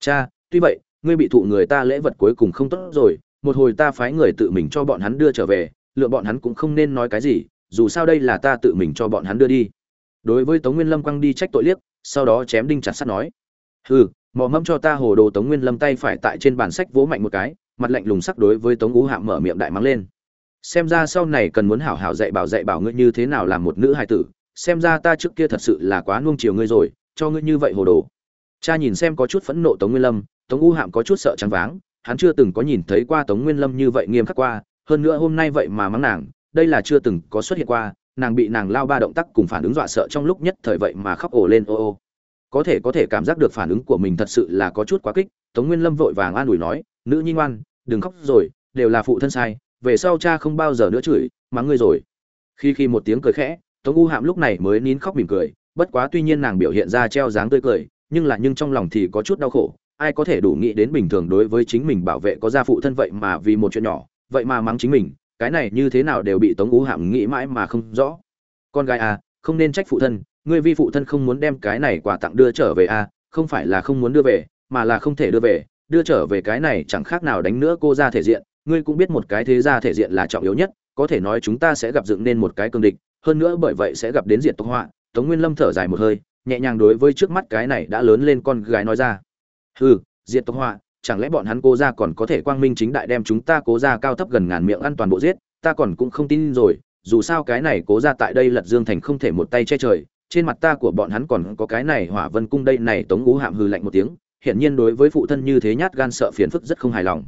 cha, tuy vậy, ngươi bị thụ người ta lễ vật cuối cùng không tốt rồi, một hồi ta phái người tự mình cho bọn hắn đưa trở về, lựa bọn hắn cũng không nên nói cái gì, dù sao đây là ta tự mình cho bọn hắn đưa đi. Đối với tống nguyên lâm quăng đi trách tội liếc, sau đó chém đinh chặt sắt nói, hừ, mò mẫm cho ta hồ đồ tống nguyên lâm tay phải tại trên bản sách vỗ mạnh một cái, mặt lạnh lùng sắc đối với tống ú hạm mở miệng đại mắng lên. Xem ra sau này cần muốn hảo hảo dạy bảo dạy bảo ngươi như thế nào làm một nữ hài tử, xem ra ta trước kia thật sự là quá nuông chiều ngươi rồi, cho ngươi như vậy hồ đồ cha nhìn xem có chút phẫn nộ tống nguyên lâm, tống u hạm có chút sợ trắng váng, hắn chưa từng có nhìn thấy qua tống nguyên lâm như vậy nghiêm khắc qua, hơn nữa hôm nay vậy mà mắng nàng, đây là chưa từng có xuất hiện qua, nàng bị nàng lao ba động tác cùng phản ứng dọa sợ trong lúc nhất thời vậy mà khóc ổ lên ô ô. Có thể có thể cảm giác được phản ứng của mình thật sự là có chút quá kích, tống nguyên lâm vội vàng an ủi nói, nữ nhi ngoan, đừng khóc rồi, đều là phụ thân sai, về sau cha không bao giờ nữa chửi, mắng ngươi rồi. Khi khi một tiếng cười khẽ, tống u hạm lúc này mới nín khóc mỉm cười, bất quá tuy nhiên nàng biểu hiện ra treo dáng tươi cười nhưng là nhưng trong lòng thì có chút đau khổ. Ai có thể đủ nghĩ đến bình thường đối với chính mình bảo vệ có gia phụ thân vậy mà vì một chuyện nhỏ, vậy mà mắng chính mình, cái này như thế nào đều bị tống ú hạm nghĩ mãi mà không rõ. Con gái à không nên trách phụ thân, ngươi vi phụ thân không muốn đem cái này quà tặng đưa trở về à không phải là không muốn đưa về, mà là không thể đưa về, đưa trở về cái này chẳng khác nào đánh nữa cô ra thể diện, ngươi cũng biết một cái thế gia thể diện là trọng yếu nhất, có thể nói chúng ta sẽ gặp dựng nên một cái cương địch, hơn nữa bởi vậy sẽ gặp đến diện tộc họa. Tống nguyên lâm thở dài một hơi nhẹ nhàng đối với trước mắt cái này đã lớn lên con gái nói ra. Hừ diện tộc họa, chẳng lẽ bọn hắn cố ra còn có thể quang minh chính đại đem chúng ta cố ra cao thấp gần ngàn miệng ăn toàn bộ giết? Ta còn cũng không tin rồi, dù sao cái này cố ra tại đây lật dương thành không thể một tay che trời, trên mặt ta của bọn hắn còn có cái này hỏa vân cung đây này tống ngũ hạm hư lạnh một tiếng, hiển nhiên đối với phụ thân như thế nhát gan sợ phiền phức rất không hài lòng.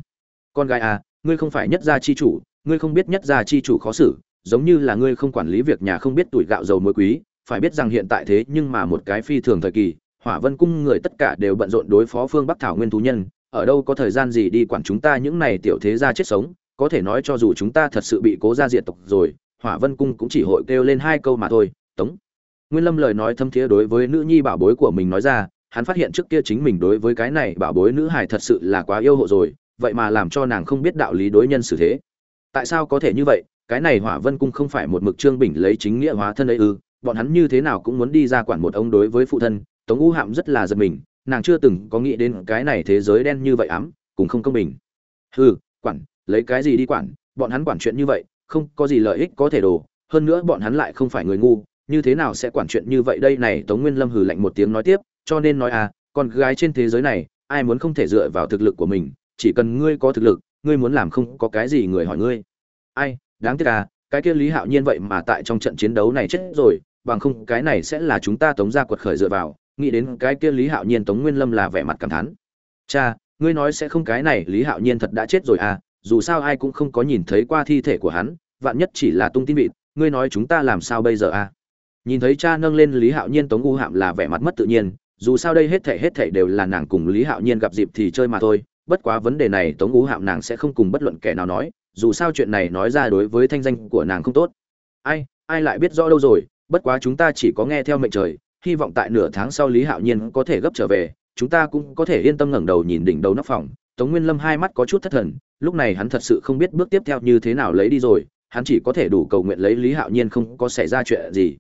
Con gái à ngươi không phải nhất gia chi chủ, ngươi không biết nhất gia chi chủ khó xử, giống như là ngươi không quản lý việc nhà không biết tuổi gạo dầu muối quý phải biết rằng hiện tại thế nhưng mà một cái phi thường thời kỳ, hỏa vân cung người tất cả đều bận rộn đối phó phương bắc thảo nguyên thú nhân, ở đâu có thời gian gì đi quản chúng ta những này tiểu thế gia chết sống, có thể nói cho dù chúng ta thật sự bị cố gia diệt tộc rồi, hỏa vân cung cũng chỉ hội kêu lên hai câu mà thôi, tống. Nguyên lâm lời nói thâm thiế đối với nữ nhi bảo bối của mình nói ra, hắn phát hiện trước kia chính mình đối với cái này bảo bối nữ hài thật sự là quá yêu hộ rồi, vậy mà làm cho nàng không biết đạo lý đối nhân xử thế. Tại sao có thể như vậy? Cái này hỏa vân cung không phải một mực trương bình lấy chính nghĩa hóa thân ấy ư? Bọn hắn như thế nào cũng muốn đi ra quản một ông đối với phụ thân, tống u hạm rất là giật mình, nàng chưa từng có nghĩ đến cái này thế giới đen như vậy ám cũng không công bình. Hừ, quản, lấy cái gì đi quản, bọn hắn quản chuyện như vậy, không có gì lợi ích có thể đồ hơn nữa bọn hắn lại không phải người ngu, như thế nào sẽ quản chuyện như vậy? Đây này, tống nguyên lâm hừ lạnh một tiếng nói tiếp, cho nên nói à con gái trên thế giới này, ai muốn không thể dựa vào thực lực của mình, chỉ cần ngươi có thực lực, ngươi muốn làm không có cái gì người hỏi ngươi. Ai, đáng tiếc à cái kia lý hạo nhiên vậy mà tại trong trận chiến đấu này chết rồi bằng không, cái này sẽ là chúng ta tống ra quật khởi dựa vào. Nghĩ đến cái kia lý hạo nhiên tống nguyên lâm là vẻ mặt cảm thán. Cha, ngươi nói sẽ không cái này, lý hạo nhiên thật đã chết rồi à dù sao ai cũng không có nhìn thấy qua thi thể của hắn, vạn nhất chỉ là tung tin vịt, ngươi nói chúng ta làm sao bây giờ à? Nhìn thấy cha nâng lên lý hạo nhiên tống u hạm là vẻ mặt mất tự nhiên, dù sao đây hết thể hết thể đều là nàng cùng lý hạo nhiên gặp dịp thì chơi mà thôi, bất quá vấn đề này tống u hạm nàng sẽ không cùng bất luận kẻ nào nói, dù sao chuyện này nói ra đối với thanh danh của nàng không tốt. Ai ai lại biết rõ đâu rồi bất quá chúng ta chỉ có nghe theo mệnh trời, hy vọng tại nửa tháng sau lý hạo nhiên có thể gấp trở về, chúng ta cũng có thể yên tâm ngẩng đầu nhìn đỉnh đầu nóc phòng. Tống nguyên lâm hai mắt có chút thất thần, lúc này hắn thật sự không biết bước tiếp theo như thế nào lấy đi rồi, hắn chỉ có thể đủ cầu nguyện lấy lý hạo nhiên không có xảy ra chuyện gì.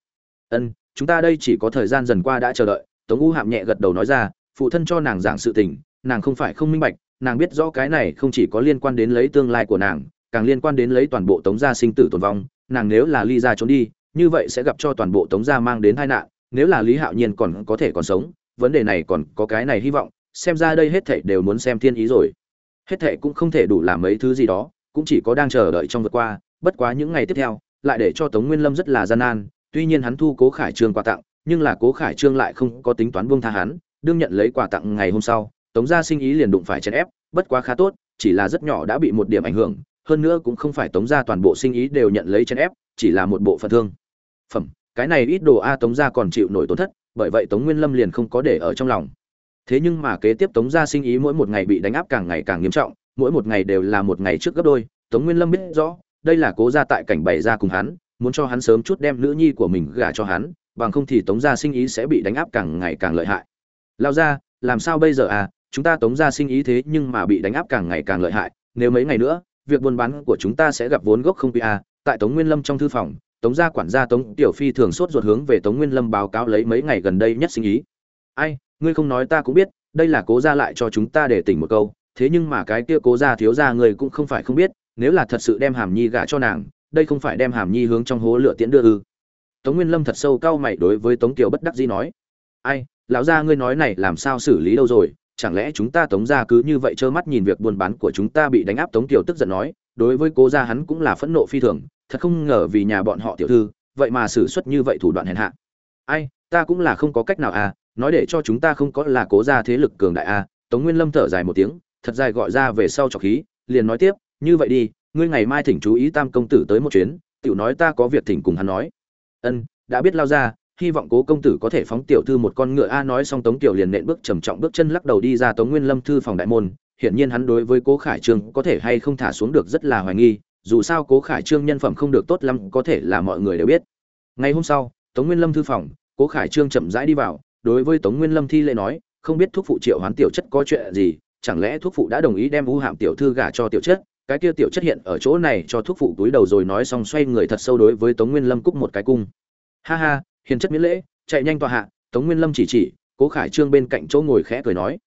Ân, chúng ta đây chỉ có thời gian dần qua đã chờ đợi, tống u hạm nhẹ gật đầu nói ra, phụ thân cho nàng giảng sự tình, nàng không phải không minh bạch, nàng biết rõ cái này không chỉ có liên quan đến lấy tương lai của nàng, càng liên quan đến lấy toàn bộ tống gia sinh tử tồn vong, nàng nếu là ly ra trốn đi như vậy sẽ gặp cho toàn bộ tống gia mang đến tai nạn, nếu là lý hạo nhiên còn có thể còn sống, vấn đề này còn có cái này hy vọng, xem ra đây hết thảy đều muốn xem thiên ý rồi. Hết thảy cũng không thể đủ làm mấy thứ gì đó, cũng chỉ có đang chờ đợi trong vượt qua, bất quá những ngày tiếp theo, lại để cho tống nguyên lâm rất là gian nan, tuy nhiên hắn thu cố khải trương quà tặng, nhưng là cố khải trương lại không có tính toán buông tha hắn, đương nhận lấy quà tặng ngày hôm sau, tống gia sinh ý liền đụng phải chèn ép, bất quá khá tốt, chỉ là rất nhỏ đã bị một điểm ảnh hưởng, hơn nữa cũng không phải tống gia toàn bộ sinh ý đều nhận lấy chèn ép, chỉ là một bộ phận thương phẩm, cái này ít đồ a tống gia còn chịu nổi tổn thất, bởi vậy tống nguyên lâm liền không có để ở trong lòng. Thế nhưng mà kế tiếp tống gia sinh ý mỗi một ngày bị đánh áp càng ngày càng nghiêm trọng, mỗi một ngày đều là một ngày trước gấp đôi, tống nguyên lâm biết rõ, đây là cố gia tại cảnh bày ra cùng hắn, muốn cho hắn sớm chút đem nữ nhi của mình gả cho hắn, bằng không thì tống gia sinh ý sẽ bị đánh áp càng ngày càng lợi hại. Lao ra làm sao bây giờ à? Chúng ta tống gia sinh ý thế nhưng mà bị đánh áp càng ngày càng lợi hại, nếu mấy ngày nữa, việc buôn bán của chúng ta sẽ gặp vốn gốc không a à? tại tống nguyên lâm trong thư phòng tống gia quản gia tống tiểu phi thường sốt ruột hướng về tống nguyên lâm báo cáo lấy mấy ngày gần đây nhất sinh ý. Ai, ngươi không nói ta cũng biết, đây là cố gia lại cho chúng ta để tỉnh một câu, thế nhưng mà cái kia cố gia thiếu gia người cũng không phải không biết, nếu là thật sự đem hàm nhi gả cho nàng, đây không phải đem hàm nhi hướng trong hố lửa tiễn đưa ư? Tống nguyên lâm thật sâu cau mày đối với tống tiểu bất đắc dĩ nói. Ai, lão gia ngươi nói này làm sao xử lý đâu rồi, chẳng lẽ chúng ta tống gia cứ như vậy trơ mắt nhìn việc buôn bán của chúng ta bị đánh áp? Tống tiểu tức giận nói, đối với cố gia hắn cũng là phẫn nộ phi thường thật không ngờ vì nhà bọn họ tiểu thư, vậy mà xử suất như vậy thủ đoạn hèn hạ. Ai, ta cũng là không có cách nào à nói để cho chúng ta không có là cố gia thế lực cường đại à tống nguyên lâm thở dài một tiếng, thật dài gọi ra về sau trọc khí, liền nói tiếp, như vậy đi, ngươi ngày mai thỉnh chú ý tam công tử tới một chuyến, tiểu nói ta có việc thỉnh cùng hắn nói. Ân, đã biết lao ra, hy vọng cố công tử có thể phóng tiểu thư một con ngựa. A nói xong tống tiểu liền nện bước trầm trọng bước chân lắc đầu đi ra tống nguyên lâm thư phòng đại môn, hiển nhiên hắn đối với cố khải trương có thể hay không thả xuống được rất là hoài nghi dù sao cố khải trương nhân phẩm không được tốt lắm, có thể là mọi người đều biết. Ngày hôm sau, tống nguyên lâm thư phòng, cố khải trương chậm rãi đi vào, đối với tống nguyên lâm thi lễ nói, không biết thuốc phụ triệu hoán tiểu chất có chuyện gì, chẳng lẽ thuốc phụ đã đồng ý đem u hạm tiểu thư gả cho tiểu chất? Cái kia tiểu chất hiện ở chỗ này cho thuốc phụ túi đầu rồi nói xong xoay người thật sâu đối với tống nguyên lâm cúc một cái cung. Ha ha, hiền chất miễn lễ, chạy nhanh tòa hạ. Tống nguyên lâm chỉ chỉ, cố khải trương bên cạnh chỗ ngồi khẽ cười nói.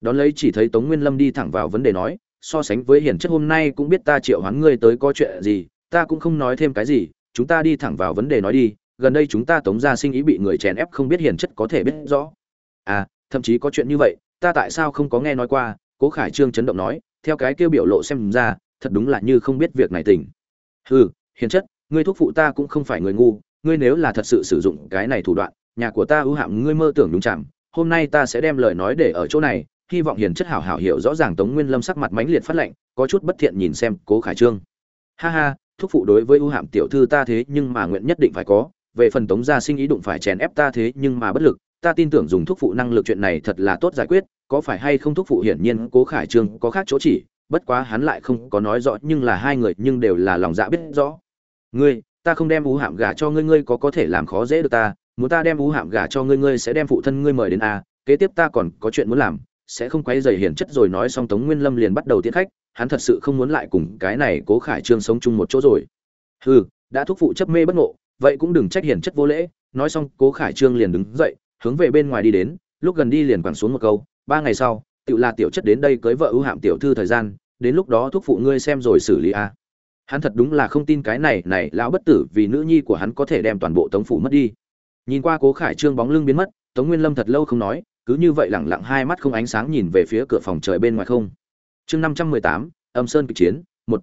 Đón lấy chỉ thấy tống nguyên lâm đi thẳng vào vấn đề nói so sánh với hiền chất hôm nay cũng biết ta triệu hoán ngươi tới có chuyện gì, ta cũng không nói thêm cái gì, chúng ta đi thẳng vào vấn đề nói đi, gần đây chúng ta tống ra sinh ý bị người chèn ép không biết hiền chất có thể biết rõ. À thậm chí có chuyện như vậy, ta tại sao không có nghe nói qua, cố khải trương chấn động nói, theo cái kêu biểu lộ xem ra, thật đúng là như không biết việc này tình. Hừ, hiền chất, ngươi thuốc phụ ta cũng không phải người ngu, ngươi nếu là thật sự sử dụng cái này thủ đoạn, nhà của ta ưu hạm ngươi mơ tưởng đúng chạm, hôm nay ta sẽ đem lời nói để ở chỗ này hy vọng hiền chất hảo hảo hiểu rõ ràng tống nguyên lâm sắc mặt mãnh liệt phát lệnh, có chút bất thiện nhìn xem cố khải trương. Ha ha, thúc phụ đối với ưu hạm tiểu thư ta thế nhưng mà nguyện nhất định phải có, về phần tống gia sinh ý đụng phải chèn ép ta thế nhưng mà bất lực, ta tin tưởng dùng thúc phụ năng lực chuyện này thật là tốt giải quyết, có phải hay không thúc phụ hiển nhiên cố khải trương có khác chỗ chỉ, bất quá hắn lại không có nói rõ nhưng là hai người nhưng đều là lòng dạ biết rõ. Ngươi, ta không đem ú hạm gả cho ngươi ngươi có có thể làm khó dễ được ta, muốn ta đem ú hạm gả cho ngươi ngươi sẽ đem phụ thân ngươi mời đến a kế tiếp ta còn có chuyện muốn làm sẽ không quấy rầy hiển chất rồi nói xong tống nguyên lâm liền bắt đầu tiến khách, hắn thật sự không muốn lại cùng cái này cố khải trương sống chung một chỗ rồi. Hừ, đã thúc phụ chấp mê bất ngộ, vậy cũng đừng trách hiển chất vô lễ, nói xong cố khải trương liền đứng dậy, hướng về bên ngoài đi đến, lúc gần đi liền quẳng xuống một câu, ba ngày sau tự là tiểu chất đến đây cưới vợ ưu hạm tiểu thư thời gian, đến lúc đó thúc phụ ngươi xem rồi xử lý a. Hắn thật đúng là không tin cái này này, lão bất tử vì nữ nhi của hắn có thể đem toàn bộ tống phủ mất đi. Nhìn qua cố khải trương bóng lưng biến mất, tống nguyên lâm thật lâu không nói cứ như vậy lẳng lặng hai mắt không ánh sáng nhìn về phía cửa phòng trời bên ngoài không. Chương năm trăm mười tám, âm sơn kịch chiến, một.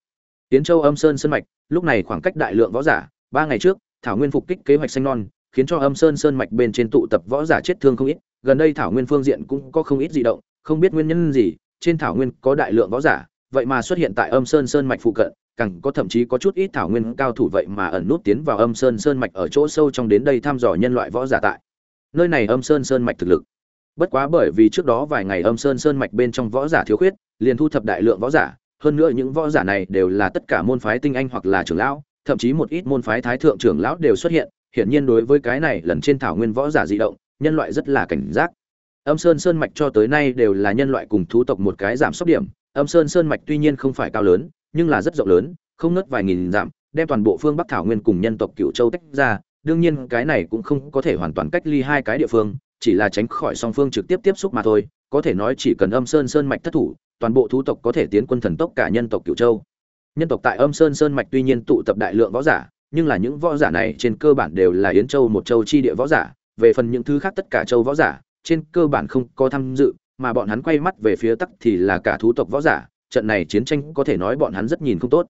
Tiến châu âm sơn sơn mạch, lúc này khoảng cách đại lượng võ giả, ba ngày trước, thảo nguyên phục kích kế hoạch xanh non, khiến cho âm sơn sơn mạch bên trên tụ tập võ giả chết thương không ít, gần đây thảo nguyên phương diện cũng có không ít di động, không biết nguyên nhân gì, trên thảo nguyên có đại lượng võ giả, vậy mà xuất hiện tại âm sơn sơn mạch phụ cận, càng có thậm chí có chút ít thảo nguyên cao thủ vậy mà ẩn nút tiến vào âm sơn sơn mạch ở chỗ sâu trong đến đây thăm dò nhân loại võ giả tại. Nơi này âm sơn sơn mạch thực lực bất quá bởi vì trước đó vài ngày âm sơn sơn mạch bên trong võ giả thiếu khuyết, liền thu thập đại lượng võ giả, hơn nữa những võ giả này đều là tất cả môn phái tinh anh hoặc là trưởng lão, thậm chí một ít môn phái thái thượng trưởng lão đều xuất hiện, hiển nhiên đối với cái này lần trên thảo nguyên võ giả di động, nhân loại rất là cảnh giác. Âm sơn sơn mạch cho tới nay đều là nhân loại cùng thú tộc một cái giảm sốc điểm, âm sơn sơn mạch tuy nhiên không phải cao lớn, nhưng là rất rộng lớn, không ngất vài nghìn dặm, đem toàn bộ phương bắc thảo nguyên cùng nhân tộc cựu châu tách ra, đương nhiên cái này cũng không có thể hoàn toàn cách ly hai cái địa phương chỉ là tránh khỏi song phương trực tiếp tiếp xúc mà thôi, có thể nói chỉ cần âm sơn sơn mạch thất thủ, toàn bộ thú tộc có thể tiến quân thần tốc cả nhân tộc cựu châu. Nhân tộc tại âm sơn sơn mạch tuy nhiên tụ tập đại lượng võ giả, nhưng là những võ giả này trên cơ bản đều là yến châu một châu chi địa võ giả, về phần những thứ khác tất cả châu võ giả, trên cơ bản không có tham dự, mà bọn hắn quay mắt về phía tắc thì là cả thú tộc võ giả, trận này chiến tranh có thể nói bọn hắn rất nhìn không tốt.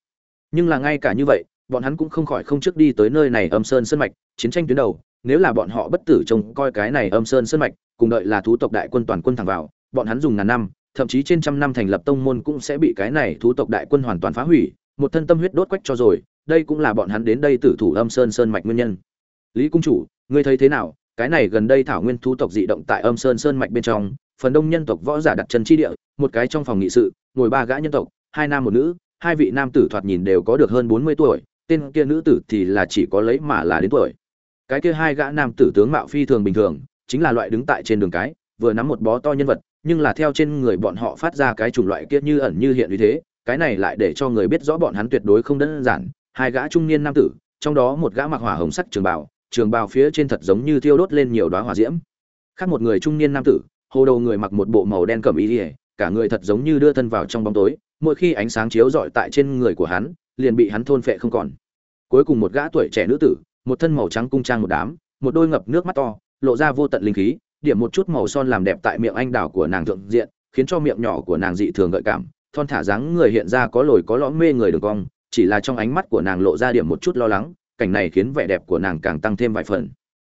Nhưng là ngay cả như vậy, bọn hắn cũng không khỏi không trước đi tới nơi này âm sơn sơn mạch, chiến tranh tuyến đầu nếu là bọn họ bất tử trông coi cái này âm sơn sơn mạch, cùng đợi là thú tộc đại quân toàn quân thẳng vào, bọn hắn dùng ngàn năm, thậm chí trên trăm năm thành lập tông môn cũng sẽ bị cái này thú tộc đại quân hoàn toàn phá hủy, một thân tâm huyết đốt quách cho rồi, đây cũng là bọn hắn đến đây tử thủ âm sơn sơn mạch nguyên nhân. Lý cung chủ, ngươi thấy thế nào? Cái này gần đây thảo nguyên thú tộc dị động tại âm sơn sơn mạch bên trong, phần đông nhân tộc võ giả đặt chân chi địa, một cái trong phòng nghị sự, ngồi ba gã nhân tộc, hai nam một nữ, hai vị nam tử thoạt nhìn đều có được hơn bốn mươi tuổi, tên kia nữ tử thì là chỉ có lấy mà là đến tuổi cái kia hai gã nam tử tướng mạo phi thường bình thường, chính là loại đứng tại trên đường cái, vừa nắm một bó to nhân vật, nhưng là theo trên người bọn họ phát ra cái chủng loại kia như ẩn như hiện như thế, cái này lại để cho người biết rõ bọn hắn tuyệt đối không đơn giản. Hai gã trung niên nam tử, trong đó một gã mặc hỏa hồng sắc trường bào trường bào phía trên thật giống như thiêu đốt lên nhiều đóa hỏa diễm. Khác một người trung niên nam tử, hồ đầu người mặc một bộ màu đen cẩm y ỉa cả người thật giống như đưa thân vào trong bóng tối, mỗi khi ánh sáng chiếu rọi tại trên người của hắn, liền bị hắn thôn phệ không còn. Cuối cùng một gã tuổi trẻ nữ tử một thân màu trắng cung trang một đám, một đôi ngập nước mắt to, lộ ra vô tận linh khí, điểm một chút màu son làm đẹp tại miệng anh đào của nàng thượng diện, khiến cho miệng nhỏ của nàng dị thường gợi cảm, thon thả dáng người hiện ra có lồi có lõm mê người đường cong, chỉ là trong ánh mắt của nàng lộ ra điểm một chút lo lắng, cảnh này khiến vẻ đẹp của nàng càng tăng thêm vài phần.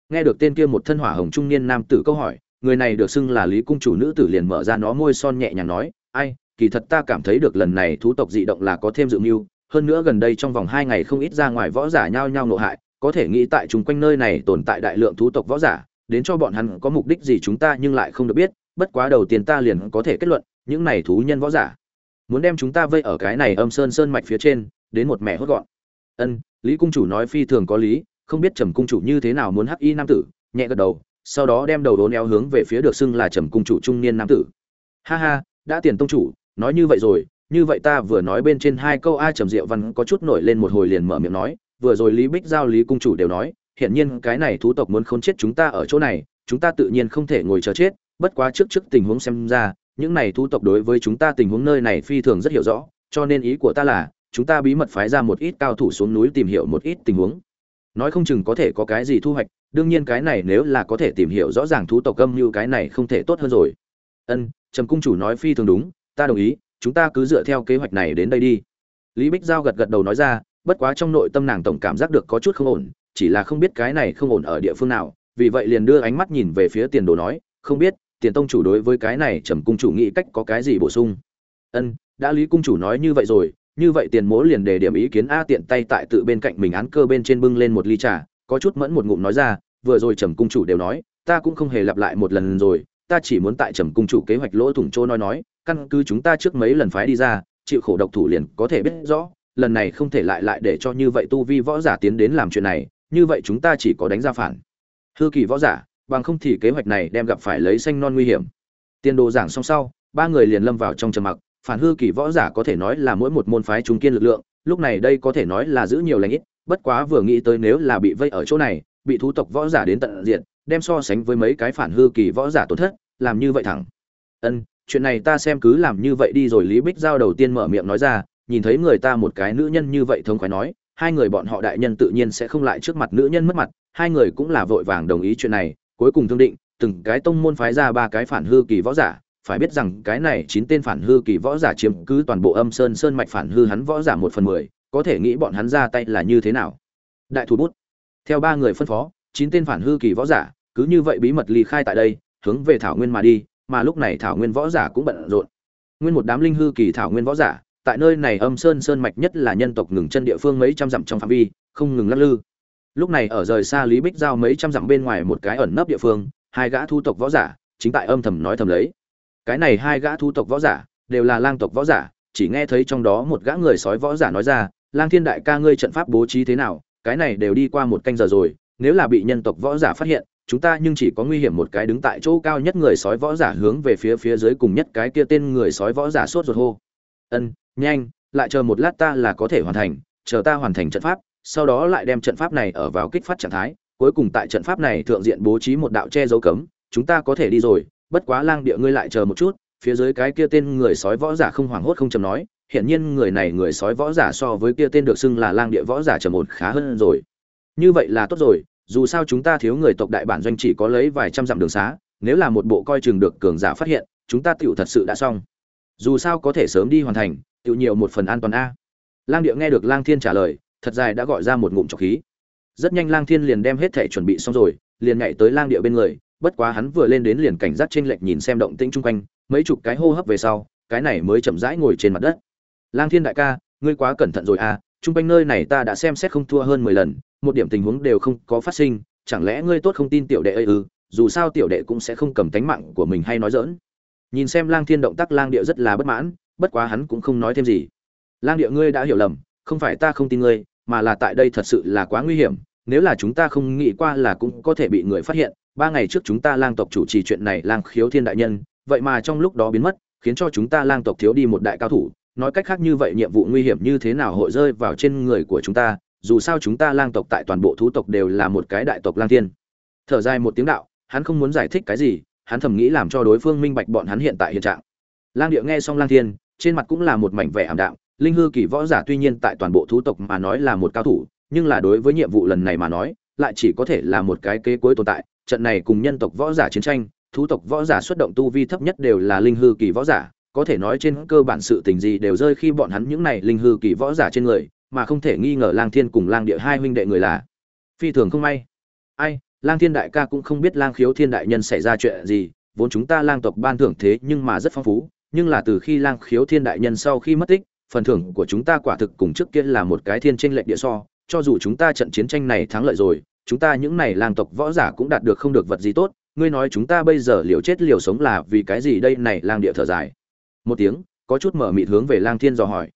Nghe được tên kia một thân hỏa hồng trung niên nam tử câu hỏi, người này được xưng là lý cung chủ nữ tử liền mở ra nó môi son nhẹ nhàng nói, ai, kỳ thật ta cảm thấy được lần này thú tộc dị động là có thêm dự mưu, hơn nữa gần đây trong vòng hai ngày không ít ra ngoài võ giả nhao nhao nộ hại có thể nghĩ tại chúng quanh nơi này tồn tại đại lượng thú tộc võ giả, đến cho bọn hắn có mục đích gì chúng ta nhưng lại không được biết, bất quá đầu tiên ta liền có thể kết luận, những này thú nhân võ giả muốn đem chúng ta vây ở cái này âm sơn sơn mạch phía trên, đến một mẹ hốt gọn. Ân, lý cung chủ nói phi thường có lý, không biết trầm cung chủ như thế nào muốn hắc y nam tử, nhẹ gật đầu, sau đó đem đầu đốn éo hướng về phía được xưng là trầm cung chủ trung niên nam tử. Ha ha, đã tiền tông chủ, nói như vậy rồi, như vậy ta vừa nói bên trên hai câu a trầm diệu văn có chút nổi lên một hồi liền mở miệng nói vừa rồi lý bích giao, lý cung chủ đều nói hiện nhiên cái này thú tộc muốn khốn chết chúng ta ở chỗ này, chúng ta tự nhiên không thể ngồi chờ chết. Bất quá trước trước tình huống xem ra, những này thú tộc đối với chúng ta tình huống nơi này phi thường rất hiểu rõ, cho nên ý của ta là, chúng ta bí mật phái ra một ít cao thủ xuống núi tìm hiểu một ít tình huống. Nói không chừng có thể có cái gì thu hoạch, đương nhiên cái này nếu là có thể tìm hiểu rõ ràng thú tộc âm như cái này không thể tốt hơn rồi. Ân, trầm cung chủ nói phi thường đúng, ta đồng ý, chúng ta cứ dựa theo kế hoạch này đến đây đi. Lý bích giao gật gật đầu nói ra bất quá trong nội tâm nàng tổng cảm giác được có chút không ổn, chỉ là không biết cái này không ổn ở địa phương nào, vì vậy liền đưa ánh mắt nhìn về phía tiền đồ nói, không biết, tiền tông chủ đối với cái này trầm cung chủ nghĩ cách có cái gì bổ sung? Ân, đã lý cung chủ nói như vậy rồi, như vậy tiền mỗ liền đề điểm ý kiến a tiện tay tại tự bên cạnh mình án cơ bên trên bưng lên một ly trà, có chút mẫn một ngụm nói ra, vừa rồi trầm cung chủ đều nói, ta cũng không hề lặp lại một lần rồi, ta chỉ muốn tại trầm cung chủ kế hoạch lỗ thủng chỗ nói nói, căn cứ chúng ta trước mấy lần phái đi ra, chịu khổ độc thủ liền có thể biết rõ lần này không thể lại lại để cho như vậy tu vi võ giả tiến đến làm chuyện này, như vậy chúng ta chỉ có đánh ra phản. Hư kỳ võ giả, bằng không thì kế hoạch này đem gặp phải lấy xanh non nguy hiểm. Tiên đồ giảng xong sau, ba người liền lâm vào trong trầm mặc, phản hư kỳ võ giả có thể nói là mỗi một môn phái chúng kiên lực lượng, lúc này đây có thể nói là giữ nhiều lãnh ít, bất quá vừa nghĩ tới nếu là bị vây ở chỗ này, bị thú tộc võ giả đến tận diện đem so sánh với mấy cái phản hư kỳ võ giả tổn thất, làm như vậy thẳng. Ân, chuyện này ta xem cứ làm như vậy đi rồi, lý bích giao đầu tiên mở miệng nói ra nhìn thấy người ta một cái nữ nhân như vậy thông khoái nói, hai người bọn họ đại nhân tự nhiên sẽ không lại trước mặt nữ nhân mất mặt, hai người cũng là vội vàng đồng ý chuyện này, cuối cùng thương định, từng cái tông môn phái ra ba cái phản hư kỳ võ giả, phải biết rằng cái này chín tên phản hư kỳ võ giả chiếm cứ toàn bộ âm sơn sơn mạch phản hư hắn võ giả một phần mười, có thể nghĩ bọn hắn ra tay là như thế nào? Đại thủ bút. Theo ba người phân phó, chín tên phản hư kỳ võ giả, cứ như vậy bí mật ly khai tại đây, hướng về thảo nguyên mà đi, mà lúc này thảo nguyên võ giả cũng bận rộn. Nguyên một đám linh hư kỳ thảo nguyên võ giả tại nơi này âm sơn sơn mạch nhất là nhân tộc ngừng chân địa phương mấy trăm dặm trong phạm vi, không ngừng lắc lư. Lúc này ở rời xa lý bích giao mấy trăm dặm bên ngoài một cái ẩn nấp địa phương, hai gã thu tộc võ giả chính tại âm thầm nói thầm lấy. Cái này hai gã thu tộc võ giả đều là lang tộc võ giả, chỉ nghe thấy trong đó một gã người sói võ giả nói ra, lang thiên đại ca ngươi trận pháp bố trí thế nào? Cái này đều đi qua một canh giờ rồi, nếu là bị nhân tộc võ giả phát hiện, chúng ta nhưng chỉ có nguy hiểm một cái đứng tại chỗ cao nhất người sói võ giả hướng về phía phía dưới cùng nhất cái kia tên người sói võ giả sốt ruột hô. Ân nhanh, lại chờ một lát ta là có thể hoàn thành, chờ ta hoàn thành trận pháp, sau đó lại đem trận pháp này ở vào kích phát trạng thái, cuối cùng tại trận pháp này thượng diện bố trí một đạo che dấu cấm, chúng ta có thể đi rồi, bất quá lang địa ngươi lại chờ một chút, phía dưới cái kia tên người sói võ giả không hoảng hốt không chầm nói hiện nhiên người này người sói võ giả so với kia tên được xưng là lang địa võ giả trầm một khá hơn rồi. Như vậy là tốt rồi, dù sao chúng ta thiếu người tộc đại bản doanh chỉ có lấy vài trăm dặm đường xá, nếu là một bộ coi chừng được cường giả phát hiện, chúng ta tựu thật sự đã xong. Dù sao có thể sớm đi hoàn thành tự nhiều một phần an toàn a. Lang địa nghe được lang thiên trả lời, thật dài đã gọi ra một ngụm trọc khí. Rất nhanh lang thiên liền đem hết thể chuẩn bị xong rồi, liền nhảy tới lang địa bên người, bất quá hắn vừa lên đến liền cảnh giác trên lệch nhìn xem động tĩnh chung quanh, mấy chục cái hô hấp về sau, cái này mới chậm rãi ngồi trên mặt đất. Lang thiên đại ca, ngươi quá cẩn thận rồi à chung quanh nơi này ta đã xem xét không thua hơn mười lần, một điểm tình huống đều không có phát sinh, chẳng lẽ ngươi tốt không tin tiểu đệ ơi ư, dù sao tiểu đệ cũng sẽ không cầm tánh mạng của mình hay nói dỡn nhìn xem lang thiên động tác lang địa rất là bất mãn bất quá hắn cũng không nói thêm gì. Lang địa ngươi đã hiểu lầm, không phải ta không tin ngươi, mà là tại đây thật sự là quá nguy hiểm, nếu là chúng ta không nghĩ qua là cũng có thể bị người phát hiện, ba ngày trước chúng ta lang tộc chủ trì chuyện này lang khiếu thiên đại nhân, vậy mà trong lúc đó biến mất, khiến cho chúng ta lang tộc thiếu đi một đại cao thủ, nói cách khác như vậy nhiệm vụ nguy hiểm như thế nào hội rơi vào trên người của chúng ta, dù sao chúng ta lang tộc tại toàn bộ thú tộc đều là một cái đại tộc lang thiên. Thở dài một tiếng đạo, hắn không muốn giải thích cái gì, hắn thầm nghĩ làm cho đối phương minh bạch bọn hắn hiện tại hiện trạng. Lang địa nghe xong lang thiên trên mặt cũng là một mảnh vẻ ảm đạm, linh hư kỳ võ giả tuy nhiên tại toàn bộ thú tộc mà nói là một cao thủ, nhưng là đối với nhiệm vụ lần này mà nói, lại chỉ có thể là một cái kế cuối tồn tại. Trận này cùng nhân tộc võ giả chiến tranh, thú tộc võ giả xuất động tu vi thấp nhất đều là linh hư kỳ võ giả, có thể nói trên cơ bản sự tình gì đều rơi khi bọn hắn những này linh hư kỳ võ giả trên người, mà không thể nghi ngờ lang thiên cùng lang địa hai huynh đệ người là. Phi thường không may. Ai, lang thiên đại ca cũng không biết lang khiếu thiên đại nhân xảy ra chuyện gì, vốn chúng ta lang tộc ban thưởng thế nhưng mà rất phong phú nhưng là từ khi lang khiếu thiên đại nhân sau khi mất tích, phần thưởng của chúng ta quả thực cùng trước kia là một cái thiên tranh lệch địa so, cho dù chúng ta trận chiến tranh này thắng lợi rồi, chúng ta những này lang tộc võ giả cũng đạt được không được vật gì tốt, ngươi nói chúng ta bây giờ liều chết liều sống là vì cái gì đây này, lang địa thở dài. Một tiếng, có chút mở mịt hướng về lang thiên dò hỏi.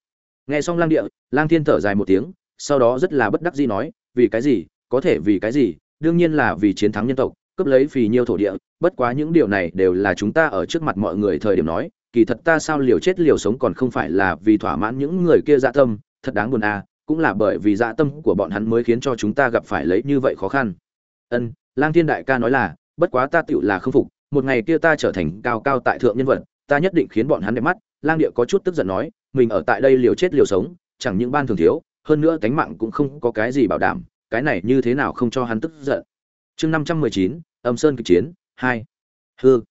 Nghe xong lang địa, lang thiên thở dài một tiếng, sau đó rất là bất đắc dĩ nói, vì cái gì, có thể vì cái gì, đương nhiên là vì chiến thắng nhân tộc, cướp lấy phì nhiêu thổ địa, bất quá những điều này đều là chúng ta ở trước mặt mọi người thời điểm nói kỳ thật ta sao liều chết liều sống còn không phải là vì thỏa mãn những người kia dạ tâm, thật đáng buồn à cũng là bởi vì dạ tâm của bọn hắn mới khiến cho chúng ta gặp phải lấy như vậy khó khăn. Ân, lang thiên đại ca nói là, bất quá ta tựu là không phục, một ngày kia ta trở thành cao cao tại thượng nhân vật, ta nhất định khiến bọn hắn đẹp mắt. Lang địa có chút tức giận nói, mình ở tại đây liều chết liều sống, chẳng những ban thường thiếu, hơn nữa tánh mạng cũng không có cái gì bảo đảm, cái này như thế nào không cho hắn tức giận. Chương năm trăm mười chín, âm sơn kịch chiến, hai. Hư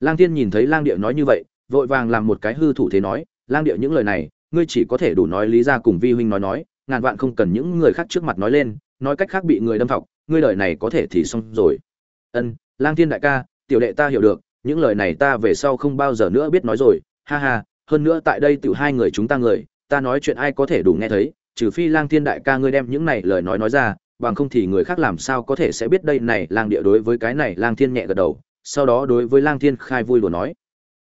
lang Thiên nhìn thấy lang địa nói như vậy vội vàng làm một cái hư thủ thế nói, lang điệu, những lời này, ngươi chỉ có thể đủ nói lý ra cùng vi huynh nói nói, ngàn vạn không cần những người khác trước mặt nói lên, nói cách khác bị người đâm thọc, ngươi lời này có thể thì xong rồi. Ân, lang thiên đại ca, tiểu đệ ta hiểu được, những lời này ta về sau không bao giờ nữa biết nói rồi, ha ha, hơn nữa tại đây tiểu hai người chúng ta người, ta nói chuyện ai có thể đủ nghe thấy, trừ phi lang thiên đại ca ngươi đem những này lời nói nói ra, bằng không thì người khác làm sao có thể sẽ biết đây này lang địa đối với cái này lang thiên nhẹ gật đầu, sau đó đối với lang thiên khai vui đùa nói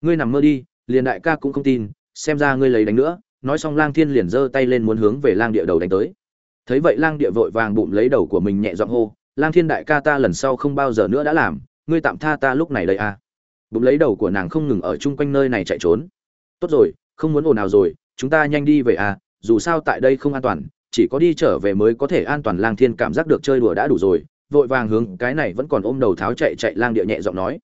ngươi nằm mơ đi, liền đại ca cũng không tin, xem ra ngươi lấy đánh nữa. Nói xong lang thiên liền giơ tay lên muốn hướng về lang địa đầu đánh tới. Thấy vậy lang địa vội vàng bụng lấy đầu của mình nhẹ giọng hô, lang thiên đại ca ta lần sau không bao giờ nữa đã làm, ngươi tạm tha ta lúc này đây à. Bụng lấy đầu của nàng không ngừng ở chung quanh nơi này chạy trốn. Tốt rồi, không muốn ồn nào rồi, chúng ta nhanh đi về à dù sao tại đây không an toàn, chỉ có đi trở về mới có thể an toàn. Lang thiên cảm giác được chơi đùa đã đủ rồi, vội vàng hướng cái này vẫn còn ôm đầu tháo chạy chạy lang địa nhẹ giọng nói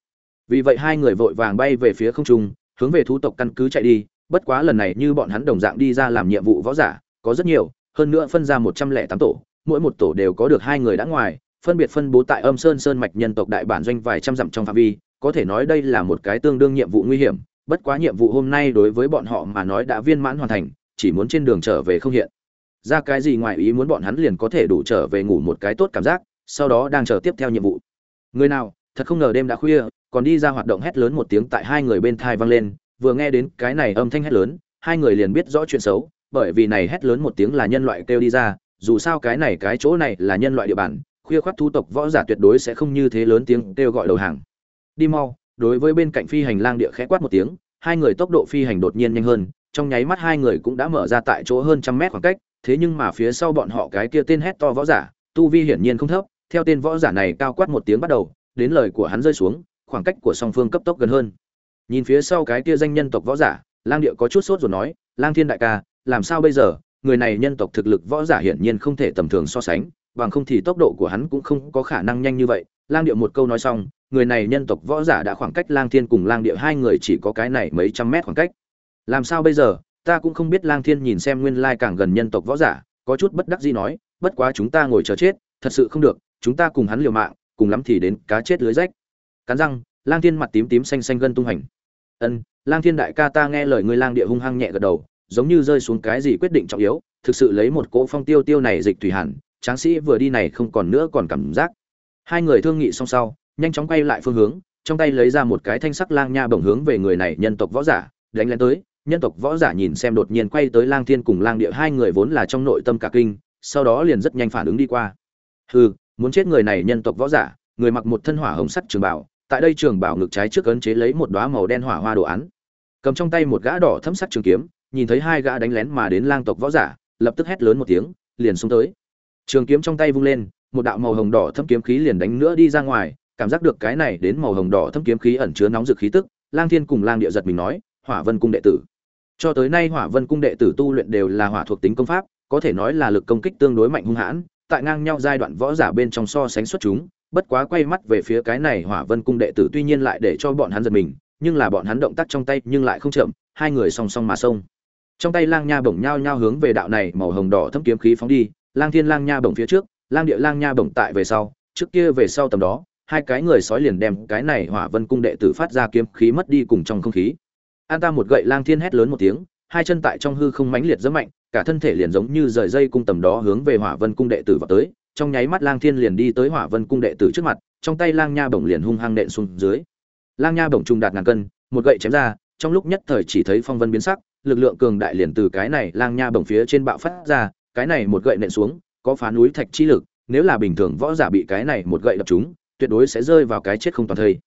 vì vậy hai người vội vàng bay về phía không trung, hướng về thú tộc căn cứ chạy đi, bất quá lần này như bọn hắn đồng dạng đi ra làm nhiệm vụ võ giả, có rất nhiều, hơn nữa phân ra một trăm lẻ tám tổ, mỗi một tổ đều có được hai người đã ngoài, phân biệt phân bố tại âm sơn sơn mạch nhân tộc đại bản doanh vài trăm dặm trong phạm vi, có thể nói đây là một cái tương đương nhiệm vụ nguy hiểm, bất quá nhiệm vụ hôm nay đối với bọn họ mà nói đã viên mãn hoàn thành, chỉ muốn trên đường trở về không hiện. Ra cái gì ngoài ý muốn bọn hắn liền có thể đủ trở về ngủ một cái tốt cảm giác, sau đó đang chờ tiếp theo nhiệm vụ. Người nào, thật không ngờ đêm đã khuya còn đi ra hoạt động hét lớn một tiếng tại hai người bên thai vang lên, vừa nghe đến cái này âm thanh hét lớn, hai người liền biết rõ chuyện xấu, bởi vì này hét lớn một tiếng là nhân loại kêu đi ra, dù sao cái này, cái chỗ này là nhân loại địa bàn, khuya khoắt thu tộc võ giả tuyệt đối sẽ không như thế lớn tiếng kêu gọi đầu hàng. Đi mau, đối với bên cạnh phi hành lang địa khẽ quát một tiếng, hai người tốc độ phi hành đột nhiên nhanh hơn, trong nháy mắt hai người cũng đã mở ra tại chỗ hơn trăm mét khoảng cách, thế nhưng mà phía sau bọn họ cái kia tên hét to võ giả, tu vi hiển nhiên không thấp, theo tên võ giả này cao quát một tiếng bắt đầu, đến lời của hắn rơi xuống khoảng cách của song phương cấp tốc gần hơn. Nhìn phía sau cái kia danh nhân tộc võ giả, lang địa có chút sốt rồi nói, lang thiên đại ca, làm sao bây giờ? Người này nhân tộc thực lực võ giả hiển nhiên không thể tầm thường so sánh, bằng không thì tốc độ của hắn cũng không có khả năng nhanh như vậy. Lang địa một câu nói xong, người này nhân tộc võ giả đã khoảng cách lang thiên cùng lang địa hai người chỉ có cái này mấy trăm mét khoảng cách. Làm sao bây giờ? Ta cũng không biết lang thiên nhìn xem nguyên lai càng gần nhân tộc võ giả, có chút bất đắc dĩ nói, bất quá chúng ta ngồi chờ chết, thật sự không được, chúng ta cùng hắn liều mạng, cùng lắm thì đến cá chết lưới rách cắn răng, lang thiên mặt tím tím xanh xanh gân tung hành. Ân, lang thiên đại ca ta nghe lời ngươi lang địa hung hăng nhẹ gật đầu, giống như rơi xuống cái gì quyết định trọng yếu, thực sự lấy một cỗ phong tiêu tiêu này dịch thủy hẳn, tráng sĩ vừa đi này không còn nữa còn cảm giác. Hai người thương nghị xong sau, nhanh chóng quay lại phương hướng, trong tay lấy ra một cái thanh sắc lang nha bổng hướng về người này nhân tộc võ giả, đánh lên tới. Nhân tộc võ giả nhìn xem đột nhiên quay tới lang thiên cùng lang địa, hai người vốn là trong nội tâm cả kinh, sau đó liền rất nhanh phản ứng đi qua. Hừ, muốn chết người này nhân tộc võ giả, người mặc một thân hỏa hồng sắt trường bảo tại đây trường bảo ngực trái trước ấn chế lấy một đóa màu đen hỏa hoa đồ án. Cầm trong tay một gã đỏ thâm sắc trường kiếm, nhìn thấy hai gã đánh lén mà đến lang tộc võ giả, lập tức hét lớn một tiếng, liền xuống tới. Trường kiếm trong tay vung lên, một đạo màu hồng đỏ thâm kiếm khí liền đánh nữa đi ra ngoài, cảm giác được cái này đến màu hồng đỏ thâm kiếm khí ẩn chứa nóng rực khí tức, lang thiên cùng lang địa giật mình nói, hỏa vân cung đệ tử. Cho tới nay hỏa vân cung đệ tử tu luyện đều là hỏa thuộc tính công pháp, có thể nói là lực công kích tương đối mạnh hung hãn, tại ngang nhau giai đoạn võ giả bên trong so sánh xuất chúng bất quá quay mắt về phía cái này hỏa vân cung đệ tử tuy nhiên lại để cho bọn hắn giật mình, nhưng là bọn hắn động tác trong tay nhưng lại không chậm, hai người song song mà xông. Trong tay lang nha bổng nhao nhao hướng về đạo này màu hồng đỏ thâm kiếm khí phóng đi, lang thiên lang nha bổng phía trước, lang địa lang nha bổng tại về sau, trước kia về sau tầm đó, hai cái người sói liền đem cái này hỏa vân cung đệ tử phát ra kiếm khí mất đi cùng trong không khí. An ta một gậy lang thiên hét lớn một tiếng, hai chân tại trong hư không mãnh liệt rất mạnh, cả thân thể liền giống như rời dây cung tầm đó hướng về hỏa vân cung đệ tử vào tới trong nháy mắt lang thiên liền đi tới hỏa vân cung đệ tử trước mặt trong tay lang nha bổng liền hung hăng nện xuống dưới. Lang nha bổng trung đạt ngàn cân một gậy chém ra trong lúc nhất thời chỉ thấy phong vân biến sắc lực lượng cường đại liền từ cái này lang nha bổng phía trên bạo phát ra cái này một gậy nện xuống có phá núi thạch chi lực nếu là bình thường võ giả bị cái này một gậy đập trúng, tuyệt đối sẽ rơi vào cái chết không toàn thây.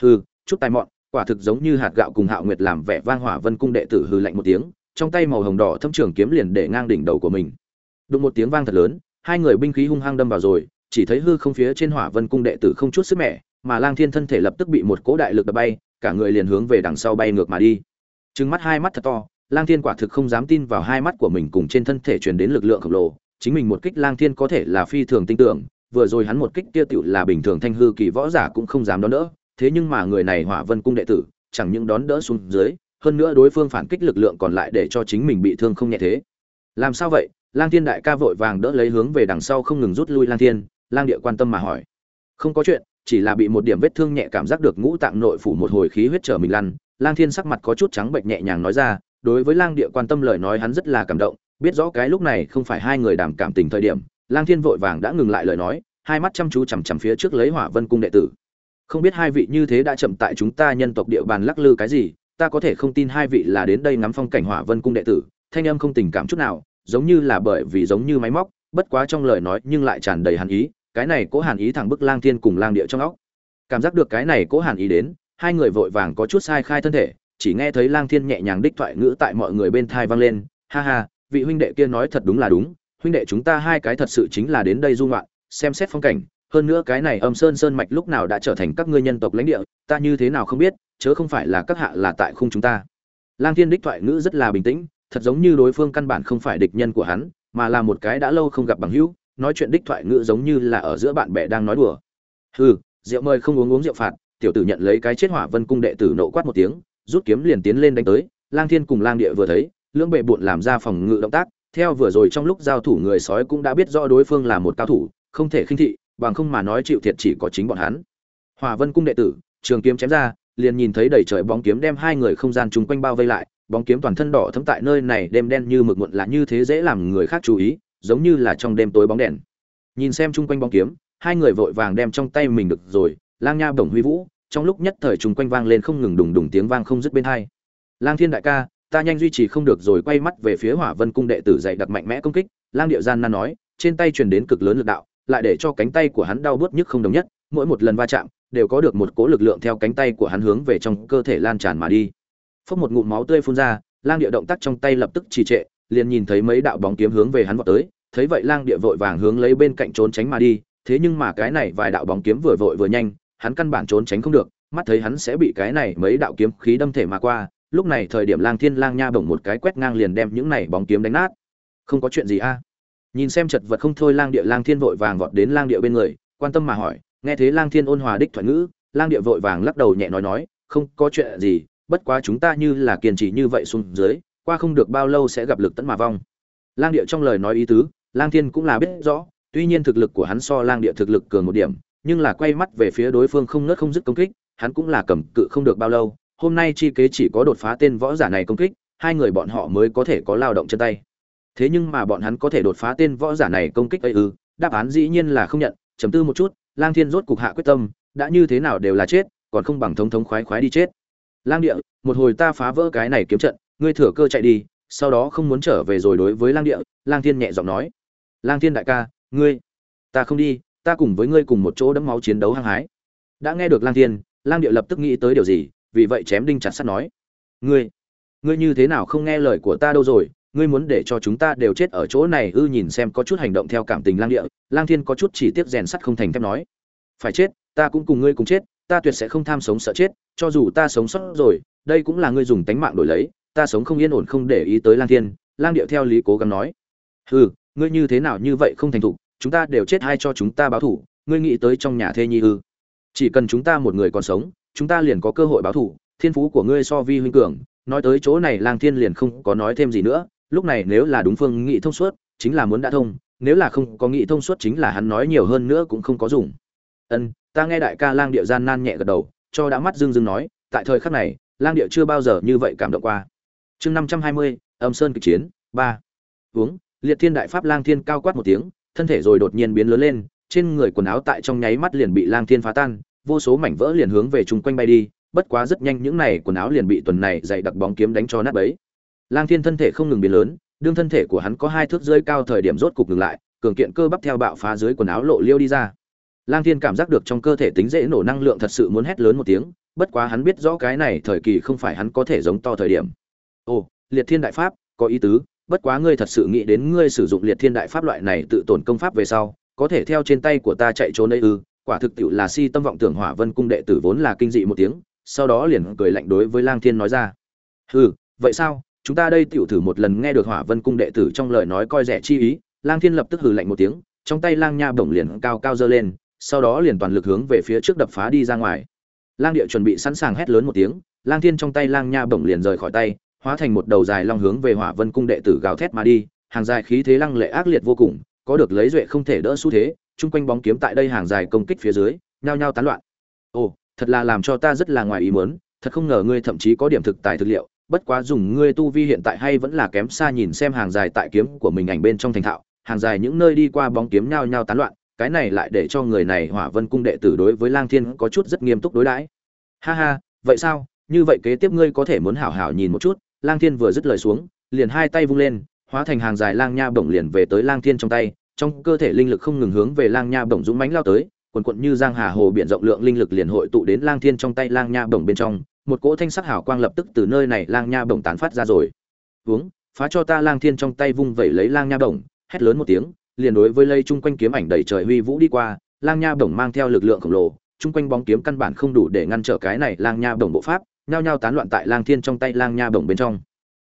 Hừ chút tài mọn quả thực giống như hạt gạo cùng hạo nguyệt làm vẻ vang hỏa vân cung đệ tử hừ lạnh một tiếng trong tay màu hồng đỏ thâm trường kiếm liền để ngang đỉnh đầu của mình. Đụng một tiếng vang thật lớn hai người binh khí hung hăng đâm vào rồi, chỉ thấy hư không phía trên hỏa vân cung đệ tử không chút sức mẻ, mà lang thiên thân thể lập tức bị một cỗ đại lực đập bay, cả người liền hướng về đằng sau bay ngược mà đi. Trừng mắt hai mắt thật to, lang thiên quả thực không dám tin vào hai mắt của mình cùng trên thân thể truyền đến lực lượng khổng lồ, chính mình một kích lang thiên có thể là phi thường tinh tưởng, vừa rồi hắn một kích kia tựu là bình thường thanh hư kỳ võ giả cũng không dám đón đỡ, thế nhưng mà người này hỏa vân cung đệ tử, chẳng những đón đỡ xuống dưới, hơn nữa đối phương phản kích lực lượng còn lại để cho chính mình bị thương không nhẹ thế. Làm sao vậy? Lang thiên đại ca vội vàng đỡ lấy hướng về đằng sau không ngừng rút lui lang thiên, lang địa quan tâm mà hỏi. Không có chuyện, chỉ là bị một điểm vết thương nhẹ cảm giác được ngũ tạng nội phủ một hồi khí huyết trở mình lăn, lang thiên sắc mặt có chút trắng bệnh nhẹ nhàng nói ra, đối với lang địa quan tâm lời nói hắn rất là cảm động, biết rõ cái lúc này không phải hai người đàm cảm tình thời điểm, lang thiên vội vàng đã ngừng lại lời nói, hai mắt chăm chú chằm chằm phía trước lấy hỏa vân cung đệ tử. Không biết hai vị như thế đã chậm tại chúng ta nhân tộc địa bàn lắc lư cái gì, ta có thể không tin hai vị là đến đây ngắm phong cảnh hỏa vân cung đệ tử, thanh âm không tình cảm chút nào giống như là bởi vì giống như máy móc, bất quá trong lời nói nhưng lại tràn đầy hàn ý, cái này cố hàn ý thẳng bức lang thiên cùng lang địa trong óc. Cảm giác được cái này cố hàn ý đến, hai người vội vàng có chút sai khai thân thể, chỉ nghe thấy lang thiên nhẹ nhàng đích thoại ngữ tại mọi người bên thai vang lên, ha ha, vị huynh đệ kia nói thật đúng là đúng, huynh đệ chúng ta hai cái thật sự chính là đến đây du ngoạn, xem xét phong cảnh, hơn nữa cái này âm sơn sơn mạch lúc nào đã trở thành các ngươi nhân tộc lãnh địa, ta như thế nào không biết, chớ không phải là các hạ là tại khung chúng ta. Lang thiên đích thoại ngữ rất là bình tĩnh thật giống như đối phương căn bản không phải địch nhân của hắn, mà là một cái đã lâu không gặp bằng hữu, nói chuyện đích thoại ngữ giống như là ở giữa bạn bè đang nói đùa. Hừ, rượu mời không uống uống rượu phạt, tiểu tử nhận lấy cái chết hỏa vân cung đệ tử nộ quát một tiếng, rút kiếm liền tiến lên đánh tới, lang thiên cùng lang địa vừa thấy, lưỡng bệ bụn làm ra phòng ngự động tác, theo vừa rồi trong lúc giao thủ người sói cũng đã biết rõ đối phương là một cao thủ, không thể khinh thị, bằng không mà nói chịu thiệt chỉ có chính bọn hắn. Hỏa vân cung đệ tử, trường kiếm chém ra, liền nhìn thấy đầy trời bóng kiếm đem hai người không gian chung quanh bao vây lại bóng kiếm toàn thân đỏ thấm tại nơi này, đêm đen như mực muộn là như thế dễ làm người khác chú ý, giống như là trong đêm tối bóng đèn. Nhìn xem chung quanh bóng kiếm, hai người vội vàng đem trong tay mình được rồi, lang nha bổng huy vũ, trong lúc nhất thời chung quanh vang lên không ngừng đùng đùng tiếng vang không dứt bên hai. Lang thiên đại ca, ta nhanh duy trì không được rồi, quay mắt về phía hỏa vân cung đệ tử dạy đặt mạnh mẽ công kích, lang điệu gian nan nói, trên tay truyền đến cực lớn lực đạo, lại để cho cánh tay của hắn đau bớt nhức không đồng nhất, mỗi một lần va chạm, đều có được một cỗ lực lượng theo cánh tay của hắn hướng về trong cơ thể lan tràn mà đi phốc một ngụm máu tươi phun ra, lang địa động tác trong tay lập tức trì trệ, liền nhìn thấy mấy đạo bóng kiếm hướng về hắn vọt tới, thấy vậy lang địa vội vàng hướng lấy bên cạnh trốn tránh mà đi, thế nhưng mà cái này vài đạo bóng kiếm vừa vội vừa nhanh, hắn căn bản trốn tránh không được, mắt thấy hắn sẽ bị cái này mấy đạo kiếm khí đâm thể mà qua, lúc này thời điểm lang thiên lang nha bổng một cái quét ngang liền đem những này bóng kiếm đánh nát. Không có chuyện gì a? Nhìn xem chật vật không thôi lang địa, lang thiên vội vàng vọt đến lang địa bên người, quan tâm mà hỏi, nghe thế lang thiên ôn hòa đích thuận ngữ, lang địa vội vàng lắc đầu nhẹ nói nói, không có chuyện gì bất quá chúng ta như là kiên trì như vậy xuống dưới, qua không được bao lâu sẽ gặp lực tấn mà vong. Lang địa trong lời nói ý tứ, lang thiên cũng là biết rõ, tuy nhiên thực lực của hắn so lang địa thực lực cường một điểm, nhưng là quay mắt về phía đối phương không nớt không dứt công kích, hắn cũng là cầm cự không được bao lâu, hôm nay chi kế chỉ có đột phá tên võ giả này công kích, hai người bọn họ mới có thể có lao động chân tay. Thế nhưng mà bọn hắn có thể đột phá tên võ giả này công kích ấy ư, đáp án dĩ nhiên là không nhận chấm tư một chút, lang thiên rốt cục hạ quyết tâm, đã như thế nào đều là chết, còn không bằng thống thống khoái khoái đi chết lang địa, một hồi ta phá vỡ cái này kiếm trận, ngươi thừa cơ chạy đi, sau đó không muốn trở về rồi đối với lang địa, lang thiên nhẹ giọng nói. Lang thiên đại ca, ngươi, ta không đi, ta cùng với ngươi cùng một chỗ đẫm máu chiến đấu hăng hái. Đã nghe được lang thiên, lang địa lập tức nghĩ tới điều gì, vì vậy chém đinh chặt sắt nói. Ngươi ngươi như thế nào không nghe lời của ta đâu rồi, ngươi muốn để cho chúng ta đều chết ở chỗ này ư nhìn xem có chút hành động theo cảm tình lang địa. Lang thiên có chút chỉ tiếc rèn sắt không thành thép nói. Phải chết, ta cũng cùng ngươi cùng chết ta tuyệt sẽ không tham sống sợ chết, cho dù ta sống sót rồi, đây cũng là ngươi dùng tánh mạng đổi lấy, ta sống không yên ổn không để ý tới lang thiên, lang điệu theo lý cố gắng nói. Hừ, ngươi như thế nào như vậy không thành thục, chúng ta đều chết hay cho chúng ta báo thủ, ngươi nghĩ tới trong nhà thê nhi ư chỉ cần chúng ta một người còn sống, chúng ta liền có cơ hội báo thù thiên phú của ngươi so vi huynh cường, nói tới chỗ này lang thiên liền không có nói thêm gì nữa, lúc này nếu là đúng phương nghị thông suốt, chính là muốn đã thông, nếu là không có nghị thông suốt chính là hắn nói nhiều hơn nữa cũng không có dùng. Ân ta nghe đại ca lang địa gian nan nhẹ gật đầu, cho đã mắt dưng dưng nói, tại thời khắc này, lang địa chưa bao giờ như vậy cảm động qua. Chương năm trăm hai mươi, âm sơn kịch chiến, ba. Uống, liệt thiên đại pháp lang thiên cao quát một tiếng, thân thể rồi đột nhiên biến lớn lên, trên người quần áo tại trong nháy mắt liền bị lang thiên phá tan, vô số mảnh vỡ liền hướng về chung quanh bay đi, bất quá rất nhanh những này quần áo liền bị tuần này dày đặc bóng kiếm đánh cho nát bấy. Lang thiên thân thể không ngừng biến lớn, đương thân thể của hắn có hai thước rơi cao thời điểm rốt cục ngừng lại, cường kiện cơ bắp theo bạo phá dưới quần áo lộ liêu đi ra lang thiên cảm giác được trong cơ thể tính dễ nổ năng lượng thật sự muốn hét lớn một tiếng, bất quá hắn biết rõ cái này thời kỳ không phải hắn có thể giống to thời điểm. Ồ, liệt thiên đại pháp, có ý tứ, bất quá ngươi thật sự nghĩ đến ngươi sử dụng liệt thiên đại pháp loại này tự tổn công pháp về sau, có thể theo trên tay của ta chạy trốn đây ư? Quả thực tiểu là si tâm vọng tưởng hỏa vân cung đệ tử vốn là kinh dị một tiếng, sau đó liền cười lạnh đối với lang thiên nói ra. Hừ, vậy sao? Chúng ta đây tiểu thử một lần nghe được hỏa vân cung đệ tử trong lời nói coi rẻ chi ý, lang thiên lập tức hừ lạnh một tiếng, trong tay lang nha bổng liền cao cao giơ lên sau đó liền toàn lực hướng về phía trước đập phá đi ra ngoài. Lang địa chuẩn bị sẵn sàng hét lớn một tiếng, lang thiên trong tay lang nha bổng liền rời khỏi tay, hóa thành một đầu dài long hướng về hỏa vân cung đệ tử gào thét mà đi, hàng dài khí thế lăng lệ ác liệt vô cùng, có được lấy duệ không thể đỡ xu thế, chung quanh bóng kiếm tại đây hàng dài công kích phía dưới, nhao nhao tán loạn. Ồ, thật là làm cho ta rất là ngoài ý muốn, thật không ngờ ngươi thậm chí có điểm thực tài thực liệu, bất quá dùng ngươi tu vi hiện tại hay vẫn là kém xa nhìn xem hàng dài tại kiếm của mình ảnh bên trong thành thạo, hàng dài những nơi đi qua bóng kiếm nhao nhao tán loạn cái này lại để cho người này hỏa vân cung đệ tử đối với lang thiên có chút rất nghiêm túc đối đãi. Ha ha, vậy sao? Như vậy kế tiếp ngươi có thể muốn hảo hảo nhìn một chút. Lang thiên vừa dứt lời xuống, liền hai tay vung lên, hóa thành hàng dài lang nha bổng liền về tới lang thiên trong tay. Trong cơ thể linh lực không ngừng hướng về lang nha bổng dũng mãnh lao tới, quần quận như giang hà hồ biển rộng lượng linh lực liền hội tụ đến lang thiên trong tay lang nha bổng bên trong. Một cỗ thanh sắc hảo quang lập tức từ nơi này lang nha bổng tán phát ra rồi. Uống phá cho ta lang thiên trong tay vung vẩy lấy lang nha bổng, hét lớn một tiếng liền đối với lây chung quanh kiếm ảnh đầy trời huy vũ đi qua, lang nha bổng mang theo lực lượng khổng lồ, chung quanh bóng kiếm căn bản không đủ để ngăn trở cái này lang nha bổng bộ pháp, nhao nhao tán loạn tại lang thiên trong tay lang nha bổng bên trong.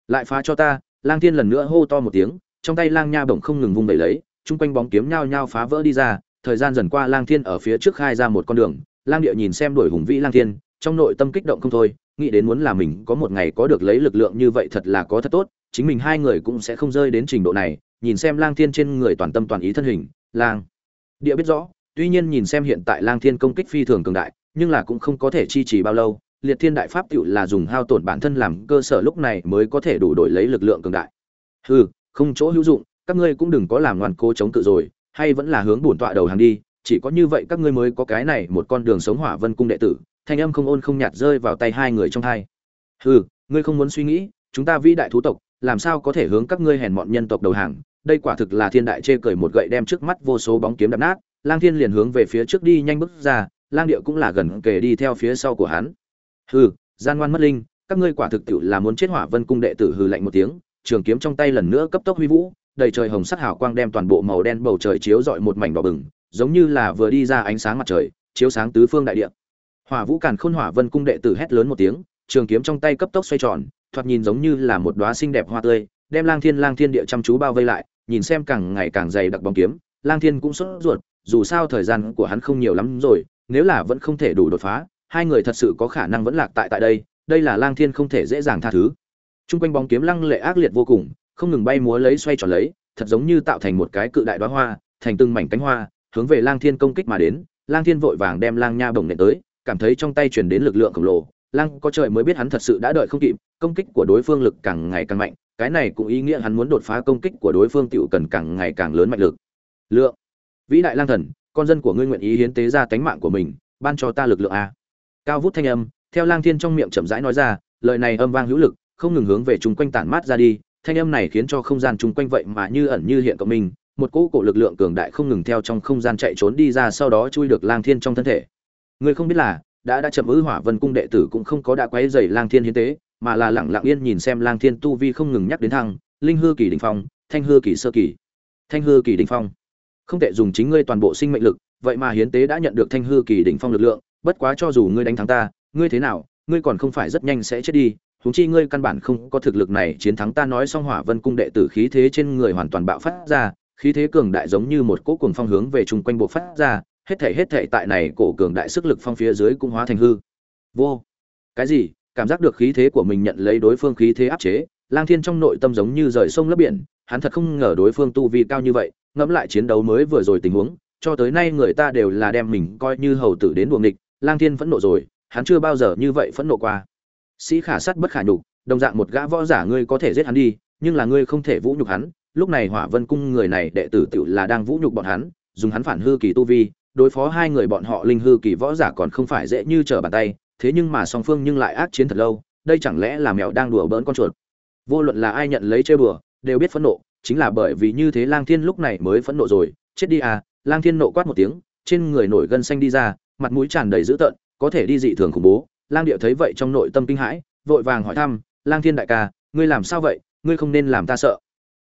Lại phá cho ta, lang thiên lần nữa hô to một tiếng, trong tay lang nha bổng không ngừng vung đẩy lấy, chung quanh bóng kiếm nhao nhao phá vỡ đi ra, thời gian dần qua lang thiên ở phía trước khai ra một con đường, lang địa nhìn xem đuổi hùng vĩ lang thiên, trong nội tâm kích động không thôi, nghĩ đến muốn là mình có một ngày có được lấy lực lượng như vậy thật là có thật tốt, chính mình hai người cũng sẽ không rơi đến trình độ này nhìn xem lang thiên trên người toàn tâm toàn ý thân hình, lang. Địa biết rõ, tuy nhiên nhìn xem hiện tại lang thiên công kích phi thường cường đại, nhưng là cũng không có thể chi trì bao lâu. Liệt thiên đại pháp tựu là dùng hao tổn bản thân làm cơ sở lúc này mới có thể đủ đổi lấy lực lượng cường đại. Hừ, không chỗ hữu dụng, các ngươi cũng đừng có làm ngoan cố chống cự rồi, hay vẫn là hướng bổn tọa đầu hàng đi, chỉ có như vậy các ngươi mới có cái này một con đường sống hỏa vân cung đệ tử, thanh âm không ôn không nhạt rơi vào tay hai người trong hai. Hừ, ngươi không muốn suy nghĩ, chúng ta vĩ đại thú tộc làm sao có thể hướng các ngươi hèn mọn nhân tộc đầu hàng? Đây quả thực là thiên đại chê cười một gậy đem trước mắt vô số bóng kiếm đập nát. Lang thiên liền hướng về phía trước đi nhanh bước ra, lang điệu cũng là gần kề đi theo phía sau của hắn. Hừ, gian ngoan mất linh, các ngươi quả thực tiệu là muốn chết hỏa vân cung đệ tử hừ lạnh một tiếng, trường kiếm trong tay lần nữa cấp tốc huy vũ, đầy trời hồng sắc hào quang đem toàn bộ màu đen bầu trời chiếu rọi một mảnh đỏ bừng, giống như là vừa đi ra ánh sáng mặt trời, chiếu sáng tứ phương đại địa. Hỏa vũ càn khôn hỏa vân cung đệ tử hét lớn một tiếng, trường kiếm trong tay cấp tốc xoay tròn thoạt nhìn giống như là một đóa xinh đẹp hoa tươi đem lang thiên lang thiên địa chăm chú bao vây lại nhìn xem càng ngày càng dày đặc bóng kiếm lang thiên cũng sốt ruột dù sao thời gian của hắn không nhiều lắm rồi nếu là vẫn không thể đủ đột phá hai người thật sự có khả năng vẫn lạc tại tại đây đây là lang thiên không thể dễ dàng tha thứ Trung quanh bóng kiếm lăng lệ ác liệt vô cùng, không ngừng bay múa lấy xoay tròn lấy, thật giống như tạo thành một cái cự đại đóa hoa, thành từng mảnh cánh hoa, hướng về Lang Thiên công kích mà đến. Lang Thiên vội vàng đem Lang Nha bổng nện tới, cảm thấy trong tay truyền đến lực lượng khổng lồ, Lang có trời mới biết hắn thật sự đã đợi không kịp, công kích của đối phương lực càng ngày càng mạnh, cái này cũng ý nghĩa hắn muốn đột phá công kích của đối phương tiểu cần càng ngày càng lớn mạnh lực. Lượng. Vĩ đại Lang thần, con dân của ngươi nguyện ý hiến tế ra tánh mạng của mình, ban cho ta lực lượng a. Cao vút thanh âm, theo Lang Thiên trong miệng chậm rãi nói ra, lời này âm vang hữu lực, không ngừng hướng về chung quanh tản mát ra đi thanh âm này khiến cho không gian chung quanh vậy mà như ẩn như hiện cộng mình một cỗ cổ lực lượng cường đại không ngừng theo trong không gian chạy trốn đi ra sau đó chui được lang thiên trong thân thể người không biết là đã đã chậm ư hỏa vân cung đệ tử cũng không có đã quấy dày lang thiên hiến tế, mà là lẳng lặng yên nhìn xem lang thiên tu vi không ngừng nhắc đến thăng, linh hư kỳ đình phong, thanh hư kỳ sơ kỳ. Thanh hư kỳ đình phong. Không thể dùng chính ngươi toàn bộ sinh mệnh lực, vậy mà hiến tế đã nhận được thanh hư kỳ đỉnh phong lực lượng, bất quá cho dù ngươi đánh thắng ta, ngươi thế nào, ngươi còn không phải rất nhanh sẽ chết đi. Huống chi ngươi căn bản không có thực lực này, chiến thắng ta nói xong hỏa vân cung đệ tử khí thế trên người hoàn toàn bạo phát ra, khí thế cường đại giống như một cỗ cuồng phong hướng về chung quanh bộ phát ra hết thể hết thể tại này cổ cường đại sức lực phong phía dưới cũng hóa thành hư. Vô. Cái gì? Cảm giác được khí thế của mình nhận lấy đối phương khí thế áp chế, lang thiên trong nội tâm giống như rời sông lấp biển, hắn thật không ngờ đối phương tu vi cao như vậy, ngẫm lại chiến đấu mới vừa rồi tình huống, cho tới nay người ta đều là đem mình coi như hầu tử đến buồng địch lang thiên phẫn nộ rồi, hắn chưa bao giờ như vậy phẫn nộ qua. Sĩ khả sắt bất khả nhục, đồng dạng một gã võ giả ngươi có thể giết hắn đi, nhưng là ngươi không thể vũ nhục hắn, lúc này hỏa vân cung người này đệ tử tiểu là đang vũ nhục bọn hắn, dùng hắn phản hư kỳ tu vi đối phó hai người bọn họ linh hư kỳ võ giả còn không phải dễ như trở bàn tay, thế nhưng mà song phương nhưng lại ác chiến thật lâu, đây chẳng lẽ là mèo đang đùa bỡn con chuột? Vô luận là ai nhận lấy chơi bừa, đều biết phẫn nộ, chính là bởi vì như thế lang thiên lúc này mới phẫn nộ rồi. Chết đi à lang thiên nộ quát một tiếng, trên người nổi gân xanh đi ra, mặt mũi tràn đầy dữ tợn, có thể đi dị thường khủng bố. Lang điệu thấy vậy trong nội tâm kinh hãi, vội vàng hỏi thăm, lang thiên đại ca, ngươi làm sao vậy? Ngươi không nên làm ta sợ.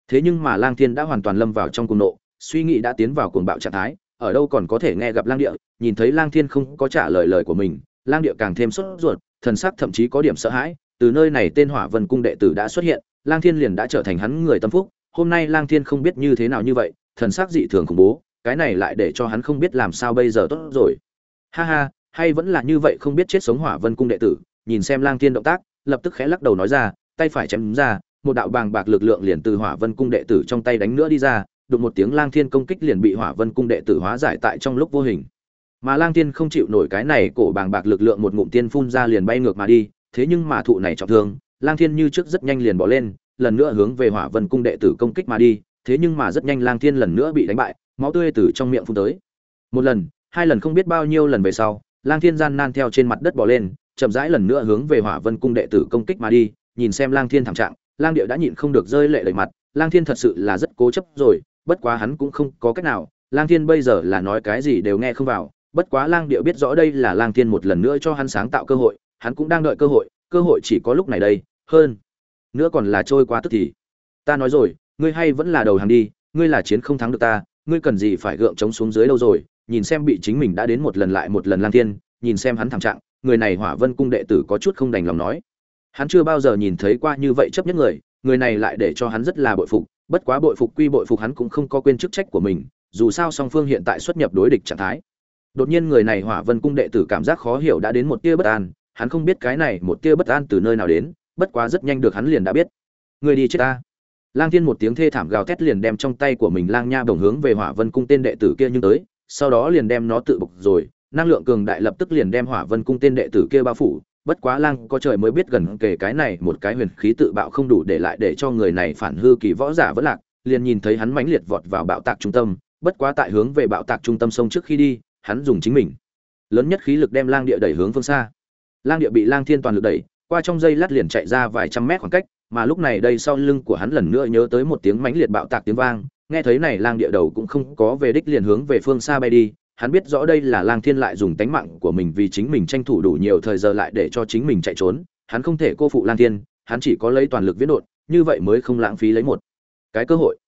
Thế nhưng mà lang thiên đã hoàn toàn lâm vào trong cuồng nộ, suy nghĩ đã tiến vào cuồng bạo trạng thái ở đâu còn có thể nghe gặp lang địa, nhìn thấy lang thiên không có trả lời lời của mình, lang địa càng thêm sốt ruột, thần sắc thậm chí có điểm sợ hãi, từ nơi này tên hỏa vân cung đệ tử đã xuất hiện, lang thiên liền đã trở thành hắn người tâm phúc, hôm nay lang thiên không biết như thế nào như vậy, thần sắc dị thường khủng bố, cái này lại để cho hắn không biết làm sao bây giờ tốt rồi. Ha ha, hay vẫn là như vậy không biết chết sống hỏa vân cung đệ tử, nhìn xem lang thiên động tác, lập tức khẽ lắc đầu nói ra, tay phải chém ra, một đạo bàng bạc lực lượng liền từ hỏa vân cung đệ tử trong tay đánh nữa đi ra đụng một tiếng lang thiên công kích liền bị hỏa vân cung đệ tử hóa giải tại trong lúc vô hình. Mà lang thiên không chịu nổi cái này cổ bàng bạc lực lượng một ngụm tiên phun ra liền bay ngược mà đi, thế nhưng mà thụ này trọng thương, lang thiên như trước rất nhanh liền bỏ lên, lần nữa hướng về hỏa vân cung đệ tử công kích mà đi, thế nhưng mà rất nhanh lang thiên lần nữa bị đánh bại, máu tươi từ trong miệng phun tới. Một lần, hai lần không biết bao nhiêu lần về sau, lang thiên gian nan theo trên mặt đất bỏ lên, chậm rãi lần nữa hướng về hỏa vân cung đệ tử công kích mà đi, nhìn xem lang thiên thảm trạng, lang điệu đã nhịn không được rơi lệ đầy mặt, lang thiên thật sự là rất cố chấp rồi bất quá hắn cũng không có cách nào, lang thiên bây giờ là nói cái gì đều nghe không vào, bất quá lang điệu biết rõ đây là lang thiên một lần nữa cho hắn sáng tạo cơ hội, hắn cũng đang đợi cơ hội cơ hội chỉ có lúc này đây, hơn nữa còn là trôi qua tức thì. Ta nói rồi, ngươi hay vẫn là đầu hàng đi, ngươi là chiến không thắng được ta, ngươi cần gì phải gượng chống xuống dưới đâu rồi, nhìn xem bị chính mình đã đến một lần lại một lần lang thiên, nhìn xem hắn thảm trạng, người này hỏa vân cung đệ tử có chút không đành lòng nói. Hắn chưa bao giờ nhìn thấy qua như vậy chấp nhất người người này lại để cho hắn rất là bội phục bất quá bội phục quy bội phục hắn cũng không có quên chức trách của mình, dù sao song phương hiện tại xuất nhập đối địch trạng thái. Đột nhiên người này hỏa vân cung đệ tử cảm giác khó hiểu đã đến một tia bất an, hắn không biết cái này một tia bất an từ nơi nào đến, bất quá rất nhanh được hắn liền đã biết. Người đi chết ta. Lang thiên một tiếng thê thảm gào thét liền đem trong tay của mình lang nha bổng hướng về hỏa vân cung tên đệ tử kia nhưng tới, sau đó liền đem nó tự bục rồi, năng lượng cường đại lập tức liền đem hỏa vân cung tên đệ tử kia bao phủ bất quá lang có trời mới biết gần kể cái này một cái huyền khí tự bạo không đủ để lại để cho người này phản hư kỳ võ giả vẫn lạc, liền nhìn thấy hắn mãnh liệt vọt vào bạo tạc trung tâm, bất quá tại hướng về bạo tạc trung tâm sông trước khi đi, hắn dùng chính mình. Lớn nhất khí lực đem lang địa đẩy hướng phương xa. Lang địa bị lang thiên toàn lực đẩy, qua trong dây lát liền chạy ra vài trăm mét khoảng cách, mà lúc này đây sau lưng của hắn lần nữa nhớ tới một tiếng mãnh liệt bạo tạc tiếng vang, nghe thấy này lang địa đầu cũng không có về đích liền hướng về phương xa bay đi hắn biết rõ đây là lang thiên lại dùng tánh mạng của mình vì chính mình tranh thủ đủ nhiều thời giờ lại để cho chính mình chạy trốn, hắn không thể cô phụ lang thiên, hắn chỉ có lấy toàn lực viễn đột như vậy mới không lãng phí lấy một cái cơ hội.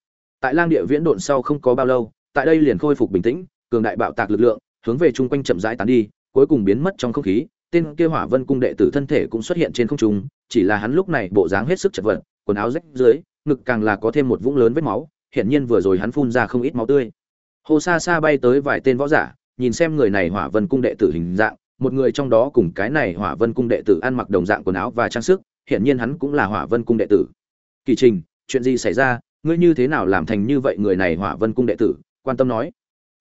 Tại lang địa viễn đột sau không có bao lâu, tại đây liền khôi phục bình tĩnh, cường đại bạo tạc lực lượng, hướng về chung quanh chậm rãi tán đi, cuối cùng biến mất trong không khí, tên kia hỏa vân cung đệ tử thân thể cũng xuất hiện trên không trung, chỉ là hắn lúc này bộ dáng hết sức chật vật, quần áo rách dưới, ngực càng là có thêm một vũng lớn vết máu, hiển nhiên vừa rồi hắn phun ra không ít máu tươi hồ xa xa bay tới vài tên võ giả, nhìn xem người này hỏa vân cung đệ tử hình dạng, một người trong đó cùng cái này hỏa vân cung đệ tử ăn mặc đồng dạng quần áo và trang sức, hiển nhiên hắn cũng là hỏa vân cung đệ tử. Kỳ trình, chuyện gì xảy ra? Ngươi như thế nào làm thành như vậy người này hỏa vân cung đệ tử? Quan tâm nói.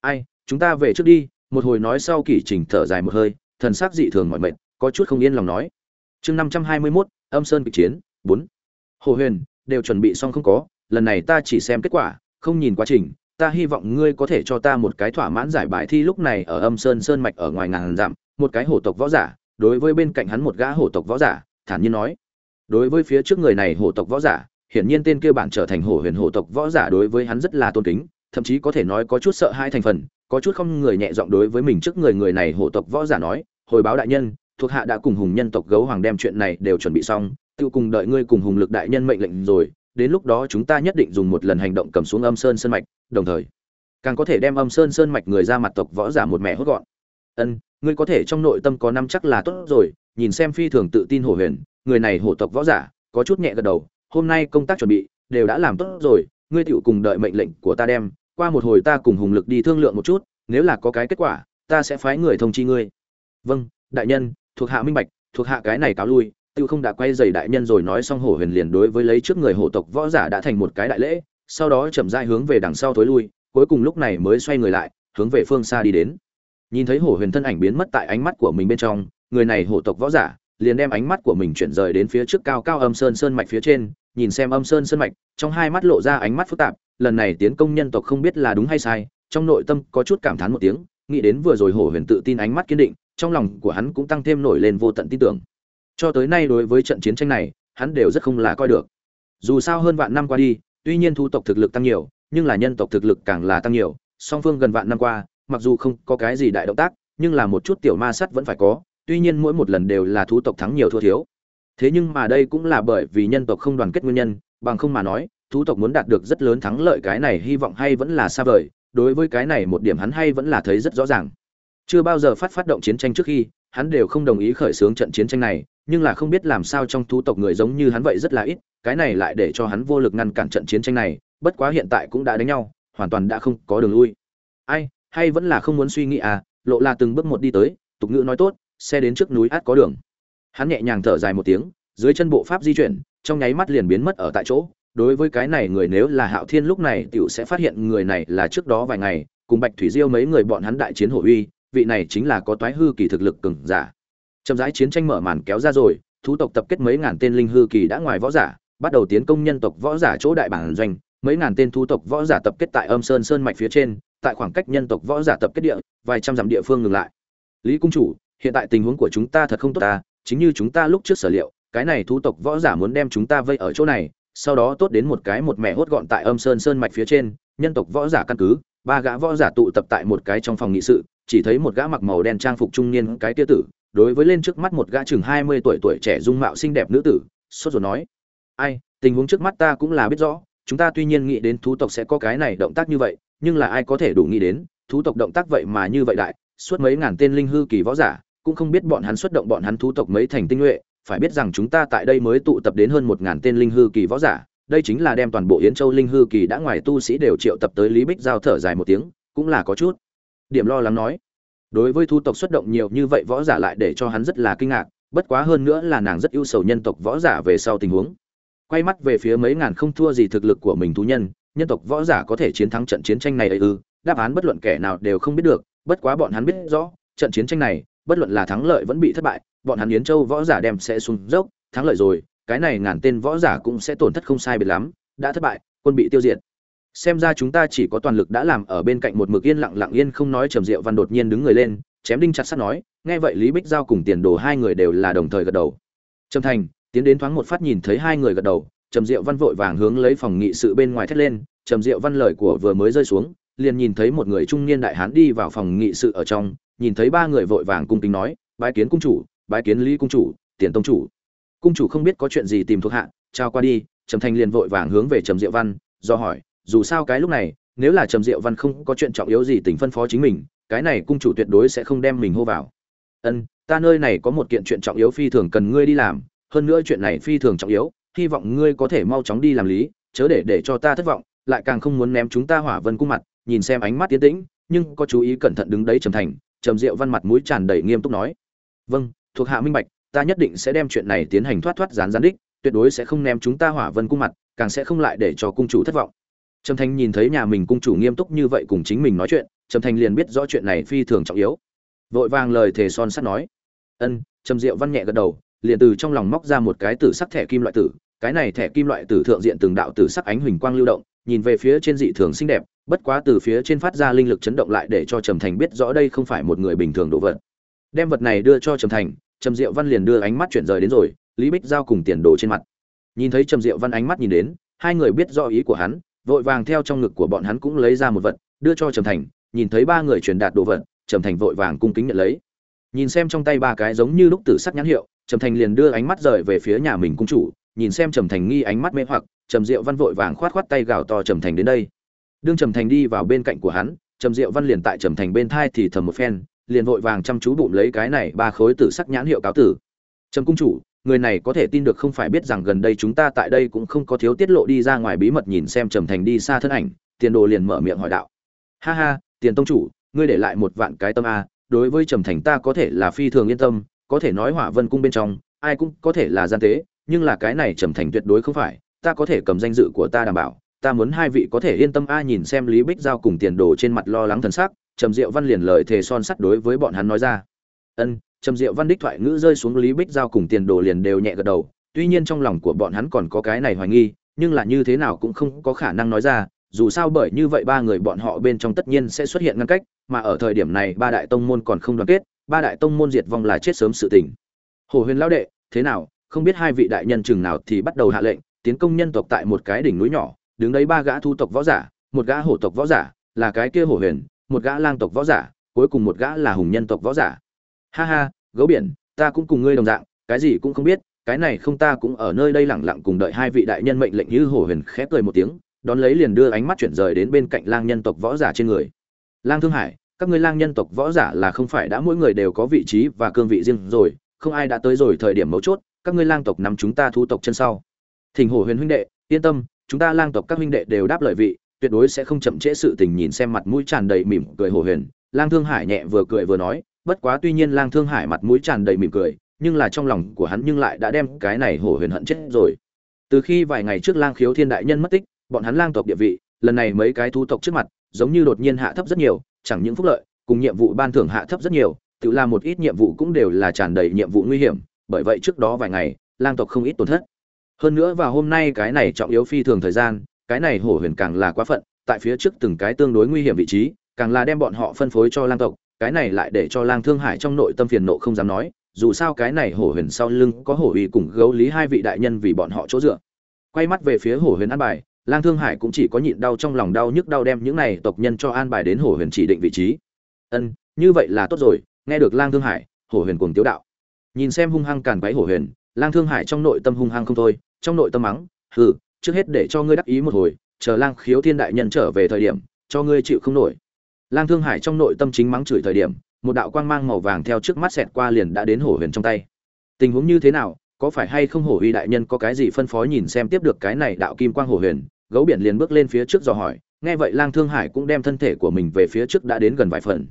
Ai, chúng ta về trước đi, một hồi nói sau kỳ trình thở dài một hơi, thần sắc dị thường mọi mệt, có chút không yên lòng nói. Chương năm trăm hai mươi mốt, âm sơn kịch chiến, bốn. Hồ huyền, đều chuẩn bị xong không có, lần này ta chỉ xem kết quả, không nhìn quá trình ta hy vọng ngươi có thể cho ta một cái thỏa mãn giải bài thi lúc này ở âm sơn sơn mạch ở ngoài ngàn dặm, một cái hổ tộc võ giả, đối với bên cạnh hắn một gã hổ tộc võ giả, thản nhiên nói. Đối với phía trước người này hổ tộc võ giả, hiển nhiên tên kia bản trở thành hổ huyền hổ tộc võ giả đối với hắn rất là tôn kính, thậm chí có thể nói có chút sợ hai thành phần, có chút không người nhẹ giọng đối với mình trước người người này hổ tộc võ giả nói, hồi báo đại nhân, thuộc hạ đã cùng hùng nhân tộc gấu hoàng đem chuyện này đều chuẩn bị xong tự cùng đợi ngươi cùng hùng lực đại nhân mệnh lệnh rồi đến lúc đó chúng ta nhất định dùng một lần hành động cầm xuống âm sơn sơn mạch, đồng thời, càng có thể đem âm sơn sơn mạch người ra mặt tộc võ giả một mẹ hốt gọn. Ân, ngươi có thể trong nội tâm có năm chắc là tốt rồi, nhìn xem phi thường tự tin hổ huyền, người này hổ tộc võ giả, có chút nhẹ gật đầu, hôm nay công tác chuẩn bị, đều đã làm tốt rồi, ngươi tựu cùng đợi mệnh lệnh của ta đem, qua một hồi ta cùng hùng lực đi thương lượng một chút, nếu là có cái kết quả, ta sẽ phái người thông chi ngươi. Vâng đại nhân, thuộc hạ minh bạch, thuộc hạ cái này cáo lui tiêu không đã quay dày đại nhân rồi nói xong hổ huyền liền đối với lấy trước người hổ tộc võ giả đã thành một cái đại lễ, sau đó chậm rãi hướng về đằng sau thối lui, cuối cùng lúc này mới xoay người lại, hướng về phương xa đi đến. Nhìn thấy hổ huyền thân ảnh biến mất tại ánh mắt của mình bên trong, người này hổ tộc võ giả, liền đem ánh mắt của mình chuyển rời đến phía trước cao cao âm sơn sơn mạch phía trên, nhìn xem âm sơn sơn mạch, trong hai mắt lộ ra ánh mắt phức tạp, lần này tiến công nhân tộc không biết là đúng hay sai, trong nội tâm có chút cảm thán một tiếng, nghĩ đến vừa rồi hổ huyền tự tin ánh mắt kiên định, trong lòng của hắn cũng tăng thêm nổi lên vô tận tin tưởng cho tới nay đối với trận chiến tranh này, hắn đều rất không là coi được. Dù sao hơn vạn năm qua đi, tuy nhiên thu tộc thực lực tăng nhiều, nhưng là nhân tộc thực lực càng là tăng nhiều. Song phương gần vạn năm qua, mặc dù không có cái gì đại động tác, nhưng là một chút tiểu ma sắt vẫn phải có, tuy nhiên mỗi một lần đều là thú tộc thắng nhiều thua thiếu. Thế nhưng mà đây cũng là bởi vì nhân tộc không đoàn kết nguyên nhân, bằng không mà nói thú tộc muốn đạt được rất lớn thắng lợi cái này hy vọng hay vẫn là xa vời, đối với cái này một điểm hắn hay vẫn là thấy rất rõ ràng. Chưa bao giờ phát phát động chiến tranh trước khi, hắn đều không đồng ý khởi xướng trận chiến tranh này nhưng là không biết làm sao trong thú tộc người giống như hắn vậy rất là ít, cái này lại để cho hắn vô lực ngăn cản trận chiến tranh này, bất quá hiện tại cũng đã đánh nhau, hoàn toàn đã không có đường lui. Ai, hay vẫn là không muốn suy nghĩ à lộ là từng bước một đi tới, tục ngữ nói tốt, xe đến trước núi át có đường. Hắn nhẹ nhàng thở dài một tiếng, dưới chân bộ pháp di chuyển, trong nháy mắt liền biến mất ở tại chỗ. Đối với cái này người nếu là hạo thiên lúc này, tiểu sẽ phát hiện người này là trước đó vài ngày, cùng bạch thủy diêu mấy người bọn hắn đại chiến hổ uy, vị này chính là có toái hư kỳ thực lực cường giả chậm rãi chiến tranh mở màn kéo ra rồi, thú tộc tập kết mấy ngàn tên linh hư kỳ đã ngoài võ giả, bắt đầu tiến công nhân tộc võ giả chỗ đại bản doanh. Mấy ngàn tên thú tộc võ giả tập kết tại âm sơn sơn mạch phía trên, tại khoảng cách nhân tộc võ giả tập kết địa, vài trăm dặm địa phương ngừng lại. Lý cung chủ, hiện tại tình huống của chúng ta thật không tốt ta, chính như chúng ta lúc trước sở liệu, cái này thú tộc võ giả muốn đem chúng ta vây ở chỗ này, sau đó tốt đến một cái một mẹ hốt gọn tại âm sơn sơn mạch phía trên, nhân tộc võ giả căn cứ, ba gã võ giả tụ tập tại một cái trong phòng nghị sự, chỉ thấy một gã mặc màu đen trang phục trung niên cái tia tử đối với lên trước mắt một gã chừng hai mươi tuổi tuổi trẻ dung mạo xinh đẹp nữ tử, sốt rồi nói, ai, tình huống trước mắt ta cũng là biết rõ, chúng ta tuy nhiên nghĩ đến thú tộc sẽ có cái này động tác như vậy, nhưng là ai có thể đủ nghĩ đến, thú tộc động tác vậy mà như vậy đại, suốt mấy ngàn tên linh hư kỳ võ giả, cũng không biết bọn hắn xuất động bọn hắn thú tộc mấy thành tinh nhuệ, phải biết rằng chúng ta tại đây mới tụ tập đến hơn một ngàn tên linh hư kỳ võ giả, đây chính là đem toàn bộ yến châu linh hư kỳ đã ngoài tu sĩ đều triệu tập tới lý bích giao thở dài một tiếng, cũng là có chút điểm lo lắng nói đối với thu tộc xuất động nhiều như vậy võ giả lại để cho hắn rất là kinh ngạc, bất quá hơn nữa là nàng rất ưu sầu nhân tộc võ giả về sau tình huống. Quay mắt về phía mấy ngàn không thua gì thực lực của mình thú nhân nhân tộc võ giả có thể chiến thắng trận chiến tranh này ấy ư, đáp án bất luận kẻ nào đều không biết được, bất quá bọn hắn biết rõ, trận chiến tranh này, bất luận là thắng lợi vẫn bị thất bại, bọn hắn yến châu võ giả đem sẽ xuống dốc, thắng lợi rồi, cái này ngàn tên võ giả cũng sẽ tổn thất không sai biệt lắm, đã thất bại, quân bị tiêu diệt xem ra chúng ta chỉ có toàn lực đã làm ở bên cạnh một mực yên lặng lặng yên không nói trầm diệu văn đột nhiên đứng người lên, chém đinh chặt sắt nói, nghe vậy lý bích giao cùng tiền đồ hai người đều là đồng thời gật đầu. Trầm thành tiến đến thoáng một phát nhìn thấy hai người gật đầu, trầm diệu văn vội vàng hướng lấy phòng nghị sự bên ngoài thét lên, trầm diệu văn lời của vừa mới rơi xuống, liền nhìn thấy một người trung niên đại hán đi vào phòng nghị sự ở trong, nhìn thấy ba người vội vàng cung kính nói, bái kiến cung chủ, bái kiến lý cung chủ, tiền tông chủ. Cung chủ không biết có chuyện gì tìm thuộc hạ trao qua đi. Trầm thành liền vội vàng hướng về trầm diệu văn, do hỏi dù sao cái lúc này, nếu là trầm diệu văn không có chuyện trọng yếu gì tỉnh phân phó chính mình, cái này cung chủ tuyệt đối sẽ không đem mình hô vào. Ân, ta nơi này có một kiện chuyện trọng yếu phi thường cần ngươi đi làm, hơn nữa chuyện này phi thường trọng yếu, hy vọng ngươi có thể mau chóng đi làm lý, chớ để để cho ta thất vọng, lại càng không muốn ném chúng ta hỏa vân cung mặt, nhìn xem ánh mắt tiến tĩnh, nhưng có chú ý cẩn thận đứng đấy trầm thành, trầm diệu văn mặt mũi tràn đầy nghiêm túc nói. Vâng thuộc hạ minh bạch, ta nhất định sẽ đem chuyện này tiến hành thoát thoát gián gián đích, tuyệt đối sẽ không ném chúng ta hỏa vân cung mặt, càng sẽ không lại để cho cung chủ thất vọng trầm Thanh nhìn thấy nhà mình cung chủ nghiêm túc như vậy cùng chính mình nói chuyện, trầm Thanh liền biết rõ chuyện này phi thường trọng yếu. Vội vàng lời thề son sắt nói. Ân. Trầm diệu văn nhẹ gật đầu, liền từ trong lòng móc ra một cái tử sắc thẻ kim loại tử. Cái này thẻ kim loại tử thượng diện từng đạo tử sắc ánh huỳnh quang lưu động, nhìn về phía trên dị thường xinh đẹp, bất quá từ phía trên phát ra linh lực chấn động lại để cho trầm thành biết rõ đây không phải một người bình thường đồ vật. Đem vật này đưa cho trầm thành, trầm diệu văn liền đưa ánh mắt chuyển rời đến rồi, lý bích giao cùng tiền đồ trên mặt. Nhìn thấy trầm diệu văn ánh mắt nhìn đến, hai người biết rõ ý của hắn vội vàng theo trong ngực của bọn hắn cũng lấy ra một vật, đưa cho trầm thành, nhìn thấy ba người truyền đạt đồ vật, trầm thành vội vàng cung kính nhận lấy. Nhìn xem trong tay ba cái giống như lúc tử sắc nhãn hiệu, trầm thành liền đưa ánh mắt rời về phía nhà mình cung chủ, nhìn xem trầm thành nghi ánh mắt mê hoặc, trầm diệu văn vội vàng khoát khoát tay gào to trầm thành đến đây. Đương trầm thành đi vào bên cạnh của hắn, trầm diệu văn liền tại trầm thành bên thai thì thầm một phen, liền vội vàng chăm chú bụng lấy cái này ba khối tử sắc nhãn hiệu cáo tử. Trầm cung chủ người này có thể tin được không phải biết rằng gần đây chúng ta tại đây cũng không có thiếu tiết lộ đi ra ngoài bí mật nhìn xem trầm thành đi xa thân ảnh, tiền đồ liền mở miệng hỏi đạo. Ha ha, tiền tông chủ, ngươi để lại một vạn cái tâm a, đối với trầm thành ta có thể là phi thường yên tâm, có thể nói hỏa vân cung bên trong, ai cũng có thể là gian tế, nhưng là cái này trầm thành tuyệt đối không phải, ta có thể cầm danh dự của ta đảm bảo, ta muốn hai vị có thể yên tâm a nhìn xem lý bích giao cùng tiền đồ trên mặt lo lắng thần sắc, trầm diệu văn liền lời thề son sắt đối với bọn hắn nói ra. Ân trầm diệu văn đích thoại ngữ rơi xuống lý bích giao cùng tiền đồ liền đều nhẹ gật đầu, tuy nhiên trong lòng của bọn hắn còn có cái này hoài nghi, nhưng là như thế nào cũng không có khả năng nói ra, dù sao bởi như vậy ba người bọn họ bên trong tất nhiên sẽ xuất hiện ngăn cách, mà ở thời điểm này ba đại tông môn còn không đoàn kết, ba đại tông môn diệt vong là chết sớm sự tình. Hồ huyền lão đệ, thế nào? Không biết hai vị đại nhân chừng nào thì bắt đầu hạ lệnh, tiến công nhân tộc tại một cái đỉnh núi nhỏ, đứng đấy ba gã thu tộc võ giả, một gã hổ tộc võ giả là cái kia hổ huyền, một gã lang tộc võ giả, cuối cùng một gã là hùng nhân tộc võ giả ha ha, gấu biển, ta cũng cùng ngươi đồng dạng, cái gì cũng không biết, cái này không ta cũng ở nơi đây lẳng lặng cùng đợi hai vị đại nhân mệnh lệnh như hổ huyền khép cười một tiếng, đón lấy liền đưa ánh mắt chuyển rời đến bên cạnh lang nhân tộc võ giả trên người. Lang thương hải, các ngươi lang nhân tộc võ giả là không phải đã mỗi người đều có vị trí và cương vị riêng rồi, không ai đã tới rồi thời điểm mấu chốt, các ngươi lang tộc nắm chúng ta thu tộc chân sau. Thỉnh hổ huyền huynh đệ, yên tâm, chúng ta lang tộc các huynh đệ đều đáp lời vị, tuyệt đối sẽ không chậm trễ sự tình nhìn xem mặt mũi tràn đầy mỉm cười hổ huyền. Lang thương hải nhẹ vừa cười vừa nói bất quá tuy nhiên lang thương hải mặt mũi tràn đầy mỉm cười, nhưng là trong lòng của hắn nhưng lại đã đem cái này hổ huyền hận chết rồi. Từ khi vài ngày trước lang khiếu thiên đại nhân mất tích, bọn hắn lang tộc địa vị, lần này mấy cái thu tộc trước mặt, giống như đột nhiên hạ thấp rất nhiều, chẳng những phúc lợi, cùng nhiệm vụ ban thưởng hạ thấp rất nhiều, tự làm một ít nhiệm vụ cũng đều là tràn đầy nhiệm vụ nguy hiểm, bởi vậy trước đó vài ngày, lang tộc không ít tổn thất. Hơn nữa vào hôm nay cái này trọng yếu phi thường thời gian, cái này hổ huyền càng là quá phận, tại phía trước từng cái tương đối nguy hiểm vị trí, càng là đem bọn họ phân phối cho lang tộc cái này lại để cho lang thương hải trong nội tâm phiền nộ không dám nói, dù sao cái này hổ huyền sau lưng có hổ uy cùng gấu lý hai vị đại nhân vì bọn họ chỗ dựa. Quay mắt về phía hổ huyền an bài, lang thương hải cũng chỉ có nhịn đau trong lòng đau nhức đau đem những này tộc nhân cho an bài đến hổ huyền chỉ định vị trí. Ân, như vậy là tốt rồi, nghe được lang thương hải, hổ huyền cùng tiếu đạo. Nhìn xem hung hăng càn quấy hổ huyền, lang thương hải trong nội tâm hung hăng không thôi, trong nội tâm mắng, hừ, trước hết để cho ngươi đắc ý một hồi, chờ lang khiếu thiên đại nhân trở về thời điểm, cho ngươi chịu không nổi lang thương hải trong nội tâm chính mắng chửi thời điểm, một đạo quang mang màu vàng theo trước mắt xẹt qua liền đã đến hổ huyền trong tay. Tình huống như thế nào, có phải hay không hổ uy đại nhân có cái gì phân phó nhìn xem tiếp được cái này đạo kim quang hổ huyền? Gấu biển liền bước lên phía trước dò hỏi, nghe vậy lang thương hải cũng đem thân thể của mình về phía trước đã đến gần vài phần.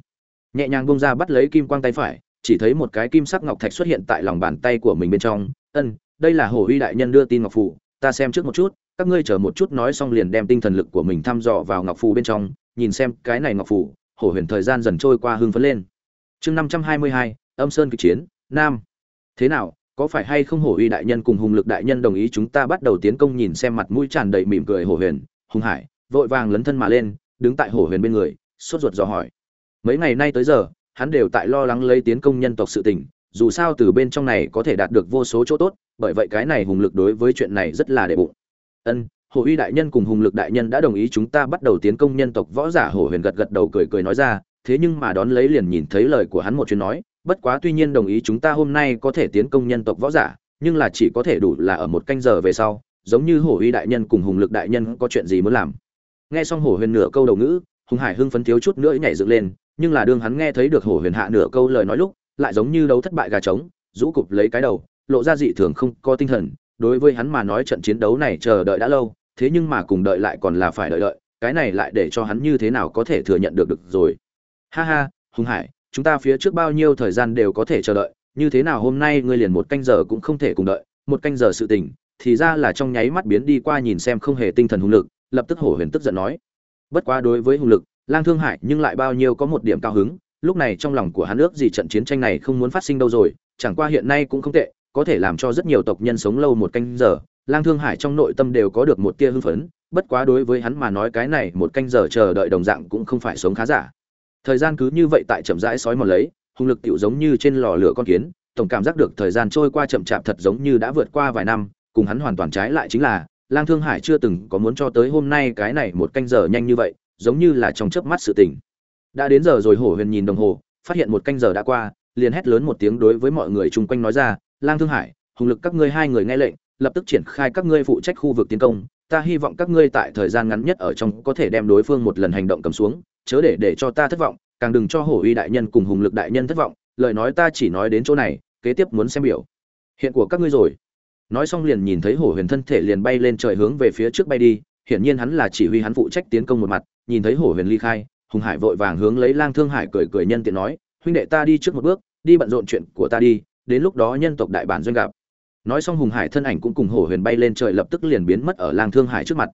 Nhẹ nhàng bông ra bắt lấy kim quang tay phải, chỉ thấy một cái kim sắc ngọc thạch xuất hiện tại lòng bàn tay của mình bên trong. Ân, đây là hổ uy đại nhân đưa tin ngọc phù, ta xem trước một chút, các ngươi chờ một chút nói xong liền đem tinh thần lực của mình thăm dò vào ngọc phù bên trong nhìn xem cái này ngọc phủ, hổ huyền thời gian dần trôi qua hưng phấn lên. Chương năm trăm hai mươi hai, âm sơn kịch chiến, nam. Thế nào, có phải hay không hổ uy đại nhân cùng hùng lực đại nhân đồng ý chúng ta bắt đầu tiến công nhìn xem mặt mũi tràn đầy mỉm cười hổ huyền, hùng hải, vội vàng lấn thân mà lên, đứng tại hổ huyền bên người, sốt ruột dò hỏi. Mấy ngày nay tới giờ, hắn đều tại lo lắng lấy tiến công nhân tộc sự tình, dù sao từ bên trong này có thể đạt được vô số chỗ tốt, bởi vậy cái này hùng lực đối với chuyện này rất là đệ bụng. Ân hổ uy đại nhân cùng hùng lực đại nhân đã đồng ý chúng ta bắt đầu tiến công nhân tộc võ giả hổ huyền gật gật đầu cười cười nói ra, thế nhưng mà đón lấy liền nhìn thấy lời của hắn một chuyến nói, bất quá tuy nhiên đồng ý chúng ta hôm nay có thể tiến công nhân tộc võ giả, nhưng là chỉ có thể đủ là ở một canh giờ về sau, giống như hổ uy đại nhân cùng hùng lực đại nhân có chuyện gì muốn làm. Nghe xong hổ huyền nửa câu đầu ngữ, hùng hải hưng phấn thiếu chút nữa nhảy dựng lên, nhưng là đương hắn nghe thấy được hổ huyền hạ nửa câu lời nói lúc, lại giống như đấu thất bại gà trống, rũ cụp lấy cái đầu, lộ ra dị thường không có tinh thần, đối với hắn mà nói trận chiến đấu này chờ đợi đã lâu thế nhưng mà cùng đợi lại còn là phải đợi đợi, cái này lại để cho hắn như thế nào có thể thừa nhận được được rồi. Ha ha, hùng hải, chúng ta phía trước bao nhiêu thời gian đều có thể chờ đợi, như thế nào hôm nay ngươi liền một canh giờ cũng không thể cùng đợi, một canh giờ sự tình, thì ra là trong nháy mắt biến đi qua nhìn xem không hề tinh thần hùng lực, lập tức hổ huyền tức giận nói. Bất quá đối với hùng lực, lang thương hải nhưng lại bao nhiêu có một điểm cao hứng, lúc này trong lòng của hắn ước gì trận chiến tranh này không muốn phát sinh đâu rồi, chẳng qua hiện nay cũng không tệ có thể làm cho rất nhiều tộc nhân sống lâu một canh giờ, lang thương hải trong nội tâm đều có được một tia hưng phấn, bất quá đối với hắn mà nói cái này một canh giờ chờ đợi đồng dạng cũng không phải sống khá giả thời gian cứ như vậy tại chậm rãi sói mòn lấy hùng lực tựu giống như trên lò lửa con kiến, tổng cảm giác được thời gian trôi qua chậm chạp thật giống như đã vượt qua vài năm, cùng hắn hoàn toàn trái lại chính là, lang thương hải chưa từng có muốn cho tới hôm nay cái này một canh giờ nhanh như vậy, giống như là trong chớp mắt sự tỉnh. đã đến giờ rồi, hổ huyền nhìn đồng hồ, phát hiện một canh giờ đã qua, liền hét lớn một tiếng đối với mọi người chung quanh nói ra lang thương hải, hùng lực các ngươi hai người nghe lệnh, lập tức triển khai các ngươi phụ trách khu vực tiến công. Ta hy vọng các ngươi tại thời gian ngắn nhất ở trong có thể đem đối phương một lần hành động cầm xuống, chớ để để cho ta thất vọng, càng đừng cho hổ uy đại nhân cùng hùng lực đại nhân thất vọng, lời nói ta chỉ nói đến chỗ này, kế tiếp muốn xem biểu. Hiện của các ngươi rồi. Nói xong liền nhìn thấy hổ huyền thân thể liền bay lên trời hướng về phía trước bay đi, hiển nhiên hắn là chỉ huy hắn phụ trách tiến công một mặt, nhìn thấy hổ huyền ly khai, hùng hải vội vàng hướng lấy lang thương hải cười cười nhân tiện nói, huynh đệ ta đi trước một bước, đi bận rộn chuyện của ta đi đến lúc đó nhân tộc đại bản doanh gặp. Nói xong hùng hải thân ảnh cũng cùng hổ huyền bay lên trời lập tức liền biến mất ở lang thương hải trước mặt.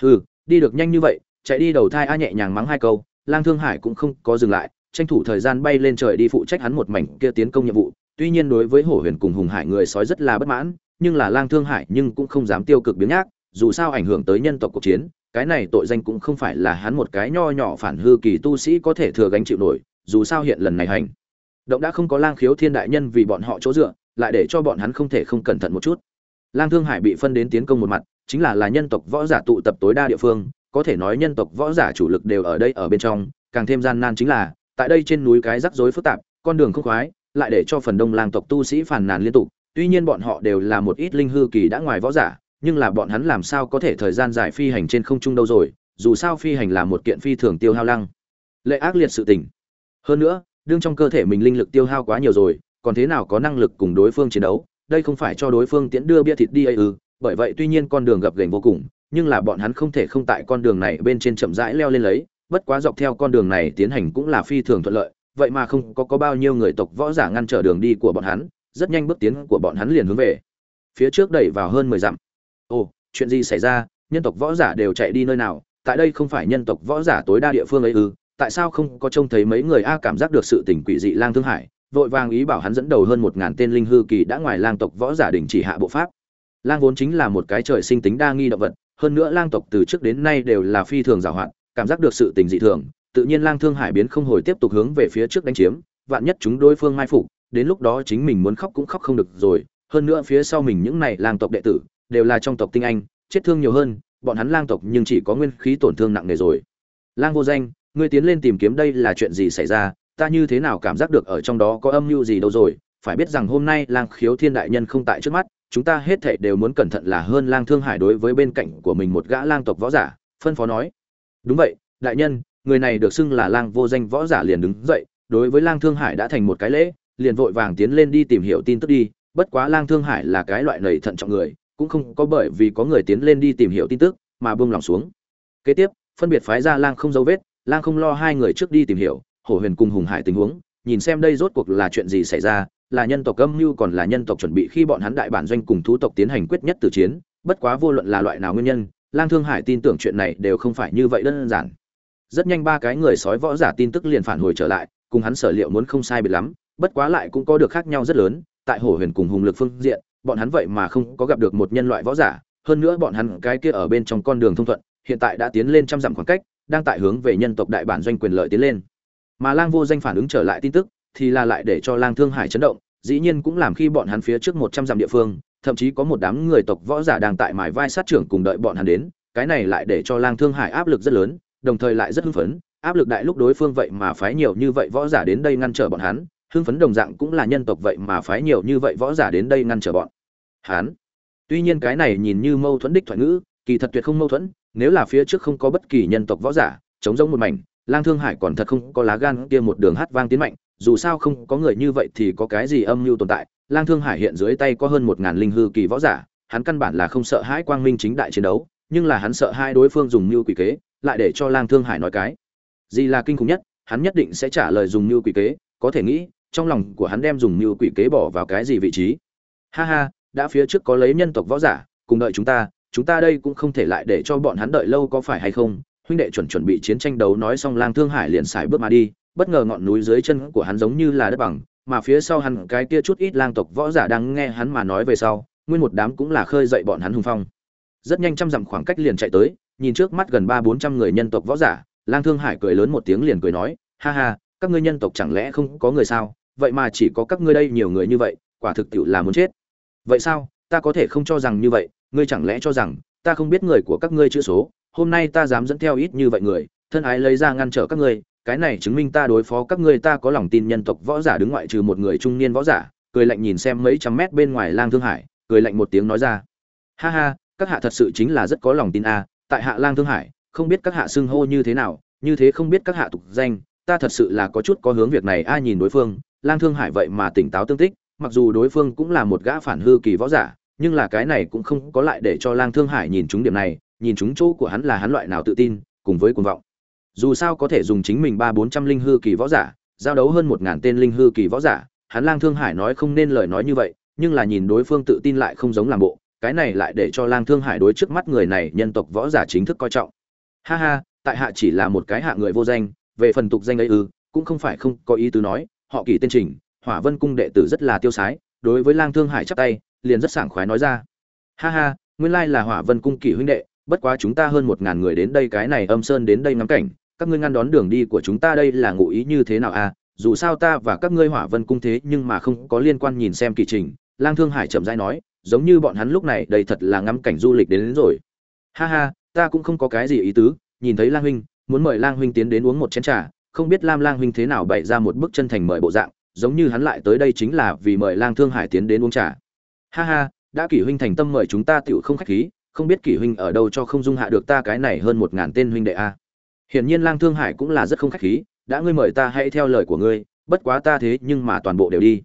Hừ, đi được nhanh như vậy, chạy đi đầu thai a nhẹ nhàng mắng hai câu, lang thương hải cũng không có dừng lại, tranh thủ thời gian bay lên trời đi phụ trách hắn một mảnh kia tiến công nhiệm vụ. Tuy nhiên đối với hổ huyền cùng hùng hải người sói rất là bất mãn, nhưng là lang thương hải nhưng cũng không dám tiêu cực biến nhác, dù sao ảnh hưởng tới nhân tộc cuộc chiến, cái này tội danh cũng không phải là hắn một cái nho nhỏ phản hư kỳ tu sĩ có thể thừa gánh chịu nổi, dù sao hiện lần này hành động đã không có lang khiếu thiên đại nhân vì bọn họ chỗ dựa, lại để cho bọn hắn không thể không cẩn thận một chút. Lang thương hải bị phân đến tiến công một mặt, chính là là nhân tộc võ giả tụ tập tối đa địa phương, có thể nói nhân tộc võ giả chủ lực đều ở đây ở bên trong, càng thêm gian nan chính là, tại đây trên núi cái rắc rối phức tạp, con đường không khoái, lại để cho phần đông lang tộc tu sĩ phàn nàn liên tục, tuy nhiên bọn họ đều là một ít linh hư kỳ đã ngoài võ giả, nhưng là bọn hắn làm sao có thể thời gian dài phi hành trên không trung đâu rồi, dù sao phi hành là một kiện phi thường tiêu hao lăng. Lệ ác liệt sự tình. Hơn nữa đương trong cơ thể mình linh lực tiêu hao quá nhiều rồi, còn thế nào có năng lực cùng đối phương chiến đấu? Đây không phải cho đối phương tiễn đưa bia thịt đi ấy ư? Bởi vậy tuy nhiên con đường gập ghềnh vô cùng, nhưng là bọn hắn không thể không tại con đường này bên trên chậm rãi leo lên lấy, bất quá dọc theo con đường này tiến hành cũng là phi thường thuận lợi, vậy mà không có có bao nhiêu người tộc võ giả ngăn trở đường đi của bọn hắn, rất nhanh bước tiến của bọn hắn liền hướng về phía trước đẩy vào hơn mười dặm. Ồ, chuyện gì xảy ra? Nhân tộc võ giả đều chạy đi nơi nào? Tại đây không phải nhân tộc võ giả tối đa địa phương ấy ư? Tại sao không có trông thấy mấy người a cảm giác được sự tình quỷ dị lang thương hải vội vàng ý bảo hắn dẫn đầu hơn một ngàn tên linh hư kỳ đã ngoài lang tộc võ giả đình chỉ hạ bộ pháp. Lang vốn chính là một cái trời sinh tính đa nghi động vật hơn nữa lang tộc từ trước đến nay đều là phi thường giàu hạn, cảm giác được sự tình dị thường tự nhiên lang thương hải biến không hồi tiếp tục hướng về phía trước đánh chiếm vạn nhất chúng đối phương mai phục đến lúc đó chính mình muốn khóc cũng khóc không được rồi hơn nữa phía sau mình những này lang tộc đệ tử đều là trong tộc tinh anh chết thương nhiều hơn bọn hắn lang tộc nhưng chỉ có nguyên khí tổn thương nặng nề rồi. Lang vô danh ngươi tiến lên tìm kiếm đây là chuyện gì xảy ra, ta như thế nào cảm giác được ở trong đó có âm mưu gì đâu rồi? Phải biết rằng hôm nay lang khiếu thiên đại nhân không tại trước mắt, chúng ta hết thảy đều muốn cẩn thận là hơn lang thương hải đối với bên cạnh của mình một gã lang tộc võ giả, phân phó nói. Đúng vậy, đại nhân, người này được xưng là lang vô danh võ giả liền đứng dậy, đối với lang thương hải đã thành một cái lễ, liền vội vàng tiến lên đi tìm hiểu tin tức đi. Bất quá lang thương hải là cái loại nầy thận trọng người, cũng không có bởi vì có người tiến lên đi tìm hiểu tin tức mà buông lòng xuống. Kế tiếp, phân biệt phái ra lang không dấu vết lang không lo hai người trước đi tìm hiểu, hổ huyền cùng hùng hải tình huống, nhìn xem đây rốt cuộc là chuyện gì xảy ra, là nhân tộc âm mưu còn là nhân tộc chuẩn bị khi bọn hắn đại bản doanh cùng thú tộc tiến hành quyết nhất từ chiến, bất quá vô luận là loại nào nguyên nhân, lang thương hải tin tưởng chuyện này đều không phải như vậy đơn giản. Rất nhanh ba cái người sói võ giả tin tức liền phản hồi trở lại, cùng hắn sở liệu muốn không sai biệt lắm, bất quá lại cũng có được khác nhau rất lớn, tại hổ huyền cùng hùng lực phương diện, bọn hắn vậy mà không có gặp được một nhân loại võ giả, hơn nữa bọn hắn cái kia ở bên trong con đường thông thuận, hiện tại đã tiến lên trăm dặm khoảng cách đang tại hướng về nhân tộc đại bản doanh quyền lợi tiến lên. Mà lang vô danh phản ứng trở lại tin tức, thì là lại để cho lang thương hải chấn động, dĩ nhiên cũng làm khi bọn hắn phía trước một trăm dặm địa phương, thậm chí có một đám người tộc võ giả đang tại mài vai sát trưởng cùng đợi bọn hắn đến, cái này lại để cho lang thương hải áp lực rất lớn, đồng thời lại rất hưng phấn, áp lực đại lúc đối phương vậy mà phái nhiều như vậy võ giả đến đây ngăn trở bọn hắn, hưng phấn đồng dạng cũng là nhân tộc vậy mà phái nhiều như vậy võ giả đến đây ngăn trở bọn hắn. Tuy nhiên cái này nhìn như mâu thuẫn đích thoại ngữ, kỳ thật tuyệt không mâu thuẫn nếu là phía trước không có bất kỳ nhân tộc võ giả, chống giống một mảnh, lang thương hải còn thật không có lá gan kia một đường hát vang tiến mạnh, dù sao không có người như vậy thì có cái gì âm mưu tồn tại. Lang thương hải hiện dưới tay có hơn một ngàn linh hư kỳ võ giả, hắn căn bản là không sợ hãi quang minh chính đại chiến đấu, nhưng là hắn sợ hai đối phương dùng mưu quỷ kế, lại để cho lang thương hải nói cái gì là kinh khủng nhất, hắn nhất định sẽ trả lời dùng mưu quỷ kế, có thể nghĩ, trong lòng của hắn đem dùng mưu quỷ kế bỏ vào cái gì vị trí. Ha ha, đã phía trước có lấy nhân tộc võ giả, cùng đợi chúng ta chúng ta đây cũng không thể lại để cho bọn hắn đợi lâu có phải hay không? Huynh đệ chuẩn chuẩn bị chiến tranh đấu nói xong lang thương hải liền xài bước mà đi, bất ngờ ngọn núi dưới chân của hắn giống như là đất bằng, mà phía sau hắn cái kia chút ít lang tộc võ giả đang nghe hắn mà nói về sau, nguyên một đám cũng là khơi dậy bọn hắn hùng phong. Rất nhanh trăm dặm khoảng cách liền chạy tới, nhìn trước mắt gần ba bốn trăm người nhân tộc võ giả, lang thương hải cười lớn một tiếng liền cười nói, ha ha, các ngươi nhân tộc chẳng lẽ không có người sao? Vậy mà chỉ có các ngươi đây nhiều người như vậy, quả thực tiệu là muốn chết. Vậy sao? Ta có thể không cho rằng như vậy ngươi chẳng lẽ cho rằng, ta không biết người của các ngươi chữ số, hôm nay ta dám dẫn theo ít như vậy người, thân ái lấy ra ngăn trở các ngươi, cái này chứng minh ta đối phó các ngươi ta có lòng tin nhân tộc võ giả đứng ngoại trừ một người trung niên võ giả, cười lạnh nhìn xem mấy trăm mét bên ngoài lang thương hải, cười lạnh một tiếng nói ra. Ha ha, các hạ thật sự chính là rất có lòng tin a à, tại hạ lang thương hải, không biết các hạ xưng hô như thế nào, như thế không biết các hạ tục danh, ta thật sự là có chút có hướng việc này a nhìn đối phương, lang thương hải vậy mà tỉnh táo tương tích, mặc dù đối phương cũng là một gã phản hư kỳ võ giả nhưng là cái này cũng không có lại để cho lang thương hải nhìn chúng điểm này, nhìn chúng chỗ của hắn là hắn loại nào tự tin, cùng với cuồng vọng. Dù sao có thể dùng chính mình ba bốn trăm linh hư kỳ võ giả, giao đấu hơn một ngàn tên linh hư kỳ võ giả, hắn lang thương hải nói không nên lời nói như vậy, nhưng là nhìn đối phương tự tin lại không giống làm bộ, cái này lại để cho lang thương hải đối trước mắt người này nhân tộc võ giả chính thức coi trọng. Ha ha, tại hạ chỉ là một cái hạ người vô danh, về phần tục danh ấy ư, cũng không phải không có ý tứ nói, họ kỳ tên trình, hỏa vân cung đệ tử rất là tiêu sái, đối với lang thương hải chắp tay liền rất sảng khoái nói ra. Ha ha nguyên lai là hỏa vân cung kỷ huynh đệ bất quá chúng ta hơn một ngàn người đến đây cái này âm sơn đến đây ngắm cảnh các ngươi ngăn đón đường đi của chúng ta đây là ngụ ý như thế nào à? Dù sao ta và các ngươi hỏa vân cung thế nhưng mà không có liên quan nhìn xem kỳ trình lang thương hải chậm rãi nói giống như bọn hắn lúc này đây thật là ngắm cảnh du lịch đến, đến rồi. Ha ha ta cũng không có cái gì ý tứ nhìn thấy lang huynh muốn mời lang huynh tiến đến uống một chén trà không biết lam lang huynh thế nào bày ra một bức chân thành mời bộ dạng giống như hắn lại tới đây chính là vì mời lang thương hải tiến đến uống trà ha ha, đã kỷ huynh thành tâm mời chúng ta tựu không khách khí, không biết kỷ huynh ở đâu cho không dung hạ được ta cái này hơn một ngàn tên huynh đệ a. Hiển nhiên lang thương hải cũng là rất không khách khí, đã ngươi mời ta hãy theo lời của ngươi, bất quá ta thế nhưng mà toàn bộ đều đi.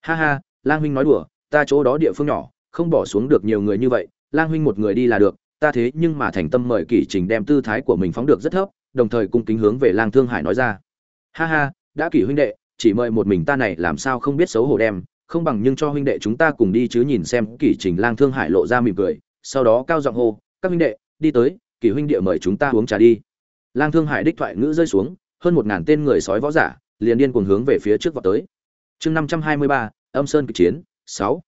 Ha ha, lang huynh nói đùa, ta chỗ đó địa phương nhỏ, không bỏ xuống được nhiều người như vậy, lang huynh một người đi là được, ta thế nhưng mà thành tâm mời kỷ trình đem tư thái của mình phóng được rất thấp, đồng thời cung kính hướng về lang thương hải nói ra. Ha ha, đã kỷ huynh đệ, chỉ mời một mình ta này làm sao không biết xấu hổ đem không bằng nhưng cho huynh đệ chúng ta cùng đi chứ nhìn xem kỷ trình lang thương hải lộ ra mỉm cười, sau đó cao giọng hô, các huynh đệ, đi tới, kỷ huynh đệ mời chúng ta uống trà đi. Lang thương hải đích thoại ngữ rơi xuống, hơn một ngàn tên người sói võ giả liền điên cuồng hướng về phía trước vọt tới. Chương năm trăm hai mươi ba, âm sơn kịch chiến, sáu.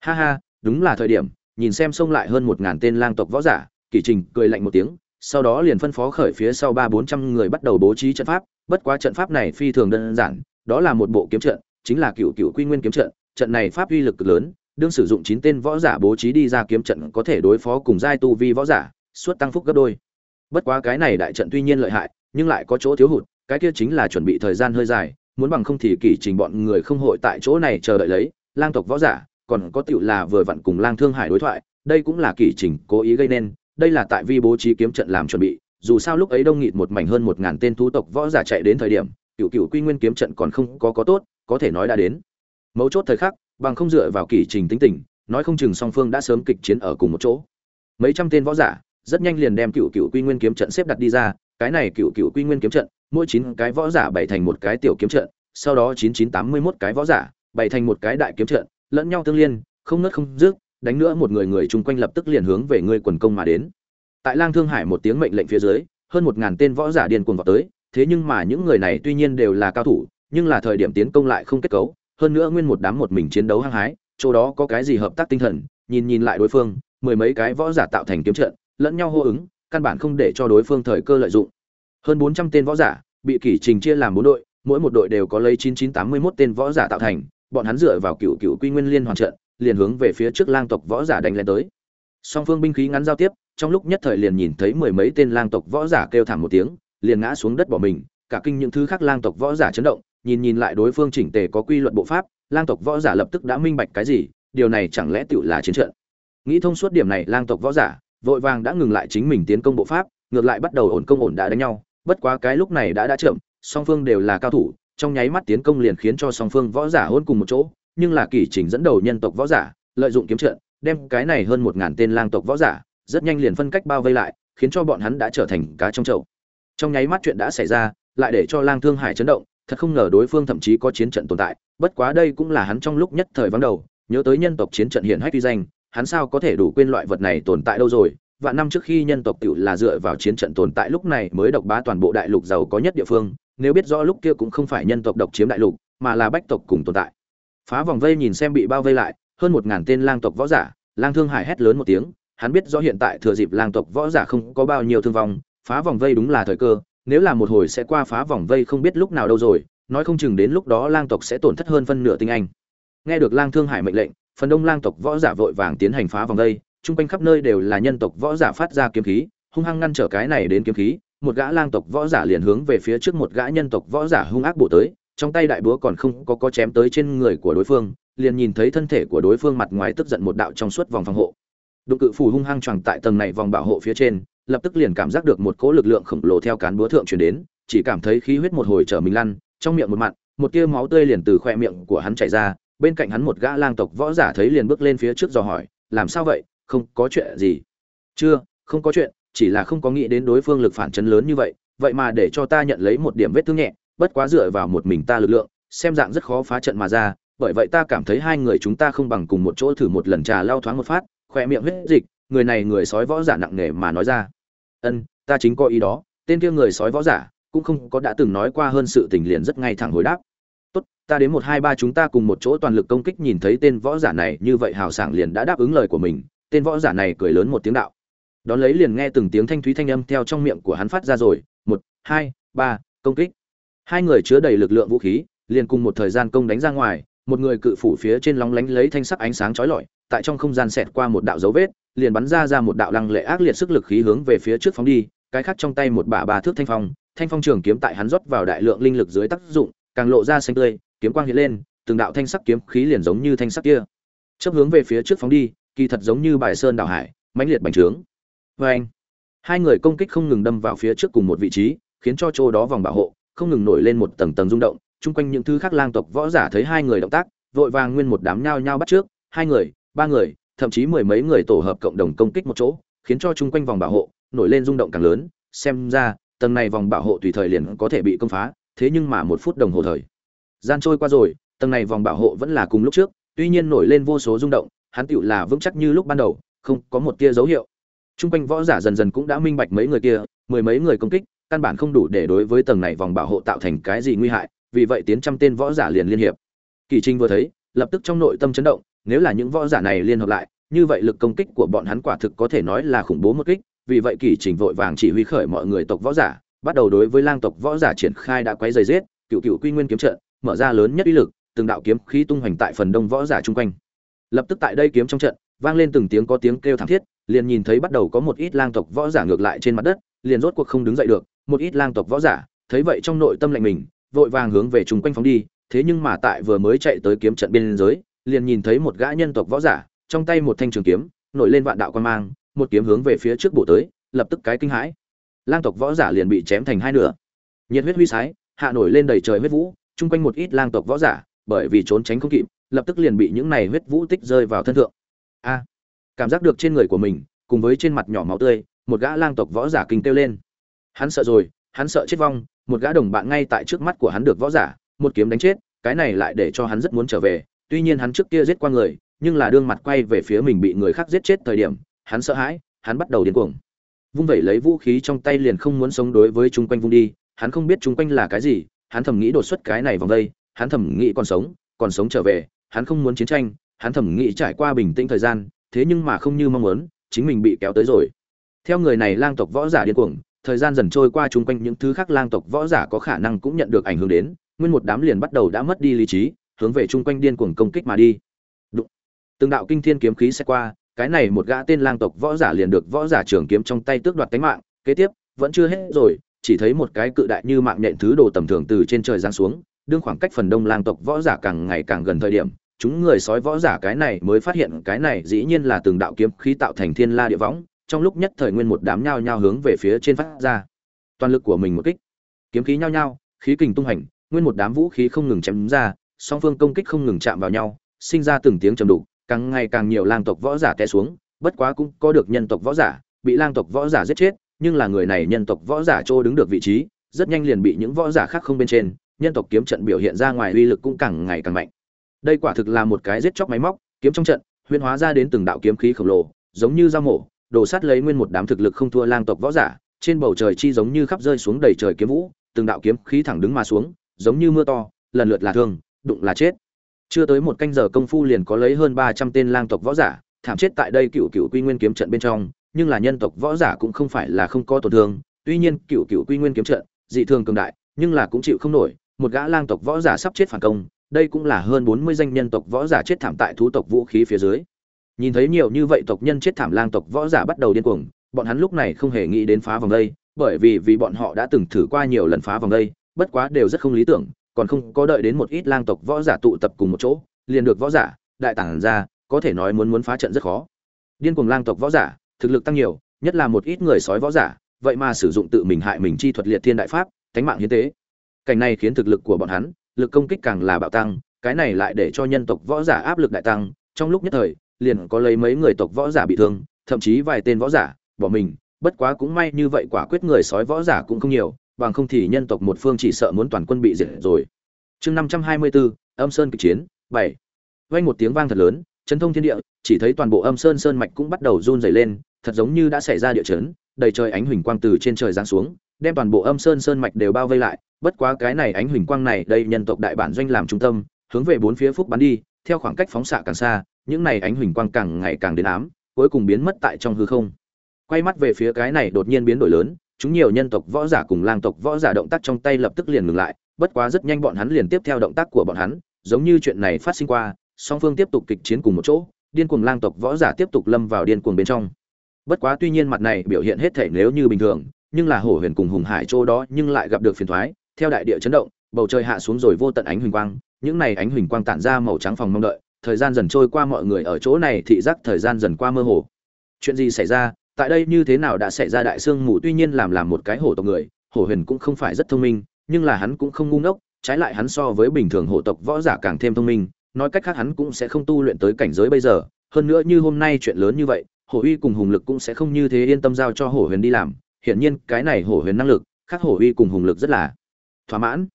Ha ha, đúng là thời điểm, nhìn xem xông lại hơn một ngàn tên lang tộc võ giả, kỷ trình cười lạnh một tiếng, sau đó liền phân phó khởi phía sau ba bốn trăm người bắt đầu bố trí trận pháp, bất quá trận pháp này phi thường đơn giản, đó là một bộ kiếm trận, chính là cựu cựu quy nguyên kiếm trận trận này pháp uy lực cực lớn, đương sử dụng chín tên võ giả bố trí đi ra kiếm trận có thể đối phó cùng giai tu vi võ giả, suốt tăng phúc gấp đôi. Bất quá cái này đại trận tuy nhiên lợi hại, nhưng lại có chỗ thiếu hụt, cái kia chính là chuẩn bị thời gian hơi dài, muốn bằng không thì kỷ trình bọn người không hội tại chỗ này chờ đợi lấy, lang tộc võ giả, còn có tựu là vừa vặn cùng lang thương hải đối thoại, đây cũng là kỷ trình cố ý gây nên, đây là tại vi bố trí kiếm trận làm chuẩn bị, dù sao lúc ấy đông nghịt một mảnh hơn một ngàn tên thú tộc võ giả chạy đến thời điểm, cựu cựu quy nguyên kiếm trận còn không có có tốt, có thể nói đã đến mấu chốt thời khắc, bằng không dựa vào kỷ trình tính tình, nói không chừng song phương đã sớm kịch chiến ở cùng một chỗ. Mấy trăm tên võ giả, rất nhanh liền đem cựu cựu quy nguyên kiếm trận xếp đặt đi ra, cái này cựu cựu quy nguyên kiếm trận, mỗi chín cái võ giả bày thành một cái tiểu kiếm trận, sau đó chín chín tám mươi mốt cái võ giả bày thành một cái đại kiếm trận, lẫn nhau tương liên, không nứt không rước đánh nữa một người người chung quanh lập tức liền hướng về ngươi quần công mà đến. Tại lang thương hải một tiếng mệnh lệnh phía dưới, hơn một ngàn tên võ giả điên cuồng vào tới, thế nhưng mà những người này tuy nhiên đều là cao thủ, nhưng là thời điểm tiến công lại không kết cấu hơn nữa nguyên một đám một mình chiến đấu hăng hái, chỗ đó có cái gì hợp tác tinh thần, nhìn nhìn lại đối phương, mười mấy cái võ giả tạo thành kiếm trận, lẫn nhau hô ứng, căn bản không để cho đối phương thời cơ lợi dụng. Hơn bốn trăm tên võ giả bị kỷ trình chia làm bốn đội, mỗi một đội đều có lấy chín chín tám mươi mốt tên võ giả tạo thành, bọn hắn dựa vào cựu cựu quy nguyên liên hoàn trận, liền hướng về phía trước lang tộc võ giả đánh lên tới. Song phương binh khí ngắn giao tiếp, trong lúc nhất thời liền nhìn thấy mười mấy tên lang tộc võ giả kêu thảm một tiếng, liền ngã xuống đất bỏ mình, cả kinh những thứ khác lang tộc võ giả chấn động nhìn nhìn lại đối phương chỉnh tề có quy luật bộ pháp, lang tộc võ giả lập tức đã minh bạch cái gì, điều này chẳng lẽ tựu là chiến trận? Nghĩ thông suốt điểm này, lang tộc võ giả vội vàng đã ngừng lại chính mình tiến công bộ pháp, ngược lại bắt đầu ổn công ổn đã đánh nhau. Bất quá cái lúc này đã đã chậm, song phương đều là cao thủ, trong nháy mắt tiến công liền khiến cho song phương võ giả hôn cùng một chỗ, nhưng là kỳ trình dẫn đầu nhân tộc võ giả lợi dụng kiếm trận, đem cái này hơn một ngàn tên lang tộc võ giả rất nhanh liền phân cách bao vây lại, khiến cho bọn hắn đã trở thành cá trong chậu. Trong nháy mắt chuyện đã xảy ra, lại để cho lang thương hải chấn động thật không ngờ đối phương thậm chí có chiến trận tồn tại, bất quá đây cũng là hắn trong lúc nhất thời vắng đầu, nhớ tới nhân tộc chiến trận hiện hách uy danh, hắn sao có thể đủ quên loại vật này tồn tại đâu rồi và năm trước khi nhân tộc tiểu là dựa vào chiến trận tồn tại lúc này mới độc bá toàn bộ đại lục giàu có nhất địa phương, nếu biết rõ lúc kia cũng không phải nhân tộc độc chiếm đại lục, mà là bách tộc cùng tồn tại. Phá vòng vây nhìn xem bị bao vây lại, hơn một ngàn tên lang tộc võ giả, lang thương hải hét lớn một tiếng, hắn biết rõ hiện tại thừa dịp lang tộc võ giả không có bao nhiêu thương vong, phá vòng vây đúng là thời cơ nếu là một hồi sẽ qua phá vòng vây không biết lúc nào đâu rồi, nói không chừng đến lúc đó lang tộc sẽ tổn thất hơn phân nửa tinh anh. Nghe được lang thương hải mệnh lệnh, phần đông lang tộc võ giả vội vàng tiến hành phá vòng vây, chung quanh khắp nơi đều là nhân tộc võ giả phát ra kiếm khí, hung hăng ngăn trở cái này đến kiếm khí, một gã lang tộc võ giả liền hướng về phía trước một gã nhân tộc võ giả hung ác bổ tới, trong tay đại búa còn không có có chém tới trên người của đối phương, liền nhìn thấy thân thể của đối phương mặt ngoài tức giận một đạo trong suốt vòng phòng hộ. Đụng cự phủ hung hăng choàng tại tầng này vòng bảo hộ phía trên lập tức liền cảm giác được một cỗ lực lượng khổng lồ theo cán búa thượng truyền đến, chỉ cảm thấy khí huyết một hồi trở mình lăn, trong miệng một mặn, một tia máu tươi liền từ khoe miệng của hắn chảy ra, bên cạnh hắn một gã lang tộc võ giả thấy liền bước lên phía trước dò hỏi, làm sao vậy? Không có chuyện gì? Chưa, không có chuyện, chỉ là không có nghĩ đến đối phương lực phản chấn lớn như vậy vậy mà để cho ta nhận lấy một điểm vết thương nhẹ, bất quá dựa vào một mình ta lực lượng, xem dạng rất khó phá trận mà ra, bởi vậy ta cảm thấy hai người chúng ta không bằng cùng một chỗ thử một lần trà lao thoáng một phát, khoe miệng huyết dịch, người này người sói võ giả nặng nề mà nói ra ân, ta chính có ý đó, tên kia người sói võ giả, cũng không có đã từng nói qua hơn sự tình liền rất ngay thẳng hồi đáp. Tốt, ta đến một hai ba chúng ta cùng một chỗ toàn lực công kích nhìn thấy tên võ giả này, như vậy hào sảng liền đã đáp ứng lời của mình, tên võ giả này cười lớn một tiếng đạo. Đón lấy liền nghe từng tiếng thanh thúy thanh âm theo trong miệng của hắn phát ra rồi, một, hai, ba, công kích. Hai người chứa đầy lực lượng vũ khí, liền cùng một thời gian công đánh ra ngoài, một người cự phủ phía trên lóng lánh lấy thanh sắc ánh sáng chói lọi tại trong không gian xẹt qua một đạo dấu vết, liền bắn ra ra một đạo lăng lệ ác liệt sức lực khí hướng về phía trước phóng đi, cái khác trong tay một bả ba thước thanh phong thanh phong trường kiếm tại hắn rót vào đại lượng linh lực dưới tác dụng, càng lộ ra xanh tươi, kiếm quang hiện lên, từng đạo thanh sắc kiếm khí liền giống như thanh sắc kia, Chớp hướng về phía trước phóng đi, kỳ thật giống như bài sơn đảo hải, mãnh liệt bành trướng. Vê anh, hai người công kích không ngừng đâm vào phía trước cùng một vị trí, khiến cho chỗ đó vòng bảo hộ không ngừng nổi lên một tầng tầng rung động, chung quanh những thứ khác lang tộc võ giả thấy hai người động tác, vội vàng nguyên một đám nhao nhao bắt trước, hai người ba người thậm chí mười mấy người tổ hợp cộng đồng công kích một chỗ khiến cho chung quanh vòng bảo hộ nổi lên rung động càng lớn xem ra tầng này vòng bảo hộ tùy thời liền có thể bị công phá thế nhưng mà một phút đồng hồ thời gian trôi qua rồi tầng này vòng bảo hộ vẫn là cùng lúc trước tuy nhiên nổi lên vô số rung động hắn tựu là vững chắc như lúc ban đầu không có một tia dấu hiệu Trung quanh võ giả dần dần cũng đã minh bạch mấy người kia, mười mấy người công kích, căn bản không đủ để đối với tầng này vòng bảo hộ tạo thành cái gì nguy hại, vì vậy tiến trăm tên võ giả liền liên hiệp. Kỳ Trinh vừa thấy, lập tức trong nội tâm chấn động, nếu là những võ giả này liên hợp lại, như vậy lực công kích của bọn hắn quả thực có thể nói là khủng bố một kích, vì vậy kỷ Trình vội vàng chỉ huy khởi mọi người tộc võ giả, bắt đầu đối với lang tộc võ giả triển khai đã quấy rầy giết, cựu cựu quy nguyên kiếm trận, mở ra lớn nhất uy lực, từng đạo kiếm khí tung hoành tại phần đông võ giả chung quanh. Lập tức tại đây kiếm trong trận, vang lên từng tiếng có tiếng kêu thảm thiết, liền nhìn thấy bắt đầu có một ít lang tộc võ giả ngược lại trên mặt đất, liền rốt cuộc không đứng dậy được, một ít lang tộc võ giả, thấy vậy trong nội tâm lạnh mình, vội vàng hướng về chung quanh phóng đi, thế nhưng mà tại vừa mới chạy tới kiếm trận bên dưới, liền nhìn thấy một gã nhân tộc võ giả, trong tay một thanh trường kiếm, nổi lên vạn đạo quan mang, một kiếm hướng về phía trước bổ tới, lập tức cái kinh hãi. Lang tộc võ giả liền bị chém thành hai nửa. Nhiệt huyết huy sái, hạ nổi lên đầy trời huyết vũ, chung quanh một ít lang tộc võ giả, bởi vì trốn tránh không kịp, lập tức liền bị những này huyết vũ tích rơi vào thân thượng. A! cảm giác được trên người của mình cùng với trên mặt nhỏ máu tươi một gã lang tộc võ giả kinh kêu lên hắn sợ rồi hắn sợ chết vong một gã đồng bạn ngay tại trước mắt của hắn được võ giả một kiếm đánh chết cái này lại để cho hắn rất muốn trở về tuy nhiên hắn trước kia giết qua người nhưng là đương mặt quay về phía mình bị người khác giết chết thời điểm hắn sợ hãi hắn bắt đầu điên cuồng vung vẩy lấy vũ khí trong tay liền không muốn sống đối với chung quanh vung đi hắn không biết chung quanh là cái gì hắn thầm nghĩ đột xuất cái này vòng đây hắn thầm nghĩ còn sống còn sống trở về hắn không muốn chiến tranh hắn thầm nghĩ trải qua bình tĩnh thời gian thế nhưng mà không như mong muốn, chính mình bị kéo tới rồi. Theo người này lang tộc võ giả điên cuồng, thời gian dần trôi qua chung quanh những thứ khác lang tộc võ giả có khả năng cũng nhận được ảnh hưởng đến, nguyên một đám liền bắt đầu đã mất đi lý trí, hướng về chung quanh điên cuồng công kích mà đi. Đụng. Từng đạo kinh thiên kiếm khí sẽ qua, cái này một gã tên lang tộc võ giả liền được võ giả trưởng kiếm trong tay tước đoạt tính mạng, kế tiếp, vẫn chưa hết rồi, chỉ thấy một cái cự đại như mạng nhện thứ đồ tầm thường từ trên trời giáng xuống, đương khoảng cách phần đông lang tộc võ giả càng ngày càng gần thời điểm, chúng người sói võ giả cái này mới phát hiện cái này dĩ nhiên là từng đạo kiếm khí tạo thành thiên la địa võng, trong lúc nhất thời nguyên một đám nhao nhao hướng về phía trên phát ra. Toàn lực của mình một kích, kiếm khí nhao nhao, khí kình tung hành, nguyên một đám vũ khí không ngừng chém ra, song phương công kích không ngừng chạm vào nhau, sinh ra từng tiếng trầm đục, càng ngày càng nhiều lang tộc võ giả té xuống, bất quá cũng có được nhân tộc võ giả, bị lang tộc võ giả giết chết, nhưng là người này nhân tộc võ giả trô đứng được vị trí, rất nhanh liền bị những võ giả khác không bên trên, nhân tộc kiếm trận biểu hiện ra ngoài uy lực cũng càng ngày càng mạnh. Đây quả thực là một cái giết chóc máy móc kiếm trong trận huyễn hóa ra đến từng đạo kiếm khí khổng lồ giống như dao mổ đổ sát lấy nguyên một đám thực lực không thua lang tộc võ giả trên bầu trời chi giống như khắp rơi xuống đầy trời kiếm vũ từng đạo kiếm khí thẳng đứng mà xuống giống như mưa to lần lượt là thương đụng là chết. Chưa tới một canh giờ công phu liền có lấy hơn ba trăm tên lang tộc võ giả thảm chết tại đây cựu cựu quy nguyên kiếm trận bên trong nhưng là nhân tộc võ giả cũng không phải là không có tổn thương. Tuy nhiên cựu cựu quy nguyên kiếm trận dị thường cường đại nhưng là cũng chịu không nổi. Một gã lang tộc võ giả sắp chết phản công đây cũng là hơn bốn mươi danh nhân tộc võ giả chết thảm tại thú tộc vũ khí phía dưới. Nhìn thấy nhiều như vậy tộc nhân chết thảm lang tộc võ giả bắt đầu điên cuồng, bọn hắn lúc này không hề nghĩ đến phá vòng đây, bởi vì vì bọn họ đã từng thử qua nhiều lần phá vòng đây, bất quá đều rất không lý tưởng, còn không có đợi đến một ít lang tộc võ giả tụ tập cùng một chỗ, liền được võ giả đại tản ra, có thể nói muốn muốn phá trận rất khó. Điên cuồng lang tộc võ giả, thực lực tăng nhiều, nhất là một ít người sói võ giả, vậy mà sử dụng tự mình hại mình chi thuật liệt thiên đại pháp, cánh mạng hiến tế. Cảnh này khiến thực lực của bọn hắn lực công kích càng là bạo tăng, cái này lại để cho nhân tộc võ giả áp lực đại tăng, trong lúc nhất thời, liền có lấy mấy người tộc võ giả bị thương, thậm chí vài tên võ giả bỏ mình, bất quá cũng may như vậy quả quyết người sói võ giả cũng không nhiều, bằng không thì nhân tộc một phương chỉ sợ muốn toàn quân bị diệt rồi. Chương năm trăm hai mươi bốn âm sơn kịch chiến, bảy. Vang một tiếng vang thật lớn, chấn thông thiên địa, chỉ thấy toàn bộ âm sơn sơn mạch cũng bắt đầu run rẩy lên, thật giống như đã xảy ra địa chấn, đầy trời ánh huỳnh quang từ trên trời giáng xuống, đem toàn bộ âm sơn sơn mạch đều bao vây lại, bất quá cái này ánh huỳnh quang này đây nhân tộc đại bản doanh làm trung tâm, hướng về bốn phía phúc bắn đi, theo khoảng cách phóng xạ càng xa, những này ánh huỳnh quang càng ngày càng đến ám, cuối cùng biến mất tại trong hư không. Quay mắt về phía cái này đột nhiên biến đổi lớn chúng nhiều nhân tộc võ giả cùng lang tộc võ giả động tác trong tay lập tức liền ngừng lại, bất quá rất nhanh bọn hắn liền tiếp theo động tác của bọn hắn, giống như chuyện này phát sinh qua, song phương tiếp tục kịch chiến cùng một chỗ, điên cuồng lang tộc võ giả tiếp tục lâm vào điên cuồng bên trong bất quá tuy nhiên mặt này biểu hiện hết thể nếu như bình thường, nhưng là hổ huyền cùng hùng hải chỗ đó nhưng lại gặp được phiền toái. theo đại địa chấn động, bầu trời hạ xuống rồi vô tận ánh huỳnh quang, những này ánh huỳnh quang tản ra màu trắng phòng mong đợi, thời gian dần trôi qua mọi người ở chỗ này, thị giác thời gian dần qua mơ hồ chuyện gì xảy ra tại đây như thế nào đã xảy ra đại sương mù, tuy nhiên làm làm một cái hổ tộc người, hổ huyền cũng không phải rất thông minh, nhưng là hắn cũng không ngu ngốc, trái lại hắn so với bình thường hổ tộc võ giả càng thêm thông minh, nói cách khác hắn cũng sẽ không tu luyện tới cảnh giới bây giờ, hơn nữa như hôm nay chuyện lớn như vậy, hổ uy cùng hùng lực cũng sẽ không như thế yên tâm giao cho hổ huyền đi làm, hiển nhiên cái này hổ huyền năng lực, khác hổ uy cùng hùng lực rất là thỏa mãn.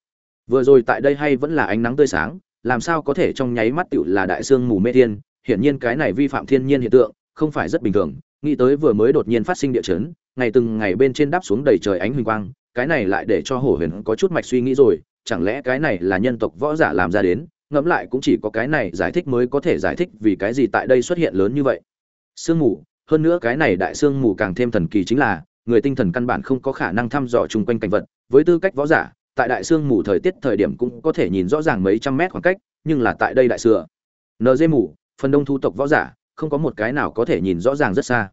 Vừa rồi tại đây hay vẫn là ánh nắng tươi sáng, làm sao có thể trong nháy mắt tựu là đại sương mù mê thiên, hiển nhiên cái này vi phạm thiên nhiên hiện tượng, không phải rất bình thường nghĩ tới vừa mới đột nhiên phát sinh địa chấn, ngày từng ngày bên trên đáp xuống đầy trời ánh huỳnh quang, cái này lại để cho hổ huyền có chút mạch suy nghĩ rồi, chẳng lẽ cái này là nhân tộc võ giả làm ra đến, ngẫm lại cũng chỉ có cái này giải thích mới có thể giải thích vì cái gì tại đây xuất hiện lớn như vậy. Sương mù, hơn nữa cái này đại sương mù càng thêm thần kỳ chính là, người tinh thần căn bản không có khả năng thăm dò chung quanh cảnh vật, với tư cách võ giả, tại đại sương mù thời tiết thời điểm cũng có thể nhìn rõ ràng mấy trăm mét khoảng cách, nhưng là tại đây đại sửa. Nd mù, phần đông thu tộc võ giả không có một cái nào có thể nhìn rõ ràng rất xa.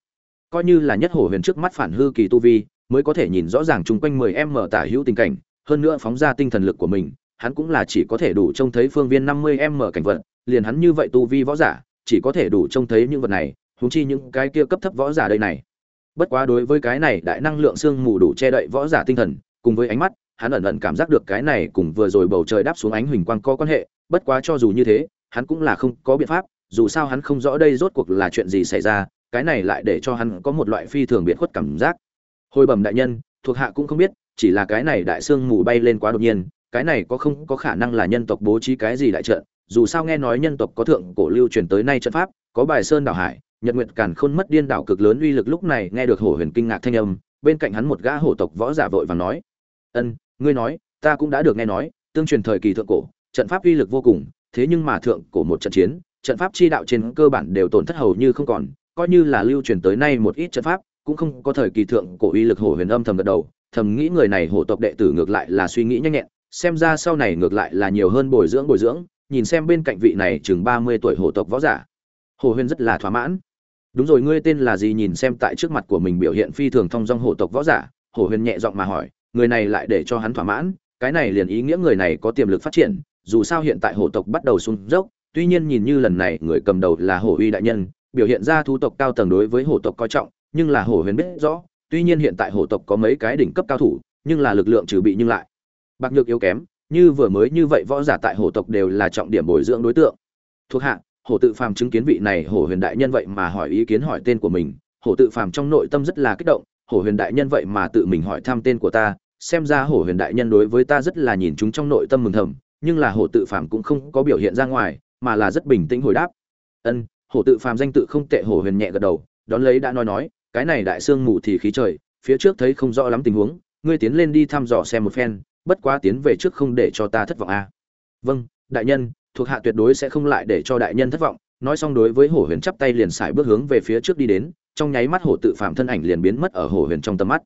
Coi như là nhất hổ huyền trước mắt phản hư kỳ tu vi, mới có thể nhìn rõ ràng chung quanh mười em mở tả hữu tình cảnh, hơn nữa phóng ra tinh thần lực của mình, hắn cũng là chỉ có thể đủ trông thấy phương viên năm mươi em mở cảnh vật, liền hắn như vậy tu vi võ giả, chỉ có thể đủ trông thấy những vật này húng chi những cái kia cấp thấp võ giả đây này. Bất quá đối với cái này đại năng lượng xương mù đủ che đậy võ giả tinh thần, cùng với ánh mắt, hắn ẩn ẩn cảm giác được cái này cùng vừa rồi bầu trời đáp xuống ánh huỳnh quang có quan hệ, bất quá cho dù như thế, hắn cũng là không có biện pháp dù sao hắn không rõ đây rốt cuộc là chuyện gì xảy ra, cái này lại để cho hắn có một loại phi thường biệt khuất cảm giác. Hồi bẩm đại nhân, thuộc hạ cũng không biết, chỉ là cái này đại sương mù bay lên quá đột nhiên, cái này có không có khả năng là nhân tộc bố trí cái gì đại trận, dù sao nghe nói nhân tộc có thượng cổ lưu truyền tới nay trận pháp, có bài sơn đảo hải, nhật nguyệt càn khôn mất điên đảo cực lớn uy lực lúc này nghe được hổ huyền kinh ngạc thanh âm, bên cạnh hắn một gã hổ tộc võ giả vội vàng nói, ân, ngươi nói, ta cũng đã được nghe nói, tương truyền thời kỳ thượng cổ, trận pháp uy lực vô cùng, thế nhưng mà thượng cổ một trận chiến trận pháp chi đạo trên cơ bản đều tổn thất hầu như không còn, coi như là lưu truyền tới nay một ít trận pháp, cũng không có thời kỳ thượng cổ uy lực hổ huyền âm thầm gật đầu, thầm nghĩ người này hổ tộc đệ tử ngược lại là suy nghĩ nhanh nhẹn, xem ra sau này ngược lại là nhiều hơn bồi dưỡng bồi dưỡng, nhìn xem bên cạnh vị này chừng ba mươi tuổi hổ tộc võ giả. Hổ huyền rất là thỏa mãn. Đúng rồi, ngươi tên là gì nhìn xem tại trước mặt của mình biểu hiện phi thường thông dong hổ tộc võ giả, hổ huyền nhẹ giọng mà hỏi, người này lại để cho hắn thỏa mãn, cái này liền ý nghĩa người này có tiềm lực phát triển, dù sao hiện tại hổ tộc bắt đầu xuống dốc tuy nhiên nhìn như lần này người cầm đầu là hổ uy đại nhân, biểu hiện ra thu tộc cao tầng đối với hổ tộc coi trọng, nhưng là hổ huyền biết rõ, tuy nhiên hiện tại hổ tộc có mấy cái đỉnh cấp cao thủ, nhưng là lực lượng trừ bị nhưng lại. Bạc nhược yếu kém, như vừa mới như vậy võ giả tại hổ tộc đều là trọng điểm bồi dưỡng đối tượng. Thuộc hạ, hổ tự phàm chứng kiến vị này hổ huyền đại nhân vậy mà hỏi ý kiến hỏi tên của mình, hổ tự phàm trong nội tâm rất là kích động, hổ huyền đại nhân vậy mà tự mình hỏi thăm tên của ta, xem ra hổ huyền đại nhân đối với ta rất là nhìn chúng trong nội tâm mừng thầm, nhưng là hổ tự phàm cũng không có biểu hiện ra ngoài mà là rất bình tĩnh hồi đáp. Ân, hổ tự phàm danh tự không tệ, hổ huyền nhẹ gật đầu, đón lấy đã nói nói, cái này đại sương mù thì khí trời, phía trước thấy không rõ lắm tình huống, ngươi tiến lên đi thăm dò xem một phen, bất quá tiến về trước không để cho ta thất vọng a à. vâng đại nhân, thuộc hạ tuyệt đối sẽ không lại để cho đại nhân thất vọng. Nói xong đối với hổ huyền chắp tay liền sải bước hướng về phía trước đi đến, trong nháy mắt hổ tự phạm thân ảnh liền biến mất ở hổ huyền trong tầm mắt.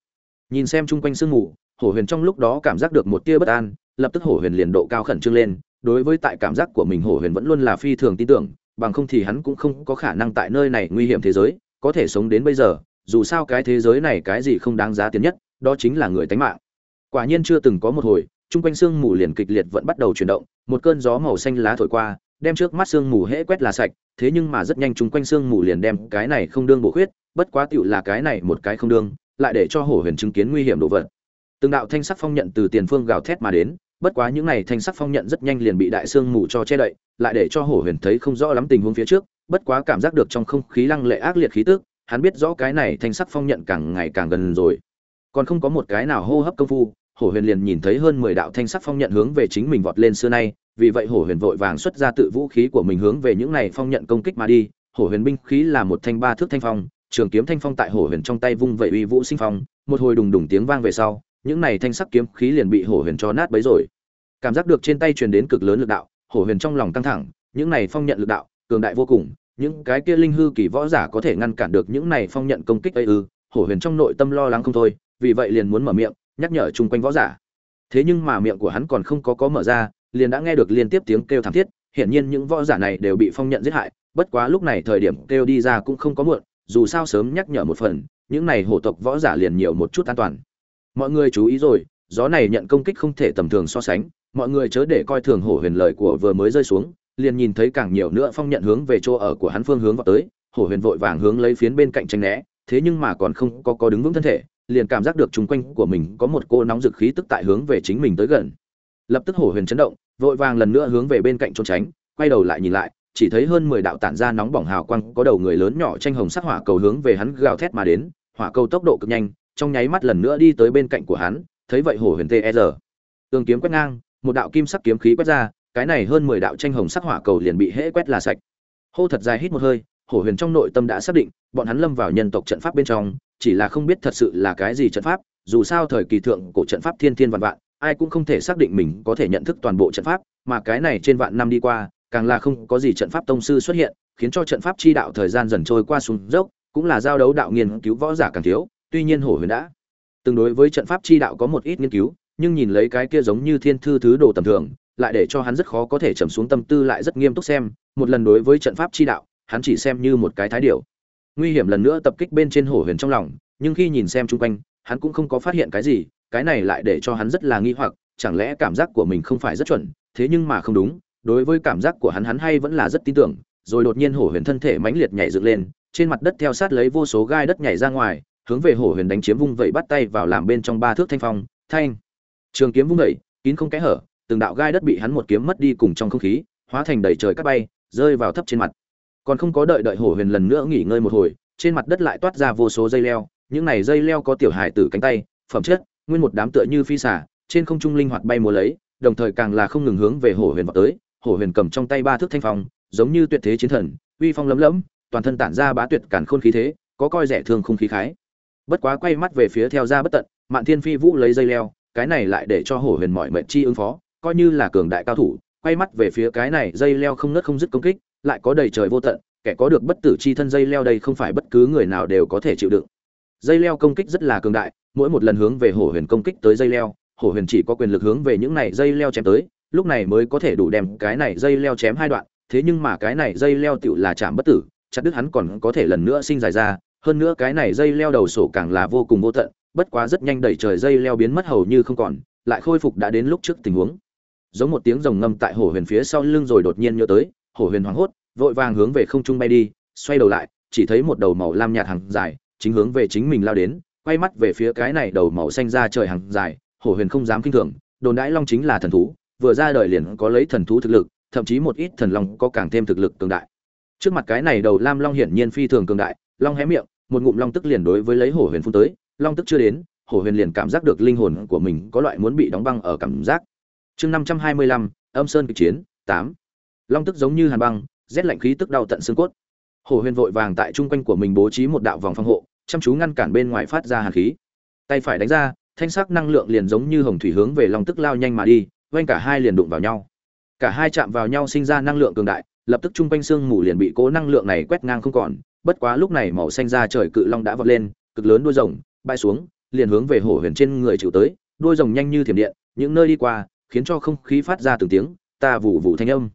Nhìn xem chung quanh sương mù, hổ huyền trong lúc đó cảm giác được một tia bất an lập tức hổ huyền liền độ cao khẩn trương lên, đối với tại cảm giác của mình hổ huyền vẫn luôn là phi thường tin tưởng, bằng không thì hắn cũng không có khả năng tại nơi này nguy hiểm thế giới, có thể sống đến bây giờ, dù sao cái thế giới này cái gì không đáng giá tiền nhất, đó chính là người tánh mạng. Quả nhiên chưa từng có một hồi, chung quanh sương mù liền kịch liệt vẫn bắt đầu chuyển động, một cơn gió màu xanh lá thổi qua, đem trước mắt sương mù hễ quét là sạch, thế nhưng mà rất nhanh chung quanh sương mù liền đem cái này không đương bổ khuyết, bất quá tựu là cái này một cái không đương, lại để cho hổ huyền chứng kiến nguy hiểm đồ vật từng đạo thanh sắc phong nhận từ tiền phương gào thét mà đến, bất quá những này thanh sắc phong nhận rất nhanh liền bị đại sương mù cho che đậy, lại để cho hổ huyền thấy không rõ lắm tình huống phía trước, bất quá cảm giác được trong không khí lăng lệ ác liệt khí tức, hắn biết rõ cái này thanh sắc phong nhận càng ngày càng gần rồi. Còn không có một cái nào hô hấp công phu, hổ huyền liền nhìn thấy hơn mười đạo thanh sắc phong nhận hướng về chính mình vọt lên xưa nay, vì vậy hổ huyền vội vàng xuất ra tự vũ khí của mình hướng về những này phong nhận công kích mà đi. Hổ huyền binh khí là một thanh ba thước thanh phong, trường kiếm thanh phong tại hổ huyền trong tay vung vẩy uy vũ sinh phong, một hồi đùng đùng tiếng vang về sau những này thanh sắc kiếm khí liền bị hổ huyền cho nát bấy rồi. Cảm giác được trên tay truyền đến cực lớn lực đạo, hổ huyền trong lòng căng thẳng, những này phong nhận lực đạo, cường đại vô cùng, những cái kia linh hư kỳ võ giả có thể ngăn cản được những này phong nhận công kích ấy ư? Hổ huyền trong nội tâm lo lắng không thôi, vì vậy liền muốn mở miệng, nhắc nhở chung quanh võ giả. Thế nhưng mà miệng của hắn còn không có có mở ra, liền đã nghe được liên tiếp tiếng kêu thảm thiết, hiển nhiên những võ giả này đều bị phong nhận giết hại, bất quá lúc này thời điểm kêu đi ra cũng không có muộn, dù sao sớm nhắc nhở một phần, những này hổ tộc võ giả liền nhiều một chút an toàn mọi người chú ý rồi, gió này nhận công kích không thể tầm thường so sánh, mọi người chớ để coi thường hổ huyền lời của vừa mới rơi xuống, liền nhìn thấy càng nhiều nữa phong nhận hướng về chỗ ở của hắn phương hướng vào tới, hổ huyền vội vàng hướng lấy phiến bên cạnh tranh né, thế nhưng mà còn không có có đứng vững thân thể, liền cảm giác được chung quanh của mình có một cô nóng dực khí tức tại hướng về chính mình tới gần. Lập tức hổ huyền chấn động, vội vàng lần nữa hướng về bên cạnh trốn tránh, quay đầu lại nhìn lại, chỉ thấy hơn mười đạo tản ra nóng bỏng hào quang, có đầu người lớn nhỏ tranh hồng sắc hỏa cầu hướng về hắn gào thét mà đến, hỏa cầu tốc độ cực nhanh trong nháy mắt lần nữa đi tới bên cạnh của hắn, thấy vậy hổ huyền tr e tương kiếm quét ngang, một đạo kim sắc kiếm khí quét ra, cái này hơn mười đạo tranh hồng sắc hỏa cầu liền bị hễ quét là sạch. Hô thật dài hít một hơi, hổ huyền trong nội tâm đã xác định, bọn hắn lâm vào nhân tộc trận pháp bên trong, chỉ là không biết thật sự là cái gì trận pháp, dù sao thời kỳ thượng cổ trận pháp thiên thiên vạn vạn, ai cũng không thể xác định mình có thể nhận thức toàn bộ trận pháp, mà cái này trên vạn năm đi qua, càng là không có gì trận pháp tông sư xuất hiện, khiến cho trận pháp chi đạo thời gian dần trôi qua xuống dốc, cũng là giao đấu đạo nghiên cứu võ giả càng thiếu tuy nhiên hổ huyền đã. Tương đối với trận pháp chi đạo có một ít nghiên cứu, nhưng nhìn lấy cái kia giống như thiên thư thứ đồ tầm thường, lại để cho hắn rất khó có thể trầm xuống tâm tư lại rất nghiêm túc xem, một lần đối với trận pháp chi đạo, hắn chỉ xem như một cái thái điều nguy hiểm lần nữa tập kích bên trên hổ huyền trong lòng, nhưng khi nhìn xem chung quanh, hắn cũng không có phát hiện cái gì, cái này lại để cho hắn rất là nghi hoặc, chẳng lẽ cảm giác của mình không phải rất chuẩn, thế nhưng mà không đúng, đối với cảm giác của hắn hắn hay vẫn là rất tin tưởng, rồi đột nhiên hổ huyền thân thể mãnh liệt nhảy dựng lên, trên mặt đất theo sát lấy vô số gai đất nhảy ra ngoài hướng về hổ huyền đánh chiếm vung vẩy bắt tay vào làm bên trong ba thước thanh phong, thanh. Trường kiếm vung vẩy, kín không kẽ hở, từng đạo gai đất bị hắn một kiếm mất đi cùng trong không khí, hóa thành đầy trời cắt bay, rơi vào thấp trên mặt. Còn không có đợi đợi hổ huyền lần nữa nghỉ ngơi một hồi, trên mặt đất lại toát ra vô số dây leo, những này dây leo có tiểu hài tử cánh tay, phẩm chất, nguyên một đám tựa như phi xả trên không trung linh hoạt bay múa lấy, đồng thời càng là không ngừng hướng về hổ huyền vào tới, hổ huyền cầm trong tay ba thước thanh phong, giống như tuyệt thế chiến thần, uy phong lấm lấm, toàn thân tản ra bá tuyệt cản khôn khí thế, có coi rẻ thương không khí khái bất quá quay mắt về phía theo ra bất tận, mạn thiên phi vũ lấy dây leo, cái này lại để cho hổ huyền mọi mệnh chi ứng phó, coi như là cường đại cao thủ, quay mắt về phía cái này dây leo không nứt không dứt công kích, lại có đầy trời vô tận, kẻ có được bất tử chi thân dây leo đây không phải bất cứ người nào đều có thể chịu đựng. Dây leo công kích rất là cường đại, mỗi một lần hướng về hổ huyền công kích tới dây leo, hổ huyền chỉ có quyền lực hướng về những này dây leo chém tới, lúc này mới có thể đủ đem cái này dây leo chém hai đoạn, thế nhưng mà cái này dây leo tựu là chạm bất tử, chặt đứt hắn còn có thể lần nữa sinh dài ra hơn nữa cái này dây leo đầu sổ càng là vô cùng vô tận, bất quá rất nhanh đẩy trời dây leo biến mất hầu như không còn, lại khôi phục đã đến lúc trước tình huống. Giống một tiếng rồng ngâm tại hổ huyền phía sau lưng rồi đột nhiên nhớ tới, hổ huyền hoảng hốt, vội vàng hướng về không trung bay đi, xoay đầu lại, chỉ thấy một đầu màu lam nhạt hàng dài, chính hướng về chính mình lao đến, quay mắt về phía cái này đầu màu xanh ra trời hàng dài, hổ huyền không dám kinh thường, đồn đãi long chính là thần thú, vừa ra đời liền có lấy thần thú thực lực, thậm chí một ít thần long có càng thêm thực lực cường đại. Trước mặt cái này đầu lam long hiển nhiên phi thường cường đại long hé miệng, một ngụm long tức liền đối với lấy hổ huyền phun tới. Long tức chưa đến, hổ huyền liền cảm giác được linh hồn của mình có loại muốn bị đóng băng ở cảm giác. Chương năm trăm hai mươi lăm, âm sơn kịch chiến, tám. Long tức giống như hàn băng, rét lạnh khí tức đau tận xương cốt. Hổ huyền vội vàng tại trung quanh của mình bố trí một đạo vòng phòng hộ, chăm chú ngăn cản bên ngoài phát ra hàn khí. Tay phải đánh ra, thanh sắc năng lượng liền giống như hồng thủy hướng về long tức lao nhanh mà đi quanh cả hai liền đụng vào nhau. Cả hai chạm vào nhau sinh ra năng lượng cường đại, lập tức trung quanh xương mù liền bị cố năng lượng này quét ngang không còn bất quá lúc này màu xanh ra trời cự long đã vọt lên cực lớn đuôi rồng bay xuống liền hướng về hổ huyền trên người chịu tới đuôi rồng nhanh như thiểm điện những nơi đi qua khiến cho không khí phát ra từng tiếng ta vụ vụ thanh âm.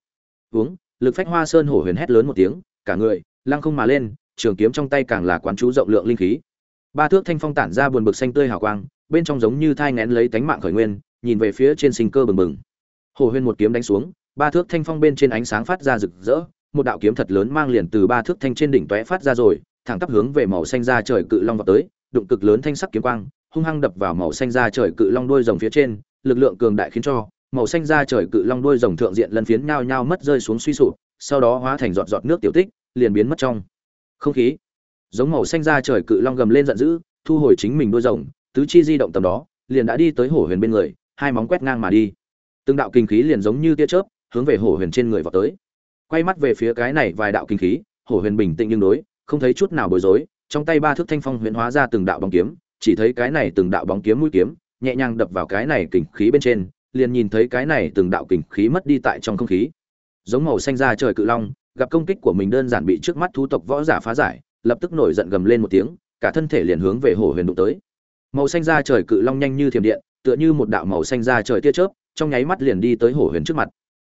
Hướng, lực phách hoa sơn hổ huyền hét lớn một tiếng cả người lăng không mà lên trường kiếm trong tay càng là quán chú rộng lượng linh khí. Ba thước thanh phong tản ra buồn bực xanh tươi hào quang bên trong giống như thai nén lấy tánh mạng khởi nguyên nhìn về phía trên sinh cơ bừng bừng. Hồ huyền một kiếm đánh xuống ba thước thanh phong bên trên ánh sáng phát ra rực rỡ một đạo kiếm thật lớn mang liền từ ba thước thanh trên đỉnh tóe phát ra rồi, thẳng tắp hướng về màu xanh ra trời cự long vào tới, đụng cực lớn thanh sắc kiếm quang, hung hăng đập vào màu xanh ra trời cự long đuôi rồng phía trên, lực lượng cường đại khiến cho màu xanh ra trời cự long đuôi rồng thượng diện lần phiến nhao nhao mất rơi xuống suy sụp, sau đó hóa thành giọt giọt nước tiểu tích, liền biến mất trong không khí. Giống màu xanh ra trời cự long gầm lên giận dữ, thu hồi chính mình đuôi rồng, tứ chi di động tầm đó, liền đã đi tới hổ huyền bên người, hai móng quét ngang mà đi. Từng đạo kinh khí liền giống như tia chớp, hướng về hổ huyền trên người vào tới quay mắt về phía cái này vài đạo kinh khí, hổ huyền bình tĩnh nhưng đối, không thấy chút nào bối rối, trong tay ba thước thanh phong huyền hóa ra từng đạo bóng kiếm, chỉ thấy cái này từng đạo bóng kiếm mũi kiếm, nhẹ nhàng đập vào cái này kình khí bên trên, liền nhìn thấy cái này từng đạo kình khí mất đi tại trong không khí. Giống màu xanh ra trời cự long, gặp công kích của mình đơn giản bị trước mắt thú tộc võ giả phá giải, lập tức nổi giận gầm lên một tiếng, cả thân thể liền hướng về hổ huyền đụng tới. Màu xanh ra trời cự long nhanh như thiểm điện, tựa như một đạo màu xanh ra trời tia chớp, trong nháy mắt liền đi tới hổ huyền trước mặt.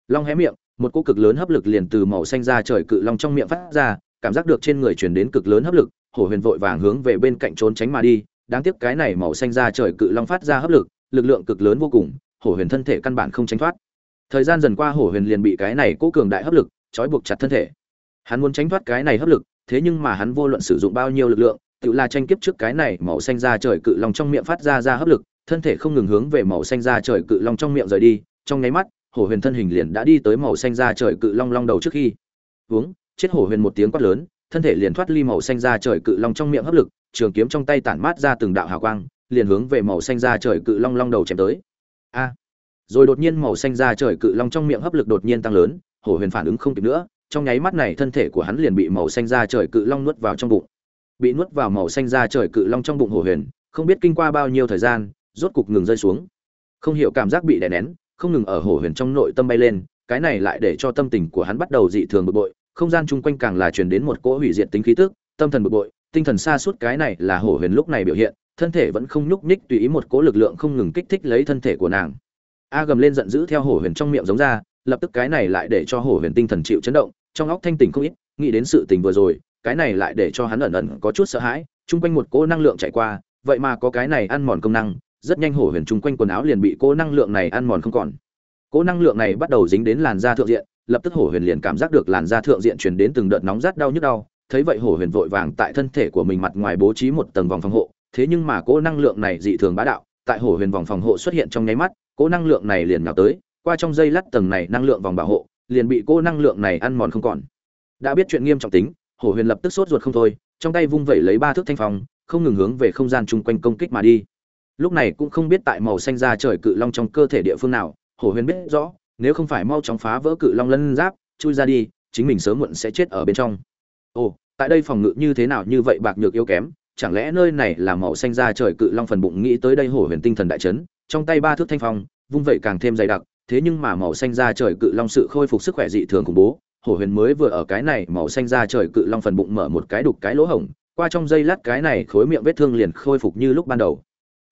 Long hé miệng một cỗ cực lớn hấp lực liền từ màu xanh ra trời cự long trong miệng phát ra, cảm giác được trên người truyền đến cực lớn hấp lực, hổ huyền vội vàng hướng về bên cạnh trốn tránh mà đi. Đáng tiếc cái này màu xanh ra trời cự long phát ra hấp lực lực lượng cực lớn vô cùng, hổ huyền thân thể căn bản không tránh thoát. Thời gian dần qua hổ huyền liền bị cái này cố cường đại hấp lực trói buộc chặt thân thể. Hắn muốn tránh thoát cái này hấp lực, thế nhưng mà hắn vô luận sử dụng bao nhiêu lực lượng, tự là tranh kiếp trước cái này màu xanh ra trời cự long trong miệng phát ra ra hấp lực, thân thể không ngừng hướng về màu xanh ra trời cự long trong miệng rời đi. Trong nháy mắt hổ huyền thân hình liền đã đi tới màu xanh da trời cự long long đầu trước khi uống, chết hổ huyền một tiếng quát lớn, thân thể liền thoát ly màu xanh da trời cự long trong miệng hấp lực, trường kiếm trong tay tản mát ra từng đạo hào quang, liền hướng về màu xanh da trời cự long long đầu chém tới. A! Rồi đột nhiên màu xanh da trời cự long trong miệng hấp lực đột nhiên tăng lớn, hổ huyền phản ứng không kịp nữa, trong nháy mắt này thân thể của hắn liền bị màu xanh da trời cự long nuốt vào trong bụng. Bị nuốt vào màu xanh da trời cự long trong bụng hổ huyền, không biết kinh qua bao nhiêu thời gian, rốt cục ngừng rơi xuống. Không hiểu cảm giác bị đè nén không ngừng ở hổ huyền trong nội tâm bay lên, cái này lại để cho tâm tình của hắn bắt đầu dị thường bực bội, không gian chung quanh càng là truyền đến một cỗ hủy diệt tính khí tức, tâm thần bực bội, tinh thần xa suốt cái này là hổ huyền lúc này biểu hiện, thân thể vẫn không nhúc nhích tùy ý một cỗ lực lượng không ngừng kích thích lấy thân thể của nàng. A gầm lên giận dữ theo hổ huyền trong miệng giống ra, lập tức cái này lại để cho hổ huyền tinh thần chịu chấn động, trong óc thanh tỉnh không ít, nghĩ đến sự tình vừa rồi, cái này lại để cho hắn ẩn ẩn có chút sợ hãi, chung quanh một cỗ năng lượng chạy qua, vậy mà có cái này ăn mòn công năng rất nhanh hổ huyền chung quanh quần áo liền bị cỗ năng lượng này ăn mòn không còn. Cỗ năng lượng này bắt đầu dính đến làn da thượng diện, lập tức hổ huyền liền cảm giác được làn da thượng diện truyền đến từng đợt nóng rát đau nhức đau, thấy vậy hổ huyền vội vàng tại thân thể của mình mặt ngoài bố trí một tầng vòng phòng hộ, thế nhưng mà cỗ năng lượng này dị thường bá đạo, tại hổ huyền vòng phòng hộ xuất hiện trong nháy mắt cỗ năng lượng này liền nhào tới, qua trong dây lắt tầng này năng lượng vòng bảo hộ, liền bị cỗ năng lượng này ăn mòn không còn. Đã biết chuyện nghiêm trọng tính, hổ huyền lập tức sốt ruột không thôi, trong tay vung vẩy lấy ba thước thanh phong, không ngừng hướng về không gian chung quanh công kích mà đi lúc này cũng không biết tại màu xanh ra trời cự long trong cơ thể địa phương nào, hổ huyền biết rõ, nếu không phải mau chóng phá vỡ cự long lân giáp, chui ra đi, chính mình sớm muộn sẽ chết ở bên trong. Ồ, tại đây phòng ngự như thế nào như vậy bạc nhược yếu kém, chẳng lẽ nơi này là màu xanh ra trời cự long phần bụng nghĩ tới đây hổ huyền tinh thần đại chấn, trong tay ba thước thanh phong, vung vậy càng thêm dày đặc, thế nhưng mà màu xanh ra trời cự long sự khôi phục sức khỏe dị thường khủng bố, hổ huyền mới vừa ở cái này màu xanh ra trời cự long phần bụng mở một cái đục cái lỗ hổng, qua trong dây lát cái này khối miệng vết thương liền khôi phục như lúc ban đầu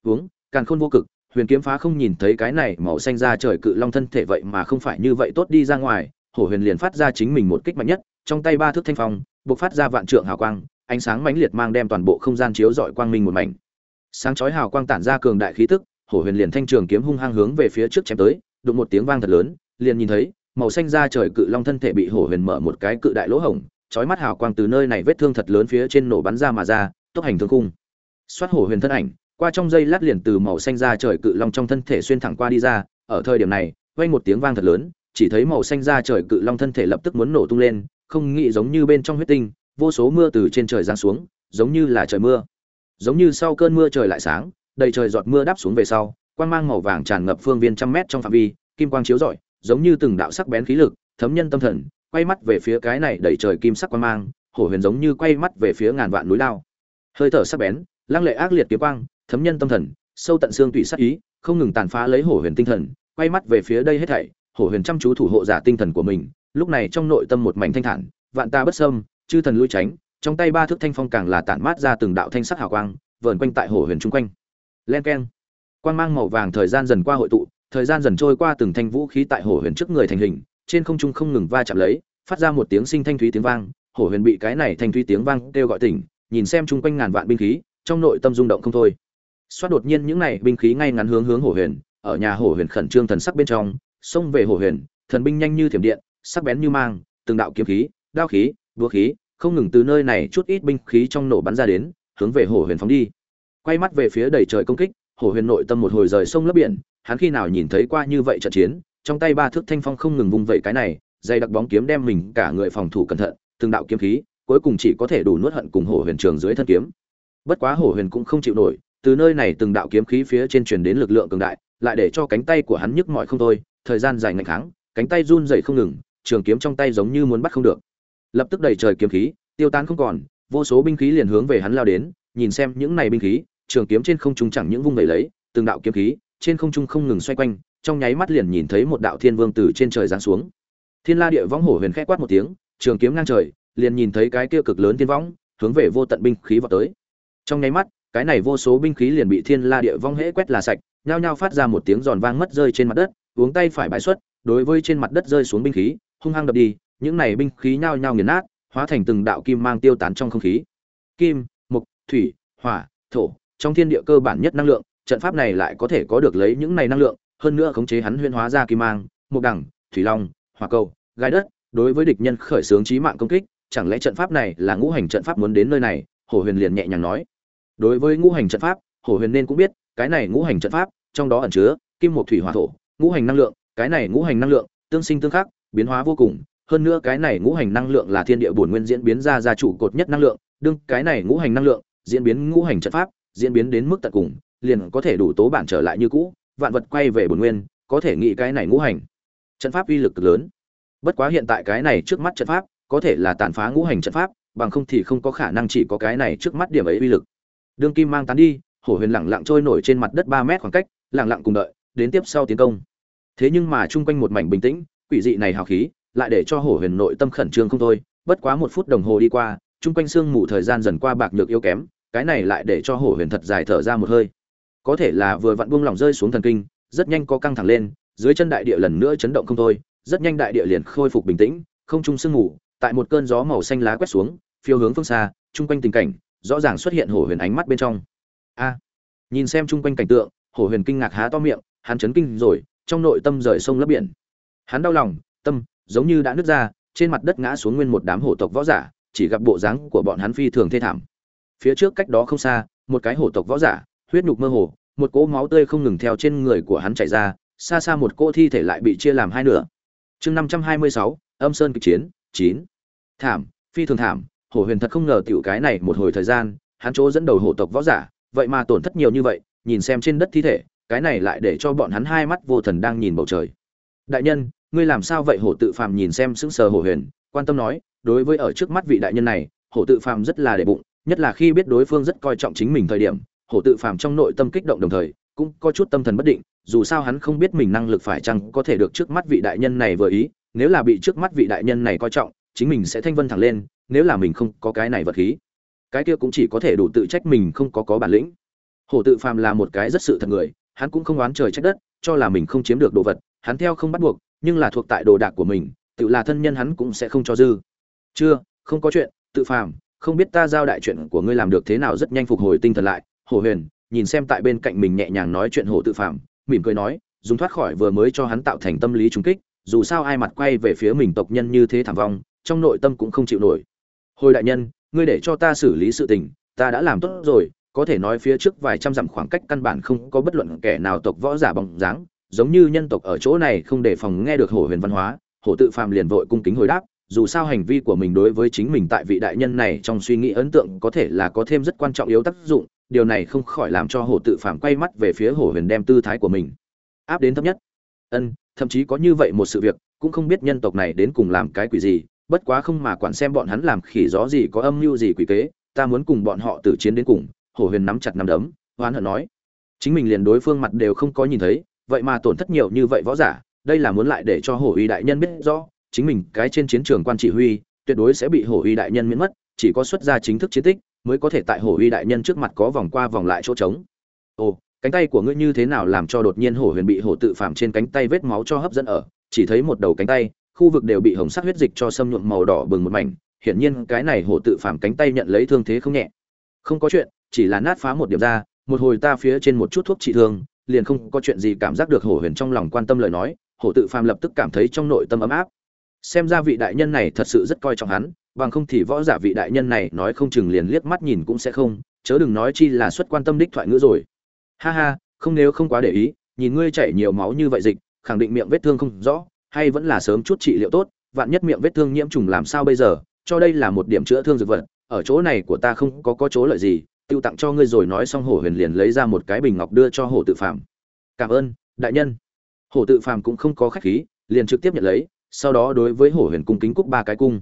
uống càng khôn vô cực, huyền kiếm phá không nhìn thấy cái này màu xanh ra trời cự long thân thể vậy mà không phải như vậy tốt đi ra ngoài, hổ huyền liền phát ra chính mình một kích mạnh nhất, trong tay ba thước thanh phong buộc phát ra vạn trượng hào quang, ánh sáng mãnh liệt mang đem toàn bộ không gian chiếu rọi quang minh một mảnh. Sáng chói hào quang tản ra cường đại khí tức, hổ huyền liền thanh trường kiếm hung hăng hướng về phía trước chém tới, đụng một tiếng vang thật lớn, liền nhìn thấy, màu xanh ra trời cự long thân thể bị hổ huyền mở một cái cự đại lỗ hổng, chói mắt hào quang từ nơi này vết thương thật lớn phía trên nổ bắn ra mà ra, tốc hành thương cung xoát hổ huyền thân ảnh qua trong dây lát liền từ màu xanh ra trời cự long trong thân thể xuyên thẳng qua đi ra, ở thời điểm này, vang một tiếng vang thật lớn, chỉ thấy màu xanh ra trời cự long thân thể lập tức muốn nổ tung lên, không nghĩ giống như bên trong huyết tinh, vô số mưa từ trên trời giáng xuống, giống như là trời mưa. Giống như sau cơn mưa trời lại sáng, đầy trời giọt mưa đáp xuống về sau, quang mang màu vàng tràn ngập phương viên trăm mét trong phạm vi, kim quang chiếu rọi, giống như từng đạo sắc bén khí lực, thấm nhân tâm thần, quay mắt về phía cái này đầy trời kim sắc quang mang, hổ huyền giống như quay mắt về phía ngàn vạn núi lao. Hơi thở sắc bén, lăng lệ ác liệt kiếm quang thấm nhân tâm thần, sâu tận xương tủy sát ý, không ngừng tàn phá lấy hổ huyền tinh thần, quay mắt về phía đây hết thảy, hổ huyền chăm chú thủ hộ giả tinh thần của mình, lúc này trong nội tâm một mảnh thanh thản, vạn ta bất sâm chư thần lui tránh, trong tay ba thước thanh phong càng là tản mát ra từng đạo thanh sắc hào quang, vờn quanh tại hổ huyền chung quanh. Len keng. Quang mang màu vàng thời gian dần qua hội tụ, thời gian dần trôi qua từng thanh vũ khí tại hổ huyền trước người thành hình, trên không trung không ngừng va chạm lấy, phát ra một tiếng sinh thanh thúy tiếng vang, hổ huyền bị cái này thanh thúy tiếng vang kêu gọi tỉnh, nhìn xem chung quanh ngàn vạn binh khí, trong nội tâm rung động không thôi xoát đột nhiên những này binh khí ngay ngắn hướng hướng hổ huyền, ở nhà hổ huyền khẩn trương thần sắc bên trong, xông về hổ huyền, thần binh nhanh như thiểm điện, sắc bén như mang, từng đạo kiếm khí, đao khí búa khí, không ngừng từ nơi này chút ít binh khí trong nổ bắn ra đến, hướng về hổ huyền phóng đi. Quay mắt về phía đầy trời công kích, hổ huyền nội tâm một hồi rời sông lấp biển, hắn khi nào nhìn thấy qua như vậy trận chiến, trong tay ba thước thanh phong không ngừng vung vẩy cái này dây đặc bóng kiếm đem mình cả người phòng thủ cẩn thận, từng đạo kiếm khí, cuối cùng chỉ có thể đủ nuốt hận cùng hổ huyền trường dưới thân kiếm. Bất quá hổ huyền cũng không chịu nổi từ nơi này từng đạo kiếm khí phía trên truyền đến lực lượng cường đại, lại để cho cánh tay của hắn nhức mỏi không thôi, thời gian dài ngày kháng, cánh tay run rẩy không ngừng, trường kiếm trong tay giống như muốn bắt không được. Lập tức đầy trời kiếm khí, tiêu tán không còn, vô số binh khí liền hướng về hắn lao đến, nhìn xem những này binh khí, trường kiếm trên không trung chẳng những vung vẩy lấy, từng đạo kiếm khí trên không trung không ngừng xoay quanh, trong nháy mắt liền nhìn thấy một đạo thiên vương từ trên trời giáng xuống. Thiên la địa võng hổ huyền khẽ quát một tiếng, trường kiếm ngang trời, liền nhìn thấy cái kia cực lớn thiên võng hướng về vô tận binh khí vào tới. Trong nháy mắt cái này vô số binh khí liền bị thiên la địa vong hễ quét là sạch, nhao nhao phát ra một tiếng giòn vang mất rơi trên mặt đất, uống tay phải bãi xuất, đối với trên mặt đất rơi xuống binh khí, hung hăng đập đi, những này binh khí nhao nhao nghiền nát, hóa thành từng đạo kim mang tiêu tán trong không khí. Kim mục thủy, hỏa, thổ, trong thiên địa cơ bản nhất năng lượng, trận pháp này lại có thể có được lấy những này năng lượng, hơn nữa khống chế hắn huyên hóa ra kim mang mục đẳng thủy long, hỏa cầu, gai đất, đối với địch nhân khởi xướng trí mạng công kích, chẳng lẽ trận pháp này là ngũ hành trận pháp muốn đến nơi này? Hồ huyền liền nhẹ nhàng nói đối với ngũ hành trận pháp hồ huyền nên cũng biết, cái này ngũ hành trận pháp, trong đó ẩn chứa kim một thủy, hỏa, thổ, ngũ hành năng lượng, cái này ngũ hành năng lượng, tương sinh tương khắc, biến hóa vô cùng. Hơn nữa cái này ngũ hành năng lượng là thiên địa bổn nguyên diễn biến ra gia chủ cột nhất năng lượng, đương cái này ngũ hành năng lượng diễn biến ngũ hành trận pháp, diễn biến đến mức tận cùng, liền có thể đủ tố bản trở lại như cũ, vạn vật quay về bổn nguyên, có thể nghĩ cái này ngũ hành trận pháp uy lực cực lớn. Bất quá hiện tại cái này trước mắt trận pháp, có thể là tàn phá ngũ hành trận pháp, bằng không thì không có khả năng chỉ có cái này trước mắt điểm ấy uy lực đương kim mang tán đi, hổ huyền lẳng lặng trôi nổi trên mặt đất ba mét khoảng cách lẳng lặng cùng đợi, đến tiếp sau tiến công. Thế nhưng mà chung quanh một mảnh bình tĩnh, quỷ dị này hào khí, lại để cho hổ huyền nội tâm khẩn trương không thôi. Bất quá một phút đồng hồ đi qua, chung quanh sương mù thời gian dần qua bạc nhược yếu kém, cái này lại để cho hổ huyền thật dài thở ra một hơi. Có thể là vừa vặn buông lỏng rơi xuống thần kinh, rất nhanh có căng thẳng lên, dưới chân đại địa lần nữa chấn động không thôi, rất nhanh đại địa liền khôi phục bình tĩnh, không trung sương mù, tại một cơn gió màu xanh lá quét xuống, phiêu hướng phương xa, chung quanh tình cảnh rõ ràng xuất hiện hổ huyền ánh mắt bên trong. A, nhìn xem chung quanh cảnh tượng, hổ huyền kinh ngạc há to miệng, hắn chấn kinh rồi, trong nội tâm rời sông lấp biển. Hắn đau lòng, tâm giống như đã nứt ra, trên mặt đất ngã xuống nguyên một đám hổ tộc võ giả, chỉ gặp bộ dáng của bọn hắn phi thường thê thảm. Phía trước cách đó không xa, một cái hổ tộc võ giả, huyết nhục mơ hồ, một cỗ máu tươi không ngừng theo trên người của hắn chảy ra, xa xa một cỗ thi thể lại bị chia làm hai nửa. Chương năm trăm hai mươi sáu, âm sơn kịch chiến, chín. Thảm, phi thường thảm hổ huyền thật không ngờ tiểu cái này một hồi thời gian, hắn chỗ dẫn đầu hổ tộc võ giả, vậy mà tổn thất nhiều như vậy, nhìn xem trên đất thi thể, cái này lại để cho bọn hắn hai mắt vô thần đang nhìn bầu trời. Đại nhân, ngươi làm sao vậy? Hổ tự phàm nhìn xem sững sờ hổ huyền, quan tâm nói, đối với ở trước mắt vị đại nhân này, hổ tự phàm rất là để bụng, nhất là khi biết đối phương rất coi trọng chính mình thời điểm, hổ tự phàm trong nội tâm kích động đồng thời, cũng có chút tâm thần bất định, dù sao hắn không biết mình năng lực phải chăng có thể được trước mắt vị đại nhân này vừa ý, nếu là bị trước mắt vị đại nhân này coi trọng chính mình sẽ thanh vân thẳng lên, nếu là mình không có cái này vật khí. Cái kia cũng chỉ có thể đủ tự trách mình không có có bản lĩnh. Hổ tự phàm là một cái rất sự thật người, hắn cũng không oán trời trách đất, cho là mình không chiếm được đồ vật, hắn theo không bắt buộc, nhưng là thuộc tại đồ đạc của mình, tự là thân nhân hắn cũng sẽ không cho dư. Chưa, không có chuyện, tự phàm, không biết ta giao đại chuyện của ngươi làm được thế nào rất nhanh phục hồi tinh thần lại. Hổ huyền, nhìn xem tại bên cạnh mình nhẹ nhàng nói chuyện Hổ tự phàm, mỉm cười nói, dùng thoát khỏi vừa mới cho hắn tạo thành tâm lý trung kích, dù sao ai mặt quay về phía mình tộc nhân như thế thảm vong trong nội tâm cũng không chịu nổi. Hồi đại nhân, ngươi để cho ta xử lý sự tình, ta đã làm tốt rồi, có thể nói phía trước vài trăm dặm khoảng cách căn bản không có bất luận kẻ nào tộc võ giả bóng dáng, giống như nhân tộc ở chỗ này không đề phòng nghe được hổ huyền văn hóa, hổ tự phàm liền vội cung kính hồi đáp, dù sao hành vi của mình đối với chính mình tại vị đại nhân này trong suy nghĩ ấn tượng có thể là có thêm rất quan trọng yếu tác dụng, điều này không khỏi làm cho hổ tự phàm quay mắt về phía hổ huyền đem tư thái của mình áp đến thấp nhất. Ân, thậm chí có như vậy một sự việc, cũng không biết nhân tộc này đến cùng làm cái quỷ gì bất quá không mà quản xem bọn hắn làm khỉ gió gì có âm mưu gì quỷ kế, ta muốn cùng bọn họ tử chiến đến cùng, hổ huyền nắm chặt nắm đấm hoán hận nói. Chính mình liền đối phương mặt đều không có nhìn thấy, vậy mà tổn thất nhiều như vậy võ giả, đây là muốn lại để cho hổ uy đại nhân biết rõ, chính mình cái trên chiến trường quan chỉ huy, tuyệt đối sẽ bị hổ uy đại nhân miễn mất, chỉ có xuất ra chính thức chiến tích, mới có thể tại hổ uy đại nhân trước mặt có vòng qua vòng lại chỗ trống. Ồ, cánh tay của ngươi như thế nào làm cho đột nhiên hổ huyền bị hổ tự phạm trên cánh tay vết máu cho hấp dẫn ở, chỉ thấy một đầu cánh tay khu vực đều bị hồng sắc huyết dịch cho xâm nhuộm màu đỏ bừng một mảnh, hiển nhiên cái này hổ tự Phàm cánh tay nhận lấy thương thế không nhẹ. Không có chuyện, chỉ là nát phá một điểm ra, một hồi ta phía trên một chút thuốc trị thương, liền không có chuyện gì cảm giác được hổ huyền trong lòng quan tâm lời nói, hổ tự phàm lập tức cảm thấy trong nội tâm ấm áp. Xem ra vị đại nhân này thật sự rất coi trọng hắn, bằng không thì võ giả vị đại nhân này nói không chừng liền liếc mắt nhìn cũng sẽ không, chớ đừng nói chi là xuất quan tâm đích thoại ngữ rồi. Ha ha, không nếu không quá để ý, nhìn ngươi chảy nhiều máu như vậy dịch, khẳng định miệng vết thương không rõ hay vẫn là sớm chút trị liệu tốt, vạn nhất miệng vết thương nhiễm trùng làm sao bây giờ, cho đây là một điểm chữa thương dược vật, ở chỗ này của ta không có có chỗ lợi gì, tiêu tặng cho ngươi rồi nói xong hổ huyền liền lấy ra một cái bình ngọc đưa cho hổ tự phàm. Cảm ơn, đại nhân. Hổ tự phàm cũng không có khách khí, liền trực tiếp nhận lấy, sau đó đối với hổ huyền cung kính cúc ba cái cung.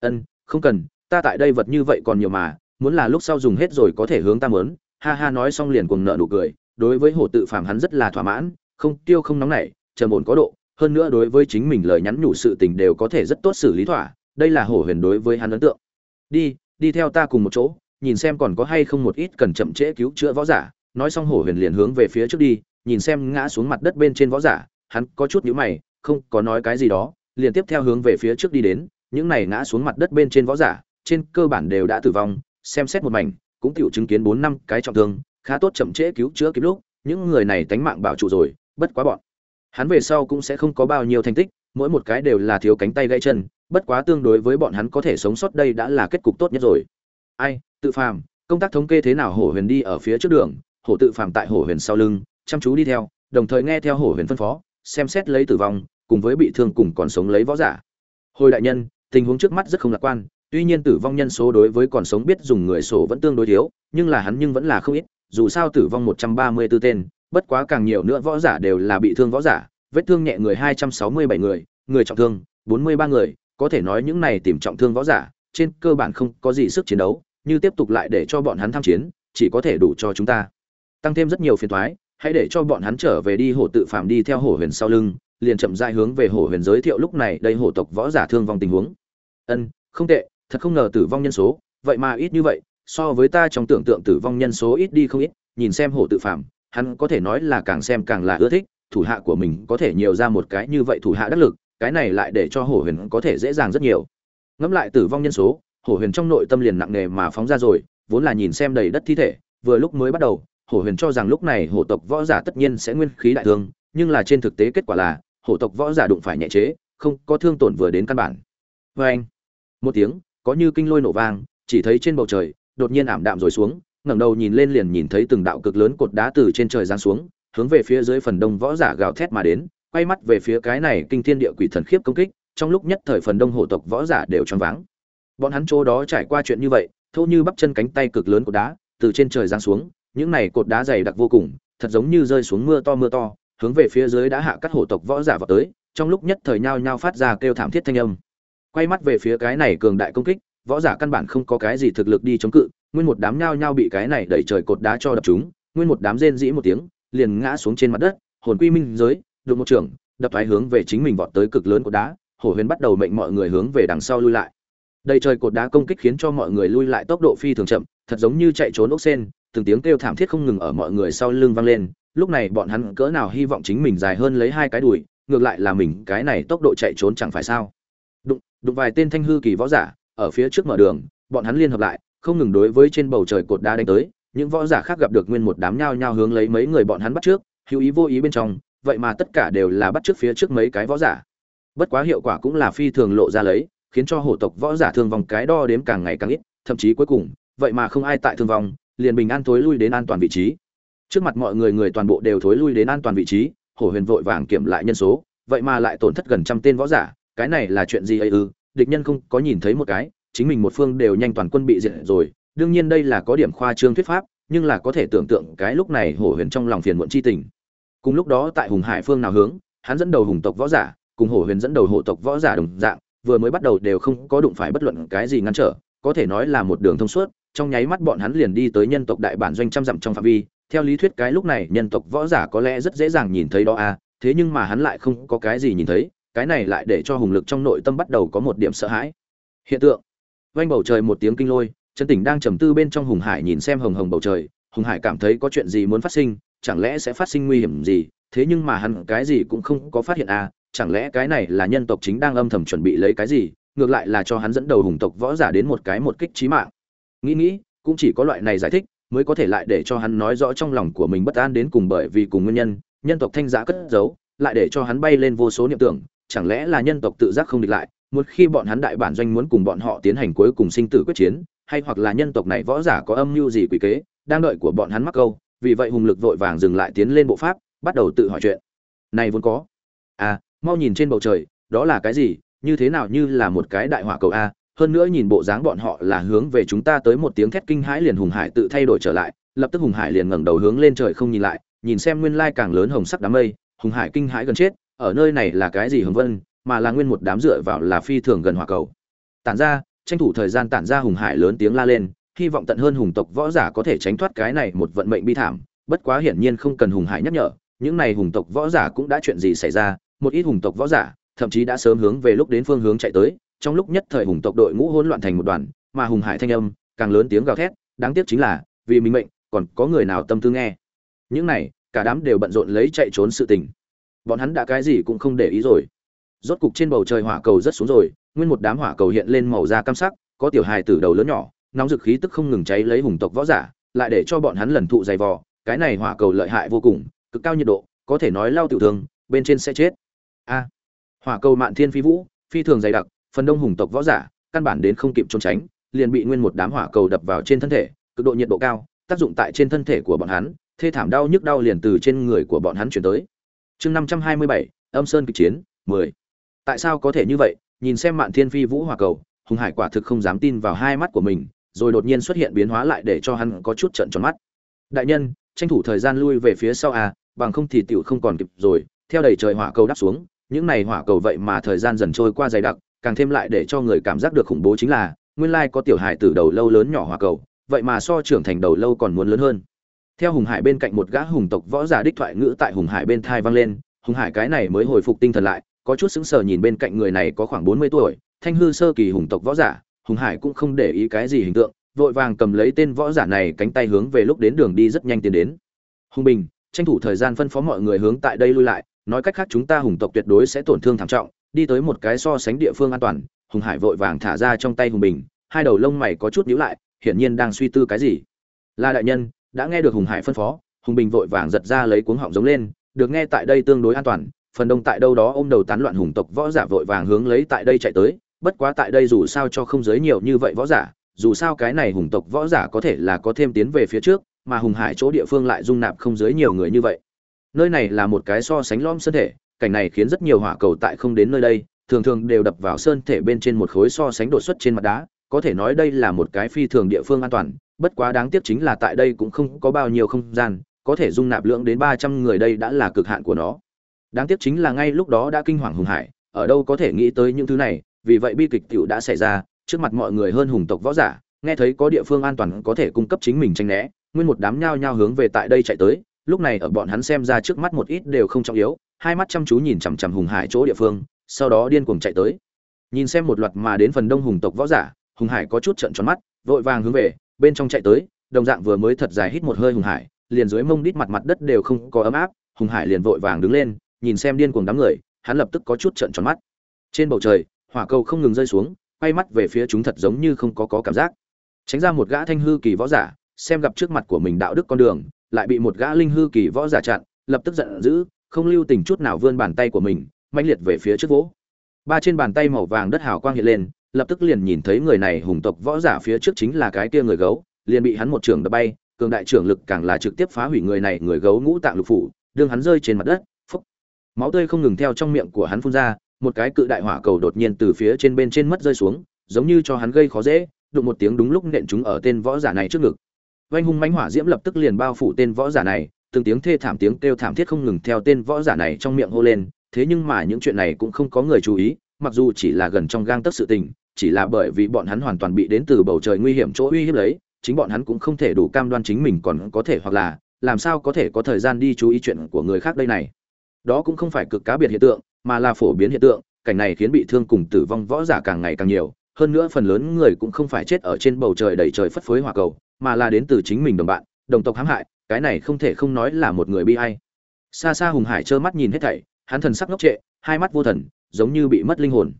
Ân, không cần, ta tại đây vật như vậy còn nhiều mà, muốn là lúc sau dùng hết rồi có thể hướng ta mớn ha ha nói xong liền cuồng nợ nụ cười, đối với hổ tự phàm hắn rất là thỏa mãn, không tiêu không nóng nảy, trầm ổn có độ hơn nữa đối với chính mình lời nhắn nhủ sự tình đều có thể rất tốt xử lý thỏa, đây là hổ huyền đối với hắn ấn tượng. Đi đi theo ta cùng một chỗ, nhìn xem còn có hay không một ít cần chậm trễ cứu chữa võ giả. Nói xong hổ huyền liền hướng về phía trước đi, nhìn xem ngã xuống mặt đất bên trên võ giả, hắn có chút nhíu mày, không có nói cái gì đó, liền tiếp theo hướng về phía trước đi đến, những này ngã xuống mặt đất bên trên võ giả, trên cơ bản đều đã tử vong, xem xét một mảnh, cũng tiểu chứng kiến bốn năm cái trọng thương, khá tốt chậm trễ cứu chữa kịp lúc, những người này tánh mạng bảo trụ rồi, bất quá bọn hắn về sau cũng sẽ không có bao nhiêu thành tích, mỗi một cái đều là thiếu cánh tay gãy chân, bất quá tương đối với bọn hắn có thể sống sót đây đã là kết cục tốt nhất rồi. Ai, tự phàm, công tác thống kê thế nào hổ huyền đi ở phía trước đường, hổ tự phàm tại hổ huyền sau lưng, chăm chú đi theo, đồng thời nghe theo hổ huyền phân phó, xem xét lấy tử vong, cùng với bị thương cùng còn sống lấy võ giả. Hồi đại nhân, tình huống trước mắt rất không lạc quan, tuy nhiên tử vong nhân số đối với còn sống biết dùng người sổ vẫn tương đối thiếu, nhưng là hắn nhưng vẫn là không ít, dù sao tử vong một trăm ba mươi 134 tên bất quá càng nhiều nữa võ giả đều là bị thương võ giả, vết thương nhẹ người hai trăm sáu mươi bảy người người trọng thương bốn mươi ba người, có thể nói những này tìm trọng thương võ giả, trên cơ bản không có gì sức chiến đấu, như tiếp tục lại để cho bọn hắn tham chiến, chỉ có thể đủ cho chúng ta. Tăng thêm rất nhiều phiền toái, hãy để cho bọn hắn trở về đi hổ tự phạm đi theo hổ huyền sau lưng, liền chậm rãi hướng về hổ huyền giới thiệu lúc này đây hổ tộc võ giả thương vong tình huống. Ân, không tệ, thật không ngờ tử vong nhân số, vậy mà ít như vậy, so với ta trong tưởng tượng tử vong nhân số ít đi không ít, nhìn xem hổ tự phạm hắn có thể nói là càng xem càng là ưa thích, thủ hạ của mình có thể nhiều ra một cái như vậy thủ hạ đắc lực, cái này lại để cho hổ huyền có thể dễ dàng rất nhiều. Ngẫm lại tử vong nhân số, hổ huyền trong nội tâm liền nặng nề mà phóng ra rồi, vốn là nhìn xem đầy đất thi thể, vừa lúc mới bắt đầu, hổ huyền cho rằng lúc này hổ tộc võ giả tất nhiên sẽ nguyên khí đại thương, nhưng là trên thực tế kết quả là, hổ tộc võ giả đụng phải nhẹ chế, không có thương tổn vừa đến căn bản. Vê anh một tiếng, có như kinh lôi nổ vang, chỉ thấy trên bầu trời, đột nhiên ảm đạm rồi xuống ngẩng đầu nhìn lên liền nhìn thấy từng đạo cực lớn cột đá từ trên trời giáng xuống, hướng về phía dưới phần đông võ giả gào thét mà đến, quay mắt về phía cái này kinh thiên địa quỷ thần khiếp công kích, trong lúc nhất thời phần đông hộ tộc võ giả đều choáng váng. Bọn hắn chỗ đó trải qua chuyện như vậy, thô như bắp chân cánh tay cực lớn của đá, từ trên trời giáng xuống, những này cột đá dày đặc vô cùng, thật giống như rơi xuống mưa to mưa to, hướng về phía dưới đã hạ cắt hộ tộc võ giả vào tới, trong lúc nhất thời nhao nhao phát ra kêu thảm thiết thanh âm. Quay mắt về phía cái này cường đại công kích, võ giả căn bản không có cái gì thực lực đi chống cự nguyên một đám nhao nhao bị cái này đẩy trời cột đá cho đập chúng, nguyên một đám rên rỉ một tiếng, liền ngã xuống trên mặt đất, hồn quy minh giới đụng một trường đập thoái hướng về chính mình vọt tới cực lớn của đá, hổ huyền bắt đầu mệnh mọi người hướng về đằng sau lui lại. Đầy trời cột đá công kích khiến cho mọi người lui lại tốc độ phi thường chậm, thật giống như chạy trốn ốc sen, từng tiếng kêu thảm thiết không ngừng ở mọi người sau lưng vang lên, lúc này bọn hắn cỡ nào hy vọng chính mình dài hơn lấy hai cái đùi, ngược lại là mình, cái này tốc độ chạy trốn chẳng phải sao? Đụng đụng vài tên thanh hư kỳ võ giả, ở phía trước mở đường, bọn hắn liên hợp lại không ngừng đối với trên bầu trời cột đá đánh tới, những võ giả khác gặp được nguyên một đám nhao nhao hướng lấy mấy người bọn hắn bắt trước, hữu ý vô ý bên trong, vậy mà tất cả đều là bắt trước phía trước mấy cái võ giả. Bất quá hiệu quả cũng là phi thường lộ ra lấy, khiến cho hổ tộc võ giả thương vong cái đo đếm càng ngày càng ít, thậm chí cuối cùng, vậy mà không ai tại thương vong, liền bình an thối lui đến an toàn vị trí. Trước mặt mọi người người toàn bộ đều thối lui đến an toàn vị trí, hổ huyền vội vàng kiểm lại nhân số, vậy mà lại tổn thất gần trăm tên võ giả, cái này là chuyện gì ấy ư? Địch nhân không có nhìn thấy một cái chính mình một phương đều nhanh toàn quân bị diệt rồi đương nhiên đây là có điểm khoa trương thuyết pháp nhưng là có thể tưởng tượng cái lúc này hổ huyền trong lòng phiền muộn chi tình. Cùng lúc đó tại hùng hải phương nào hướng hắn dẫn đầu hùng tộc võ giả cùng hổ huyền dẫn đầu hộ tộc võ giả đồng dạng vừa mới bắt đầu đều không có đụng phải bất luận cái gì ngăn trở có thể nói là một đường thông suốt trong nháy mắt bọn hắn liền đi tới nhân tộc đại bản doanh trăm dặm trong phạm vi theo lý thuyết cái lúc này nhân tộc võ giả có lẽ rất dễ dàng nhìn thấy đó a à, thế nhưng mà hắn lại không có cái gì nhìn thấy cái này lại để cho hùng lực trong nội tâm bắt đầu có một điểm sợ hãi. Hiện tượng vanh bầu trời một tiếng kinh lôi Trần tỉnh đang trầm tư bên trong hùng hải nhìn xem hồng hồng bầu trời. Hùng hải cảm thấy có chuyện gì muốn phát sinh, chẳng lẽ sẽ phát sinh nguy hiểm gì? Thế nhưng mà hắn cái gì cũng không có phát hiện à chẳng lẽ cái này là nhân tộc chính đang âm thầm chuẩn bị lấy cái gì? Ngược lại là cho hắn dẫn đầu hùng tộc võ giả đến một cái một kích chí mạng. Nghĩ nghĩ, cũng chỉ có loại này giải thích, mới có thể lại để cho hắn nói rõ trong lòng của mình bất an đến cùng bởi vì cùng nguyên nhân. Nhân tộc thanh giá cất giấu, lại để cho hắn bay lên vô số niệm tưởng, chẳng lẽ là nhân tộc tự giác không địch lại? Một khi bọn hắn đại bản doanh muốn cùng bọn họ tiến hành cuối cùng sinh tử quyết chiến, hay hoặc là nhân tộc này võ giả có âm mưu gì quỷ kế, đang đợi của bọn hắn mắc câu, vì vậy hùng lực vội vàng dừng lại tiến lên bộ pháp, bắt đầu tự hỏi chuyện. Này vốn có. À mau nhìn trên bầu trời, đó là cái gì, như thế nào như là một cái đại hỏa cầu a, hơn nữa nhìn bộ dáng bọn họ là hướng về chúng ta tới một tiếng thét kinh hãi liền hùng hải tự thay đổi trở lại, lập tức hùng hải liền ngẩng đầu hướng lên trời không nhìn lại, nhìn xem nguyên lai càng lớn hồng sắc đám mây, hùng hải kinh hãi gần chết, ở nơi này là cái gì hồng vân mà là nguyên một đám dựa vào là phi thường gần hỏa cầu. Tản ra, tranh thủ thời gian tản ra hùng hải lớn tiếng la lên, hy vọng tận hơn hùng tộc võ giả có thể tránh thoát cái này một vận mệnh bi thảm, bất quá hiển nhiên không cần hùng hải nhắc nhở, những này hùng tộc võ giả cũng đã chuyện gì xảy ra, một ít hùng tộc võ giả, thậm chí đã sớm hướng về lúc đến phương hướng chạy tới, trong lúc nhất thời hùng tộc đội ngũ hỗn loạn thành một đoàn, mà hùng hải thanh âm càng lớn tiếng gào thét, đáng tiếc chính là, vì mình mệnh, còn có người nào tâm tư nghe. Những này, cả đám đều bận rộn lấy chạy trốn sự tình. Bọn hắn đã cái gì cũng không để ý rồi rốt cục trên bầu trời hỏa cầu rất xuống rồi, nguyên một đám hỏa cầu hiện lên màu da cam sắc, có tiểu hài từ đầu lớn nhỏ, nóng dực khí tức không ngừng cháy lấy hùng tộc võ giả, lại để cho bọn hắn lần thụ dày vò, cái này hỏa cầu lợi hại vô cùng, cực cao nhiệt độ, có thể nói lao tiểu thương, bên trên sẽ chết. A, hỏa cầu mạn thiên phi vũ, phi thường dày đặc, phần đông hùng tộc võ giả, căn bản đến không kịp trốn tránh, liền bị nguyên một đám hỏa cầu đập vào trên thân thể, cực độ nhiệt độ cao, tác dụng tại trên thân thể của bọn hắn, thê thảm đau nhức đau liền từ trên người của bọn hắn chuyển tới. Chương năm trăm hai mươi bảy, âm sơn kịch chiến, mười tại sao có thể như vậy? Nhìn xem mạn thiên phi vũ hỏa cầu, hùng hải quả thực không dám tin vào hai mắt của mình, rồi đột nhiên xuất hiện biến hóa lại để cho hắn có chút trận tròn mắt. Đại nhân, tranh thủ thời gian lui về phía sau à bằng không thì tiểu không còn kịp rồi. Theo đầy trời hỏa cầu đáp xuống, những này hỏa cầu vậy mà thời gian dần trôi qua dày đặc, càng thêm lại để cho người cảm giác được khủng bố chính là, nguyên lai có tiểu hải từ đầu lâu lớn nhỏ hỏa cầu, vậy mà so trưởng thành đầu lâu còn muốn lớn hơn. Theo hùng hải bên cạnh một gã hùng tộc võ giả đích thoại ngữ tại hùng hải bên thai vang lên, hùng hải cái này mới hồi phục tinh thần lại có chút sững sờ nhìn bên cạnh người này có khoảng bốn mươi tuổi, thanh hư sơ kỳ hùng tộc võ giả, hùng hải cũng không để ý cái gì hình tượng, vội vàng cầm lấy tên võ giả này cánh tay hướng về lúc đến đường đi rất nhanh tiến đến. Hùng bình, tranh thủ thời gian phân phó mọi người hướng tại đây lui lại, nói cách khác chúng ta hùng tộc tuyệt đối sẽ tổn thương thảm trọng, đi tới một cái so sánh địa phương an toàn, hùng hải vội vàng thả ra trong tay hùng bình, hai đầu lông mày có chút nhíu lại, hiển nhiên đang suy tư cái gì. La đại nhân, đã nghe được hùng hải phân phó, hùng bình vội vàng giật ra lấy cuống họng giống lên, được nghe tại đây tương đối an toàn phần đông tại đâu đó ôm đầu tán loạn hùng tộc võ giả vội vàng hướng lấy tại đây chạy tới, bất quá tại đây dù sao cho không giới nhiều như vậy võ giả, dù sao cái này hùng tộc võ giả có thể là có thêm tiến về phía trước, mà hùng hải chỗ địa phương lại dung nạp không giới nhiều người như vậy. Nơi này là một cái so sánh lom sơn thể, cảnh này khiến rất nhiều hỏa cầu tại không đến nơi đây, thường thường đều đập vào sơn thể bên trên một khối so sánh đột xuất trên mặt đá, có thể nói đây là một cái phi thường địa phương an toàn, bất quá đáng tiếc chính là tại đây cũng không có bao nhiêu không gian, có thể dung nạp lượng đến ba trăm người đây đã là cực hạn của nó đáng tiếc chính là ngay lúc đó đã kinh hoàng hùng hải, ở đâu có thể nghĩ tới những thứ này, vì vậy bi kịch tiểu đã xảy ra, trước mặt mọi người hơn hùng tộc võ giả, nghe thấy có địa phương an toàn có thể cung cấp chính mình tranh né, nguyên một đám nhao nhao hướng về tại đây chạy tới, lúc này ở bọn hắn xem ra trước mắt một ít đều không trọng yếu, hai mắt chăm chú nhìn chằm chằm hùng hải chỗ địa phương, sau đó điên cuồng chạy tới. Nhìn xem một loạt mà đến phần đông hùng tộc võ giả, hùng hải có chút trận tròn mắt, vội vàng hướng về, bên trong chạy tới, đồng dạng vừa mới thật dài hít một hơi hùng hải, liền dưới mông đít mặt mặt đất đều không có ấm áp, hùng hải liền vội vàng đứng lên nhìn xem điên cuồng đám người, hắn lập tức có chút trận tròn mắt. Trên bầu trời, hỏa cầu không ngừng rơi xuống, quay mắt về phía chúng thật giống như không có có cảm giác. Tránh ra một gã thanh hư kỳ võ giả, xem gặp trước mặt của mình đạo đức con đường, lại bị một gã linh hư kỳ võ giả chặn, lập tức giận dữ, không lưu tình chút nào vươn bàn tay của mình, mãnh liệt về phía trước vỗ. Ba trên bàn tay màu vàng đất hào quang hiện lên, lập tức liền nhìn thấy người này hùng tộc võ giả phía trước chính là cái kia người gấu, liền bị hắn một trường đập bay, cường đại trưởng lực càng là trực tiếp phá hủy người này, người gấu ngũ tạng lục phủ, đương hắn rơi trên mặt đất máu tươi không ngừng theo trong miệng của hắn phun ra, một cái cự đại hỏa cầu đột nhiên từ phía trên bên trên mất rơi xuống, giống như cho hắn gây khó dễ, đụng một tiếng đúng lúc nện chúng ở tên võ giả này trước ngực. Vanh hung mãnh hỏa diễm lập tức liền bao phủ tên võ giả này, từng tiếng thê thảm tiếng kêu thảm thiết không ngừng theo tên võ giả này trong miệng hô lên, thế nhưng mà những chuyện này cũng không có người chú ý, mặc dù chỉ là gần trong gang tấc sự tình, chỉ là bởi vì bọn hắn hoàn toàn bị đến từ bầu trời nguy hiểm chỗ uy hiếp lấy, chính bọn hắn cũng không thể đủ cam đoan chính mình còn có thể hoặc là, làm sao có thể có thời gian đi chú ý chuyện của người khác đây này đó cũng không phải cực cá biệt hiện tượng, mà là phổ biến hiện tượng, cảnh này khiến bị thương cùng tử vong võ giả càng ngày càng nhiều, hơn nữa phần lớn người cũng không phải chết ở trên bầu trời đầy trời phất phới hỏa cầu, mà là đến từ chính mình đồng bạn, đồng tộc hãm hại, cái này không thể không nói là một người bi ai. Xa xa hùng hải trơ mắt nhìn hết thảy, hắn thần sắc ngốc trệ, hai mắt vô thần, giống như bị mất linh hồn.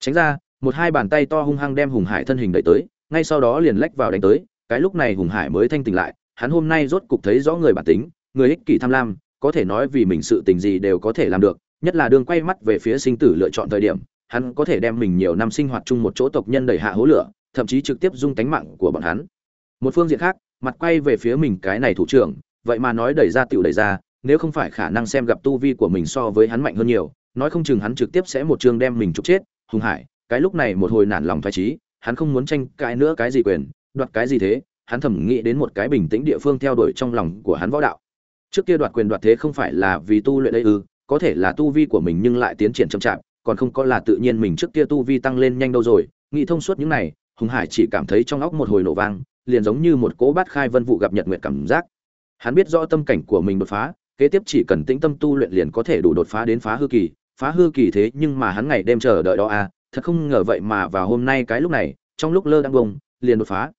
Tránh ra, một hai bàn tay to hung hăng đem hùng hải thân hình đẩy tới, ngay sau đó liền lách vào đánh tới, cái lúc này hùng hải mới thanh tỉnh lại, hắn hôm nay rốt cục thấy rõ người bản tính, người ích kỷ tham lam có thể nói vì mình sự tình gì đều có thể làm được, nhất là đường quay mắt về phía sinh tử lựa chọn thời điểm, hắn có thể đem mình nhiều năm sinh hoạt chung một chỗ tộc nhân đẩy hạ hố lửa, thậm chí trực tiếp dung tánh mạng của bọn hắn. Một phương diện khác, mặt quay về phía mình cái này thủ trưởng, vậy mà nói đẩy ra tựu đẩy ra, nếu không phải khả năng xem gặp tu vi của mình so với hắn mạnh hơn nhiều, nói không chừng hắn trực tiếp sẽ một chương đem mình trục chết. Hùng hải, cái lúc này một hồi nản lòng thoái trí hắn không muốn tranh cãi nữa cái gì quyền, đoạt cái gì thế, hắn thầm nghĩ đến một cái bình tĩnh địa phương theo đuổi trong lòng của hắn võ đạo trước kia đoạt quyền đoạt thế không phải là vì tu luyện đây ư, có thể là tu vi của mình nhưng lại tiến triển chậm chạp, còn không có là tự nhiên mình trước kia tu vi tăng lên nhanh đâu rồi. Nghĩ thông suốt những này, hùng hải chỉ cảm thấy trong óc một hồi nổ vang, liền giống như một cỗ bát khai vân vụ gặp nhật nguyệt cảm giác. Hắn biết rõ tâm cảnh của mình đột phá, kế tiếp chỉ cần tĩnh tâm tu luyện liền có thể đủ đột phá đến phá hư kỳ. Phá hư kỳ thế nhưng mà hắn ngày đêm chờ đợi đó à thật không ngờ vậy mà vào hôm nay cái lúc này, trong lúc lơ đang bông liền đột phá.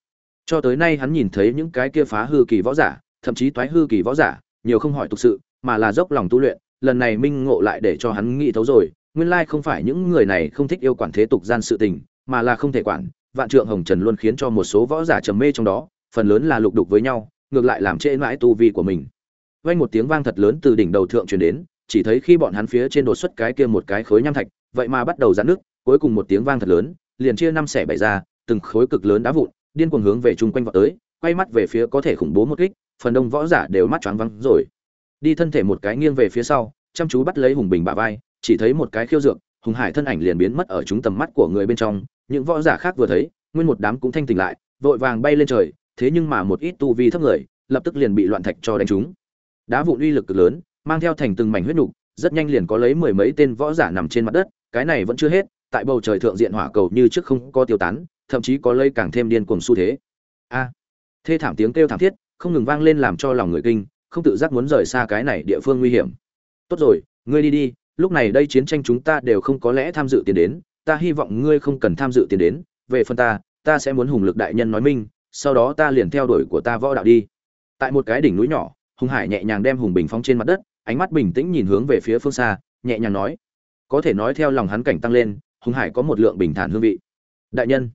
Cho tới nay hắn nhìn thấy những cái kia phá hư kỳ võ giả, thậm chí toái hư kỳ võ giả nhiều không hỏi thực sự, mà là dốc lòng tu luyện, lần này minh ngộ lại để cho hắn nghĩ thấu rồi, nguyên lai không phải những người này không thích yêu quản thế tục gian sự tình, mà là không thể quản, vạn trượng hồng trần luôn khiến cho một số võ giả trầm mê trong đó, phần lớn là lục đục với nhau, ngược lại làm trễ mãi tu vi của mình. Vang một tiếng vang thật lớn từ đỉnh đầu thượng truyền đến, chỉ thấy khi bọn hắn phía trên đột xuất cái kia một cái khối nham thạch, vậy mà bắt đầu giãn nước, cuối cùng một tiếng vang thật lớn, liền chia năm xẻ bảy ra, từng khối cực lớn đá vụn, điên cuồng hướng về chung quanh vọt tới, quay mắt về phía có thể khủng bố một kích phần đông võ giả đều mắt choáng vắng rồi. Đi thân thể một cái nghiêng về phía sau, chăm chú bắt lấy hùng bình bả vai, chỉ thấy một cái khiêu dược, hùng hải thân ảnh liền biến mất ở chúng tầm mắt của người bên trong, những võ giả khác vừa thấy, nguyên một đám cũng thanh tỉnh lại, vội vàng bay lên trời, thế nhưng mà một ít tu vi thấp người, lập tức liền bị loạn thạch cho đánh trúng. Đá vụn uy lực cực lớn, mang theo thành từng mảnh huyết nục, rất nhanh liền có lấy mười mấy tên võ giả nằm trên mặt đất, cái này vẫn chưa hết, tại bầu trời thượng diện hỏa cầu như trước không có tiêu tán, thậm chí có lây càng thêm điên cuồng xu thế. A! Thê thảm tiếng kêu thảm thiết không ngừng vang lên làm cho lòng người kinh, không tự giác muốn rời xa cái này địa phương nguy hiểm. Tốt rồi, ngươi đi đi, lúc này đây chiến tranh chúng ta đều không có lẽ tham dự tiền đến, ta hy vọng ngươi không cần tham dự tiền đến, về phần ta ta sẽ muốn hùng lực đại nhân nói minh, sau đó ta liền theo đuổi của ta võ đạo đi. Tại một cái đỉnh núi nhỏ, hùng hải nhẹ nhàng đem hùng bình phóng trên mặt đất, ánh mắt bình tĩnh nhìn hướng về phía phương xa, nhẹ nhàng nói. Có thể nói theo lòng hắn cảnh tăng lên, hùng hải có một lượng bình thản hương vị. Đại nhân,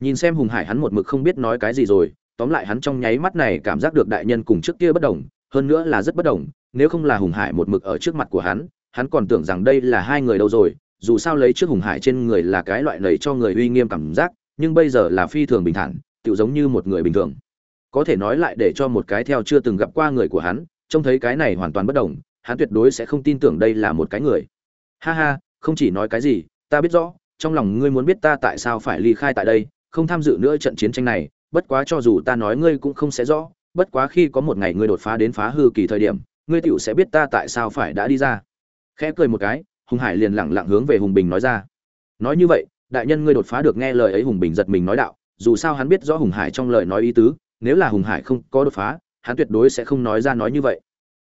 nhìn xem hùng hải hắn một mực không biết nói cái gì rồi tóm lại hắn trong nháy mắt này cảm giác được đại nhân cùng trước kia bất đồng, hơn nữa là rất bất đồng, nếu không là hùng hải một mực ở trước mặt của hắn hắn còn tưởng rằng đây là hai người đâu rồi, dù sao lấy trước hùng hải trên người là cái loại lầy cho người uy nghiêm cảm giác, nhưng bây giờ là phi thường bình thản tự giống như một người bình thường. Có thể nói lại để cho một cái theo chưa từng gặp qua người của hắn, trông thấy cái này hoàn toàn bất đồng, hắn tuyệt đối sẽ không tin tưởng đây là một cái người. Ha ha, không chỉ nói cái gì, ta biết rõ, trong lòng ngươi muốn biết ta tại sao phải ly khai tại đây, không tham dự nữa trận chiến tranh này bất quá cho dù ta nói ngươi cũng không sẽ rõ, bất quá khi có một ngày ngươi đột phá đến phá hư kỳ thời điểm, ngươi tiểu sẽ biết ta tại sao phải đã đi ra. Khẽ cười một cái, hùng hải liền lẳng lặng hướng về hùng bình nói ra. Nói như vậy, đại nhân ngươi đột phá được nghe lời ấy hùng bình giật mình nói đạo, dù sao hắn biết rõ hùng hải trong lời nói ý tứ, nếu là hùng hải không có đột phá, hắn tuyệt đối sẽ không nói ra nói như vậy.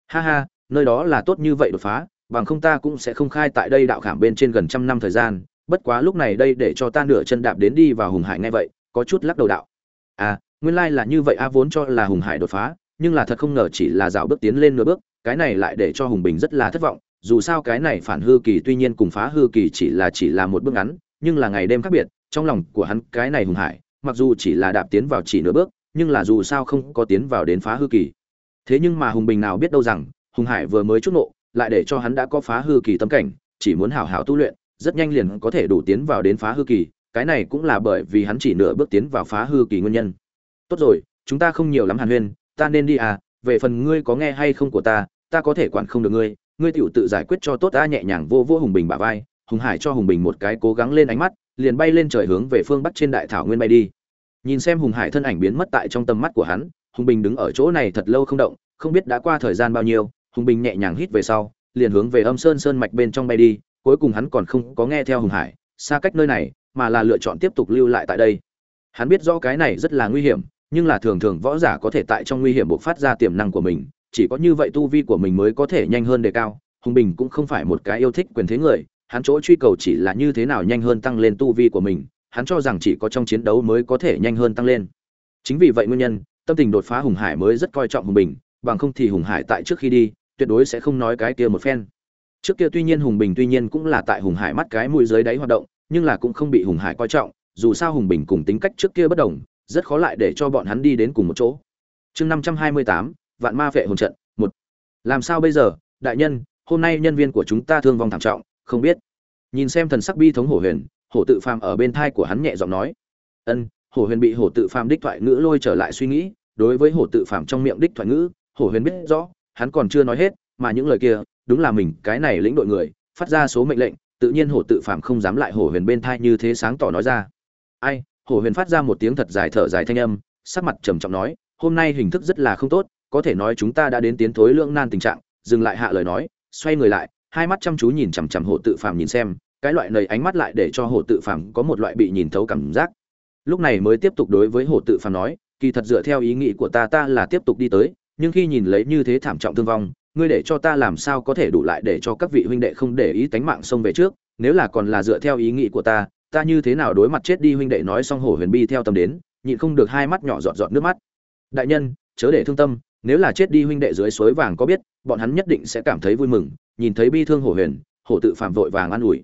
Ha ha, nơi đó là tốt như vậy đột phá, bằng không ta cũng sẽ không khai tại đây đạo khảm bên trên gần trăm năm thời gian, bất quá lúc này đây để cho ta nửa chân đạp đến đi vào hùng hải ngay vậy, có chút lắc đầu đạo à nguyên lai là như vậy a vốn cho là hùng hải đột phá, nhưng là thật không ngờ chỉ là dạo bước tiến lên nửa bước, cái này lại để cho hùng bình rất là thất vọng, dù sao cái này phản hư kỳ tuy nhiên cùng phá hư kỳ chỉ là chỉ là một bước ngắn, nhưng là ngày đêm khác biệt, trong lòng của hắn cái này hùng hải, mặc dù chỉ là đạp tiến vào chỉ nửa bước, nhưng là dù sao không có tiến vào đến phá hư kỳ. Thế nhưng mà hùng bình nào biết đâu rằng, hùng hải vừa mới chút nộ, lại để cho hắn đã có phá hư kỳ tâm cảnh, chỉ muốn hảo hảo tu luyện, rất nhanh liền có thể đủ tiến vào đến phá hư kỳ cái này cũng là bởi vì hắn chỉ nửa bước tiến vào phá hư kỳ nguyên nhân. Tốt rồi, chúng ta không nhiều lắm hàn huyên, ta nên đi à về phần ngươi có nghe hay không của ta ta có thể quản không được ngươi ngươi tiểu tự giải quyết cho tốt ta nhẹ nhàng vô vô hùng bình bả vai, hùng hải cho hùng bình một cái cố gắng lên ánh mắt, liền bay lên trời hướng về phương bắc trên đại thảo nguyên bay đi. Nhìn xem hùng hải thân ảnh biến mất tại trong tầm mắt của hắn, hùng bình đứng ở chỗ này thật lâu không động, không biết đã qua thời gian bao nhiêu, hùng bình nhẹ nhàng hít về sau, liền hướng về âm sơn sơn mạch bên trong bay đi, cuối cùng hắn còn không có nghe theo hùng hải, xa cách nơi này mà là lựa chọn tiếp tục lưu lại tại đây. Hắn biết rõ cái này rất là nguy hiểm, nhưng là thường thường võ giả có thể tại trong nguy hiểm buộc phát ra tiềm năng của mình, chỉ có như vậy tu vi của mình mới có thể nhanh hơn đề cao. Hùng bình cũng không phải một cái yêu thích quyền thế người, hắn chỗ truy cầu chỉ là như thế nào nhanh hơn tăng lên tu vi của mình, hắn cho rằng chỉ có trong chiến đấu mới có thể nhanh hơn tăng lên. Chính vì vậy nguyên nhân, tâm tình đột phá hùng hải mới rất coi trọng hùng bình, bằng không thì hùng hải tại trước khi đi, tuyệt đối sẽ không nói cái kia một phen. Trước kia tuy nhiên hùng bình tuy nhiên cũng là tại hùng hải mắt cái mũi dưới đáy hoạt động nhưng là cũng không bị hùng hải coi trọng, dù sao hùng bình cùng tính cách trước kia bất đồng, rất khó lại để cho bọn hắn đi đến cùng một chỗ. Chương năm trăm hai mươi tám, vạn ma vệ hồn trận, một. Làm sao bây giờ? Đại nhân, hôm nay nhân viên của chúng ta thương vong thảm trọng, không biết. Nhìn xem thần sắc bi thống hổ huyền, hổ tự phàm ở bên thai của hắn nhẹ giọng nói. Ân, hổ huyền bị hổ tự phàm đích thoại ngữ lôi trở lại suy nghĩ, đối với hổ tự phàm trong miệng đích thoại ngữ, hổ huyền biết rõ, hắn còn chưa nói hết, mà những lời kia, đúng là mình, cái này lĩnh đội người, phát ra số mệnh lệnh tự nhiên hổ tự phàm không dám lại hổ huyền bên thai như thế sáng tỏ nói ra ai Hổ Huyền phát ra một tiếng thật dài thở dài thanh âm, sắc mặt trầm trọng nói, "Hôm nay hình thức rất là không tốt, có thể nói chúng ta đã đến tiến thối lưỡng nan tình trạng." Dừng lại hạ lời nói, xoay người lại, hai mắt chăm chú nhìn chằm chằm Hổ Tự Phàm nhìn xem, cái loại nầy ánh mắt lại để cho Hổ Tự Phàm có một loại bị nhìn thấu cảm giác. Lúc này mới tiếp tục đối với Hổ Tự Phàm nói, "Kỳ thật dựa theo ý nghĩ của ta ta là tiếp tục đi tới, nhưng khi nhìn lấy như thế thảm trọng thương vong, ngươi để cho ta làm sao có thể đủ lại để cho các vị huynh đệ không để ý tánh mạng xông về trước, nếu là còn là dựa theo ý nghĩ của ta, ta như thế nào đối mặt chết đi huynh đệ nói xong hổ huyền bi theo tâm đến nhịn không được hai mắt nhỏ giọt giọt nước mắt. Đại nhân chớ để thương tâm nếu là chết đi huynh đệ dưới suối vàng có biết bọn hắn nhất định sẽ cảm thấy vui mừng nhìn thấy bi thương hổ huyền hổ tự phạm vội vàng an ủi.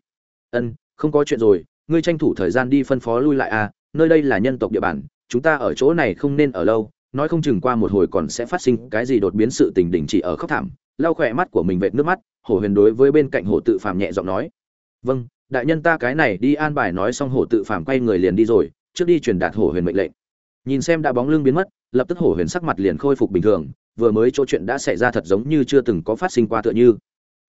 Ân không có chuyện rồi ngươi tranh thủ thời gian đi phân phó lui lại à nơi đây là nhân tộc địa bàn chúng ta ở chỗ này không nên ở lâu nói không chừng qua một hồi còn sẽ phát sinh cái gì đột biến sự tình đình chỉ ở khóc thảm, lau khỏe mắt của mình vệt nước mắt hổ huyền đối với bên cạnh hổ tự phàm nhẹ giọng nói vâng đại nhân ta cái này đi an bài nói xong hổ tự phàm quay người liền đi rồi, trước đi truyền đạt hổ huyền mệnh lệnh. Nhìn xem đã bóng lưng biến mất, lập tức hổ huyền sắc mặt liền khôi phục bình thường, vừa mới chỗ chuyện đã xảy ra thật giống như chưa từng có phát sinh qua tựa như.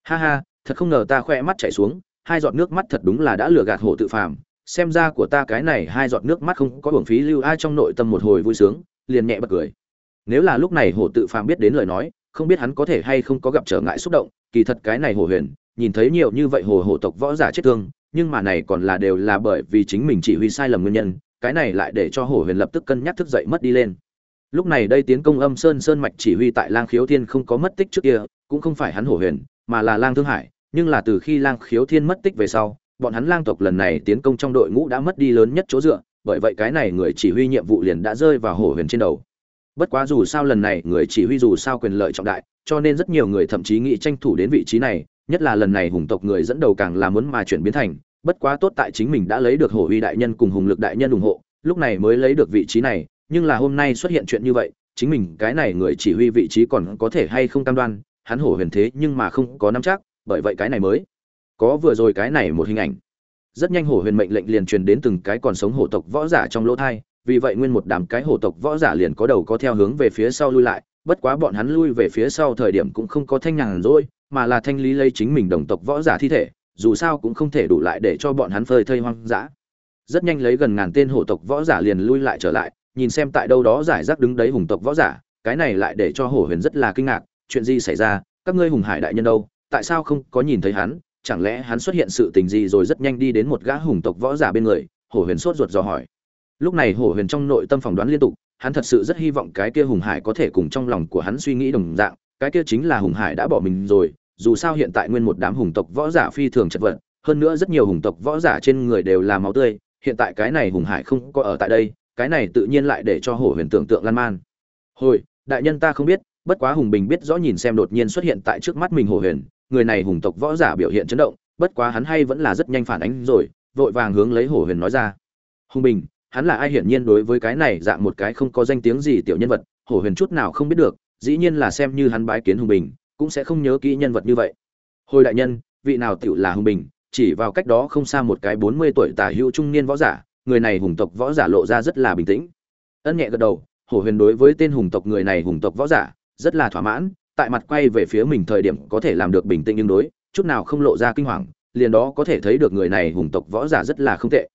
Ha ha, thật không ngờ ta khoe mắt chảy xuống, hai giọt nước mắt thật đúng là đã lừa gạt hổ tự phàm, xem ra của ta cái này hai giọt nước mắt không có hưởng phí lưu ai trong nội tâm một hồi vui sướng liền nhẹ bật cười. Nếu là lúc này hổ tự phàm biết đến lời nói, không biết hắn có thể hay không có gặp trở ngại xúc động, kỳ thật cái này hổ huyền, nhìn thấy nhiều như vậy hồ hộ tộc võ giả chết thương, nhưng mà này còn là đều là bởi vì chính mình chỉ huy sai lầm nguyên nhân, cái này lại để cho hồ huyền lập tức cân nhắc thức dậy mất đi lên. Lúc này đây tiến công âm sơn sơn mạch chỉ huy tại lang khiếu thiên không có mất tích trước kia, cũng không phải hắn hổ huyền, mà là lang thương hải, nhưng là từ khi lang khiếu thiên mất tích về sau, bọn hắn lang tộc lần này tiến công trong đội ngũ đã mất đi lớn nhất chỗ dựa bởi vậy cái này người chỉ huy nhiệm vụ liền đã rơi vào hổ huyền trên đầu. Bất quá dù sao lần này người chỉ huy dù sao quyền lợi trọng đại, cho nên rất nhiều người thậm chí nghĩ tranh thủ đến vị trí này, nhất là lần này hùng tộc người dẫn đầu càng là muốn mà chuyển biến thành, bất quá tốt tại chính mình đã lấy được hổ uy đại nhân cùng hùng lực đại nhân ủng hộ, lúc này mới lấy được vị trí này, nhưng là hôm nay xuất hiện chuyện như vậy, chính mình cái này người chỉ huy vị trí còn có thể hay không cam đoan, hắn hổ huyền thế nhưng mà không có nắm chắc, bởi vậy cái này mới có vừa rồi cái này một hình ảnh rất nhanh hổ huyền mệnh lệnh liền truyền đến từng cái còn sống hổ tộc võ giả trong lỗ thai, vì vậy nguyên một đám cái hổ tộc võ giả liền có đầu có theo hướng về phía sau lui lại, bất quá bọn hắn lui về phía sau thời điểm cũng không có thanh nhàn rỗi, mà là thanh lý lấy chính mình đồng tộc võ giả thi thể, dù sao cũng không thể đủ lại để cho bọn hắn phơi thây hoang dã. Rất nhanh lấy gần ngàn tên hổ tộc võ giả liền lui lại trở lại, nhìn xem tại đâu đó giải rác đứng đấy hùng tộc võ giả, cái này lại để cho hổ huyền rất là kinh ngạc, chuyện gì xảy ra, các ngươi hùng hải đại nhân đâu, tại sao không có nhìn thấy hắn chẳng lẽ hắn xuất hiện sự tình gì rồi rất nhanh đi đến một gã hùng tộc võ giả bên người? Hổ huyền sốt ruột dò hỏi. Lúc này hổ huyền trong nội tâm phỏng đoán liên tục, hắn thật sự rất hy vọng cái kia hùng hải có thể cùng trong lòng của hắn suy nghĩ đồng dạng, cái kia chính là hùng hải đã bỏ mình rồi, dù sao hiện tại nguyên một đám hùng tộc võ giả phi thường chật vật, hơn nữa rất nhiều hùng tộc võ giả trên người đều là máu tươi, hiện tại cái này hùng hải không có ở tại đây, cái này tự nhiên lại để cho hổ huyền tưởng tượng lan man. Hồi, đại nhân ta không biết, bất quá hùng bình biết rõ nhìn xem đột nhiên xuất hiện tại trước mắt mình hổ huyền người này hùng tộc võ giả biểu hiện chấn động, bất quá hắn hay vẫn là rất nhanh phản ánh rồi, vội vàng hướng lấy hổ huyền nói ra. Hùng bình, hắn là ai hiển nhiên đối với cái này dạng một cái không có danh tiếng gì tiểu nhân vật hổ huyền chút nào không biết được, dĩ nhiên là xem như hắn bái kiến hùng bình, cũng sẽ không nhớ kỹ nhân vật như vậy. Hồi đại nhân, vị nào tựu là hùng bình, chỉ vào cách đó không xa một cái bốn mươi tuổi tả hữu trung niên võ giả, người này hùng tộc võ giả lộ ra rất là bình tĩnh. Ân nhẹ gật đầu hổ huyền đối với tên hùng tộc người này hùng tộc võ giả, rất là thỏa mãn tại mặt quay về phía mình thời điểm có thể làm được bình tĩnh nhưng đối chút nào không lộ ra kinh hoàng liền đó có thể thấy được người này hùng tộc võ giả rất là không tệ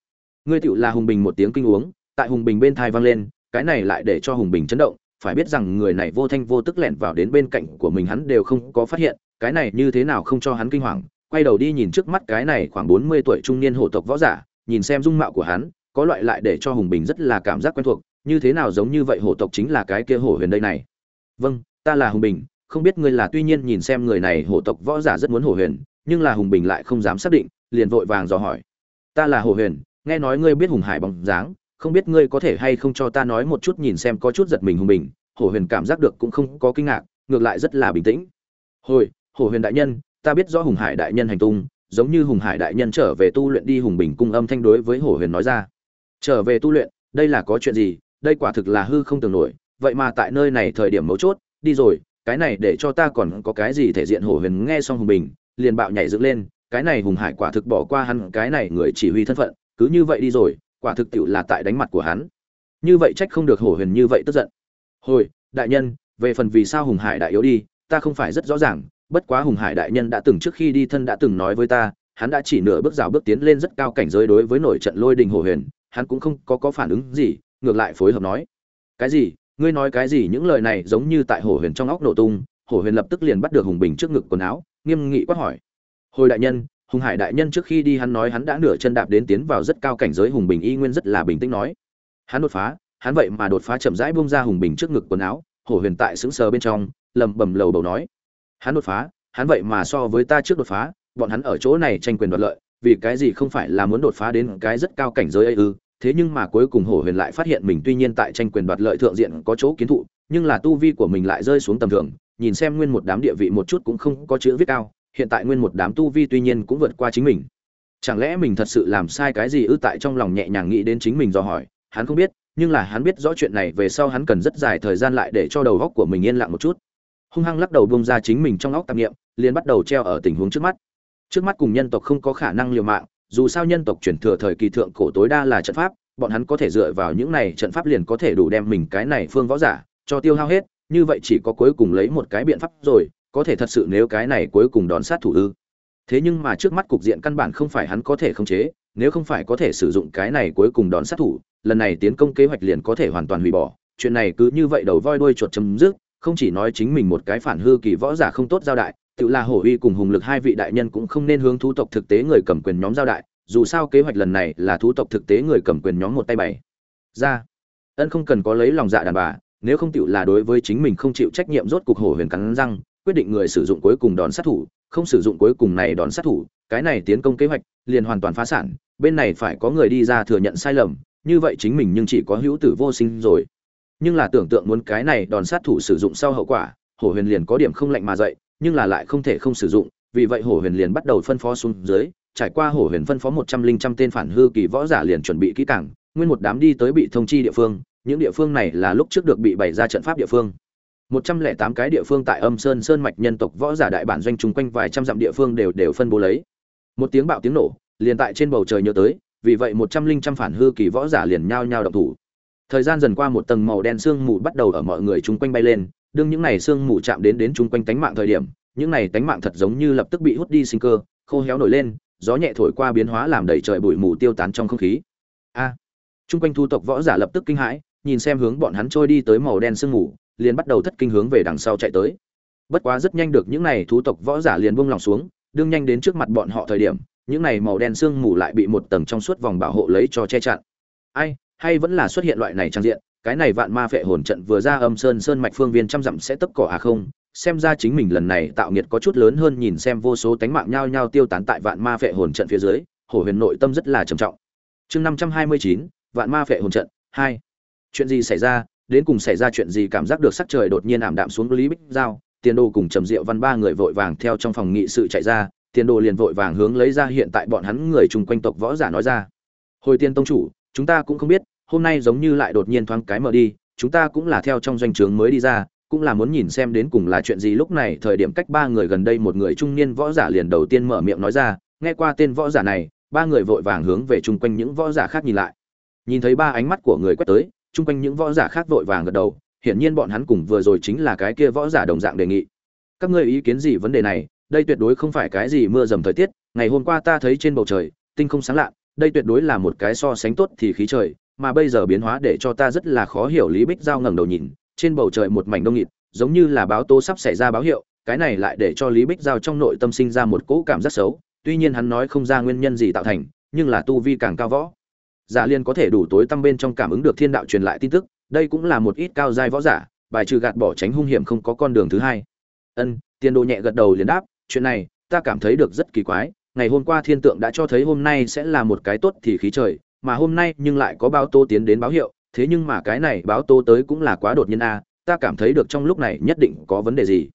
ngươi tựu là hùng bình một tiếng kinh uống tại hùng bình bên thai vang lên cái này lại để cho hùng bình chấn động phải biết rằng người này vô thanh vô tức lẻn vào đến bên cạnh của mình hắn đều không có phát hiện, cái này như thế nào không cho hắn kinh hoàng, quay đầu đi nhìn trước mắt cái này khoảng 40 tuổi trung niên hổ tộc võ giả, nhìn xem dung mạo của hắn, có loại lại để cho Hùng Bình rất là cảm giác quen thuộc, như thế nào giống như vậy hổ tộc chính là cái kia hổ huyền đây này. Vâng, ta là Hùng Bình, không biết ngươi là tuy nhiên nhìn xem người này hổ tộc võ giả rất muốn hổ huyền, nhưng là Hùng Bình lại không dám xác định, liền vội vàng dò hỏi. Ta là hổ huyền, nghe nói ngươi biết Hùng Hải bóng dáng, không biết ngươi có thể hay không cho ta nói một chút nhìn xem có chút giật mình hùng bình hổ huyền cảm giác được cũng không có kinh ngạc ngược lại rất là bình tĩnh hồi hổ huyền đại nhân ta biết rõ hùng hải đại nhân hành tung giống như hùng hải đại nhân trở về tu luyện đi hùng bình cung âm thanh đối với hổ huyền nói ra trở về tu luyện đây là có chuyện gì đây quả thực là hư không tưởng nổi vậy mà tại nơi này thời điểm mấu chốt đi rồi cái này để cho ta còn có cái gì thể diện hổ huyền nghe xong hùng bình, liền bạo nhảy dựng lên, cái này hùng hải quả thực bỏ qua hắn, cái này người chỉ huy thân phận, cứ như vậy đi rồi, quả thực tiệu là tại đánh mặt của hắn. Như vậy trách không được hổ huyền như vậy tức giận. Hồi, đại nhân, về phần vì sao hùng hải đại yếu đi, ta không phải rất rõ ràng, bất quá hùng hải đại nhân đã từng trước khi đi thân đã từng nói với ta, hắn đã chỉ nửa bước rào bước tiến lên rất cao cảnh giới đối với nổi trận lôi đình hổ huyền, hắn cũng không có có phản ứng gì, ngược lại phối hợp nói. Cái gì? Ngươi nói cái gì những lời này giống như tại hổ huyền trong óc nổ tung, hổ huyền lập tức liền bắt được hùng bình trước ngực quần áo, nghiêm nghị quát hỏi. Hồi đại nhân, hùng hải đại nhân trước khi đi hắn nói hắn đã nửa chân đạp đến tiến vào rất cao cảnh giới hùng bình y nguyên rất là bình tĩnh nói. Hắn đột phá, hắn vậy mà đột phá chậm rãi bung ra hùng bình trước ngực quần áo, hổ huyền tại sững sờ bên trong lầm bầm lầu bầu nói. Hắn đột phá, hắn vậy mà so với ta trước đột phá, bọn hắn ở chỗ này tranh quyền đoạt lợi, vì cái gì không phải là muốn đột phá đến cái rất cao cảnh giới ấy ư? Thế nhưng mà cuối cùng hổ huyền lại phát hiện mình tuy nhiên tại tranh quyền đoạt lợi thượng diện có chỗ kiến thụ, nhưng là tu vi của mình lại rơi xuống tầm thường, nhìn xem nguyên một đám địa vị một chút cũng không có chữ viết cao, hiện tại nguyên một đám tu vi tuy nhiên cũng vượt qua chính mình. Chẳng lẽ mình thật sự làm sai cái gì ư tại trong lòng nhẹ nhàng nghĩ đến chính mình do hỏi, hắn không biết, nhưng là hắn biết rõ chuyện này về sau hắn cần rất dài thời gian lại để cho đầu óc của mình yên lặng một chút. Hung hăng lắc đầu bông ra chính mình trong óc tạp nghiệm liền bắt đầu treo ở tình huống trước mắt. Trước mắt cùng nhân tộc không có khả năng liều mạng dù sao nhân tộc chuyển thừa thời kỳ thượng cổ tối đa là trận pháp, bọn hắn có thể dựa vào những này trận pháp liền có thể đủ đem mình cái này phương võ giả cho tiêu hao hết, như vậy chỉ có cuối cùng lấy một cái biện pháp rồi, có thể thật sự nếu cái này cuối cùng đón sát thủ ư. Thế nhưng mà trước mắt cục diện căn bản không phải hắn có thể khống chế, nếu không phải có thể sử dụng cái này cuối cùng đón sát thủ, lần này tiến công kế hoạch liền có thể hoàn toàn hủy bỏ. Chuyện này cứ như vậy đầu voi đuôi chuột chấm dứt, không chỉ nói chính mình một cái phản hư kỳ võ giả không tốt giao đại tự là hổ uy cùng hùng lực hai vị đại nhân cũng không nên hướng thú tộc thực tế người cầm quyền nhóm giao đại, dù sao kế hoạch lần này là thú tộc thực tế người cầm quyền nhóm một tay bảy. ra ân không cần có lấy lòng dạ đàn bà, nếu không tự là đối với chính mình không chịu trách nhiệm rốt cục hổ huyền cắn răng, quyết định người sử dụng cuối cùng đòn sát thủ, không sử dụng cuối cùng này đòn sát thủ, cái này tiến công kế hoạch, liền hoàn toàn phá sản, bên này phải có người đi ra thừa nhận sai lầm, như vậy chính mình nhưng chỉ có hữu tử vô sinh rồi nhưng là tưởng tượng muốn cái này đòn sát thủ sử dụng sau hậu quả, hổ huyền liền có điểm không lạnh mà dậy nhưng là lại không thể không sử dụng, vì vậy hổ huyền liền bắt đầu phân phó xuống dưới, trải qua hổ huyền phân phó một trăm linh trăm tên phản hư kỳ võ giả liền chuẩn bị kỹ càng, nguyên một đám đi tới bị thông chi địa phương, những địa phương này là lúc trước được bị bày ra trận pháp địa phương. Một trăm lẻ tám cái địa phương tại âm sơn sơn mạch nhân tộc võ giả đại bản doanh chung quanh vài trăm dặm địa phương đều đều phân bố lấy. Một tiếng bạo tiếng nổ, liền tại trên bầu trời nhớ tới, vì vậy một trăm linh trăm phản hư kỳ võ giả liền nhao nhao động thủ. Thời gian dần qua một tầng màu đen sương mù bắt đầu ở mọi người chung quanh bay lên đương những này xương mù chạm đến đến chung quanh tánh mạng thời điểm những này tánh mạng thật giống như lập tức bị hút đi sinh cơ khô héo nổi lên gió nhẹ thổi qua biến hóa làm đầy trời bụi mù tiêu tán trong không khí. A! À, chung quanh thu tộc võ giả lập tức kinh hãi nhìn xem hướng bọn hắn trôi đi tới màu đen sương mù liền bắt đầu thất kinh hướng về đằng sau chạy tới. Bất quá rất nhanh được những này thú tộc võ giả liền buông lòng xuống đương nhanh đến trước mặt bọn họ thời điểm những này màu đen sương mù lại bị một tầng trong suốt vòng bảo hộ lấy cho che chặn ai hay vẫn là xuất hiện loại này trang diện cái này vạn ma phệ hồn trận vừa ra âm sơn sơn mạch phương viên trăm dặm sẽ tấp cỏ à không? Xem ra chính mình lần này tạo nghiệt có chút lớn hơn nhìn xem vô số tánh mạng nhao nhao tiêu tán tại vạn ma phệ hồn trận phía dưới, hổ huyền nội tâm rất là trầm trọng. Chương năm trăm hai mươi chín, vạn ma phệ hồn trận, hai. Chuyện gì xảy ra? Đến cùng xảy ra chuyện gì cảm giác được sắc trời đột nhiên ảm đạm xuống lý bích giao, tiền đồ cùng trầm diệu văn ba người vội vàng theo trong phòng nghị sự chạy ra, tiền đồ liền vội vàng hướng lấy ra hiện tại bọn hắn người chung quanh tộc võ giả nói ra. Hồi tiên tông chủ, chúng ta cũng không biết hôm nay giống như lại đột nhiên thoáng cái mở đi, chúng ta cũng là theo trong doanh trướng mới đi ra, cũng là muốn nhìn xem đến cùng là chuyện gì. Lúc này thời điểm cách ba người gần đây một người trung niên võ giả liền đầu tiên mở miệng nói ra, nghe qua tên võ giả này, ba người vội vàng hướng về chung quanh những võ giả khác nhìn lại. Nhìn thấy ba ánh mắt của người quét tới, chung quanh những võ giả khác vội vàng gật đầu, hiển nhiên bọn hắn cùng vừa rồi chính là cái kia võ giả đồng dạng đề nghị. Các ngươi ý kiến gì vấn đề này? Đây tuyệt đối không phải cái gì mưa dầm thời tiết, ngày hôm qua ta thấy trên bầu trời, tinh không sáng lạ, đây tuyệt đối là một cái so sánh tốt thì khí trời mà bây giờ biến hóa để cho ta rất là khó hiểu lý bích giao ngẩng đầu nhìn, trên bầu trời một mảnh đông nghịt, giống như là báo tố sắp xảy ra báo hiệu, cái này lại để cho lý bích giao trong nội tâm sinh ra một cỗ cảm rất xấu, tuy nhiên hắn nói không ra nguyên nhân gì tạo thành, nhưng là tu vi càng cao võ. Giả liên có thể đủ tối tăm bên trong cảm ứng được thiên đạo truyền lại tin tức, đây cũng là một ít cao giai võ giả, bài trừ gạt bỏ tránh hung hiểm không có con đường thứ hai. Ân tiền đồ nhẹ gật đầu liền đáp, chuyện này, ta cảm thấy được rất kỳ quái, ngày hôm qua thiên tượng đã cho thấy hôm nay sẽ là một cái tốt thì khí trời mà hôm nay nhưng lại có báo tô tiến đến báo hiệu, thế nhưng mà cái này báo tô tới cũng là quá đột nhiên a, ta cảm thấy được trong lúc này nhất định có vấn đề gì.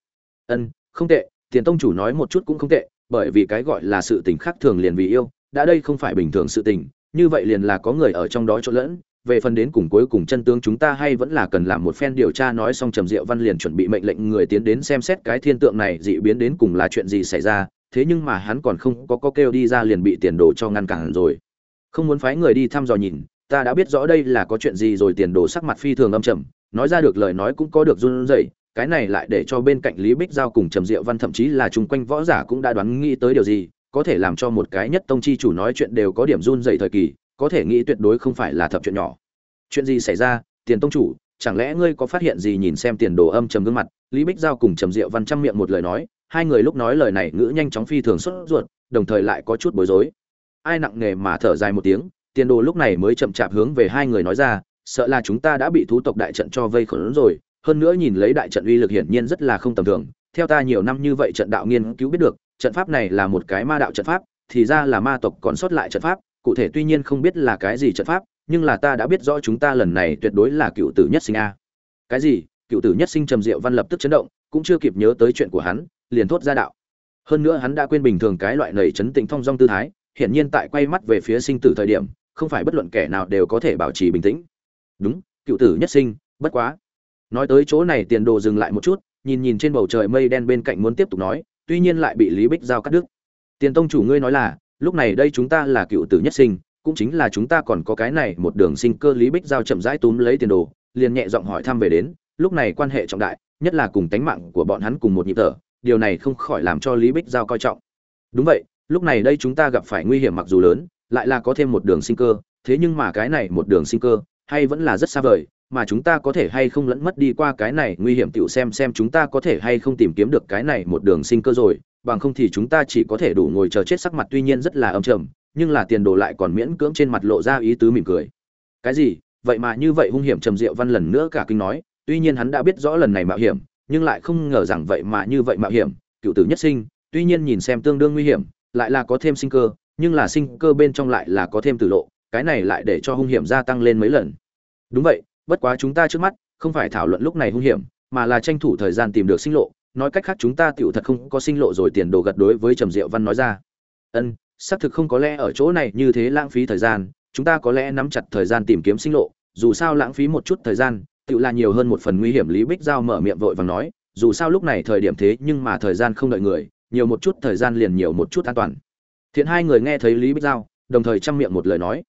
Ân, không tệ, tiền tông chủ nói một chút cũng không tệ, bởi vì cái gọi là sự tình khác thường liền vì yêu, đã đây không phải bình thường sự tình, như vậy liền là có người ở trong đó trộn lẫn, về phần đến cùng cuối cùng chân tướng chúng ta hay vẫn là cần làm một phen điều tra nói xong trầm diệu văn liền chuẩn bị mệnh lệnh người tiến đến xem xét cái thiên tượng này dị biến đến cùng là chuyện gì xảy ra, thế nhưng mà hắn còn không có có kêu đi ra liền bị tiền đồ cho ngăn cản rồi không muốn phái người đi thăm dò nhìn, ta đã biết rõ đây là có chuyện gì rồi, tiền đồ sắc mặt phi thường âm trầm, nói ra được lời nói cũng có được run rẩy, cái này lại để cho bên cạnh lý bích giao cùng trầm diệu văn thậm chí là chung quanh võ giả cũng đã đoán nghĩ tới điều gì, có thể làm cho một cái nhất tông chi chủ nói chuyện đều có điểm run rẩy thời kỳ, có thể nghĩ tuyệt đối không phải là thập chuyện nhỏ. Chuyện gì xảy ra, tiền tông chủ, chẳng lẽ ngươi có phát hiện gì nhìn xem tiền đồ âm trầm gương mặt? Lý bích giao cùng trầm diệu văn trăm miệng một lời nói, hai người lúc nói lời này ngữ nhanh chóng phi thường xuất ruột, đồng thời lại có chút bối rối ai nặng nề mà thở dài một tiếng, tiền đồ lúc này mới chậm chạp hướng về hai người nói ra, sợ là chúng ta đã bị thú tộc đại trận cho vây khốn rồi, hơn nữa nhìn lấy đại trận uy lực hiển nhiên rất là không tầm thường, theo ta nhiều năm như vậy trận đạo nghiên cứu biết được, trận pháp này là một cái ma đạo trận pháp, thì ra là ma tộc còn sót lại trận pháp, cụ thể tuy nhiên không biết là cái gì trận pháp, nhưng là ta đã biết rõ chúng ta lần này tuyệt đối là cựu tử nhất sinh a. Cái gì? Cựu tử nhất sinh trầm diệu văn lập tức chấn động, cũng chưa kịp nhớ tới chuyện của hắn, liền thốt ra đạo. Hơn nữa hắn đã quên bình thường cái loại nầy chấn tĩnh thong dong tư thái hiển nhiên tại quay mắt về phía sinh tử thời điểm, không phải bất luận kẻ nào đều có thể bảo trì bình tĩnh. Đúng, cựu tử nhất sinh, bất quá. Nói tới chỗ này tiền đồ dừng lại một chút, nhìn nhìn trên bầu trời mây đen bên cạnh muốn tiếp tục nói, tuy nhiên lại bị lý bích giao cắt đứt. Tiền tông chủ ngươi nói là, lúc này đây chúng ta là cựu tử nhất sinh, cũng chính là chúng ta còn có cái này một đường sinh cơ lý bích giao chậm rãi túm lấy tiền đồ, liền nhẹ giọng hỏi thăm về đến, lúc này quan hệ trọng đại, nhất là cùng tánh mạng của bọn hắn cùng một nhịp thở, điều này không khỏi làm cho lý bích giao coi trọng. Đúng vậy lúc này đây chúng ta gặp phải nguy hiểm mặc dù lớn, lại là có thêm một đường sinh cơ, thế nhưng mà cái này một đường sinh cơ, hay vẫn là rất xa vời, mà chúng ta có thể hay không lẫn mất đi qua cái này nguy hiểm tiểu xem xem chúng ta có thể hay không tìm kiếm được cái này một đường sinh cơ rồi, bằng không thì chúng ta chỉ có thể đủ ngồi chờ chết sắc mặt tuy nhiên rất là âm trầm, nhưng là tiền đồ lại còn miễn cưỡng trên mặt lộ ra ý tứ mỉm cười. Cái gì? Vậy mà như vậy hung hiểm trầm diệu văn lần nữa cả kinh nói, tuy nhiên hắn đã biết rõ lần này mạo hiểm, nhưng lại không ngờ rằng vậy mà như vậy mạo hiểm, cựu tử nhất sinh, tuy nhiên nhìn xem tương đương nguy hiểm lại là có thêm sinh cơ, nhưng là sinh cơ bên trong lại là có thêm tử lộ, cái này lại để cho hung hiểm gia tăng lên mấy lần. Đúng vậy, bất quá chúng ta trước mắt, không phải thảo luận lúc này hung hiểm, mà là tranh thủ thời gian tìm được sinh lộ. Nói cách khác chúng ta tựu thật không có sinh lộ rồi tiền đồ gật đối với trầm diệu văn nói ra. Ân, xác thực không có lẽ ở chỗ này như thế lãng phí thời gian, chúng ta có lẽ nắm chặt thời gian tìm kiếm sinh lộ, dù sao lãng phí một chút thời gian tự là nhiều hơn một phần nguy hiểm lý bích giao mở miệng vội và nói, dù sao lúc này thời điểm thế nhưng mà thời gian không đợi người nhiều một chút thời gian liền nhiều một chút an toàn. Thiện hai người nghe thấy lý bích giao, đồng thời chăm miệng một lời nói.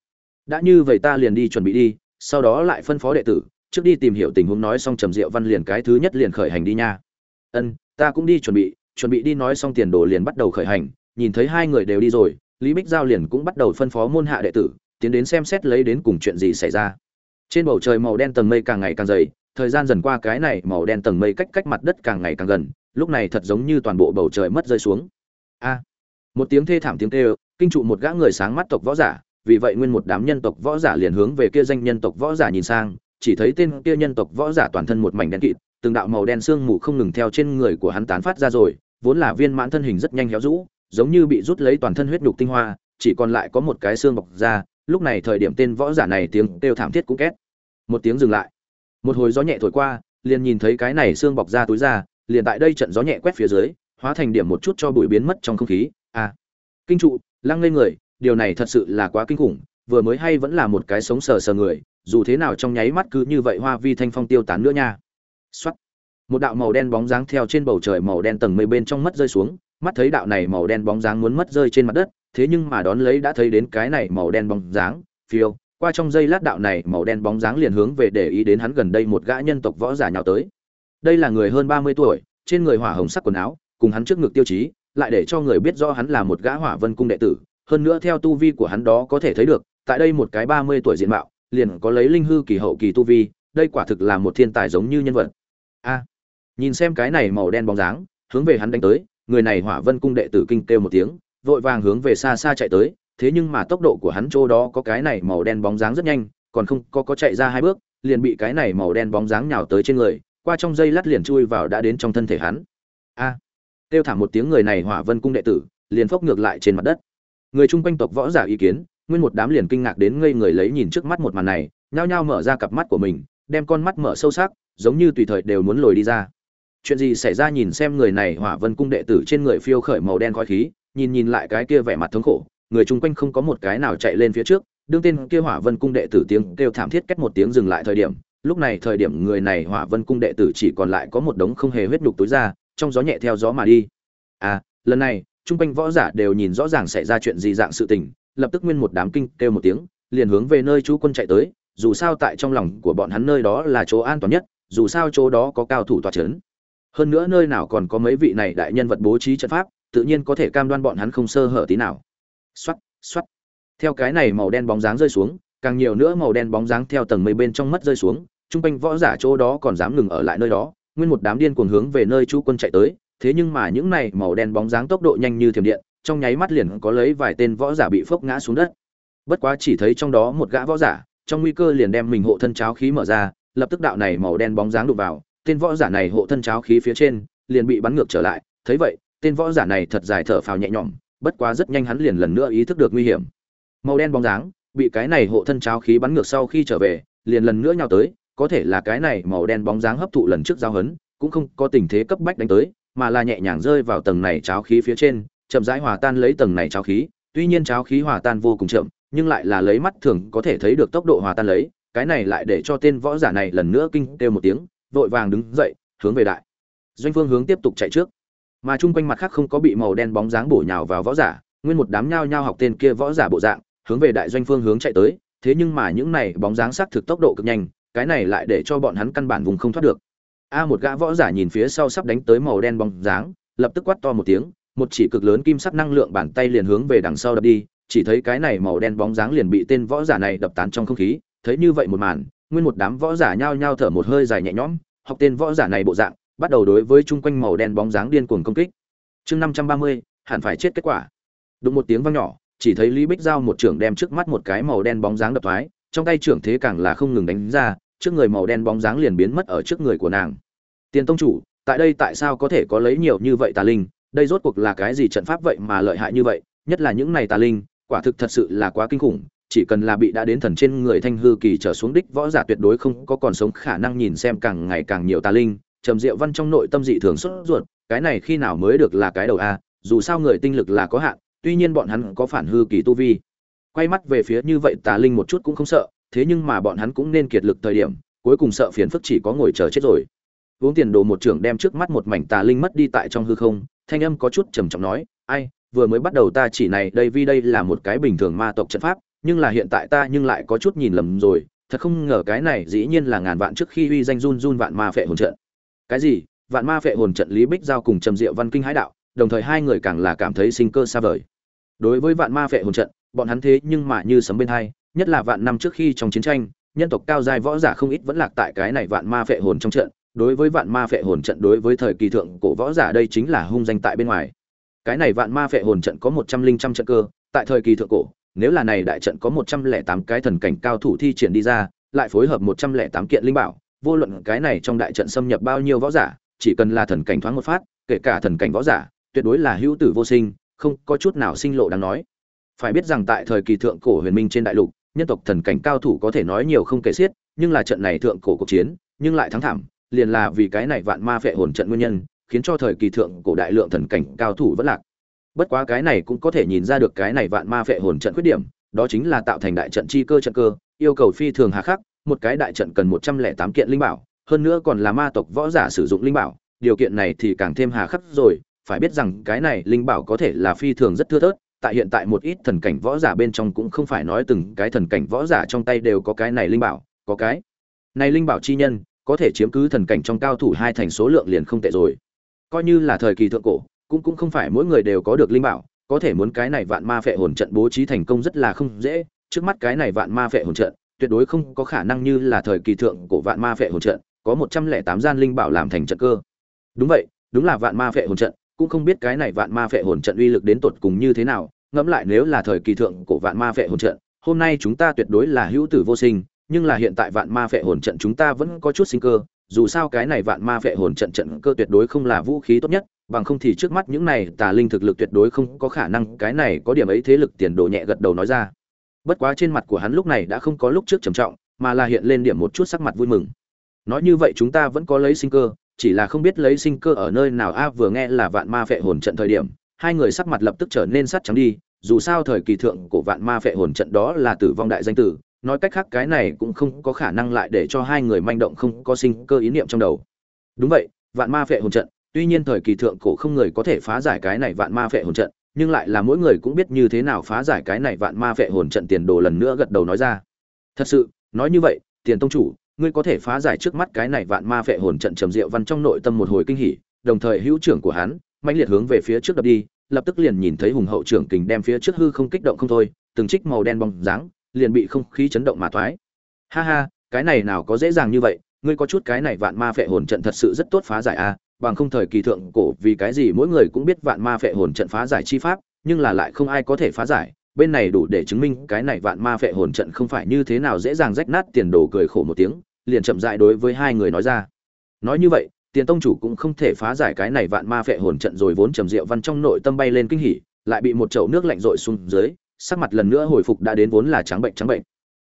Đã như vậy ta liền đi chuẩn bị đi, sau đó lại phân phó đệ tử, trước đi tìm hiểu tình huống nói xong trầm diệu văn liền cái thứ nhất liền khởi hành đi nha. Ân, ta cũng đi chuẩn bị chuẩn bị đi nói xong tiền đồ liền bắt đầu khởi hành, nhìn thấy hai người đều đi rồi, lý bích giao liền cũng bắt đầu phân phó môn hạ đệ tử, tiến đến xem xét lấy đến cùng chuyện gì xảy ra. Trên bầu trời màu đen tầng mây càng ngày càng dày, thời gian dần qua cái này màu đen tầng mây cách cách mặt đất càng ngày càng gần lúc này thật giống như toàn bộ bầu trời mất rơi xuống. A. Một tiếng thê thảm tiếng kêu, kinh trụ một gã người sáng mắt tộc võ giả, vì vậy nguyên một đám nhân tộc võ giả liền hướng về kia danh nhân tộc võ giả nhìn sang, chỉ thấy tên kia nhân tộc võ giả toàn thân một mảnh đen kịt, từng đạo màu đen sương mù không ngừng theo trên người của hắn tán phát ra rồi, vốn là viên mãn thân hình rất nhanh héo rũ, giống như bị rút lấy toàn thân huyết nhục tinh hoa, chỉ còn lại có một cái xương bọc ra lúc này thời điểm tên võ giả này tiếng kêu thảm thiết cũng két. Một tiếng dừng lại. Một hồi gió nhẹ thổi qua, liền nhìn thấy cái này xương bọc ra túi ra liền tại đây trận gió nhẹ quét phía dưới, hóa thành điểm một chút cho bụi biến mất trong không khí. À kinh trụ, lăng lên người, điều này thật sự là quá kinh khủng, vừa mới hay vẫn là một cái sống sờ sờ người, dù thế nào trong nháy mắt cứ như vậy hoa vi thanh phong tiêu tán nữa nha. Xuất một đạo màu đen bóng dáng theo trên bầu trời màu đen tầng mây bên trong mất rơi xuống, mắt thấy đạo này màu đen bóng dáng muốn mất rơi trên mặt đất, thế nhưng mà đón lấy đã thấy đến cái này màu đen bóng dáng, phiêu, qua trong giây lát đạo này màu đen bóng dáng liền hướng về để ý đến hắn gần đây một gã nhân tộc võ giả nhào tới đây là người hơn ba mươi tuổi, trên người hỏa hồng sắc quần áo, cùng hắn trước ngực tiêu chí, lại để cho người biết rõ hắn là một gã hỏa vân cung đệ tử. Hơn nữa theo tu vi của hắn đó có thể thấy được, tại đây một cái ba mươi tuổi diện mạo, liền có lấy linh hư kỳ hậu kỳ tu vi, đây quả thực là một thiên tài giống như nhân vật. A, nhìn xem cái này màu đen bóng dáng, hướng về hắn đánh tới, người này hỏa vân cung đệ tử kinh kêu một tiếng, vội vàng hướng về xa xa chạy tới, thế nhưng mà tốc độ của hắn chỗ đó có cái này màu đen bóng dáng rất nhanh, còn không có có chạy ra hai bước, liền bị cái này màu đen bóng dáng nhào tới trên người qua trong dây lát liền chui vào đã đến trong thân thể hắn. A! Kêu thảm một tiếng người này hỏa vân cung đệ tử, liền phốc ngược lại trên mặt đất. Người chung quanh tộc võ giả ý kiến, nguyên một đám liền kinh ngạc đến ngây người lấy nhìn trước mắt một màn này, nhao nhao mở ra cặp mắt của mình, đem con mắt mở sâu sắc, giống như tùy thời đều muốn lồi đi ra. Chuyện gì xảy ra nhìn xem người này hỏa vân cung đệ tử trên người phiêu khởi màu đen khói khí, nhìn nhìn lại cái kia vẻ mặt thống khổ, người chung quanh không có một cái nào chạy lên phía trước, đương tên kia hỏa vân cung đệ tử tiếng kêu thảm thiết cách một tiếng dừng lại thời điểm lúc này thời điểm người này hỏa vân cung đệ tử chỉ còn lại có một đống không hề huyết nhục túi ra trong gió nhẹ theo gió mà đi. À lần này chung quanh võ giả đều nhìn rõ ràng xảy ra chuyện gì dạng sự tình, lập tức nguyên một đám kinh kêu một tiếng, liền hướng về nơi chú quân chạy tới, dù sao tại trong lòng của bọn hắn nơi đó là chỗ an toàn nhất, dù sao chỗ đó có cao thủ tòa c h ấ n hơn nữa nơi nào còn có mấy vị này đại nhân vật bố trí trận pháp, tự nhiên có thể cam đoan bọn hắn không sơ hở tí nào. Xoắt xoắt theo cái này màu đen bóng dáng rơi xuống, càng nhiều nữa màu đen bóng dáng theo tầng mây bên trong mất rơi xuống trung quanh võ giả chỗ đó còn dám ngừng ở lại nơi đó, nguyên một đám điên cuồng hướng về nơi chú quân chạy tới, thế nhưng mà những này màu đen bóng dáng tốc độ nhanh như thiểm điện, trong nháy mắt liền có lấy vài tên võ giả bị phốc ngã xuống đất. Bất quá chỉ thấy trong đó một gã võ giả, trong nguy cơ liền đem mình hộ thân cháo khí mở ra, lập tức đạo này màu đen bóng dáng đụng vào, tên võ giả này hộ thân cháo khí phía trên, liền bị bắn ngược trở lại. Thấy vậy, tên võ giả này thật dài thở phào nhẹ nhõm, bất quá rất nhanh hắn liền lần nữa ý thức được nguy hiểm. Màu đen bóng dáng, bị cái này hộ thân cháo khí bắn ngược sau khi trở về, liền lần nữa nhào tới có thể là cái này màu đen bóng dáng hấp thụ lần trước giao hấn, cũng không có tình thế cấp bách đánh tới, mà là nhẹ nhàng rơi vào tầng này cháo khí phía trên, chậm rãi hòa tan lấy tầng này cháo khí. Tuy nhiên cháo khí hòa tan vô cùng chậm, nhưng lại là lấy mắt thường có thể thấy được tốc độ hòa tan lấy, cái này lại để cho tên võ giả này lần nữa kinh kêu một tiếng, vội vàng đứng dậy, hướng về đại doanh phương hướng tiếp tục chạy trước. Mà chung quanh mặt khác không có bị màu đen bóng dáng bổ nhào vào võ giả, nguyên một đám nhao nhao học tên kia võ giả bộ dạng, hướng về đại doanh phương hướng chạy tới, thế nhưng mà những này bóng dáng sắc thực tốc độ cực nhanh cái này lại để cho bọn hắn căn bản vùng không thoát được. A một gã võ giả nhìn phía sau sắp đánh tới màu đen bóng dáng, lập tức quát to một tiếng, một chỉ cực lớn kim sắc năng lượng bàn tay liền hướng về đằng sau đập đi, chỉ thấy cái này màu đen bóng dáng liền bị tên võ giả này đập tán trong không khí, thấy như vậy một màn, nguyên một đám võ giả nhao nhao thở một hơi dài nhẹ nhõm, học tên võ giả này bộ dạng, bắt đầu đối với chung quanh màu đen bóng dáng điên cuồng công kích. Chương năm trăm ba mươi, hẳn phải chết kết quả. Đụng một tiếng vang nhỏ, chỉ thấy lý bích giao một trưởng đem trước mắt một cái màu đen bóng dáng đập thoái trong tay trưởng thế càng là không ngừng đánh ra, trước người màu đen bóng dáng liền biến mất ở trước người của nàng. Tiền tông chủ, tại đây tại sao có thể có lấy nhiều như vậy tà linh? Đây rốt cuộc là cái gì trận pháp vậy mà lợi hại như vậy? Nhất là những này tà linh, quả thực thật sự là quá kinh khủng, chỉ cần là bị đã đến thần trên người thanh hư kỳ trở xuống đích võ giả tuyệt đối không có còn sống khả năng nhìn xem càng ngày càng nhiều tà linh. Trầm diệu văn trong nội tâm dị thường sốt ruột, cái này khi nào mới được là cái đầu a? Dù sao người tinh lực là có hạn, tuy nhiên bọn hắn có phản hư kỳ tu vi quay mắt về phía như vậy tà linh một chút cũng không sợ, thế nhưng mà bọn hắn cũng nên kiệt lực thời điểm, cuối cùng sợ phiền phức chỉ có ngồi chờ chết rồi. Uống tiền đồ một trưởng đem trước mắt một mảnh tà linh mất đi tại trong hư không, thanh âm có chút trầm trọng nói, ai, vừa mới bắt đầu ta chỉ này, đây vì đây là một cái bình thường ma tộc trận pháp, nhưng là hiện tại ta nhưng lại có chút nhìn lầm rồi, thật không ngờ cái này dĩ nhiên là ngàn vạn trước khi uy danh run run vạn ma phệ hồn trận. Cái gì? Vạn ma phệ hồn trận lý bích giao cùng trầm diệu văn kinh hãi đạo, đồng thời hai người càng là cảm thấy sinh cơ xa vời. Đối với vạn ma phệ hồn trận bọn hắn thế nhưng mà như sấm bên hai, nhất là vạn năm trước khi trong chiến tranh, nhân tộc cao giai võ giả không ít vẫn lạc tại cái này vạn ma phệ hồn trong trận, đối với vạn ma phệ hồn trận đối với thời kỳ thượng cổ võ giả đây chính là hung danh tại bên ngoài. Cái này vạn ma phệ hồn trận có một trăm linh trăm trận cơ, tại thời kỳ thượng cổ, nếu là này đại trận có một trăm lẻ tám cái thần cảnh cao thủ thi triển đi ra, lại phối hợp một trăm lẻ tám kiện linh bảo, vô luận cái này trong đại trận xâm nhập bao nhiêu võ giả, chỉ cần là thần cảnh thoáng một phát, kể cả thần cảnh võ giả, tuyệt đối là hữu tử vô sinh, không có chút nào sinh lộ đáng nói phải biết rằng tại thời kỳ thượng cổ huyền minh trên đại lục, nhân tộc thần cảnh cao thủ có thể nói nhiều không kể xiết, nhưng là trận này thượng cổ cuộc chiến, nhưng lại thắng thảm, liền là vì cái này vạn ma phệ hồn trận nguyên nhân, khiến cho thời kỳ thượng cổ đại lượng thần cảnh cao thủ vẫn lạc. Bất quá cái này cũng có thể nhìn ra được cái này vạn ma phệ hồn trận khuyết điểm, đó chính là tạo thành đại trận chi cơ trận cơ, yêu cầu phi thường hà khắc, một cái đại trận cần một trăm lẻ tám kiện linh bảo, hơn nữa còn là ma tộc võ giả sử dụng linh bảo, điều kiện này thì càng thêm hà khắc rồi, phải biết rằng cái này linh bảo có thể là phi thường rất thưa thớt tại hiện tại một ít thần cảnh võ giả bên trong cũng không phải nói từng cái thần cảnh võ giả trong tay đều có cái này linh bảo, có cái này linh bảo chi nhân, có thể chiếm cứ thần cảnh trong cao thủ hai thành số lượng liền không tệ rồi. Coi như là thời kỳ thượng cổ, cũng cũng không phải mỗi người đều có được linh bảo, có thể muốn cái này vạn ma phệ hồn trận bố trí thành công rất là không dễ, trước mắt cái này vạn ma phệ hồn trận, tuyệt đối không có khả năng như là thời kỳ thượng cổ vạn ma phệ hồn trận, có một trăm lẻ tám gian linh bảo làm thành trận cơ. Đúng vậy, đúng là vạn ma phệ hồn trận cũng không biết cái này vạn ma phệ hồn trận uy lực đến tột cùng như thế nào, ngẫm lại nếu là thời kỳ thượng của vạn ma phệ hồn trận, hôm nay chúng ta tuyệt đối là hữu tử vô sinh, nhưng là hiện tại vạn ma phệ hồn trận chúng ta vẫn có chút sinh cơ, dù sao cái này vạn ma phệ hồn trận trận cơ tuyệt đối không là vũ khí tốt nhất, bằng không thì trước mắt những này tà linh thực lực tuyệt đối không có khả năng, cái này có điểm ấy thế lực tiền đồ nhẹ gật đầu nói ra. Bất quá trên mặt của hắn lúc này đã không có lúc trước trầm trọng, mà là hiện lên điểm một chút sắc mặt vui mừng. Nói như vậy chúng ta vẫn có lấy sinh cơ chỉ là không biết lấy sinh cơ ở nơi nào. A, vừa nghe là vạn ma phệ hồn trận thời điểm, hai người sắc mặt lập tức trở nên sắt trắng đi. Dù sao thời kỳ thượng của vạn ma phệ hồn trận đó là tử vong đại danh tử, nói cách khác cái này cũng không có khả năng lại để cho hai người manh động không có sinh cơ ý niệm trong đầu. Đúng vậy, vạn ma phệ hồn trận, tuy nhiên thời kỳ thượng cổ không người có thể phá giải cái này vạn ma phệ hồn trận, nhưng lại là mỗi người cũng biết như thế nào phá giải cái này vạn ma phệ hồn trận tiền đồ lần nữa gật đầu nói ra. Thật sự, nói như vậy, tiền tông chủ ngươi có thể phá giải trước mắt cái này vạn ma phệ hồn trận trầm diệu văn trong nội tâm một hồi kinh hỉ, đồng thời hữu trưởng của hắn, mãnh liệt hướng về phía trước đập đi, lập tức liền nhìn thấy hùng hậu trưởng kình đem phía trước hư không kích động không thôi, từng trích màu đen bóng dáng, liền bị không khí chấn động mà thoái. Ha ha, cái này nào có dễ dàng như vậy, ngươi có chút cái này vạn ma phệ hồn trận thật sự rất tốt phá giải a bằng không thời kỳ thượng cổ vì cái gì mỗi người cũng biết vạn ma phệ hồn trận phá giải chi pháp, nhưng là lại không ai có thể phá giải bên này đủ để chứng minh cái này vạn ma phệ hồn trận không phải như thế nào dễ dàng rách nát tiền đồ cười khổ một tiếng, liền chậm dại đối với hai người nói ra. Nói như vậy, tiền tông chủ cũng không thể phá giải cái này vạn ma phệ hồn trận rồi vốn trầm rượu văn trong nội tâm bay lên kinh hỉ, lại bị một chậu nước lạnh rội xuống dưới, sắc mặt lần nữa hồi phục đã đến vốn là trắng bệnh trắng bệnh.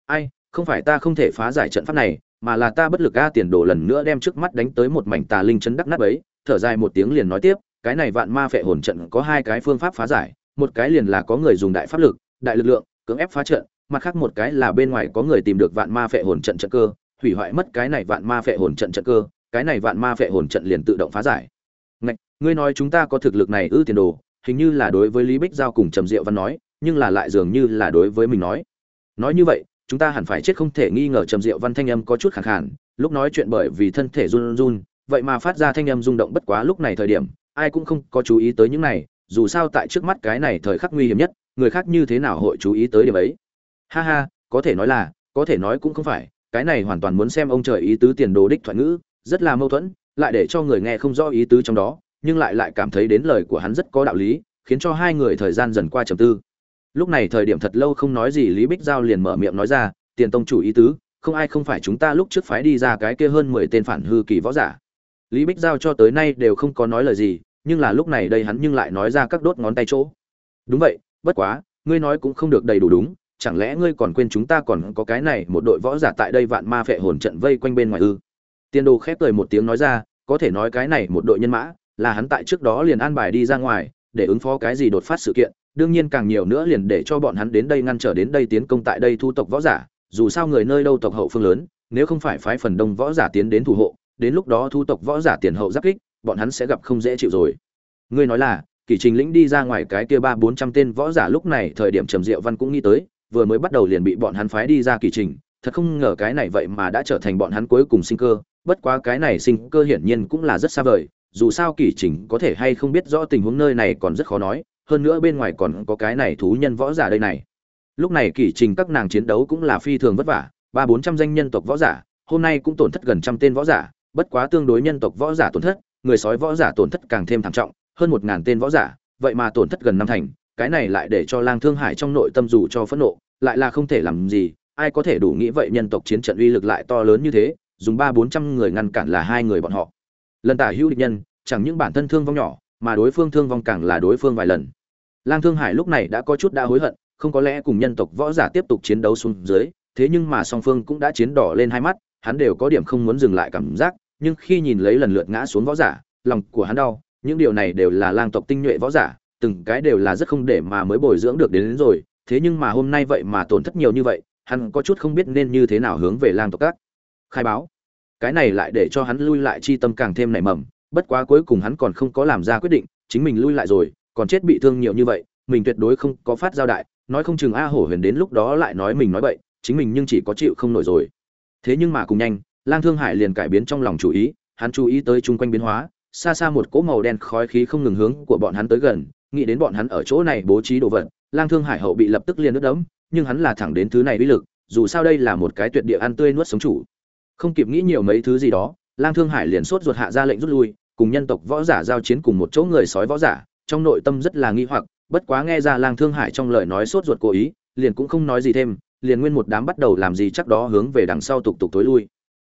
Ai, không phải ta không thể phá giải trận pháp này, mà là ta bất lực a tiền đồ lần nữa đem trước mắt đánh tới một mảnh tà linh chấn đắc nát ấy, thở dài một tiếng liền nói tiếp, cái này vạn ma phệ hồn trận có hai cái phương pháp phá giải một cái liền là có người dùng đại pháp lực, đại lực lượng, cưỡng ép phá trận, mặt khác một cái là bên ngoài có người tìm được vạn ma phệ hồn trận trận cơ, hủy hoại mất cái này vạn ma phệ hồn trận trận cơ, cái này vạn ma phệ hồn trận liền tự động phá giải. Ngạch, ngươi nói chúng ta có thực lực này ư tiền đồ, hình như là đối với lý bích giao cùng trầm diệu văn nói, nhưng là lại dường như là đối với mình nói. Nói như vậy, chúng ta hẳn phải chết không thể nghi ngờ trầm diệu văn thanh âm có chút khẳng khản lúc nói chuyện bởi vì thân thể run run, vậy mà phát ra thanh âm rung động bất quá lúc này thời điểm, ai cũng không có chú ý tới những này dù sao tại trước mắt cái này thời khắc nguy hiểm nhất, người khác như thế nào hội chú ý tới điểm ấy? Ha ha, có thể nói là, có thể nói cũng không phải, cái này hoàn toàn muốn xem ông trời ý tứ tiền đồ đích thoại ngữ, rất là mâu thuẫn, lại để cho người nghe không rõ ý tứ trong đó, nhưng lại lại cảm thấy đến lời của hắn rất có đạo lý, khiến cho hai người thời gian dần qua trầm tư. Lúc này thời điểm thật lâu không nói gì lý bích giao liền mở miệng nói ra, tiền tông chủ ý tứ, không ai không phải chúng ta lúc trước phái đi ra cái kia hơn mười tên phản hư kỳ võ giả. Lý bích giao cho tới nay đều không có nói lời gì nhưng là lúc này đây hắn nhưng lại nói ra các đốt ngón tay chỗ. Đúng vậy, bất quá, ngươi nói cũng không được đầy đủ đúng, chẳng lẽ ngươi còn quên chúng ta còn có cái này một đội võ giả tại đây vạn ma phệ hồn trận vây quanh bên ngoài ư? Tiên đồ khép cười một tiếng nói ra, có thể nói cái này một đội nhân mã, là hắn tại trước đó liền an bài đi ra ngoài, để ứng phó cái gì đột phát sự kiện, đương nhiên càng nhiều nữa liền để cho bọn hắn đến đây ngăn trở đến đây tiến công tại đây thu tộc võ giả, dù sao người nơi đâu tộc hậu phương lớn, nếu không phải phái phần đông võ giả tiến đến thủ hộ, đến lúc đó thu tộc võ giả tiền hậu giáp kích bọn hắn sẽ gặp không dễ chịu rồi. Ngươi nói là, kỷ trình lĩnh đi ra ngoài cái kia ba bốn trăm tên võ giả lúc này thời điểm trầm diệu văn cũng nghĩ tới, vừa mới bắt đầu liền bị bọn hắn phái đi ra kỷ trình, thật không ngờ cái này vậy mà đã trở thành bọn hắn cuối cùng sinh cơ, bất quá cái này sinh cơ hiển nhiên cũng là rất xa vời, dù sao kỷ trình có thể hay không biết rõ tình huống nơi này còn rất khó nói, hơn nữa bên ngoài còn có cái này thú nhân võ giả đây này. Lúc này kỷ trình các nàng chiến đấu cũng là phi thường vất vả, ba bốn trăm danh nhân tộc võ giả, hôm nay cũng tổn thất gần trăm tên võ giả, bất quá tương đối nhân tộc võ giả tổn thất người sói võ giả tổn thất càng thêm thảm trọng, hơn một ngàn tên võ giả, vậy mà tổn thất gần năm thành, cái này lại để cho lang thương hải trong nội tâm dù cho phẫn nộ, lại là không thể làm gì, ai có thể đủ nghĩ vậy nhân tộc chiến trận uy lực lại to lớn như thế, dùng ba bốn trăm người ngăn cản là hai người bọn họ. Lần tả hữu địch nhân, chẳng những bản thân thương vong nhỏ, mà đối phương thương vong càng là đối phương vài lần. Lang thương hải lúc này đã có chút đã hối hận, không có lẽ cùng nhân tộc võ giả tiếp tục chiến đấu xuống dưới, thế nhưng mà song phương cũng đã chiến đỏ lên hai mắt, hắn đều có điểm không muốn dừng lại cảm giác nhưng khi nhìn lấy lần lượt ngã xuống võ giả lòng của hắn đau những điều này đều là lang tộc tinh nhuệ võ giả từng cái đều là rất không để mà mới bồi dưỡng được đến, đến rồi thế nhưng mà hôm nay vậy mà tổn thất nhiều như vậy hắn có chút không biết nên như thế nào hướng về lang tộc các. Khai báo cái này lại để cho hắn lui lại chi tâm càng thêm nảy mầm bất quá cuối cùng hắn còn không có làm ra quyết định chính mình lui lại rồi còn chết bị thương nhiều như vậy mình tuyệt đối không có phát giao đại nói không chừng a hổ huyền đến lúc đó lại nói mình nói vậy chính mình nhưng chỉ có chịu không nổi rồi. Thế nhưng mà cùng nhanh lang thương hải liền cải biến trong lòng chủ ý, hắn chú ý tới chung quanh biến hóa, xa xa một cỗ màu đen khói khí không ngừng hướng của bọn hắn tới gần, nghĩ đến bọn hắn ở chỗ này bố trí đồ vật, lang thương hải hậu bị lập tức liền nước đấm nhưng hắn là thẳng đến thứ này uy lực, dù sao đây là một cái tuyệt địa ăn tươi nuốt sống chủ. Không kịp nghĩ nhiều mấy thứ gì đó, lang thương hải liền sốt ruột hạ ra lệnh rút lui, cùng nhân tộc võ giả giao chiến cùng một chỗ người sói võ giả, trong nội tâm rất là nghi hoặc, bất quá nghe ra lang thương hải trong lời nói sốt ruột cố ý, liền cũng không nói gì thêm, liền nguyên một đám bắt đầu làm gì chắc đó hướng về đằng sau tục tục tối lui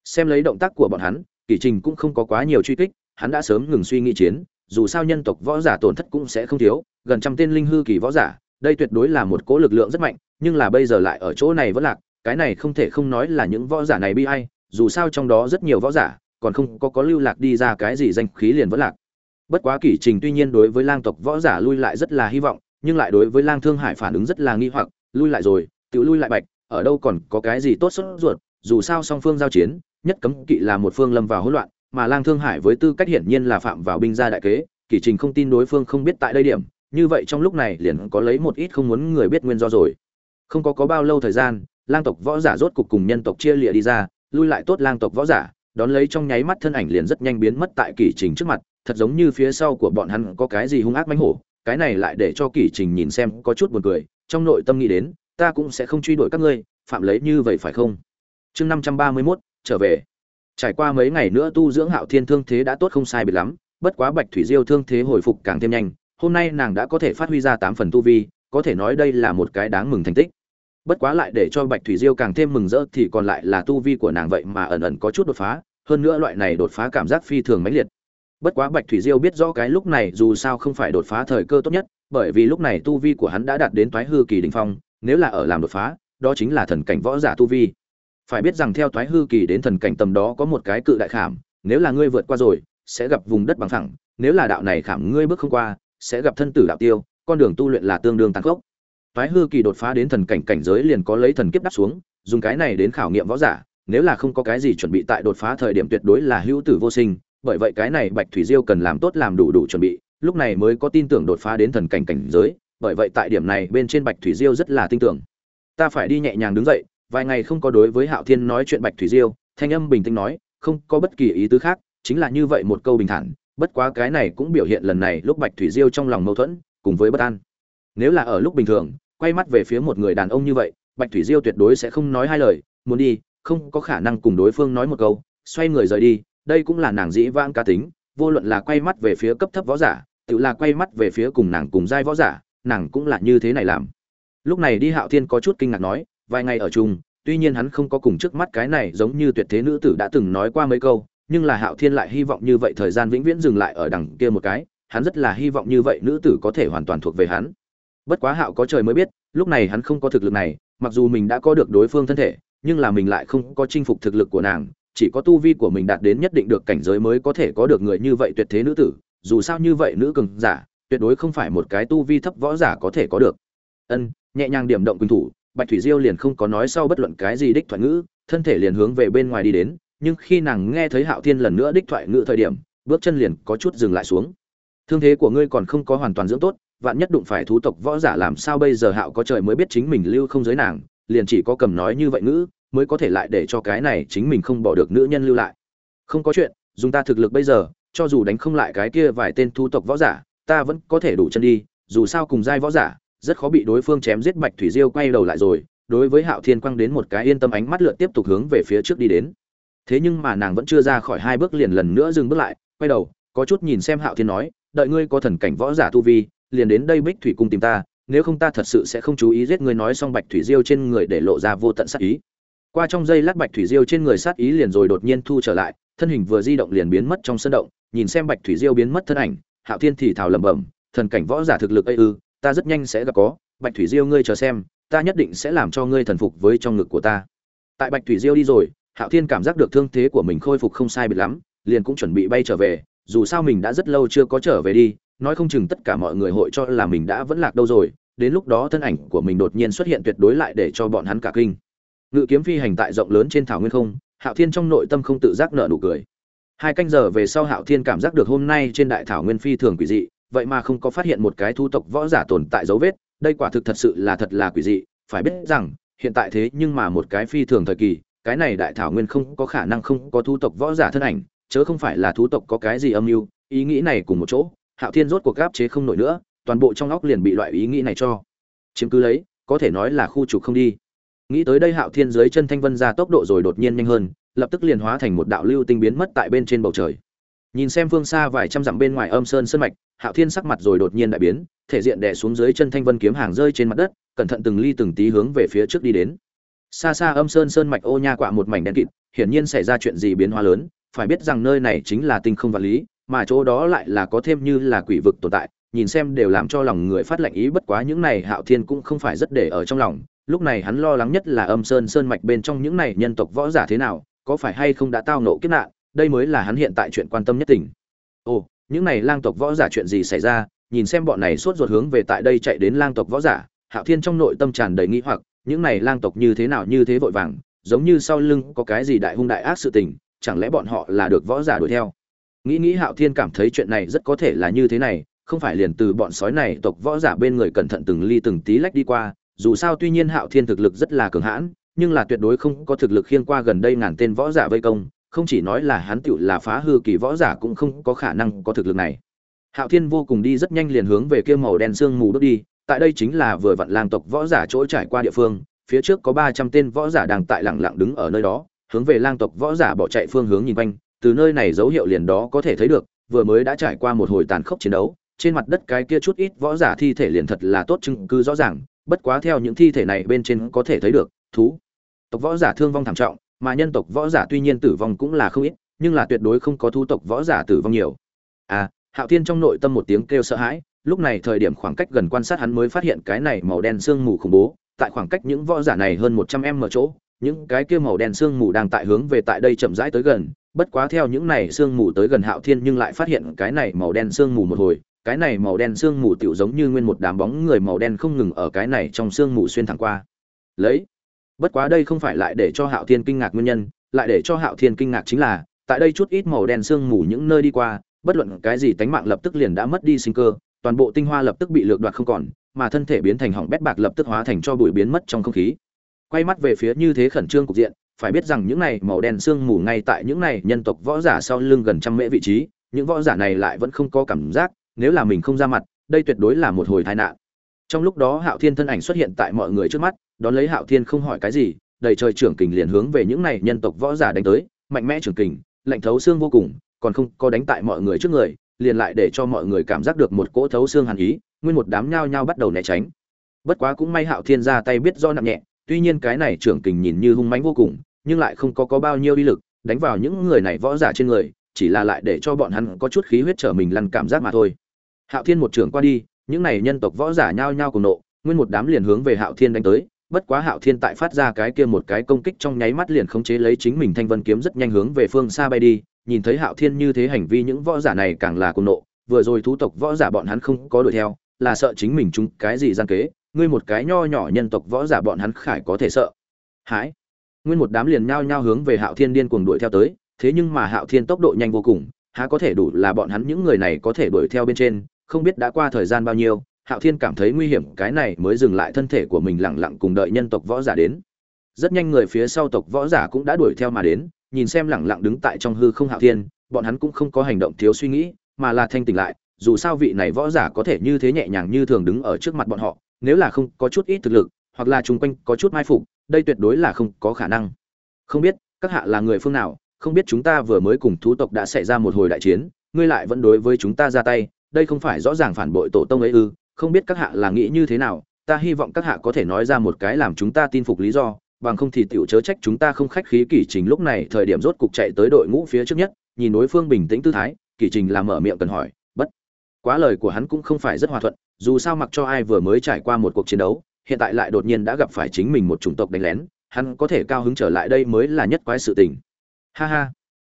xem lấy động tác của bọn hắn kỷ trình cũng không có quá nhiều truy kích, hắn đã sớm ngừng suy nghĩ chiến, dù sao nhân tộc võ giả tổn thất cũng sẽ không thiếu, gần trăm tên linh hư kỳ võ giả, đây tuyệt đối là một cỗ lực lượng rất mạnh, nhưng là bây giờ lại ở chỗ này vẫn lạc, cái này không thể không nói là những võ giả này bi ai, dù sao trong đó rất nhiều võ giả, còn không có có lưu lạc đi ra cái gì danh khí liền vẫn lạc. Bất quá kỷ trình tuy nhiên đối với lang tộc võ giả lui lại rất là hy vọng, nhưng lại đối với lang thương hải phản ứng rất là nghi hoặc, lui lại rồi, tự lui lại bạch, ở đâu còn có cái gì tốt sốt ruột, dù sao song phương giao chiến nhất cấm kỵ là một phương lâm vào hỗn loạn, mà Lang Thương Hải với tư cách hiển nhiên là phạm vào binh gia đại kế, Kỷ Trình không tin đối phương không biết tại đây điểm, như vậy trong lúc này liền có lấy một ít không muốn người biết nguyên do rồi. Không có có bao lâu thời gian, Lang tộc võ giả rốt cục cùng nhân tộc chia lìa đi ra, lui lại tốt Lang tộc võ giả, đón lấy trong nháy mắt thân ảnh liền rất nhanh biến mất tại Kỷ Trình trước mặt, thật giống như phía sau của bọn hắn có cái gì hung ác mãnh hổ, cái này lại để cho Kỷ Trình nhìn xem có chút buồn cười, trong nội tâm nghĩ đến, ta cũng sẽ không truy đuổi các ngươi, phạm lấy như vậy phải không? Chương 531, trở về. Trải qua mấy ngày nữa tu dưỡng hạo thiên thương thế đã tốt không sai biệt lắm, bất quá bạch thủy diêu thương thế hồi phục càng thêm nhanh, hôm nay nàng đã có thể phát huy ra tám phần tu vi, có thể nói đây là một cái đáng mừng thành tích. Bất quá lại để cho bạch thủy diêu càng thêm mừng rỡ thì còn lại là tu vi của nàng vậy mà ẩn ẩn có chút đột phá, hơn nữa loại này đột phá cảm giác phi thường mãnh liệt. Bất quá bạch thủy diêu biết rõ cái lúc này dù sao không phải đột phá thời cơ tốt nhất, bởi vì lúc này tu vi của hắn đã đạt đến toái hư kỳ đỉnh phong, nếu là ở làm đột phá, đó chính là thần cảnh võ giả tu vi phải biết rằng theo Thoái hư kỳ đến thần cảnh tầm đó có một cái cự đại khảm, nếu là ngươi vượt qua rồi, sẽ gặp vùng đất bằng phẳng, nếu là đạo này khảm ngươi bước không qua, sẽ gặp thân tử đạo tiêu, con đường tu luyện là tương đương tăng khốc. Thoái hư kỳ đột phá đến thần cảnh cảnh giới liền có lấy thần kiếp đắp xuống, dùng cái này đến khảo nghiệm võ giả, nếu là không có cái gì chuẩn bị tại đột phá thời điểm tuyệt đối là hữu tử vô sinh, bởi vậy cái này bạch thủy diêu cần làm tốt làm đủ đủ chuẩn bị, lúc này mới có tin tưởng đột phá đến thần cảnh cảnh giới, bởi vậy tại điểm này bên trên bạch thủy diêu rất là tin tưởng. Ta phải đi nhẹ nhàng đứng dậy vài ngày không có đối với hạo thiên nói chuyện bạch thủy diêu, thanh âm bình tĩnh nói, không có bất kỳ ý tứ khác, chính là như vậy một câu bình thản, bất quá cái này cũng biểu hiện lần này lúc bạch thủy diêu trong lòng mâu thuẫn, cùng với bất an. Nếu là ở lúc bình thường, quay mắt về phía một người đàn ông như vậy, bạch thủy diêu tuyệt đối sẽ không nói hai lời, muốn đi, không có khả năng cùng đối phương nói một câu, xoay người rời đi, đây cũng là nàng dĩ vãng cá tính, vô luận là quay mắt về phía cấp thấp võ giả, tự là quay mắt về phía cùng nàng cùng giai võ giả, nàng cũng là như thế này làm. Lúc này đi hạo thiên có chút kinh ngạc nói vài ngày ở chung, tuy nhiên hắn không có cùng trước mắt cái này giống như tuyệt thế nữ tử đã từng nói qua mấy câu, nhưng là hạo thiên lại hy vọng như vậy thời gian vĩnh viễn dừng lại ở đằng kia một cái, hắn rất là hy vọng như vậy nữ tử có thể hoàn toàn thuộc về hắn. Bất quá hạo có trời mới biết, lúc này hắn không có thực lực này, mặc dù mình đã có được đối phương thân thể, nhưng là mình lại không có chinh phục thực lực của nàng, chỉ có tu vi của mình đạt đến nhất định được cảnh giới mới có thể có được người như vậy tuyệt thế nữ tử, dù sao như vậy nữ cường giả, tuyệt đối không phải một cái tu vi thấp võ giả có thể có được. Ân, nhẹ nhàng điểm động quân thủ bạch thủy diêu liền không có nói sau bất luận cái gì đích thoại ngữ, thân thể liền hướng về bên ngoài đi đến, nhưng khi nàng nghe thấy hạo thiên lần nữa đích thoại ngữ thời điểm, bước chân liền có chút dừng lại xuống. Thương thế của ngươi còn không có hoàn toàn dưỡng tốt, vạn nhất đụng phải thú tộc võ giả làm sao bây giờ hạo có trời mới biết chính mình lưu không giới nàng, liền chỉ có cầm nói như vậy ngữ, mới có thể lại để cho cái này chính mình không bỏ được nữ nhân lưu lại. Không có chuyện, dùng ta thực lực bây giờ, cho dù đánh không lại cái kia vài tên thú tộc võ giả, ta vẫn có thể đủ chân đi, dù sao cùng giai võ giả rất khó bị đối phương chém giết bạch thủy diêu quay đầu lại rồi, đối với hạo thiên quang đến một cái yên tâm ánh mắt lượn tiếp tục hướng về phía trước đi đến. Thế nhưng mà nàng vẫn chưa ra khỏi hai bước liền lần nữa dừng bước lại, quay đầu, có chút nhìn xem hạo thiên nói, đợi ngươi có thần cảnh võ giả tu vi, liền đến đây bích thủy cung tìm ta, nếu không ta thật sự sẽ không chú ý giết ngươi. Nói xong bạch thủy diêu trên người để lộ ra vô tận sát ý. Qua trong giây lát bạch thủy diêu trên người sát ý liền rồi đột nhiên thu trở lại, thân hình vừa di động liền biến mất trong sân động, nhìn xem bạch thủy diêu biến mất thân ảnh, hạo thiên thì thào lẩm bẩm, thần cảnh võ giả thực lực ây ư ta rất nhanh sẽ gặp có, bạch thủy diêu ngươi chờ xem, ta nhất định sẽ làm cho ngươi thần phục với trong ngực của ta. Tại bạch thủy diêu đi rồi, hạo thiên cảm giác được thương thế của mình khôi phục không sai biệt lắm, liền cũng chuẩn bị bay trở về, dù sao mình đã rất lâu chưa có trở về đi, nói không chừng tất cả mọi người hội cho là mình đã vẫn lạc đâu rồi, đến lúc đó thân ảnh của mình đột nhiên xuất hiện tuyệt đối lại để cho bọn hắn cả kinh. Ngự kiếm phi hành tại rộng lớn trên thảo nguyên không, hạo thiên trong nội tâm không tự giác nợ nụ cười. Hai canh giờ về sau hạo thiên cảm giác được hôm nay trên đại thảo nguyên phi thường quỷ dị vậy mà không có phát hiện một cái thu tộc võ giả tồn tại dấu vết, đây quả thực thật sự là thật là quỷ dị, phải biết rằng, hiện tại thế nhưng mà một cái phi thường thời kỳ, cái này đại thảo nguyên không có khả năng không có thu tộc võ giả thân ảnh, chớ không phải là thú tộc có cái gì âm mưu, ý nghĩ này cùng một chỗ, hạo thiên rốt cuộc gáp chế không nổi nữa, toàn bộ trong óc liền bị loại ý nghĩ này cho chiếm cứ lấy, có thể nói là khu trục không đi. Nghĩ tới đây hạo thiên dưới chân thanh vân ra tốc độ rồi đột nhiên nhanh hơn, lập tức liền hóa thành một đạo lưu tinh biến mất tại bên trên bầu trời nhìn xem phương xa vài trăm dặm bên ngoài âm sơn sơn mạch, hạo thiên sắc mặt rồi đột nhiên đại biến, thể diện đè xuống dưới chân thanh vân kiếm hàng rơi trên mặt đất, cẩn thận từng ly từng tí hướng về phía trước đi đến. Xa xa âm sơn sơn mạch ô nha quạ một mảnh đen kịt, hiển nhiên xảy ra chuyện gì biến hóa lớn, phải biết rằng nơi này chính là tinh không vật lý, mà chỗ đó lại là có thêm như là quỷ vực tồn tại, nhìn xem đều làm cho lòng người phát lạnh ý bất quá những này hạo thiên cũng không phải rất để ở trong lòng, lúc này hắn lo lắng nhất là âm sơn sơn mạch bên trong những này nhân tộc võ giả thế nào, có phải hay không đã tao nộ kiếp nạn đây mới là hắn hiện tại chuyện quan tâm nhất tình. Ồ, những này lang tộc võ giả chuyện gì xảy ra? Nhìn xem bọn này sốt ruột hướng về tại đây chạy đến lang tộc võ giả, hạo thiên trong nội tâm tràn đầy nghĩ hoặc, những này lang tộc như thế nào như thế vội vàng, giống như sau lưng có cái gì đại hung đại ác sự tình, chẳng lẽ bọn họ là được võ giả đuổi theo? Nghĩ nghĩ hạo thiên cảm thấy chuyện này rất có thể là như thế này, không phải liền từ bọn sói này tộc võ giả bên người cẩn thận từng ly từng tí lách đi qua, dù sao tuy nhiên hạo thiên thực lực rất là cường hãn, nhưng là tuyệt đối không có thực lực khiên qua gần đây ngàn tên võ giả vây công không chỉ nói là hắn tựu là phá hư kỳ võ giả cũng không có khả năng có thực lực này. Hạo thiên vô cùng đi rất nhanh liền hướng về kia màu đen sương mù đốt đi, tại đây chính là vừa vặn lang tộc võ giả chỗ trải qua địa phương, phía trước có ba trăm tên võ giả đang tại lặng lặng đứng ở nơi đó, hướng về lang tộc võ giả bỏ chạy phương hướng nhìn quanh, từ nơi này dấu hiệu liền đó có thể thấy được, vừa mới đã trải qua một hồi tàn khốc chiến đấu, trên mặt đất cái kia chút ít võ giả thi thể liền thật là tốt chứng cứ rõ ràng, bất quá theo những thi thể này bên trên có thể thấy được, thú. Tộc võ giả thương vong thảm trọng mà nhân tộc võ giả tuy nhiên tử vong cũng là không ít, nhưng là tuyệt đối không có thu tộc võ giả tử vong nhiều. À hạo thiên trong nội tâm một tiếng kêu sợ hãi, lúc này thời điểm khoảng cách gần quan sát hắn mới phát hiện cái này màu đen sương mù khủng bố, tại khoảng cách những võ giả này hơn một trăm em ở chỗ, những cái kia màu đen sương mù đang tại hướng về tại đây chậm rãi tới gần, bất quá theo những này sương mù tới gần hạo thiên nhưng lại phát hiện cái này màu đen sương mù một hồi, cái này màu đen sương mù tiểu giống như nguyên một đám bóng người màu đen không ngừng ở cái này trong sương mù xuyên thẳng qua. Lấy bất quá đây không phải lại để cho hạo thiên kinh ngạc nguyên nhân, lại để cho hạo thiên kinh ngạc chính là, tại đây chút ít màu đen sương mù những nơi đi qua, bất luận cái gì tánh mạng lập tức liền đã mất đi sinh cơ, toàn bộ tinh hoa lập tức bị lược đoạt không còn, mà thân thể biến thành hỏng bét bạc lập tức hóa thành cho bụi biến mất trong không khí. Quay mắt về phía như thế khẩn trương cục diện, phải biết rằng những này màu đen sương mù ngay tại những này nhân tộc võ giả sau lưng gần trăm mễ vị trí, những võ giả này lại vẫn không có cảm giác, nếu là mình không ra mặt, đây tuyệt đối là một hồi tai nạn. Trong lúc đó hạo thiên thân ảnh xuất hiện tại mọi người trước mắt đón lấy hạo thiên không hỏi cái gì, đầy trời trưởng kình liền hướng về những này nhân tộc võ giả đánh tới, mạnh mẽ trưởng kình, lạnh thấu xương vô cùng, còn không có đánh tại mọi người trước người, liền lại để cho mọi người cảm giác được một cỗ thấu xương hàn ý, nguyên một đám nhao nhao bắt đầu né tránh. Bất quá cũng may hạo thiên ra tay biết do nặng nhẹ, tuy nhiên cái này trưởng kình nhìn như hung mãnh vô cùng, nhưng lại không có có bao nhiêu uy lực, đánh vào những người này võ giả trên người, chỉ là lại để cho bọn hắn có chút khí huyết trở mình lăn cảm giác mà thôi. Hạo thiên một trưởng qua đi, những này nhân tộc võ giả nhao nhao cùng nộ, nguyên một đám liền hướng về hạo thiên đánh tới bất quá hạo thiên tại phát ra cái kia một cái công kích trong nháy mắt liền khống chế lấy chính mình thanh vân kiếm rất nhanh hướng về phương xa bay đi, nhìn thấy hạo thiên như thế hành vi những võ giả này càng là cuồng nộ, vừa rồi thú tộc võ giả bọn hắn không có đuổi theo, là sợ chính mình chúng cái gì gian kế, ngươi một cái nho nhỏ nhân tộc võ giả bọn hắn khải có thể sợ. Hãi. Nguyên một đám liền nhao nhao hướng về hạo thiên điên cuồng đuổi theo tới, thế nhưng mà hạo thiên tốc độ nhanh vô cùng, há có thể đủ là bọn hắn những người này có thể đuổi theo bên trên, không biết đã qua thời gian bao nhiêu hạo thiên cảm thấy nguy hiểm, cái này mới dừng lại thân thể của mình lẳng lặng cùng đợi nhân tộc võ giả đến. Rất nhanh người phía sau tộc võ giả cũng đã đuổi theo mà đến, nhìn xem lẳng lặng đứng tại trong hư không hạo thiên, bọn hắn cũng không có hành động thiếu suy nghĩ, mà là thanh tỉnh lại, dù sao vị này võ giả có thể như thế nhẹ nhàng như thường đứng ở trước mặt bọn họ, nếu là không có chút ít thực lực, hoặc là chung quanh có chút mai phục, đây tuyệt đối là không có khả năng. Không biết, các hạ là người phương nào, không biết chúng ta vừa mới cùng thú tộc đã xảy ra một hồi đại chiến, ngươi lại vẫn đối với chúng ta ra tay, đây không phải rõ ràng phản bội tổ tông ấy ư? Không biết các hạ là nghĩ như thế nào, ta hy vọng các hạ có thể nói ra một cái làm chúng ta tin phục lý do, bằng không thì tiểu chớ trách chúng ta không khách khí kỷ trình lúc này thời điểm rốt cục chạy tới đội ngũ phía trước nhất, nhìn đối phương bình tĩnh tư thái, kỷ trình làm mở miệng cần hỏi, bất, quá lời của hắn cũng không phải rất hòa thuận, dù sao mặc cho ai vừa mới trải qua một cuộc chiến đấu, hiện tại lại đột nhiên đã gặp phải chính mình một chủng tộc đánh lén, hắn có thể cao hứng trở lại đây mới là nhất quái sự tình. Ha ha,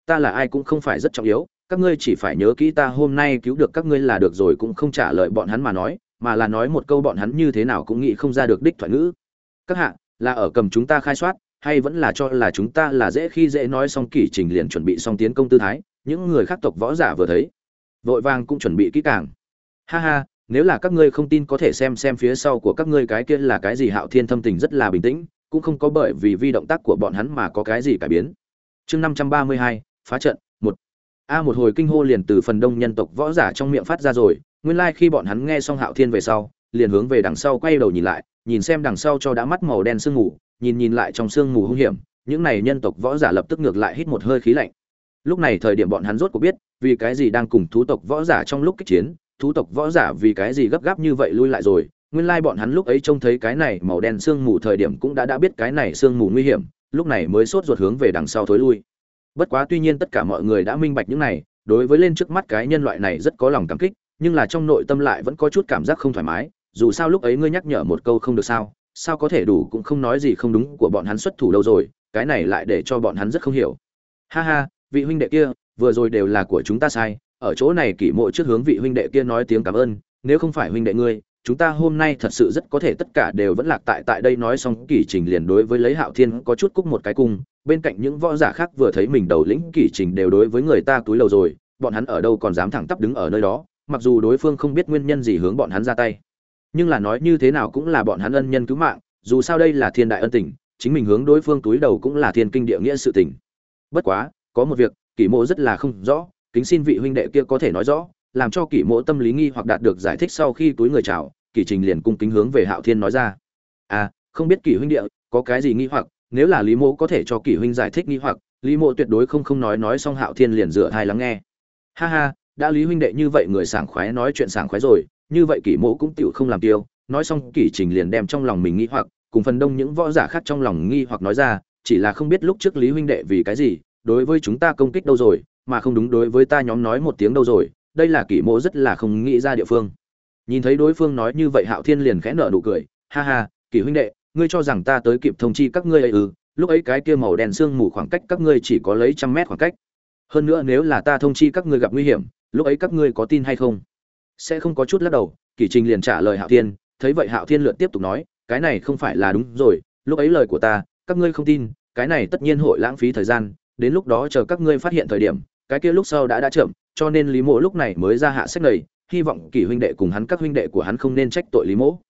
ta là ai cũng không phải rất trọng yếu, các ngươi chỉ phải nhớ kỹ ta hôm nay cứu được các ngươi là được rồi cũng không trả lời bọn hắn mà nói mà là nói một câu bọn hắn như thế nào cũng nghĩ không ra được đích thoại ngữ. Các hạ, là ở cầm chúng ta khai soát, hay vẫn là cho là chúng ta là dễ khi dễ nói xong kỷ trình liền chuẩn bị xong tiến công tư thái, những người khác tộc võ giả vừa thấy, vội vàng cũng chuẩn bị kỹ càng. Ha ha, nếu là các ngươi không tin có thể xem xem phía sau của các ngươi cái kia là cái gì, hạo thiên thâm tình rất là bình tĩnh, cũng không có bởi vì vi động tác của bọn hắn mà có cái gì cải biến. Chương năm trăm ba mươi hai, phá trận, một. A, một hồi kinh hô liền từ phần đông nhân tộc võ giả trong miệng phát ra rồi nguyên lai khi bọn hắn nghe xong hạo thiên về sau, liền hướng về đằng sau quay đầu nhìn lại, nhìn xem đằng sau cho đã mắt màu đen sương mù, nhìn nhìn lại trong sương mù hung hiểm, những này nhân tộc võ giả lập tức ngược lại hít một hơi khí lạnh. Lúc này thời điểm bọn hắn rốt cuộc biết, vì cái gì đang cùng thú tộc võ giả trong lúc kích chiến, thú tộc võ giả vì cái gì gấp gáp như vậy lui lại rồi. Nguyên lai bọn hắn lúc ấy trông thấy cái này màu đen sương mù thời điểm cũng đã đã biết cái này sương mù nguy hiểm, lúc này mới sốt ruột hướng về đằng sau thối lui. Bất quá tuy nhiên tất cả mọi người đã minh bạch những này, đối với lên trước mắt cái nhân loại này rất có lòng cảm kích nhưng là trong nội tâm lại vẫn có chút cảm giác không thoải mái, dù sao lúc ấy ngươi nhắc nhở một câu không được sao sao có thể đủ cũng không nói gì không đúng của bọn hắn xuất thủ đâu rồi, cái này lại để cho bọn hắn rất không hiểu. Ha ha, vị huynh đệ kia, vừa rồi đều là của chúng ta sai, ở chỗ này kỷ mộ trước hướng vị huynh đệ kia nói tiếng cảm ơn, nếu không phải huynh đệ ngươi, chúng ta hôm nay thật sự rất có thể tất cả đều vẫn lạc tại tại đây nói xong kỷ trình liền đối với lấy hạo thiên có chút cúc một cái cung, bên cạnh những võ giả khác vừa thấy mình đầu lĩnh kỷ trình đều đối với người ta túi lầu rồi, bọn hắn ở đâu còn dám thẳng tắp đứng ở nơi đó mặc dù đối phương không biết nguyên nhân gì hướng bọn hắn ra tay, nhưng là nói như thế nào cũng là bọn hắn ân nhân cứu mạng, dù sao đây là thiên đại ân tình, chính mình hướng đối phương túi đầu cũng là thiên kinh địa nghĩa sự tình. Bất quá, có một việc, kỷ mộ rất là không rõ, kính xin vị huynh đệ kia có thể nói rõ, làm cho kỷ mộ tâm lý nghi hoặc đạt được giải thích sau khi túi người chào, kỷ trình liền cung kính hướng về hạo thiên nói ra. À không biết kỷ huynh địa, có cái gì nghi hoặc, nếu là lý mộ có thể cho kỷ huynh giải thích nghi hoặc, lý mộ tuyệt đối không không nói nói xong hạo thiên liền dựa thai lắng nghe. Ha ha đã lý huynh đệ như vậy người sảng khoái nói chuyện sảng khoái rồi, như vậy kỷ mộ cũng tựu không làm tiêu. Nói xong, kỷ trình liền đem trong lòng mình nghi hoặc, cùng phần đông những võ giả khác trong lòng nghi hoặc nói ra, chỉ là không biết lúc trước lý huynh đệ vì cái gì, đối với chúng ta công kích đâu rồi, mà không đúng đối với ta nhóm nói một tiếng đâu rồi, đây là kỷ mộ rất là không nghĩ ra địa phương. Nhìn thấy đối phương nói như vậy, hạo thiên liền khẽ nở nụ cười, ha ha, kỷ huynh đệ, ngươi cho rằng ta tới kịp thông chi các ngươi ấy ư? Lúc ấy cái kia màu đen sương mù khoảng cách các ngươi chỉ có lấy trăm mét khoảng cách. Hơn nữa nếu là ta thông chi các ngươi gặp nguy hiểm lúc ấy các ngươi có tin hay không? Sẽ không có chút lắc đầu, kỷ trình liền trả lời hạo thiên, thấy vậy hạo thiên lượt tiếp tục nói, cái này không phải là đúng rồi, lúc ấy lời của ta, các ngươi không tin, cái này tất nhiên hội lãng phí thời gian, đến lúc đó chờ các ngươi phát hiện thời điểm, cái kia lúc sau đã đã chậm, cho nên lý mộ lúc này mới ra hạ sách này, hy vọng kỷ huynh đệ cùng hắn, các huynh đệ của hắn không nên trách tội lý mộ.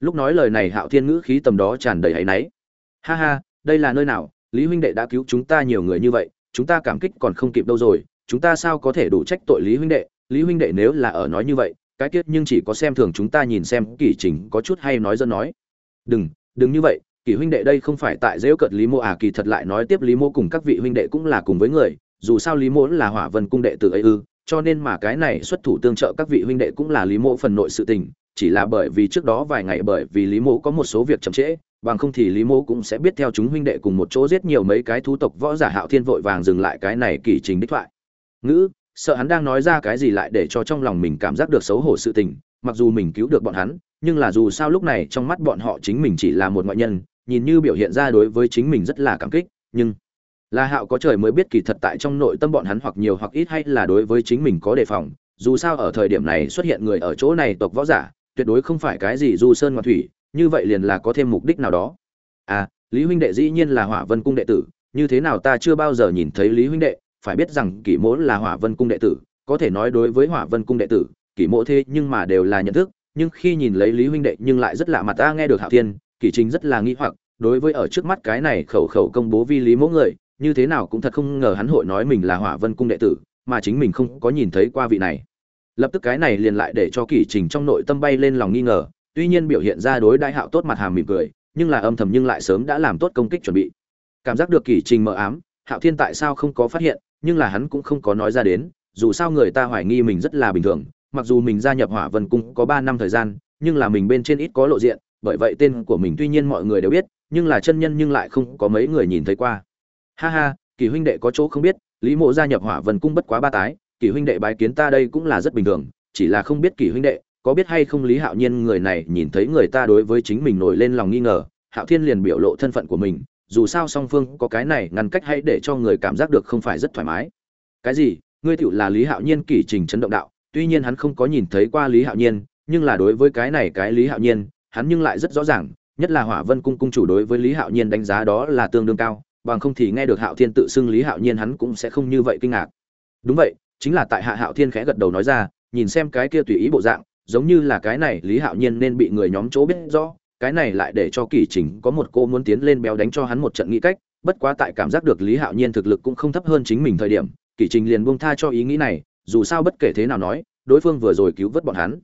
Lúc nói lời này hạo thiên ngữ khí tầm đó tràn đầy áy náy. Ha ha, đây là nơi nào? Lý huynh đệ đã cứu chúng ta nhiều người như vậy, chúng ta cảm kích còn không kịp đâu rồi chúng ta sao có thể đủ trách tội lý huynh đệ? Lý huynh đệ nếu là ở nói như vậy, cái kiết nhưng chỉ có xem thường chúng ta nhìn xem, kỷ trình có chút hay nói dân nói. Đừng đừng như vậy, kỷ huynh đệ đây không phải tại dễu cợt lý mô à kỳ thật lại nói tiếp lý mô cùng các vị huynh đệ cũng là cùng với người, dù sao lý mô là hỏa vân cung đệ tử ấy ư, cho nên mà cái này xuất thủ tương trợ các vị huynh đệ cũng là lý mô phần nội sự tình, chỉ là bởi vì trước đó vài ngày bởi vì lý mô có một số việc chậm trễ, bằng không thì lý mô cũng sẽ biết theo chúng huynh đệ cùng một chỗ giết nhiều mấy cái thú tộc võ giả hạo thiên vội vàng dừng lại cái này kỷ trình đích thoại ngữ, sợ hắn đang nói ra cái gì lại để cho trong lòng mình cảm giác được xấu hổ sự tình, mặc dù mình cứu được bọn hắn, nhưng là dù sao lúc này trong mắt bọn họ chính mình chỉ là một ngoại nhân, nhìn như biểu hiện ra đối với chính mình rất là cảm kích, nhưng là hạo có trời mới biết kỳ thật tại trong nội tâm bọn hắn hoặc nhiều hoặc ít hay là đối với chính mình có đề phòng, dù sao ở thời điểm này xuất hiện người ở chỗ này tộc võ giả, tuyệt đối không phải cái gì du sơn ngoại thủy, như vậy liền là có thêm mục đích nào đó. À lý huynh đệ dĩ nhiên là hỏa vân cung đệ tử, như thế nào ta chưa bao giờ nhìn thấy lý huynh đệ phải biết rằng kỷ mỗ là hỏa vân cung đệ tử, có thể nói đối với hỏa vân cung đệ tử, kỷ mỗ thế nhưng mà đều là nhận thức, nhưng khi nhìn lấy lý huynh đệ nhưng lại rất lạ mặt, ta nghe được hạo thiên, kỷ chính rất là nghi hoặc, đối với ở trước mắt cái này khẩu khẩu công bố vi lý mỗ người, như thế nào cũng thật không ngờ hắn hội nói mình là hỏa vân cung đệ tử, mà chính mình không có nhìn thấy qua vị này. Lập tức cái này liền lại để cho kỷ trình trong nội tâm bay lên lòng nghi ngờ, tuy nhiên biểu hiện ra đối đại hạo tốt mặt hàm mỉm cười, nhưng là âm thầm nhưng lại sớm đã làm tốt công kích chuẩn bị. Cảm giác được kỷ trình mờ ám, hạo thiên tại sao không có phát hiện nhưng là hắn cũng không có nói ra đến, dù sao người ta hoài nghi mình rất là bình thường, mặc dù mình gia nhập hỏa vân cung có ba năm thời gian, nhưng là mình bên trên ít có lộ diện, bởi vậy tên của mình tuy nhiên mọi người đều biết, nhưng là chân nhân nhưng lại không có mấy người nhìn thấy qua. Ha ha, kỳ huynh đệ có chỗ không biết, lý mộ gia nhập hỏa vân cung bất quá ba tái, kỳ huynh đệ bái kiến ta đây cũng là rất bình thường, chỉ là không biết kỳ huynh đệ có biết hay không lý hạo nhiên người này nhìn thấy người ta đối với chính mình nổi lên lòng nghi ngờ, hạo thiên liền biểu lộ thân phận của mình dù sao song phương có cái này ngăn cách hay để cho người cảm giác được không phải rất thoải mái. Cái gì? Ngươi tựu là lý hạo nhiên kỷ trình chấn động đạo, tuy nhiên hắn không có nhìn thấy qua lý hạo nhiên, nhưng là đối với cái này cái lý hạo nhiên, hắn nhưng lại rất rõ ràng, nhất là hỏa vân cung cung chủ đối với lý hạo nhiên đánh giá đó là tương đương cao, bằng không thì nghe được hạo thiên tự xưng lý hạo nhiên hắn cũng sẽ không như vậy kinh ngạc. Đúng vậy, chính là tại hạ hạo thiên khẽ gật đầu nói ra, nhìn xem cái kia tùy ý bộ dạng, giống như là cái này lý hạo nhiên nên bị người nhóm chỗ biết rõ cái này lại để cho Kỷ trình có một cô muốn tiến lên béo đánh cho hắn một trận nghĩ cách, bất quá tại cảm giác được lý hạo nhiên thực lực cũng không thấp hơn chính mình thời điểm Kỷ trình liền buông tha cho ý nghĩ này, dù sao bất kể thế nào nói, đối phương vừa rồi cứu vớt bọn hắn.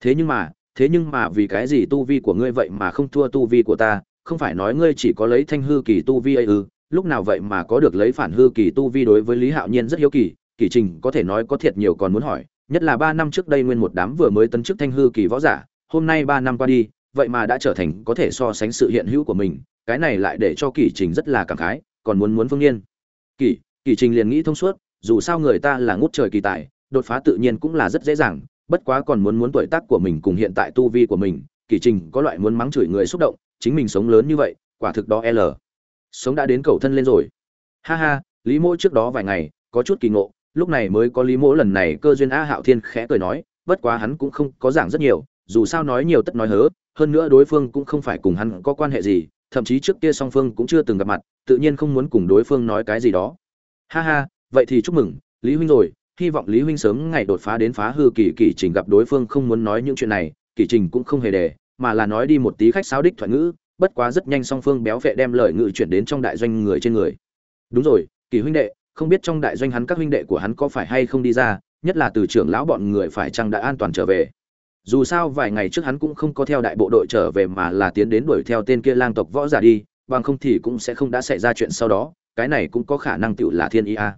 Thế nhưng mà, thế nhưng mà vì cái gì tu vi của ngươi vậy mà không thua tu vi của ta, không phải nói ngươi chỉ có lấy thanh hư kỳ tu vi ấy ư? Lúc nào vậy mà có được lấy phản hư kỳ tu vi đối với lý hạo nhiên rất hiếu kỳ Kỷ trình có thể nói có thiệt nhiều còn muốn hỏi, nhất là ba năm trước đây nguyên một đám vừa mới tấn chức thanh hư kỳ võ giả, hôm nay ba năm qua đi vậy mà đã trở thành có thể so sánh sự hiện hữu của mình cái này lại để cho kỷ trình rất là cảm khái còn muốn muốn phương niên, kỷ, kỷ trình liền nghĩ thông suốt dù sao người ta là ngút trời kỳ tài đột phá tự nhiên cũng là rất dễ dàng bất quá còn muốn muốn tuổi tác của mình cùng hiện tại tu vi của mình kỷ trình có loại muốn mắng chửi người xúc động chính mình sống lớn như vậy quả thực đó l. Sống đã đến cầu thân lên rồi. Ha ha lý mỗ trước đó vài ngày có chút kỳ ngộ lúc này mới có lý mỗ lần này cơ duyên a hạo thiên khẽ cười nói bất quá hắn cũng không có giảng rất nhiều dù sao nói nhiều tất nói hớ hơn nữa đối phương cũng không phải cùng hắn có quan hệ gì, thậm chí trước kia song phương cũng chưa từng gặp mặt, tự nhiên không muốn cùng đối phương nói cái gì đó. Ha ha, vậy thì chúc mừng, lý huynh rồi, hy vọng lý huynh sớm ngày đột phá đến phá hư kỳ kỳ trình gặp đối phương không muốn nói những chuyện này, kỳ trình cũng không hề đề mà là nói đi một tí khách sáo đích thoại ngữ, bất quá rất nhanh song phương béo vệ đem lời ngự chuyển đến trong đại doanh người trên người. Đúng rồi, kỳ huynh đệ, không biết trong đại doanh hắn các huynh đệ của hắn có phải hay không đi ra, nhất là từ trưởng lão bọn người phải chăng đã an toàn trở về dù sao vài ngày trước hắn cũng không có theo đại bộ đội trở về mà là tiến đến đuổi theo tên kia lang tộc võ giả đi, bằng không thì cũng sẽ không đã xảy ra chuyện sau đó, cái này cũng có khả năng tựu là thiên ý a.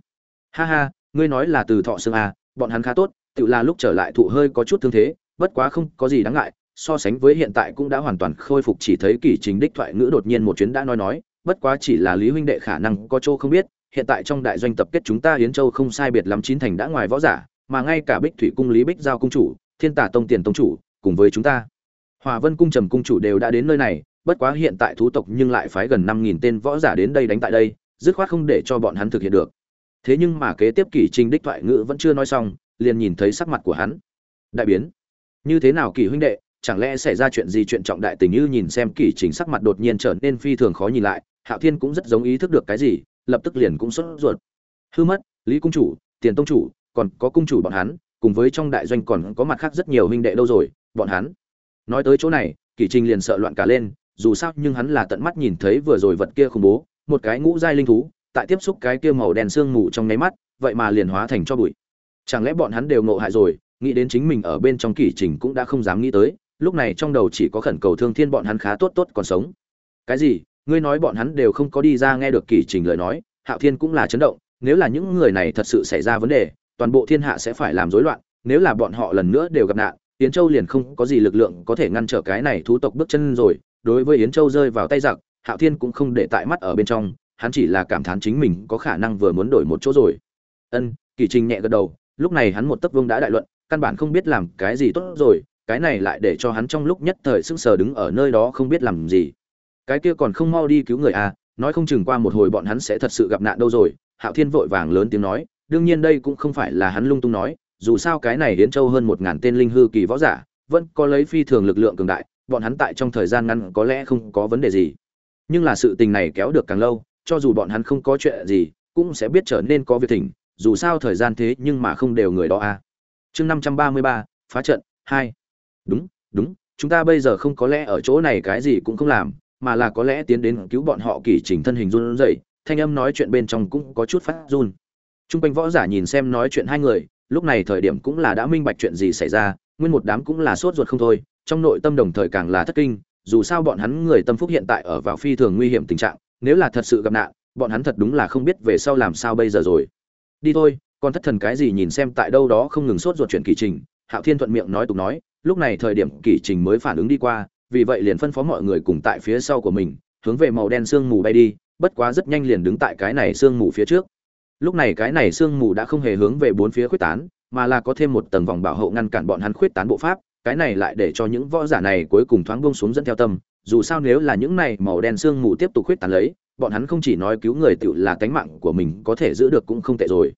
Ha ha, ngươi nói là từ thọ xương a, bọn hắn khá tốt, tựu là lúc trở lại thụ hơi có chút thương thế, bất quá không có gì đáng ngại, so sánh với hiện tại cũng đã hoàn toàn khôi phục chỉ thấy kỷ chính đích thoại ngữ đột nhiên một chuyến đã nói nói, bất quá chỉ là lý huynh đệ khả năng có chỗ không biết, hiện tại trong đại doanh tập kết chúng ta hiến châu không sai biệt lắm chín thành đã ngoài võ giả, mà ngay cả bích thủy cung lý bích giao cung chủ thiên tả tông tiền tông chủ, cùng với chúng ta. Hòa vân cung trầm cung chủ đều đã đến nơi này, bất quá hiện tại thú tộc nhưng lại phái gần năm nghìn tên võ giả đến đây đánh tại đây, dứt khoát không để cho bọn hắn thực hiện được. Thế nhưng mà kế tiếp kỷ trình đích thoại ngữ vẫn chưa nói xong, liền nhìn thấy sắc mặt của hắn. Đại biến. Như thế nào kỷ huynh đệ, chẳng lẽ xảy ra chuyện gì chuyện trọng đại tình như nhìn xem kỷ trình sắc mặt đột nhiên trở nên phi thường khó nhìn lại, hạo thiên cũng rất giống ý thức được cái gì, lập tức liền cũng sốt ruột. Hư mất, lý cung chủ, tiền tông chủ, còn có cung chủ bọn hắn cùng với trong đại doanh còn có mặt khác rất nhiều huynh đệ đâu rồi, bọn hắn. Nói tới chỗ này, kỷ trình liền sợ loạn cả lên, dù sao nhưng hắn là tận mắt nhìn thấy vừa rồi vật kia khủng bố, một cái ngũ giai linh thú, tại tiếp xúc cái kia màu đen sương mù trong nháy mắt, vậy mà liền hóa thành cho bụi. Chẳng lẽ bọn hắn đều ngộ hại rồi, nghĩ đến chính mình ở bên trong kỷ trình cũng đã không dám nghĩ tới, lúc này trong đầu chỉ có khẩn cầu thương thiên bọn hắn khá tốt tốt còn sống. Cái gì? Ngươi nói bọn hắn đều không có đi ra nghe được kỷ trình lời nói, hạo thiên cũng là chấn động, nếu là những người này thật sự xảy ra vấn đề toàn bộ thiên hạ sẽ phải làm rối loạn, nếu là bọn họ lần nữa đều gặp nạn, yến châu liền không có gì lực lượng có thể ngăn trở cái này thú tộc bước chân rồi. Đối với yến châu rơi vào tay giặc, hạo thiên cũng không để tại mắt ở bên trong, hắn chỉ là cảm thán chính mình có khả năng vừa muốn đổi một chỗ rồi. Ân, kỳ trình nhẹ gật đầu, lúc này hắn một tấc vương đã đại luận, căn bản không biết làm cái gì tốt rồi, cái này lại để cho hắn trong lúc nhất thời sững sờ đứng ở nơi đó không biết làm gì. Cái kia còn không mau đi cứu người à nói không chừng qua một hồi bọn hắn sẽ thật sự gặp nạn đâu rồi. Hạo thiên vội vàng lớn tiếng nói đương nhiên đây cũng không phải là hắn lung tung nói, dù sao cái này hiến châu hơn một ngàn tên linh hư kỳ võ giả, vẫn có lấy phi thường lực lượng cường đại, bọn hắn tại trong thời gian ngắn có lẽ không có vấn đề gì. Nhưng là sự tình này kéo được càng lâu, cho dù bọn hắn không có chuyện gì, cũng sẽ biết trở nên có việc thỉnh, dù sao thời gian thế nhưng mà không đều người đó a à. chương năm trăm ba mươi ba, phá trận, hai. Đúng đúng, chúng ta bây giờ không có lẽ ở chỗ này cái gì cũng không làm, mà là có lẽ tiến đến cứu bọn họ kỷ chỉnh thân hình run rẩy, thanh âm nói chuyện bên trong cũng có chút phát run. Trung quanh võ giả nhìn xem nói chuyện hai người, lúc này thời điểm cũng là đã minh bạch chuyện gì xảy ra, nguyên một đám cũng là sốt ruột không thôi, trong nội tâm đồng thời càng là thất kinh, dù sao bọn hắn người tâm phúc hiện tại ở vào phi thường nguy hiểm tình trạng, nếu là thật sự gặp nạn, bọn hắn thật đúng là không biết về sau làm sao bây giờ rồi. Đi thôi, còn thất thần cái gì nhìn xem tại đâu đó không ngừng sốt ruột chuyện kỳ trình, Hạo Thiên thuận miệng nói tục nói, lúc này thời điểm kỳ trình mới phản ứng đi qua, vì vậy liền phân phó mọi người cùng tại phía sau của mình, hướng về màu đen sương mù bay đi, bất quá rất nhanh liền đứng tại cái này sương mù phía trước lúc này cái này sương mù đã không hề hướng về bốn phía khuyết tán, mà là có thêm một tầng vòng bảo hộ ngăn cản bọn hắn khuyết tán bộ pháp, cái này lại để cho những võ giả này cuối cùng thoáng buông xuống dẫn theo tâm. Dù sao nếu là những này màu đen sương mù tiếp tục khuyết tán lấy, bọn hắn không chỉ nói cứu người tự là tánh mạng của mình, có thể giữ được cũng không tệ rồi.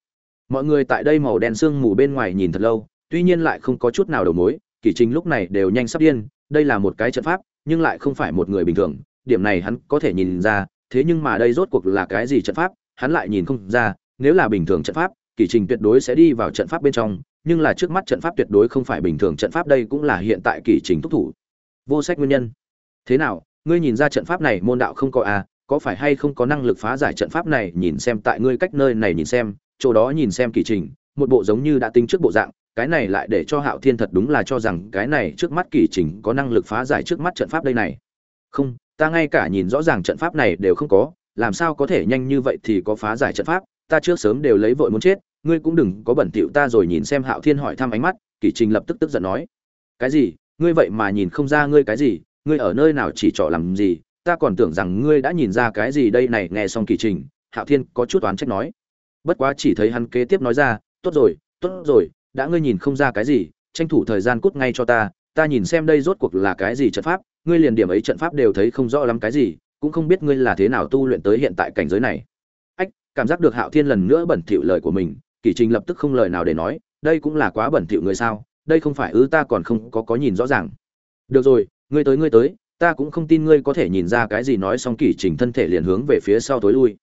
Mọi người tại đây màu đen sương mù bên ngoài nhìn thật lâu, tuy nhiên lại không có chút nào đầu mối, kỷ trình lúc này đều nhanh sắp điên, đây là một cái trận pháp, nhưng lại không phải một người bình thường, điểm này hắn có thể nhìn ra, thế nhưng mà đây rốt cuộc là cái gì trận pháp, hắn lại nhìn không ra nếu là bình thường trận pháp, kỳ trình tuyệt đối sẽ đi vào trận pháp bên trong, nhưng là trước mắt trận pháp tuyệt đối không phải bình thường trận pháp đây cũng là hiện tại kỳ trình thúc thủ. Vô sách nguyên nhân. Thế nào, ngươi nhìn ra trận pháp này môn đạo không có à, có phải hay không có năng lực phá giải trận pháp này, nhìn xem tại ngươi cách nơi này nhìn xem, chỗ đó nhìn xem kỳ trình, một bộ giống như đã tính trước bộ dạng, cái này lại để cho Hạo Thiên thật đúng là cho rằng cái này trước mắt kỳ trình có năng lực phá giải trước mắt trận pháp đây này. Không, ta ngay cả nhìn rõ ràng trận pháp này đều không có, làm sao có thể nhanh như vậy thì có phá giải trận pháp, ta trước sớm đều lấy vội muốn chết, ngươi cũng đừng có bẩn thỉu ta rồi nhìn xem hạo thiên hỏi thăm ánh mắt kỷ trình lập tức tức giận nói. Cái gì? Ngươi vậy mà nhìn không ra ngươi cái gì? Ngươi ở nơi nào chỉ trỏ làm gì? Ta còn tưởng rằng ngươi đã nhìn ra cái gì đây này, nghe xong kỷ trình, hạo thiên có chút oán trách nói. Bất quá chỉ thấy hắn kế tiếp nói ra, tốt rồi tốt rồi, đã ngươi nhìn không ra cái gì, tranh thủ thời gian cút ngay cho ta ta nhìn xem đây rốt cuộc là cái gì trận pháp, ngươi liền điểm ấy trận pháp đều thấy không rõ lắm cái gì, cũng không biết ngươi là thế nào tu luyện tới hiện tại cảnh giới này cảm giác được hạo thiên lần nữa bẩn thỉu lời của mình kỷ trình lập tức không lời nào để nói, đây cũng là quá bẩn thỉu người sao? Đây không phải ư, ta còn không có có nhìn rõ ràng. Được rồi, ngươi tới ngươi tới, ta cũng không tin ngươi có thể nhìn ra cái gì nói xong kỷ trình thân thể liền hướng về phía sau tối lui.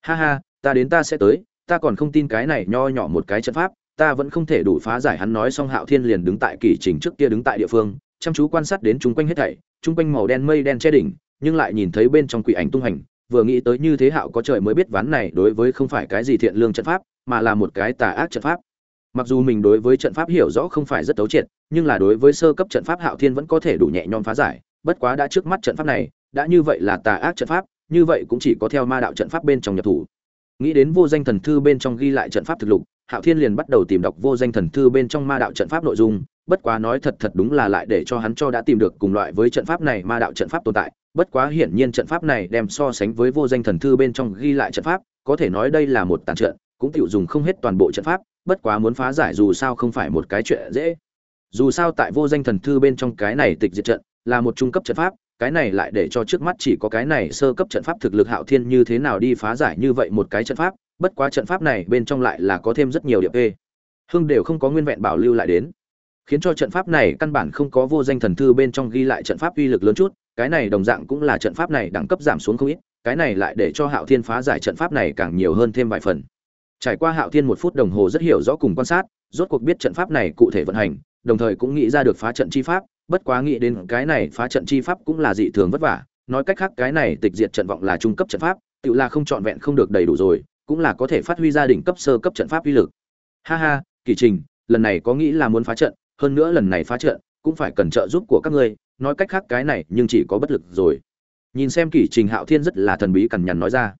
Ha ha, ta đến ta sẽ tới, ta còn không tin cái này nho nhỏ một cái trận pháp, ta vẫn không thể đủ phá giải hắn nói xong hạo thiên liền đứng tại kỷ trình trước kia đứng tại địa phương, chăm chú quan sát đến chung quanh hết thảy, chung quanh màu đen mây đen che đỉnh, nhưng lại nhìn thấy bên trong quỷ ảnh tung hành vừa nghĩ tới như thế hạo có trời mới biết ván này đối với không phải cái gì thiện lương trận pháp, mà là một cái tà ác trận pháp. Mặc dù mình đối với trận pháp hiểu rõ không phải rất tấu triệt, nhưng là đối với sơ cấp trận pháp hạo thiên vẫn có thể đủ nhẹ nhõm phá giải, bất quá đã trước mắt trận pháp này, đã như vậy là tà ác trận pháp, như vậy cũng chỉ có theo ma đạo trận pháp bên trong nhập thủ. Nghĩ đến vô danh thần thư bên trong ghi lại trận pháp thực lục, hạo thiên liền bắt đầu tìm đọc vô danh thần thư bên trong ma đạo trận pháp nội dung, bất quá nói thật thật đúng là lại để cho hắn cho đã tìm được cùng loại với trận pháp này ma đạo trận pháp tồn tại bất quá hiển nhiên trận pháp này đem so sánh với vô danh thần thư bên trong ghi lại trận pháp có thể nói đây là một tàn trận cũng tiểu dùng không hết toàn bộ trận pháp bất quá muốn phá giải dù sao không phải một cái chuyện dễ. Dù sao tại vô danh thần thư bên trong cái này tịch diệt trận là một trung cấp trận pháp cái này lại để cho trước mắt chỉ có cái này sơ cấp trận pháp thực lực hạo thiên như thế nào đi phá giải như vậy một cái trận pháp bất quá trận pháp này bên trong lại là có thêm rất nhiều điểm kê, hưng đều không có nguyên vẹn bảo lưu lại đến. Khiến cho trận pháp này căn bản không có vô danh thần thư bên trong ghi lại trận pháp uy lực lớn chút cái này đồng dạng cũng là trận pháp này đẳng cấp giảm xuống không ít, cái này lại để cho hạo thiên phá giải trận pháp này càng nhiều hơn thêm vài phần. Trải qua hạo thiên một phút đồng hồ rất hiểu rõ cùng quan sát, rốt cuộc biết trận pháp này cụ thể vận hành, đồng thời cũng nghĩ ra được phá trận chi pháp, bất quá nghĩ đến cái này phá trận chi pháp cũng là dị thường vất vả, nói cách khác cái này tịch diệt trận vọng là trung cấp trận pháp, tự là không trọn vẹn không được đầy đủ rồi, cũng là có thể phát huy ra đỉnh cấp sơ cấp trận pháp uy lực. Ha ha, kỳ trình, lần này có nghĩ là muốn phá trận, hơn nữa lần này phá trận cũng phải cần trợ giúp của các ngươi nói cách khác cái này nhưng chỉ có bất lực rồi. Nhìn xem kỷ trình hạo thiên rất là thần bí cằn nhằn nói ra.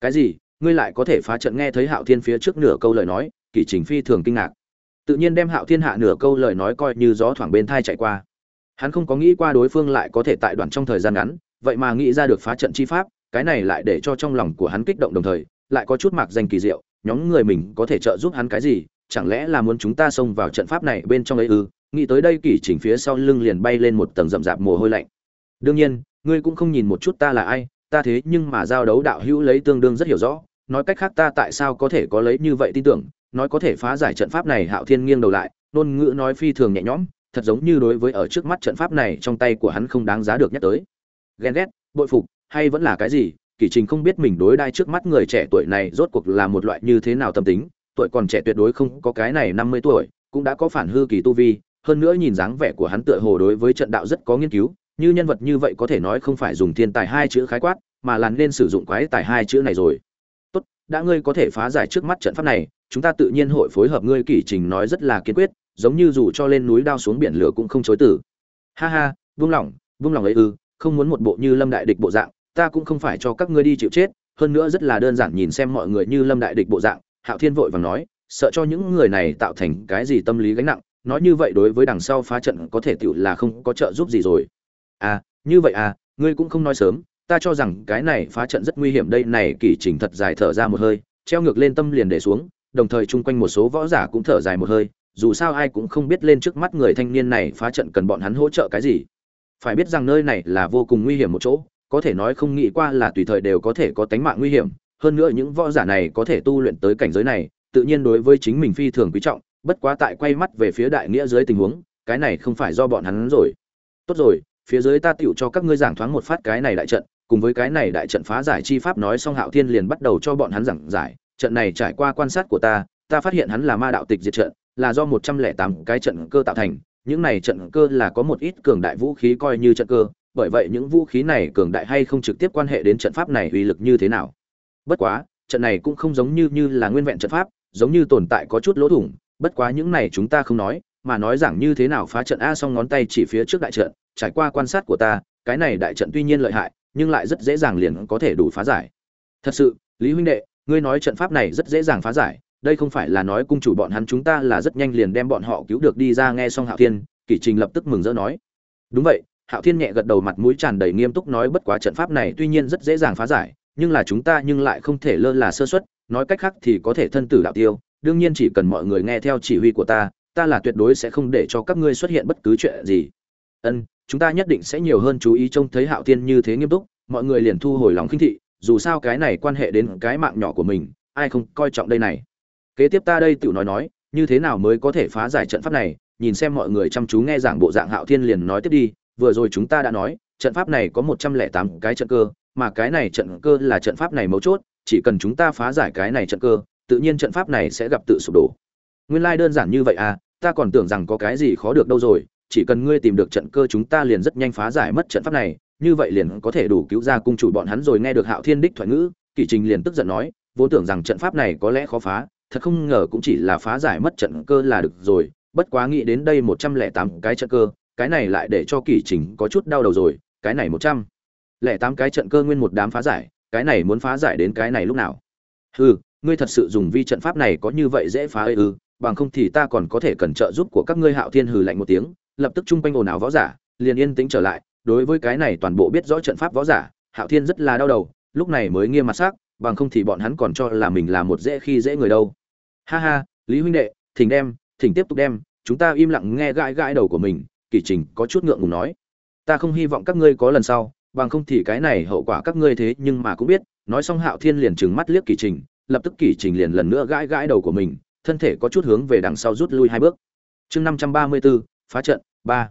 Cái gì? Ngươi lại có thể phá trận nghe thấy hạo thiên phía trước nửa câu lời nói, kỷ trình phi thường kinh ngạc. Tự nhiên đem hạo thiên hạ nửa câu lời nói coi như gió thoảng bên thai chạy qua. Hắn không có nghĩ qua đối phương lại có thể tại đoạn trong thời gian ngắn, vậy mà nghĩ ra được phá trận chi pháp, cái này lại để cho trong lòng của hắn kích động đồng thời, lại có chút mạc danh kỳ diệu, nhóm người mình có thể trợ giúp hắn cái gì, chẳng lẽ là muốn chúng ta xông vào trận pháp này bên trong ấy ư? Nghĩ tới đây kỷ chỉnh phía sau lưng liền bay lên một tầng rậm rạp mồ hôi lạnh. Đương nhiên, ngươi cũng không nhìn một chút ta là ai, ta thế nhưng mà giao đấu đạo hữu lấy tương đương rất hiểu rõ, nói cách khác ta tại sao có thể có lấy như vậy tin tưởng, nói có thể phá giải trận pháp này hạo thiên nghiêng đầu lại, ngôn ngữ nói phi thường nhẹ nhõm, thật giống như đối với ở trước mắt trận pháp này trong tay của hắn không đáng giá được nhắc tới. Ghen ghét, bội phục, hay vẫn là cái gì, kỷ trình không biết mình đối đai trước mắt người trẻ tuổi này rốt cuộc là một loại như thế nào tâm tính, tuổi còn trẻ tuyệt đối không có cái này năm mươi tuổi, cũng đã có phản hư kỳ tu vi hơn nữa nhìn dáng vẻ của hắn tựa hồ đối với trận đạo rất có nghiên cứu, như nhân vật như vậy có thể nói không phải dùng thiên tài hai chữ khái quát, mà là nên sử dụng quái tài hai chữ này rồi. Tốt, đã ngươi có thể phá giải trước mắt trận pháp này, chúng ta tự nhiên hội phối hợp ngươi kỷ trình nói rất là kiên quyết, giống như dù cho lên núi đao xuống biển lửa cũng không chối từ. Ha ha, vung lòng vung lòng ấy ư, không muốn một bộ như lâm đại địch bộ dạng, ta cũng không phải cho các ngươi đi chịu chết, hơn nữa rất là đơn giản nhìn xem mọi người như lâm đại địch bộ dạng, hạo thiên vội vàng nói, sợ cho những người này tạo thành cái gì tâm lý gánh nặng nói như vậy đối với đằng sau phá trận có thể tựu là không có trợ giúp gì rồi. À như vậy à ngươi cũng không nói sớm, ta cho rằng cái này phá trận rất nguy hiểm đây, này kỳ trình thật dài thở ra một hơi, treo ngược lên tâm liền để xuống, đồng thời chung quanh một số võ giả cũng thở dài một hơi, dù sao ai cũng không biết lên trước mắt người thanh niên này phá trận cần bọn hắn hỗ trợ cái gì. Phải biết rằng nơi này là vô cùng nguy hiểm một chỗ, có thể nói không nghĩ qua là tùy thời đều có thể có tánh mạng nguy hiểm, hơn nữa những võ giả này có thể tu luyện tới cảnh giới này, tự nhiên đối với chính mình phi thường quý trọng bất quá tại quay mắt về phía đại nghĩa dưới tình huống, cái này không phải do bọn hắn rồi. Tốt rồi, phía dưới ta tựu cho các ngươi giảng thoáng một phát cái này đại trận, cùng với cái này đại trận phá giải chi pháp nói xong hạo thiên liền bắt đầu cho bọn hắn giảng giải. Trận này trải qua quan sát của ta ta phát hiện hắn là ma đạo tịch diệt trận, là do một trăm lẻ tám cái trận cơ tạo thành. Những này trận cơ là có một ít cường đại vũ khí coi như trận cơ, bởi vậy những vũ khí này cường đại hay không trực tiếp quan hệ đến trận pháp này uy lực như thế nào? Bất quá, trận này cũng không giống như như là nguyên vẹn trận pháp, giống như tồn tại có chút lỗ thủng bất quá những này chúng ta không nói, mà nói rằng như thế nào phá trận a xong ngón tay chỉ phía trước đại trận, trải qua quan sát của ta, cái này đại trận tuy nhiên lợi hại, nhưng lại rất dễ dàng liền có thể đủ phá giải. Thật sự, lý huynh đệ, ngươi nói trận pháp này rất dễ dàng phá giải, đây không phải là nói cung chủ bọn hắn chúng ta là rất nhanh liền đem bọn họ cứu được đi ra nghe xong hạo thiên, kỷ trình lập tức mừng rỡ nói. Đúng vậy, hạo thiên nhẹ gật đầu mặt mũi tràn đầy nghiêm túc nói bất quá trận pháp này tuy nhiên rất dễ dàng phá giải, nhưng là chúng ta nhưng lại không thể lơ là sơ suất, nói cách khác thì có thể thân tử đạo tiêu đương nhiên chỉ cần mọi người nghe theo chỉ huy của ta ta là tuyệt đối sẽ không để cho các ngươi xuất hiện bất cứ chuyện gì. Ân, chúng ta nhất định sẽ nhiều hơn chú ý trông thấy hạo thiên như thế nghiêm túc, mọi người liền thu hồi lòng khinh thị, dù sao cái này quan hệ đến cái mạng nhỏ của mình, ai không coi trọng đây này. Kế tiếp ta đây tự nói nói, như thế nào mới có thể phá giải trận pháp này, nhìn xem mọi người chăm chú nghe giảng bộ dạng hạo thiên liền nói tiếp đi, vừa rồi chúng ta đã nói, trận pháp này có một trăm lẻ tám cái trận cơ, mà cái này trận cơ là trận pháp này mấu chốt, chỉ cần chúng ta phá giải cái này trận cơ tự nhiên trận pháp này sẽ gặp tự sụp đổ. Nguyên lai đơn giản như vậy à ta còn tưởng rằng có cái gì khó được đâu rồi, chỉ cần ngươi tìm được trận cơ chúng ta liền rất nhanh phá giải mất trận pháp này, như vậy liền có thể đủ cứu ra cung chủ bọn hắn rồi nghe được hạo thiên đích thoại ngữ, kỷ trình liền tức giận nói vốn tưởng rằng trận pháp này có lẽ khó phá, thật không ngờ cũng chỉ là phá giải mất trận cơ là được rồi, bất quá nghĩ đến đây một trăm lẻ tám cái trận cơ, cái này lại để cho Kỷ trình có chút đau đầu rồi, cái này một trăm lẻ tám cái trận cơ nguyên một đám phá giải, cái này muốn phá giải đến cái này lúc nào? Hừ ngươi thật sự dùng vi trận pháp này có như vậy dễ phá ư? Ừ, bằng không thì ta còn có thể cần trợ giúp của các ngươi hạo thiên hừ lạnh một tiếng lập tức chung quanh ồn ào võ giả liền yên tĩnh trở lại. Đối với cái này toàn bộ biết rõ trận pháp võ giả hạo thiên rất là đau đầu lúc này mới nghiêm mặt sắc bằng không thì bọn hắn còn cho là mình là một dễ khi dễ người đâu. Ha ha lý huynh đệ thỉnh đem thỉnh tiếp tục đem chúng ta im lặng nghe gãi gãi đầu của mình Kỷ trình có chút ngượng ngùng nói. Ta không hy vọng các ngươi có lần sau bằng không thì cái này hậu quả các ngươi thế nhưng mà cũng biết. Nói xong hạo thiên liền trừng mắt liếc Kỷ trình lập tức kỳ trình liền lần nữa gãi gãi đầu của mình, thân thể có chút hướng về đằng sau rút lui hai bước. Chương năm trăm ba mươi bốn phá trận, ba.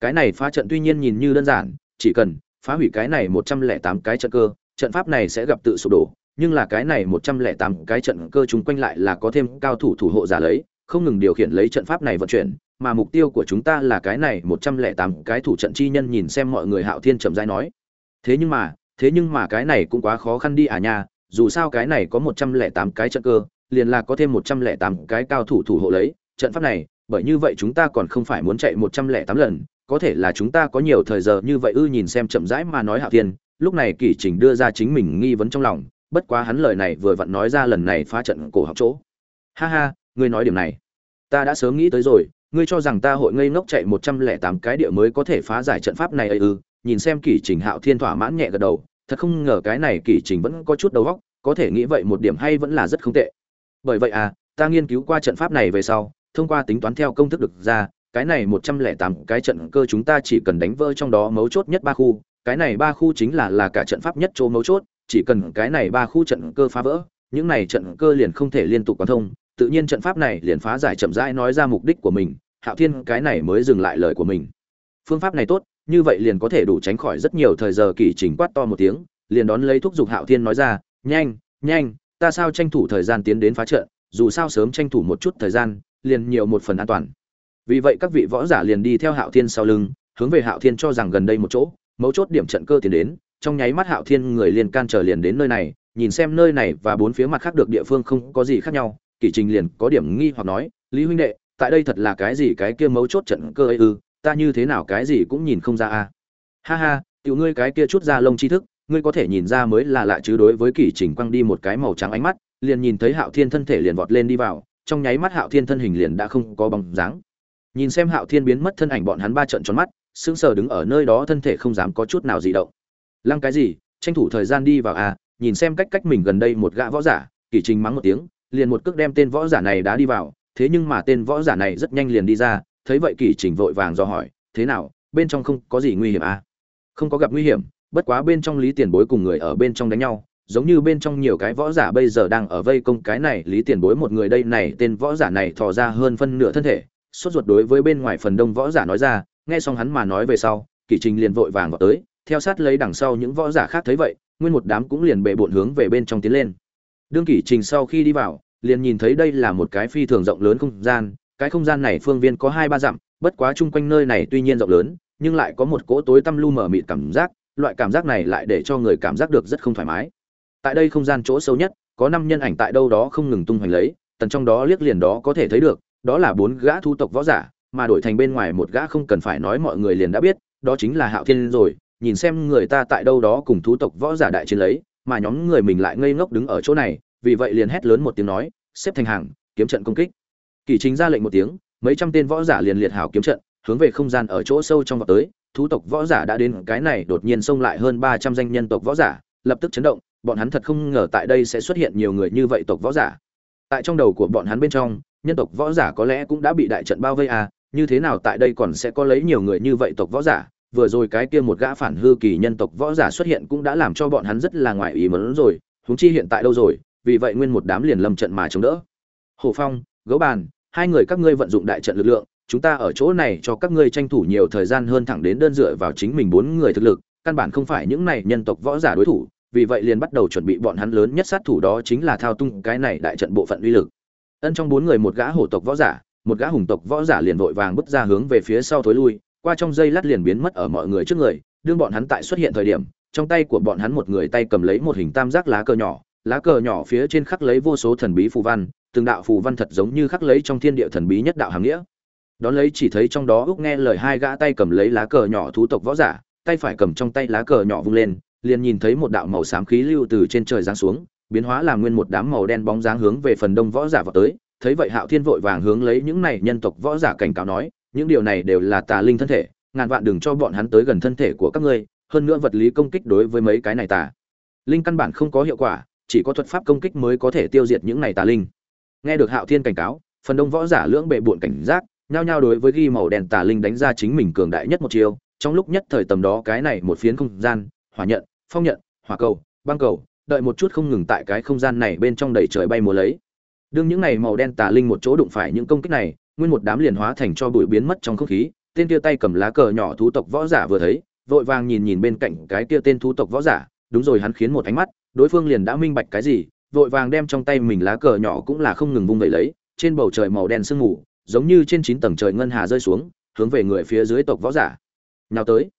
Cái này phá trận tuy nhiên nhìn như đơn giản, chỉ cần phá hủy cái này một trăm lẻ tám cái trận cơ, trận pháp này sẽ gặp tự sụp đổ, nhưng là cái này một trăm lẻ tám cái trận cơ chúng quanh lại là có thêm cao thủ thủ hộ giả lấy, không ngừng điều khiển lấy trận pháp này vận chuyển, mà mục tiêu của chúng ta là cái này một trăm lẻ tám cái thủ trận chi nhân nhìn xem mọi người hạo thiên trầm rãi nói. Thế nhưng mà, thế nhưng mà cái này cũng quá khó khăn đi à nha dù sao cái này có một trăm lẻ tám cái trận cơ, liền là có thêm một trăm lẻ tám cái cao thủ thủ hộ lấy, trận pháp này, bởi như vậy chúng ta còn không phải muốn chạy một trăm lẻ tám lần, có thể là chúng ta có nhiều thời giờ như vậy ư nhìn xem chậm rãi mà nói hạo thiên, lúc này kỷ trình đưa ra chính mình nghi vấn trong lòng, bất quá hắn lời này vừa vặn nói ra lần này phá trận cổ học chỗ. Ha ha, ngươi nói điểm này. Ta đã sớm nghĩ tới rồi, ngươi cho rằng ta hội ngây ngốc chạy một trăm lẻ tám cái địa mới có thể phá giải trận pháp này ư? Nhìn xem kỷ trình hạo thiên thỏa mãn nhẹ gật đầu thật không ngờ cái này kỷ trình vẫn có chút đầu óc, có thể nghĩ vậy một điểm hay vẫn là rất không tệ. Bởi vậy à ta nghiên cứu qua trận pháp này về sau, thông qua tính toán theo công thức được ra, cái này một trăm lẻ tám cái trận cơ chúng ta chỉ cần đánh vỡ trong đó mấu chốt nhất ba khu, cái này ba khu chính là là cả trận pháp nhất chỗ mấu chốt, chỉ cần cái này ba khu trận cơ phá vỡ, những này trận cơ liền không thể liên tục quan thông, tự nhiên trận pháp này liền phá giải chậm rãi nói ra mục đích của mình, hạo thiên, cái này mới dừng lại lời của mình. Phương pháp này tốt như vậy liền có thể đủ tránh khỏi rất nhiều thời giờ kỳ trình quát to một tiếng, liền đón lấy thúc giục hạo thiên nói ra, nhanh nhanh, ta sao tranh thủ thời gian tiến đến phá trận, dù sao sớm tranh thủ một chút thời gian, liền nhiều một phần an toàn. Vì vậy các vị võ giả liền đi theo hạo thiên sau lưng, hướng về hạo thiên cho rằng gần đây một chỗ, mấu chốt điểm trận cơ tiến đến, trong nháy mắt hạo thiên người liền can trở liền đến nơi này, nhìn xem nơi này và bốn phía mặt khác được địa phương không có gì khác nhau, kỷ trình liền có điểm nghi hoặc nói, lý huynh đệ, tại đây thật là cái gì cái kia mấu chốt trận cơ ấy ư? Ta như thế nào cái gì cũng nhìn không ra a ha ha, tiểu ngươi cái kia chút ra lông tri thức, ngươi có thể nhìn ra mới là lạ chứ đối với kỷ trình quăng đi một cái màu trắng ánh mắt, liền nhìn thấy hạo thiên thân thể liền vọt lên đi vào, trong nháy mắt hạo thiên thân hình liền đã không có bóng dáng. Nhìn xem hạo thiên biến mất thân ảnh bọn hắn ba trận tròn mắt, sững sờ đứng ở nơi đó thân thể không dám có chút nào dị động. Lăng cái gì, tranh thủ thời gian đi vào à nhìn xem cách cách mình gần đây một gã võ giả kỷ trình mắng một tiếng, liền một cước đem tên võ giả này đã đi vào, thế nhưng mà tên võ giả này rất nhanh liền đi ra thấy vậy kỷ trình vội vàng do hỏi, thế nào, bên trong không có gì nguy hiểm à? Không có gặp nguy hiểm, bất quá bên trong lý tiền bối cùng người ở bên trong đánh nhau, giống như bên trong nhiều cái võ giả bây giờ đang ở vây công cái này, lý tiền bối một người đây này, tên võ giả này thò ra hơn phân nửa thân thể, sốt ruột đối với bên ngoài phần đông võ giả nói ra, nghe xong hắn mà nói về sau kỷ trình liền vội vàng vào tới, theo sát lấy đằng sau những võ giả khác thấy vậy, nguyên một đám cũng liền bệ bộn hướng về bên trong tiến lên. Đương kỷ trình sau khi đi vào, liền nhìn thấy đây là một cái phi thường rộng lớn không gian cái không gian này phương viên có hai ba dặm, bất quá chung quanh nơi này tuy nhiên rộng lớn, nhưng lại có một cỗ tối tăm lu mờ mịt cảm giác, loại cảm giác này lại để cho người cảm giác được rất không thoải mái. Tại đây không gian chỗ sâu nhất, có năm nhân ảnh tại đâu đó không ngừng tung hoành lấy, tần trong đó liếc liền đó có thể thấy được, đó là bốn gã thu tộc võ giả, mà đổi thành bên ngoài một gã không cần phải nói mọi người liền đã biết, đó chính là hạo thiên rồi, nhìn xem người ta tại đâu đó cùng thú tộc võ giả đại chiến lấy, mà nhóm người mình lại ngây ngốc đứng ở chỗ này, vì vậy liền hét lớn một tiếng nói, xếp thành hàng, kiếm trận công kích kỳ chính ra lệnh một tiếng, mấy trăm tên võ giả liền liệt hảo kiếm trận, hướng về không gian ở chỗ sâu trong vọt tới. Thú tộc võ giả đã đến, cái này đột nhiên xông lại hơn ba trăm danh nhân tộc võ giả, lập tức chấn động, bọn hắn thật không ngờ tại đây sẽ xuất hiện nhiều người như vậy tộc võ giả. Tại trong đầu của bọn hắn bên trong, nhân tộc võ giả có lẽ cũng đã bị đại trận bao vây à như thế nào tại đây còn sẽ có lấy nhiều người như vậy tộc võ giả? Vừa rồi cái kia một gã phản hư kỳ nhân tộc võ giả xuất hiện cũng đã làm cho bọn hắn rất là ngoài ý muốn rồi, huống chi hiện tại đâu rồi, vì vậy nguyên một đám liền lâm trận mà chống đỡ. Hồ phong, gấu bàn hai người các ngươi vận dụng đại trận lực lượng, chúng ta ở chỗ này cho các ngươi tranh thủ nhiều thời gian hơn thẳng đến đơn dựa vào chính mình bốn người thực lực, căn bản không phải những này nhân tộc võ giả đối thủ, vì vậy liền bắt đầu chuẩn bị bọn hắn lớn nhất sát thủ đó chính là thao tung cái này đại trận bộ phận uy lực. Ân trong bốn người một gã hổ tộc võ giả, một gã hùng tộc võ giả liền vội vàng bước ra hướng về phía sau thối lui, qua trong dây lát liền biến mất ở mọi người trước người, đương bọn hắn tại xuất hiện thời điểm, trong tay của bọn hắn một người tay cầm lấy một hình tam giác lá cờ nhỏ, lá cờ nhỏ phía trên khắc lấy vô số thần bí phù văn từng đạo phù văn thật giống như khắc lấy trong thiên địa thần bí nhất đạo hàng nghĩa. Đón lấy chỉ thấy trong đó úc nghe lời hai gã tay cầm lấy lá cờ nhỏ thú tộc võ giả, tay phải cầm trong tay lá cờ nhỏ vung lên, liền nhìn thấy một đạo màu xám khí lưu từ trên trời giáng xuống, biến hóa làm nguyên một đám màu đen bóng dáng hướng về phần đông võ giả vào tới. Thấy vậy hạo thiên vội vàng hướng lấy những này nhân tộc võ giả cảnh cáo nói, những điều này đều là tà linh thân thể, ngàn vạn đừng cho bọn hắn tới gần thân thể của các ngươi, hơn nữa vật lý công kích đối với mấy cái này tà linh căn bản không có hiệu quả, chỉ có thuật pháp công kích mới có thể tiêu diệt những này tà linh nghe được hạo thiên cảnh cáo, phần đông võ giả lưỡng bệ bụn cảnh giác, nhao nhao đối với ghi màu đen tà linh đánh ra chính mình cường đại nhất một chiêu. Trong lúc nhất thời tầm đó cái này một phiến không gian, hỏa nhận, phong nhận, hỏa cầu, băng cầu, đợi một chút không ngừng tại cái không gian này bên trong đầy trời bay múa lấy. Đương những này màu đen tà linh một chỗ đụng phải những công kích này, nguyên một đám liền hóa thành cho bụi biến mất trong không khí. Tên kia tay cầm lá cờ nhỏ thú tộc võ giả vừa thấy, vội vàng nhìn nhìn bên cạnh cái kia tên thú tộc võ giả. Đúng rồi, hắn khiến một ánh mắt, đối phương liền đã minh bạch cái gì vội vàng đem trong tay mình lá cờ nhỏ cũng là không ngừng vung vẩy lấy, trên bầu trời màu đen sương mù, giống như trên chín tầng trời ngân hà rơi xuống, hướng về người phía dưới tộc võ giả. Nào tới.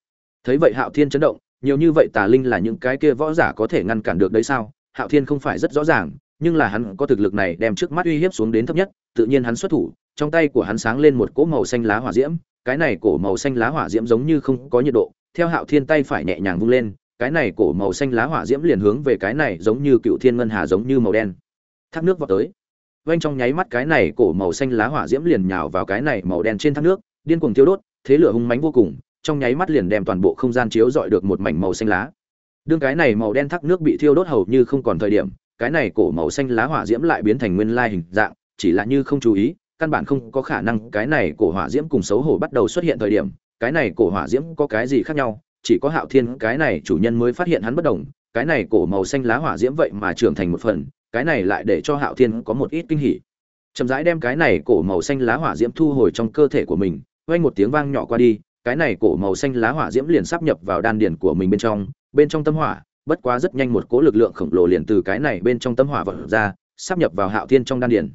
Thấy vậy hạo thiên chấn động, nhiều như vậy tà linh là những cái kia võ giả có thể ngăn cản được đấy sao? Hạo thiên không phải rất rõ ràng, nhưng là hắn có thực lực này đem trước mắt uy hiếp xuống đến thấp nhất, tự nhiên hắn xuất thủ, trong tay của hắn sáng lên một cỗ màu xanh lá hỏa diễm, cái này cổ màu xanh lá hỏa diễm giống như không có nhiệt độ, theo hạo thiên tay phải nhẹ nhàng vung lên cái này cổ màu xanh lá hỏa diễm liền hướng về cái này giống như cựu thiên ngân hà giống như màu đen. Thác nước vào tới. Vanh trong nháy mắt cái này cổ màu xanh lá hỏa diễm liền nhào vào cái này màu đen trên thác nước, điên cuồng thiêu đốt, thế lửa hung mãnh vô cùng, trong nháy mắt liền đem toàn bộ không gian chiếu dọi được một mảnh màu xanh lá. Đương cái này màu đen thác nước bị thiêu đốt hầu như không còn thời điểm, cái này cổ màu xanh lá hỏa diễm lại biến thành nguyên lai hình dạng, chỉ là như không chú ý, căn bản không có khả năng cái này cổ hỏa diễm cùng xấu hổ bắt đầu xuất hiện thời điểm, cái này cổ hỏa diễm có cái gì khác nhau chỉ có hạo thiên, cái này chủ nhân mới phát hiện hắn bất đồng, cái này cổ màu xanh lá hỏa diễm vậy mà trưởng thành một phần, cái này lại để cho hạo thiên có một ít kinh hỉ. Chậm rãi đem cái này cổ màu xanh lá hỏa diễm thu hồi trong cơ thể của mình, vang một tiếng vang nhỏ qua đi, cái này cổ màu xanh lá hỏa diễm liền sắp nhập vào đan điền của mình bên trong bên trong tâm hỏa, bất quá rất nhanh một cỗ lực lượng khổng lồ liền từ cái này bên trong tâm hỏa vọt ra, sắp nhập vào hạo thiên trong đan điền.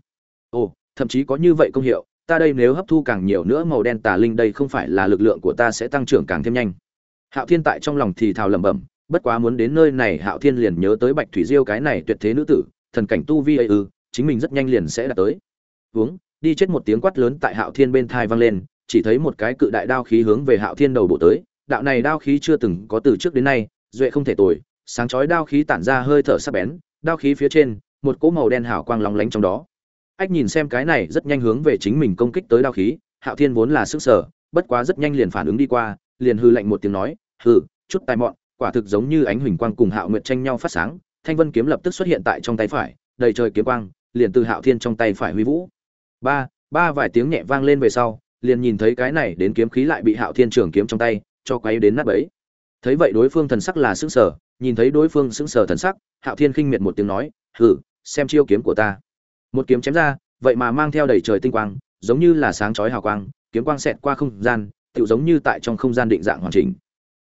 Ồ, thậm chí có như vậy công hiệu, ta đây nếu hấp thu càng nhiều nữa màu đen tà linh đây không phải là lực lượng của ta sẽ tăng trưởng càng thêm nhanh hạo thiên tại trong lòng thì thào lẩm bẩm, bất quá muốn đến nơi này hạo thiên liền nhớ tới bạch thủy diêu cái này tuyệt thế nữ tử, thần cảnh tu vi ấy ư, chính mình rất nhanh liền sẽ đạt tới. Uống, đi chết một tiếng quát lớn tại hạo thiên bên thai vang lên, chỉ thấy một cái cự đại đao khí hướng về hạo thiên đầu bộ tới, đạo này đao khí chưa từng có từ trước đến nay, duệ không thể tồi, sáng chói đao khí tản ra hơi thở sắc bén, đao khí phía trên, một cỗ màu đen hào quang lóng lánh trong đó. Ách nhìn xem cái này rất nhanh hướng về chính mình công kích tới đao khí, hạo thiên vốn là sức sở, bất quá rất nhanh liền phản ứng đi qua liền hư lạnh một tiếng nói, hừ, chút tài mọn, quả thực giống như ánh huỳnh quang cùng hạo nguyệt tranh nhau phát sáng, thanh vân kiếm lập tức xuất hiện tại trong tay phải, đầy trời kiếm quang, liền từ hạo thiên trong tay phải huy vũ. Ba ba vài tiếng nhẹ vang lên về sau, liền nhìn thấy cái này đến kiếm khí lại bị hạo thiên trường kiếm trong tay, cho quay đến nát ấy thấy vậy đối phương thần sắc là sững sờ, nhìn thấy đối phương sững sờ thần sắc, hạo thiên khinh miệt một tiếng nói, hừ, xem chiêu kiếm của ta. Một kiếm chém ra, vậy mà mang theo đầy trời tinh quang, giống như là sáng chói hào quang, kiếm quang xẹt qua không gian tựu giống như tại trong không gian định dạng hoàn chỉnh.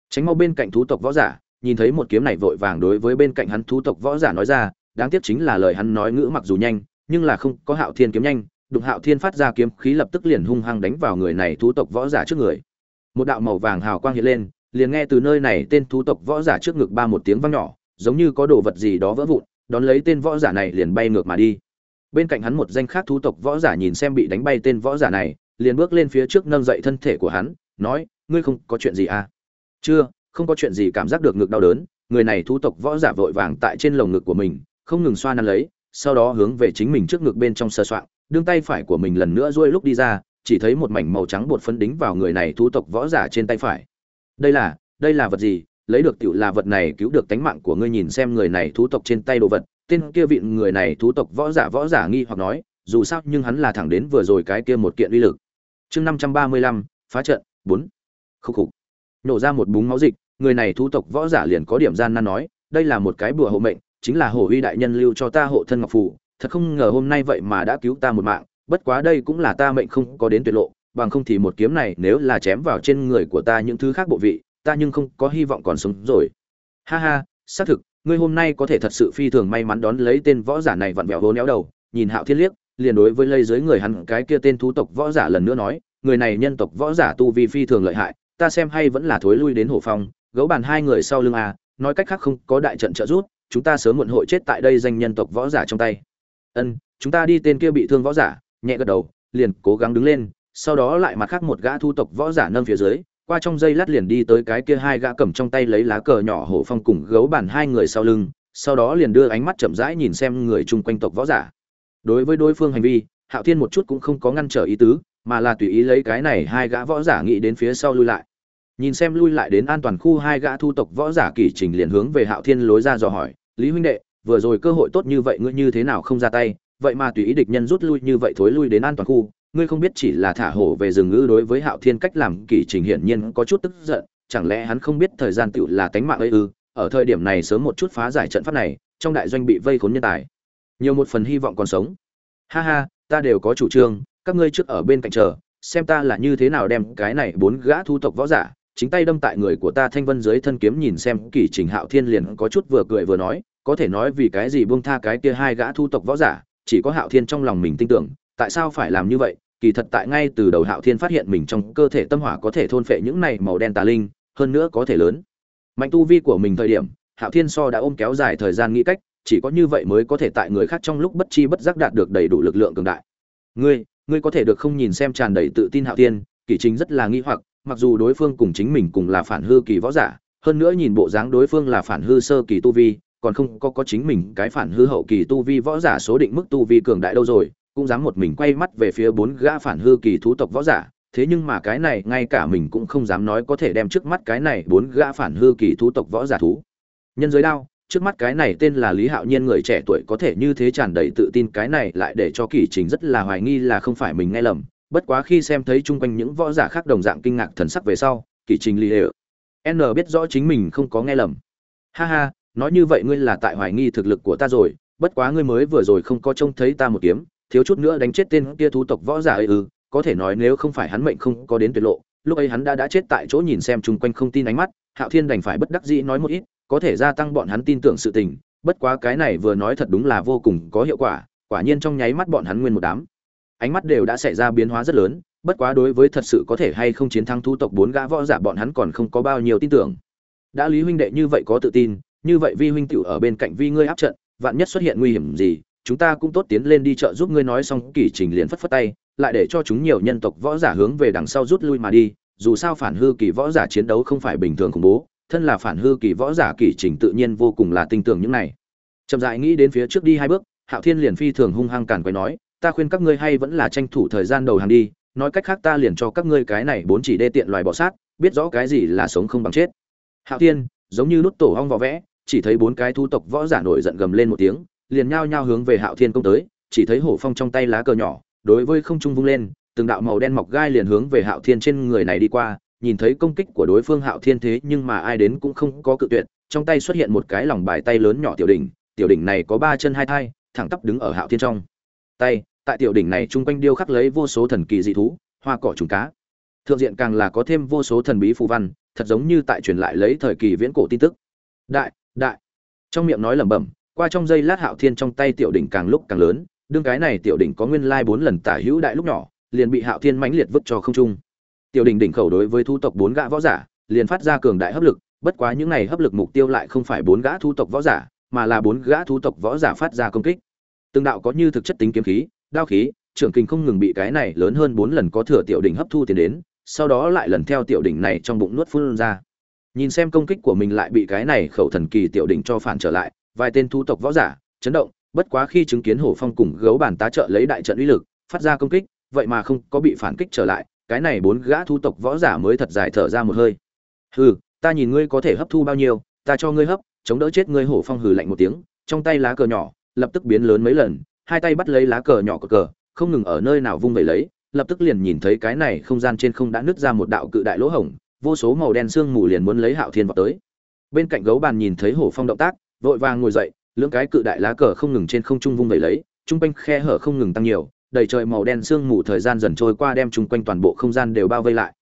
Tránh mau bên cạnh thú tộc võ giả, nhìn thấy một kiếm này vội vàng đối với bên cạnh hắn thú tộc võ giả nói ra, đáng tiếc chính là lời hắn nói ngữ mặc dù nhanh, nhưng là không có hạo thiên kiếm nhanh, đụng hạo thiên phát ra kiếm khí lập tức liền hung hăng đánh vào người này thú tộc võ giả trước người. Một đạo màu vàng hào quang hiện lên, liền nghe từ nơi này tên thú tộc võ giả trước ngực ba một tiếng vang nhỏ, giống như có đồ vật gì đó vỡ vụn, đón lấy tên võ giả này liền bay ngược mà đi. Bên cạnh hắn một danh khác thú tộc võ giả nhìn xem bị đánh bay tên võ giả này, liền bước lên phía trước nâng dậy thân thể của hắn nói, ngươi không có chuyện gì à? Chưa, không có chuyện gì cảm giác được ngực đau đớn. Người này thu tộc võ giả vội vàng tại trên lồng ngực của mình, không ngừng xoa nắn lấy, sau đó hướng về chính mình trước ngực bên trong sơ soạng, đương tay phải của mình lần nữa duỗi lúc đi ra, chỉ thấy một mảnh màu trắng bột phấn đính vào người này thu tộc võ giả trên tay phải. Đây là đây là vật gì? Lấy được tiểu là vật này cứu được tánh mạng của ngươi nhìn xem người này thú tộc trên tay đồ vật. Tên kia vịn người này thú tộc võ giả võ giả nghi hoặc nói, dù sao, nhưng hắn là thẳng đến vừa rồi cái kia một kiện uy lực. Chương năm trăm ba mươi lăm, phá trận bốn. Khúc khục. Nổ ra một búng máu dịch, người này thú tộc võ giả liền có điểm gian nan nói, đây là một cái bùa hộ mệnh, chính là hổ uy đại nhân lưu cho ta hộ thân ngọc phù, thật không ngờ hôm nay vậy mà đã cứu ta một mạng, bất quá đây cũng là ta mệnh không có đến tuyệt lộ, bằng không thì một kiếm này nếu là chém vào trên người của ta những thứ khác bộ vị, ta nhưng không có hy vọng còn sống rồi. Ha ha, xác thực, ngươi hôm nay có thể thật sự phi thường may mắn đón lấy tên võ giả này vặn vẹo hố néo đầu, nhìn hạo thiên liếc, liền đối với lây dưới người hắn cái kia tên thú tộc võ giả lần nữa nói người này nhân tộc võ giả tu vi phi thường lợi hại, ta xem hay vẫn là thối lui đến hổ phong gấu bàn hai người sau lưng a nói cách khác không có đại trận trợ giúp, chúng ta sớm muộn hội chết tại đây danh nhân tộc võ giả trong tay. Ân, chúng ta đi tên kia bị thương võ giả, nhẹ gật đầu, liền cố gắng đứng lên, sau đó lại mặt khác một gã thu tộc võ giả nâng phía dưới, qua trong dây lát liền đi tới cái kia hai gã cầm trong tay lấy lá cờ nhỏ hổ phong cùng gấu bàn hai người sau lưng, sau đó liền đưa ánh mắt chậm rãi nhìn xem người chung quanh tộc võ giả. Đối với đối phương hành vi, hạo thiên một chút cũng không có ngăn trở ý tứ mà là tùy ý lấy cái này hai gã võ giả nghĩ đến phía sau lui lại. Nhìn xem lui lại đến an toàn khu hai gã thu tộc võ giả kỳ trình liền hướng về hạo thiên lối ra dò hỏi, lý huynh đệ, vừa rồi cơ hội tốt như vậy ngươi như thế nào không ra tay? Vậy mà tùy ý địch nhân rút lui như vậy thối lui đến an toàn khu, ngươi không biết chỉ là thả hổ về rừng ngữ đối với hạo thiên cách làm kỳ trình hiển nhiên có chút tức giận, chẳng lẽ hắn không biết thời gian tựu là tánh mạng ấy ư? Ở thời điểm này sớm một chút phá giải trận pháp này, trong đại doanh bị vây khốn nhân tài. Nhiều một phần hy vọng còn sống. Ha ha, ta đều có chủ trương các ngươi trước ở bên cạnh chờ, xem ta là như thế nào đem cái này bốn gã thu tộc võ giả, chính tay đâm tại người của ta thanh vân dưới thân kiếm nhìn xem, kỳ trình hạo thiên liền có chút vừa cười vừa nói, có thể nói vì cái gì buông tha cái kia hai gã thu tộc võ giả, chỉ có hạo thiên trong lòng mình tin tưởng, tại sao phải làm như vậy? Kỳ thật tại ngay từ đầu hạo thiên phát hiện mình trong cơ thể tâm hỏa có thể thôn phệ những này màu đen tà linh, hơn nữa có thể lớn. Mạnh tu vi của mình thời điểm, hạo thiên so đã ôm kéo dài thời gian nghĩ cách, chỉ có như vậy mới có thể tại người khác trong lúc bất chi bất giác đạt được đầy đủ lực lượng cường đại. Ngươi ngươi có thể được không nhìn xem tràn đầy tự tin hạo tiên kỳ chính rất là nghi hoặc, mặc dù đối phương cùng chính mình cùng là phản hư kỳ võ giả, hơn nữa nhìn bộ dáng đối phương là phản hư sơ kỳ tu vi, còn không có có chính mình cái phản hư hậu kỳ tu vi võ giả số định mức tu vi cường đại đâu rồi, cũng dám một mình quay mắt về phía bốn gã phản hư kỳ thú tộc võ giả, thế nhưng mà cái này ngay cả mình cũng không dám nói có thể đem trước mắt cái này bốn gã phản hư kỳ thú tộc võ giả thú. Nhân giới đao trước mắt cái này tên là lý hạo nhiên người trẻ tuổi có thể như thế tràn đầy tự tin, cái này lại để cho kỷ trình rất là hoài nghi là không phải mình nghe lầm. Bất quá khi xem thấy chung quanh những võ giả khác đồng dạng kinh ngạc thần sắc về sau kỷ trình lì hệ n biết rõ chính mình không có nghe lầm. Ha ha, nói như vậy ngươi là tại hoài nghi thực lực của ta rồi, bất quá ngươi mới vừa rồi không có trông thấy ta một kiếm, thiếu chút nữa đánh chết tên kia thú tộc võ giả ấy ư, có thể nói nếu không phải hắn mệnh không có đến tuyệt lộ, lúc ấy hắn đã đã chết tại chỗ nhìn xem chung quanh không tin ánh mắt, hạo thiên đành phải bất đắc dĩ nói một ít có thể gia tăng bọn hắn tin tưởng sự tình, bất quá cái này vừa nói thật đúng là vô cùng có hiệu quả quả nhiên trong nháy mắt bọn hắn nguyên một đám. Ánh mắt đều đã xảy ra biến hóa rất lớn, bất quá đối với thật sự có thể hay không chiến thắng thu tộc bốn gã võ giả bọn hắn còn không có bao nhiêu tin tưởng. Đã lý huynh đệ như vậy có tự tin, như vậy vi huynh tiểu ở bên cạnh vi ngươi áp trận, vạn nhất xuất hiện nguy hiểm gì, chúng ta cũng tốt tiến lên đi chợ giúp ngươi nói xong, kỷ trình liền phất phất tay, lại để cho chúng nhiều nhân tộc võ giả hướng về đằng sau rút lui mà đi, dù sao phản hư kỳ võ giả chiến đấu không phải bình thường khủng bố thân là phản hư kỳ võ giả kỳ trình tự nhiên vô cùng là tin tưởng những này. Chậm dại nghĩ đến phía trước đi hai bước, hạo thiên liền phi thường hung hăng càn quay nói, ta khuyên các ngươi hay vẫn là tranh thủ thời gian đầu hàng đi, nói cách khác ta liền cho các ngươi cái này bốn chỉ đê tiện loài bọ sát, biết rõ cái gì là sống không bằng chết. Hạo thiên, giống như nút tổ hong vỏ vẽ, chỉ thấy bốn cái thu tộc võ giả nổi giận gầm lên một tiếng, liền nhao nhao hướng về hạo thiên công tới, chỉ thấy hổ phong trong tay lá cờ nhỏ, đối với không trung vung lên, từng đạo màu đen mọc gai liền hướng về hạo thiên trên người này đi qua nhìn thấy công kích của đối phương hạo thiên thế nhưng mà ai đến cũng không có cự tuyệt, trong tay xuất hiện một cái lòng bài tay lớn nhỏ tiểu đỉnh tiểu đỉnh này có ba chân hai thai, thẳng tắp đứng ở hạo thiên trong. Tay, tại tiểu đỉnh này chung quanh điêu khắc lấy vô số thần kỳ dị thú, hoa cỏ trùng cá. Thượng diện càng là có thêm vô số thần bí phù văn, thật giống như tại truyền lại lấy thời kỳ viễn cổ tin tức. Đại đại. Trong miệng nói lẩm bẩm, qua trong giây lát hạo thiên trong tay tiểu đỉnh càng lúc càng lớn, đương cái này tiểu đỉnh có nguyên lai bốn lần tả hữu đại lúc nhỏ, liền bị hạo thiên mãnh liệt vứt cho không trung tiểu đỉnh đỉnh khẩu đối với thu tộc bốn gã võ giả, liền phát ra cường đại hấp lực, bất quá những này hấp lực mục tiêu lại không phải bốn gã thu tộc võ giả, mà là bốn gã thu tộc võ giả phát ra công kích. Từng đạo có như thực chất tính kiếm khí, đao khí, trưởng kinh không ngừng bị cái này lớn hơn bốn lần có thừa tiểu đỉnh hấp thu tiền đến, sau đó lại lần theo tiểu đỉnh này trong bụng nuốt phun ra. Nhìn xem công kích của mình lại bị cái này khẩu thần kỳ tiểu đỉnh cho phản trở lại, vài tên thu tộc võ giả, chấn động, bất quá khi chứng kiến hổ phong cùng gấu bản tá trợ lấy đại trận uy lực, phát ra công kích, vậy mà không có bị phản kích trở lại cái này bốn gã thu tộc võ giả mới thật dài thở ra một hơi. Hừ, ta nhìn ngươi có thể hấp thu bao nhiêu, ta cho ngươi hấp, chống đỡ chết ngươi hổ phong hừ lạnh một tiếng, trong tay lá cờ nhỏ, lập tức biến lớn mấy lần, hai tay bắt lấy lá cờ nhỏ cờ cờ, không ngừng ở nơi nào vung vẩy lấy, lập tức liền nhìn thấy cái này không gian trên không đã nứt ra một đạo cự đại lỗ hổng, vô số màu đen sương mù liền muốn lấy hạo thiên vào tới. Bên cạnh gấu bàn nhìn thấy hổ phong động tác, vội vàng ngồi dậy, lưỡng cái cự đại lá cờ không ngừng trên không trung vung vẩy lấy, trung quanh khe hở không ngừng tăng nhiều đầy trời màu đen sương mù thời gian dần trôi qua đem chung quanh toàn bộ không gian đều bao vây lại.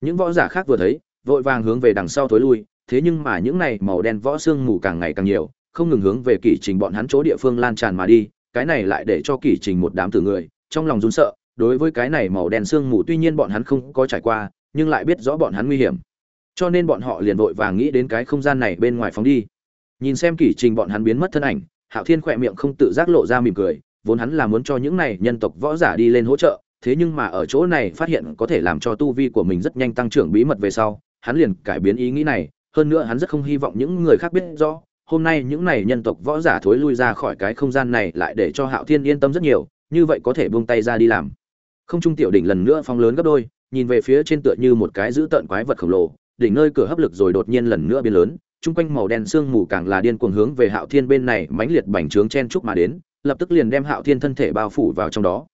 Những võ giả khác vừa thấy, vội vàng hướng về đằng sau thối lui, thế nhưng mà những này màu đen võ sương mù càng ngày càng nhiều, không ngừng hướng về kỷ trình bọn hắn chỗ địa phương lan tràn mà đi, cái này lại để cho kỷ trình một đám tử người, trong lòng run sợ, đối với cái này màu đen sương mù tuy nhiên bọn hắn không có trải qua, nhưng lại biết rõ bọn hắn nguy hiểm. Cho nên bọn họ liền vội vàng nghĩ đến cái không gian này bên ngoài phóng đi. Nhìn xem kỷ trình bọn hắn biến mất thân ảnh, hạo thiên khỏe miệng không tự giác lộ ra mỉm cười vốn hắn là muốn cho những này nhân tộc võ giả đi lên hỗ trợ, thế nhưng mà ở chỗ này phát hiện có thể làm cho tu vi của mình rất nhanh tăng trưởng bí mật về sau, hắn liền cải biến ý nghĩ này, hơn nữa hắn rất không hy vọng những người khác biết rõ, hôm nay những này nhân tộc võ giả thối lui ra khỏi cái không gian này lại để cho hạo thiên yên tâm rất nhiều, như vậy có thể buông tay ra đi làm. Không trung tiểu đỉnh lần nữa phong lớn gấp đôi, nhìn về phía trên tựa như một cái dữ tợn quái vật khổng lồ, đỉnh nơi cửa hấp lực rồi đột nhiên lần nữa biến lớn, chung quanh màu đen sương mù càng là điên cuồng hướng về hạo thiên bên này mãnh liệt bành trướng chen chúc mà đến lập tức liền đem hạo thiên thân thể bao phủ vào trong đó.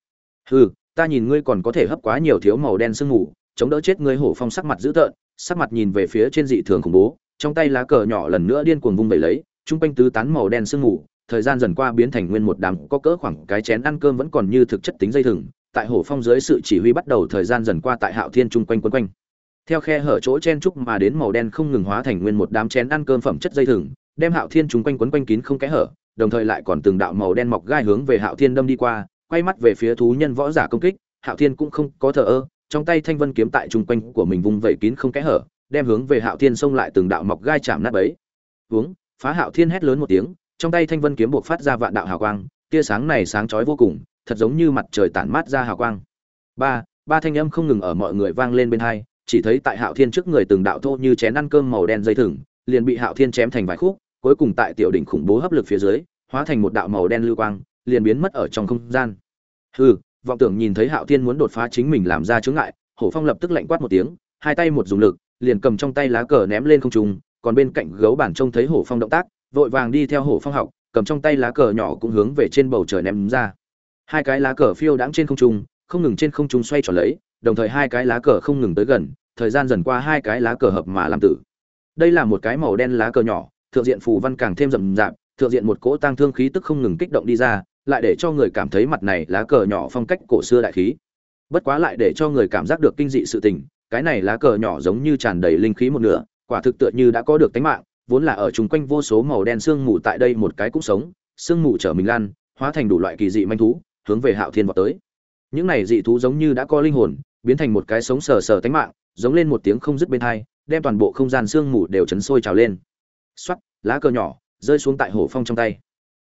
Hừ ta nhìn ngươi còn có thể hấp quá nhiều thiếu màu đen sương ngủ, chống đỡ chết ngươi hổ phong sắc mặt dữ tợn sắc mặt nhìn về phía trên dị thường khủng bố trong tay lá cờ nhỏ lần nữa điên cuồng vung vẩy lấy trung quanh tứ tán màu đen sương ngủ, thời gian dần qua biến thành nguyên một đám có cỡ khoảng cái chén ăn cơm vẫn còn như thực chất tính dây thừng tại hổ phong dưới sự chỉ huy bắt đầu thời gian dần qua tại hạo thiên trung quanh quấn quanh. Theo khe hở chỗ chen trúc mà đến màu đen không ngừng hóa thành nguyên một đám chén ăn cơm phẩm chất dây thừng đem hạo thiên trung quanh quấn quanh kín không kẽ hở đồng thời lại còn từng đạo màu đen mọc gai hướng về hạo thiên đâm đi qua quay mắt về phía thú nhân võ giả công kích. Hạo thiên cũng không có thờ ơ trong tay thanh vân kiếm tại trung quanh của mình vung vẩy kín không kẽ hở đem hướng về hạo thiên xông lại từng đạo mọc gai chạm nát bấy. Hướng, phá hạo thiên hét lớn một tiếng trong tay thanh vân kiếm buộc phát ra vạn đạo hào quang tia sáng này sáng chói vô cùng thật giống như mặt trời tản mát ra hào quang. Ba ba thanh âm không ngừng ở mọi người vang lên bên hai chỉ thấy tại hạo thiên trước người từng đạo thô như chén ăn cơm màu đen dây thừng liền bị hạo thiên chém thành vài khúc cuối cùng tại tiểu đỉnh khủng bố hấp lực phía dưới, hóa thành một đạo màu đen lưu quang, liền biến mất ở trong không gian. Hừ, vọng tưởng nhìn thấy hạo thiên muốn đột phá chính mình làm ra chướng ngại, hổ phong lập tức lạnh quát một tiếng, hai tay một dùng lực, liền cầm trong tay lá cờ ném lên không trung, còn bên cạnh gấu bản trông thấy hổ phong động tác, vội vàng đi theo hổ phong học, cầm trong tay lá cờ nhỏ cũng hướng về trên bầu trời ném ra. Hai cái lá cờ phiêu đãng trên không trung, không ngừng trên không trung xoay tròn lấy, đồng thời hai cái lá cờ không ngừng tới gần, thời gian dần qua hai cái lá cờ hợp mà làm tử. Đây là một cái màu đen lá cờ nhỏ thượng diện phù văn càng thêm rậm rạp, thượng diện một cỗ tang thương khí tức không ngừng kích động đi ra, lại để cho người cảm thấy mặt này lá cờ nhỏ phong cách cổ xưa đại khí. Bất quá lại để cho người cảm giác được kinh dị sự tình, cái này lá cờ nhỏ giống như tràn đầy linh khí một nửa, quả thực tựa như đã có được tánh mạng, vốn là ở chung quanh vô số màu đen sương mù tại đây một cái cũng sống, sương mù trở mình lan, hóa thành đủ loại kỳ dị manh thú, hướng về hạo thiên vào tới. Những này dị thú giống như đã có linh hồn, biến thành một cái sống sờ sờ tánh mạng, giống lên một tiếng không dứt bên hai, đem toàn bộ không gian sương mù đều chấn sôi trào lên xoắt lá cờ nhỏ, rơi xuống tại hổ phong trong tay.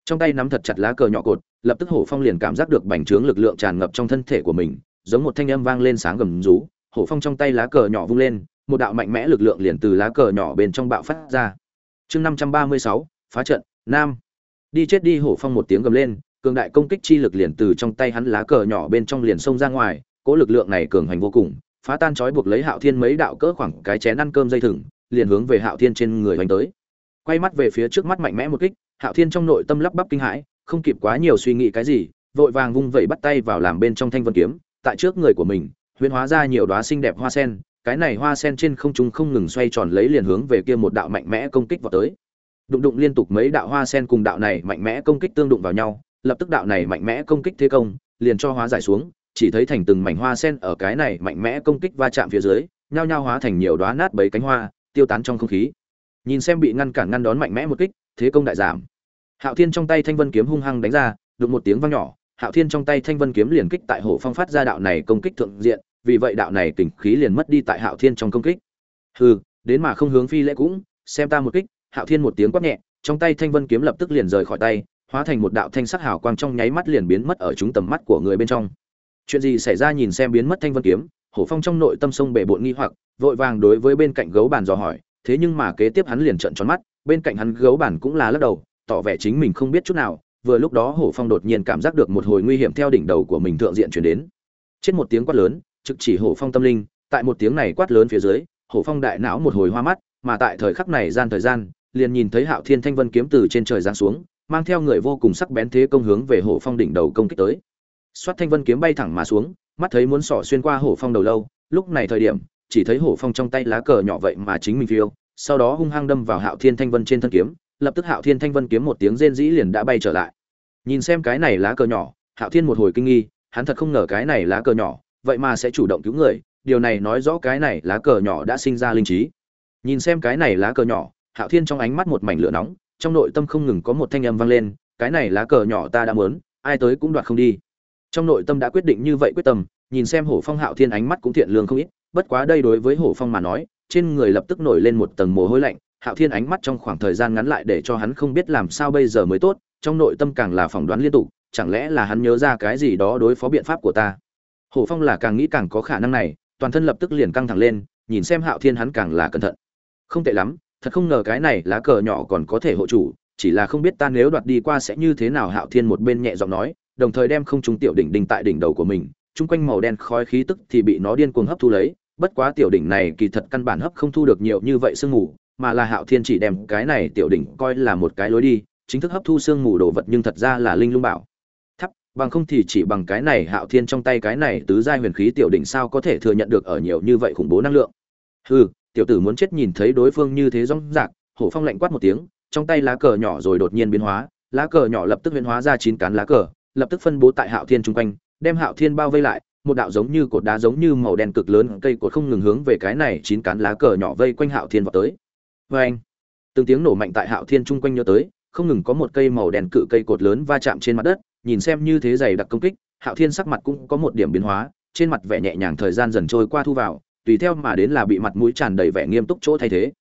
Trong tay nắm thật chặt lá cờ nhỏ cột, lập tức hổ phong liền cảm giác được bành trướng lực lượng tràn ngập trong thân thể của mình, giống một thanh âm vang lên sáng gầm rú, hổ phong trong tay lá cờ nhỏ vung lên, một đạo mạnh mẽ lực lượng liền từ lá cờ nhỏ bên trong bạo phát ra. Chương năm trăm ba mươi sáu, phá trận, nam. Đi chết đi, hổ phong một tiếng gầm lên, cường đại công kích chi lực liền từ trong tay hắn lá cờ nhỏ bên trong liền xông ra ngoài cỗ lực lượng này cường hành vô cùng, phá tan trói buộc lấy hạo thiên mấy đạo cỡ khoảng cái chén ăn cơm dây thừng, liền hướng về hạo thiên trên người hoành tới quay mắt về phía trước mắt mạnh mẽ một kích, hạo thiên trong nội tâm lắp bắp kinh hãi, không kịp quá nhiều suy nghĩ cái gì, vội vàng vung vẩy bắt tay vào làm bên trong thanh vân kiếm, tại trước người của mình, huyễn hóa ra nhiều đóa xinh đẹp hoa sen, cái này hoa sen trên không trung không ngừng xoay tròn lấy liền hướng về kia một đạo mạnh mẽ công kích vào tới. Đụng đụng liên tục mấy đạo hoa sen cùng đạo này mạnh mẽ công kích tương đụng vào nhau, lập tức đạo này mạnh mẽ công kích thế công, liền cho hóa giải xuống, chỉ thấy thành từng mảnh hoa sen ở cái này mạnh mẽ công kích va chạm phía dưới, nhao nhao hóa thành nhiều đóa nát bấy cánh hoa, tiêu tán trong không khí nhìn xem bị ngăn cản ngăn đón mạnh mẽ một kích, thế công đại giảm. Hạo thiên trong tay thanh vân kiếm hung hăng đánh ra, đụng một tiếng vang nhỏ, hạo thiên trong tay thanh vân kiếm liền kích tại hổ phong phát ra đạo này công kích thượng diện, vì vậy đạo này kình khí liền mất đi tại hạo thiên trong công kích. Hừ, đến mà không hướng phi lễ cũng, xem ta một kích, hạo thiên một tiếng quát nhẹ, trong tay thanh vân kiếm lập tức liền rời khỏi tay, hóa thành một đạo thanh sắc hào quang trong nháy mắt liền biến mất ở chúng tầm mắt của người bên trong. Chuyện gì xảy ra nhìn xem biến mất thanh vân kiếm, hổ phong trong nội tâm sông bể bộn nghi hoặc, vội vàng đối với bên cạnh gấu bàn dò hỏi thế nhưng mà kế tiếp hắn liền trợn tròn mắt, bên cạnh hắn gấu bản cũng là lắc đầu, tỏ vẻ chính mình không biết chút nào, vừa lúc đó hổ phong đột nhiên cảm giác được một hồi nguy hiểm theo đỉnh đầu của mình thượng diện truyền đến. Chết một tiếng quát lớn, trực chỉ hổ phong tâm linh, tại một tiếng này quát lớn phía dưới, hổ phong đại não một hồi hoa mắt, mà tại thời khắc này gian thời gian, liền nhìn thấy hạo thiên thanh vân kiếm từ trên trời giáng xuống, mang theo người vô cùng sắc bén thế công hướng về hổ phong đỉnh đầu công kích tới. Xoát thanh vân kiếm bay thẳng mà xuống, mắt thấy muốn sỏ xuyên qua hổ phong đầu lâu, lúc này thời điểm chỉ thấy hổ phong trong tay lá cờ nhỏ vậy mà chính mình phiêu, sau đó hung hăng đâm vào hạo thiên thanh vân trên thân kiếm, lập tức hạo thiên thanh vân kiếm một tiếng rên rỉ liền đã bay trở lại. Nhìn xem cái này lá cờ nhỏ, hạo thiên một hồi kinh nghi, hắn thật không ngờ cái này lá cờ nhỏ, vậy mà sẽ chủ động cứu người, điều này nói rõ cái này lá cờ nhỏ đã sinh ra linh trí. Nhìn xem cái này lá cờ nhỏ, hạo thiên trong ánh mắt một mảnh lửa nóng, trong nội tâm không ngừng có một thanh âm vang lên, cái này lá cờ nhỏ ta đã muốn, ai tới cũng đoạt không đi. Trong nội tâm đã quyết định như vậy quyết tâm, nhìn xem hổ phong hạo thiên ánh mắt cũng thiện lương không ít bất quá đây đối với hổ phong mà nói, trên người lập tức nổi lên một tầng mồ hôi lạnh, hạo thiên ánh mắt trong khoảng thời gian ngắn lại để cho hắn không biết làm sao bây giờ mới tốt, trong nội tâm càng là phỏng đoán liên tục, chẳng lẽ là hắn nhớ ra cái gì đó đối phó biện pháp của ta? Hổ phong là càng nghĩ càng có khả năng này, toàn thân lập tức liền căng thẳng lên, nhìn xem hạo thiên hắn càng là cẩn thận. Không tệ lắm, thật không ngờ cái này lá cờ nhỏ còn có thể hộ chủ, chỉ là không biết ta nếu đoạt đi qua sẽ như thế nào, hạo thiên một bên nhẹ giọng nói, đồng thời đem không trung tiểu đỉnh đinh tại đỉnh đầu của mình, chung quanh màu đen khói khí tức thì bị nó điên cuồng hấp thu lấy bất quá tiểu đỉnh này kỳ thật căn bản hấp không thu được nhiều như vậy sương mù, mà là hạo thiên chỉ đem cái này tiểu đỉnh coi là một cái lối đi, chính thức hấp thu sương mù đồ vật nhưng thật ra là linh lung bảo. Thắp, bằng không thì chỉ bằng cái này hạo thiên trong tay cái này tứ giai huyền khí tiểu đỉnh sao có thể thừa nhận được ở nhiều như vậy khủng bố năng lượng. Hừ, tiểu tử muốn chết nhìn thấy đối phương như thế rong rạc, hổ phong lạnh quát một tiếng, trong tay lá cờ nhỏ rồi đột nhiên biến hóa, lá cờ nhỏ lập tức biến hóa ra chín cán lá cờ, lập tức phân bố tại hạo thiên chung quanh, đem hạo thiên bao vây lại một đạo giống như cột đá giống như màu đen cực lớn cây cột không ngừng hướng về cái này chín cán lá cờ nhỏ vây quanh hạo thiên vào tới. Vê anh, từng tiếng nổ mạnh tại hạo thiên chung quanh nhớ tới, không ngừng có một cây màu đen cự cây cột lớn va chạm trên mặt đất, nhìn xem như thế dày đặc công kích, hạo thiên sắc mặt cũng có một điểm biến hóa, trên mặt vẻ nhẹ nhàng thời gian dần trôi qua thu vào, tùy theo mà đến là bị mặt mũi tràn đầy vẻ nghiêm túc chỗ thay thế.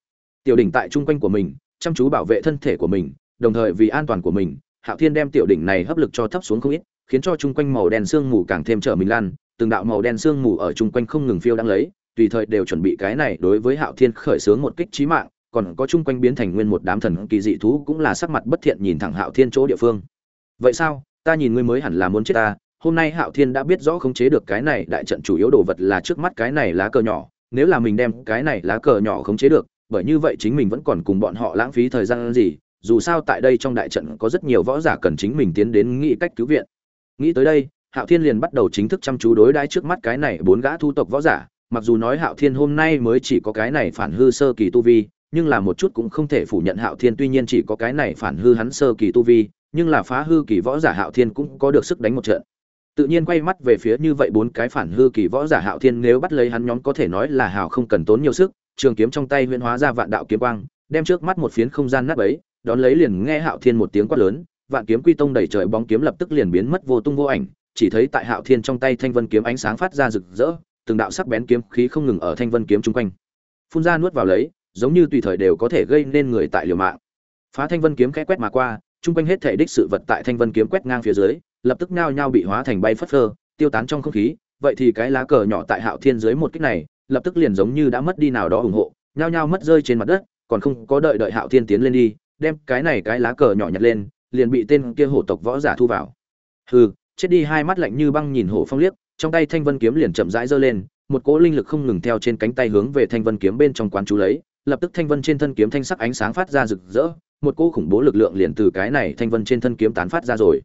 Tiểu đỉnh tại chung quanh của mình, chăm chú bảo vệ thân thể của mình, đồng thời vì an toàn của mình, hạo thiên đem tiểu đỉnh này hấp lực cho thấp xuống không ít, khiến cho chung quanh màu đen sương mù càng thêm trở mình lan từng đạo màu đen sương mù ở chung quanh không ngừng phiêu đang lấy, tùy thời đều chuẩn bị cái này đối với hạo thiên khởi sướng một kích chí mạng, còn có chung quanh biến thành nguyên một đám thần kỳ dị thú cũng là sắc mặt bất thiện nhìn thẳng hạo thiên chỗ địa phương. Vậy sao? Ta nhìn ngươi mới hẳn là muốn chết ta, hôm nay hạo thiên đã biết rõ khống chế được cái này đại trận chủ yếu đồ vật là trước mắt cái này lá cờ nhỏ, nếu là mình đem cái này lá cờ nhỏ khống chế được, bởi như vậy chính mình vẫn còn cùng bọn họ lãng phí thời gian gì, dù sao tại đây trong đại trận có rất nhiều võ giả cần chính mình tiến đến nghĩ cách cứu viện. Nghĩ tới đây hạo thiên liền bắt đầu chính thức chăm chú đối đãi trước mắt cái này bốn gã thu tộc võ giả. Mặc dù nói hạo thiên hôm nay mới chỉ có cái này phản hư sơ kỳ tu vi, nhưng là một chút cũng không thể phủ nhận hạo thiên tuy nhiên chỉ có cái này phản hư hắn sơ kỳ tu vi, nhưng là phá hư kỳ võ giả hạo thiên cũng có được sức đánh một trận. Tự nhiên quay mắt về phía như vậy bốn cái phản hư kỳ võ giả hạo thiên nếu bắt lấy hắn nhóm có thể nói là hào không cần tốn nhiều sức, trường kiếm trong tay huyễn hóa ra vạn đạo kiếm quang, đem trước mắt một phiến không gian nát ấy đón lấy liền nghe hạo thiên một tiếng quát lớn, vạn kiếm quy tông đẩy trời bóng kiếm lập tức liền biến mất vô tung vô ảnh chỉ thấy tại hạo thiên trong tay thanh vân kiếm ánh sáng phát ra rực rỡ, từng đạo sắc bén kiếm khí không ngừng ở thanh vân kiếm chung quanh. Phun ra nuốt vào lấy, giống như tùy thời đều có thể gây nên người tại liều mạng. Phá thanh vân kiếm khẽ quét mà qua, chung quanh hết thể đích sự vật tại thanh vân kiếm quét ngang phía dưới, lập tức nhao nhao bị hóa thành bay phất phơ, tiêu tán trong không khí. Vậy thì cái lá cờ nhỏ tại hạo thiên dưới một kích này, lập tức liền giống như đã mất đi nào đó ủng hộ, nhao nhao mất rơi trên mặt đất, còn không có đợi đợi hạo thiên tiến lên đi, đem cái này cái lá cờ nhỏ nhặt lên, liền bị tên kia hổ tộc võ giả thu vào. Hừ chết đi hai mắt lạnh như băng nhìn hổ phong liếc, trong tay thanh vân kiếm liền chậm rãi giơ lên, một cỗ linh lực không ngừng theo trên cánh tay hướng về thanh vân kiếm bên trong quán chú lấy, lập tức thanh vân trên thân kiếm thanh sắc ánh sáng phát ra rực rỡ, một cỗ khủng bố lực lượng liền từ cái này thanh vân trên thân kiếm tán phát ra rồi.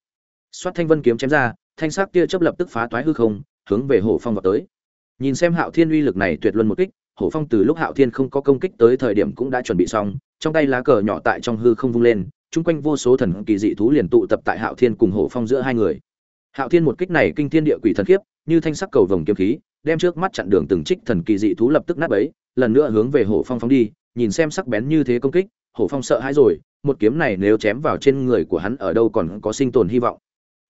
Xoát thanh vân kiếm chém ra, thanh sắc kia chấp lập tức phá toái hư không, hướng về hổ phong vào tới. Nhìn xem hạo thiên uy lực này tuyệt luân một kích hổ phong từ lúc hạo thiên không có công kích tới thời điểm cũng đã chuẩn bị xong, trong tay lá cờ nhỏ tại trong hư không vung lên, chung quanh vô số thần kỳ dị thú liền tụ tập tại hạo thiên cùng hổ phong giữa hai người hạo thiên một kích này kinh thiên địa quỷ thần khiếp, như thanh sắc cầu vồng kiếm khí, đem trước mắt chặn đường từng trích thần kỳ dị thú lập tức nát bấy, lần nữa hướng về hổ phong phóng đi, nhìn xem sắc bén như thế công kích, hổ phong sợ hãi rồi, một kiếm này nếu chém vào trên người của hắn ở đâu còn có sinh tồn hy vọng.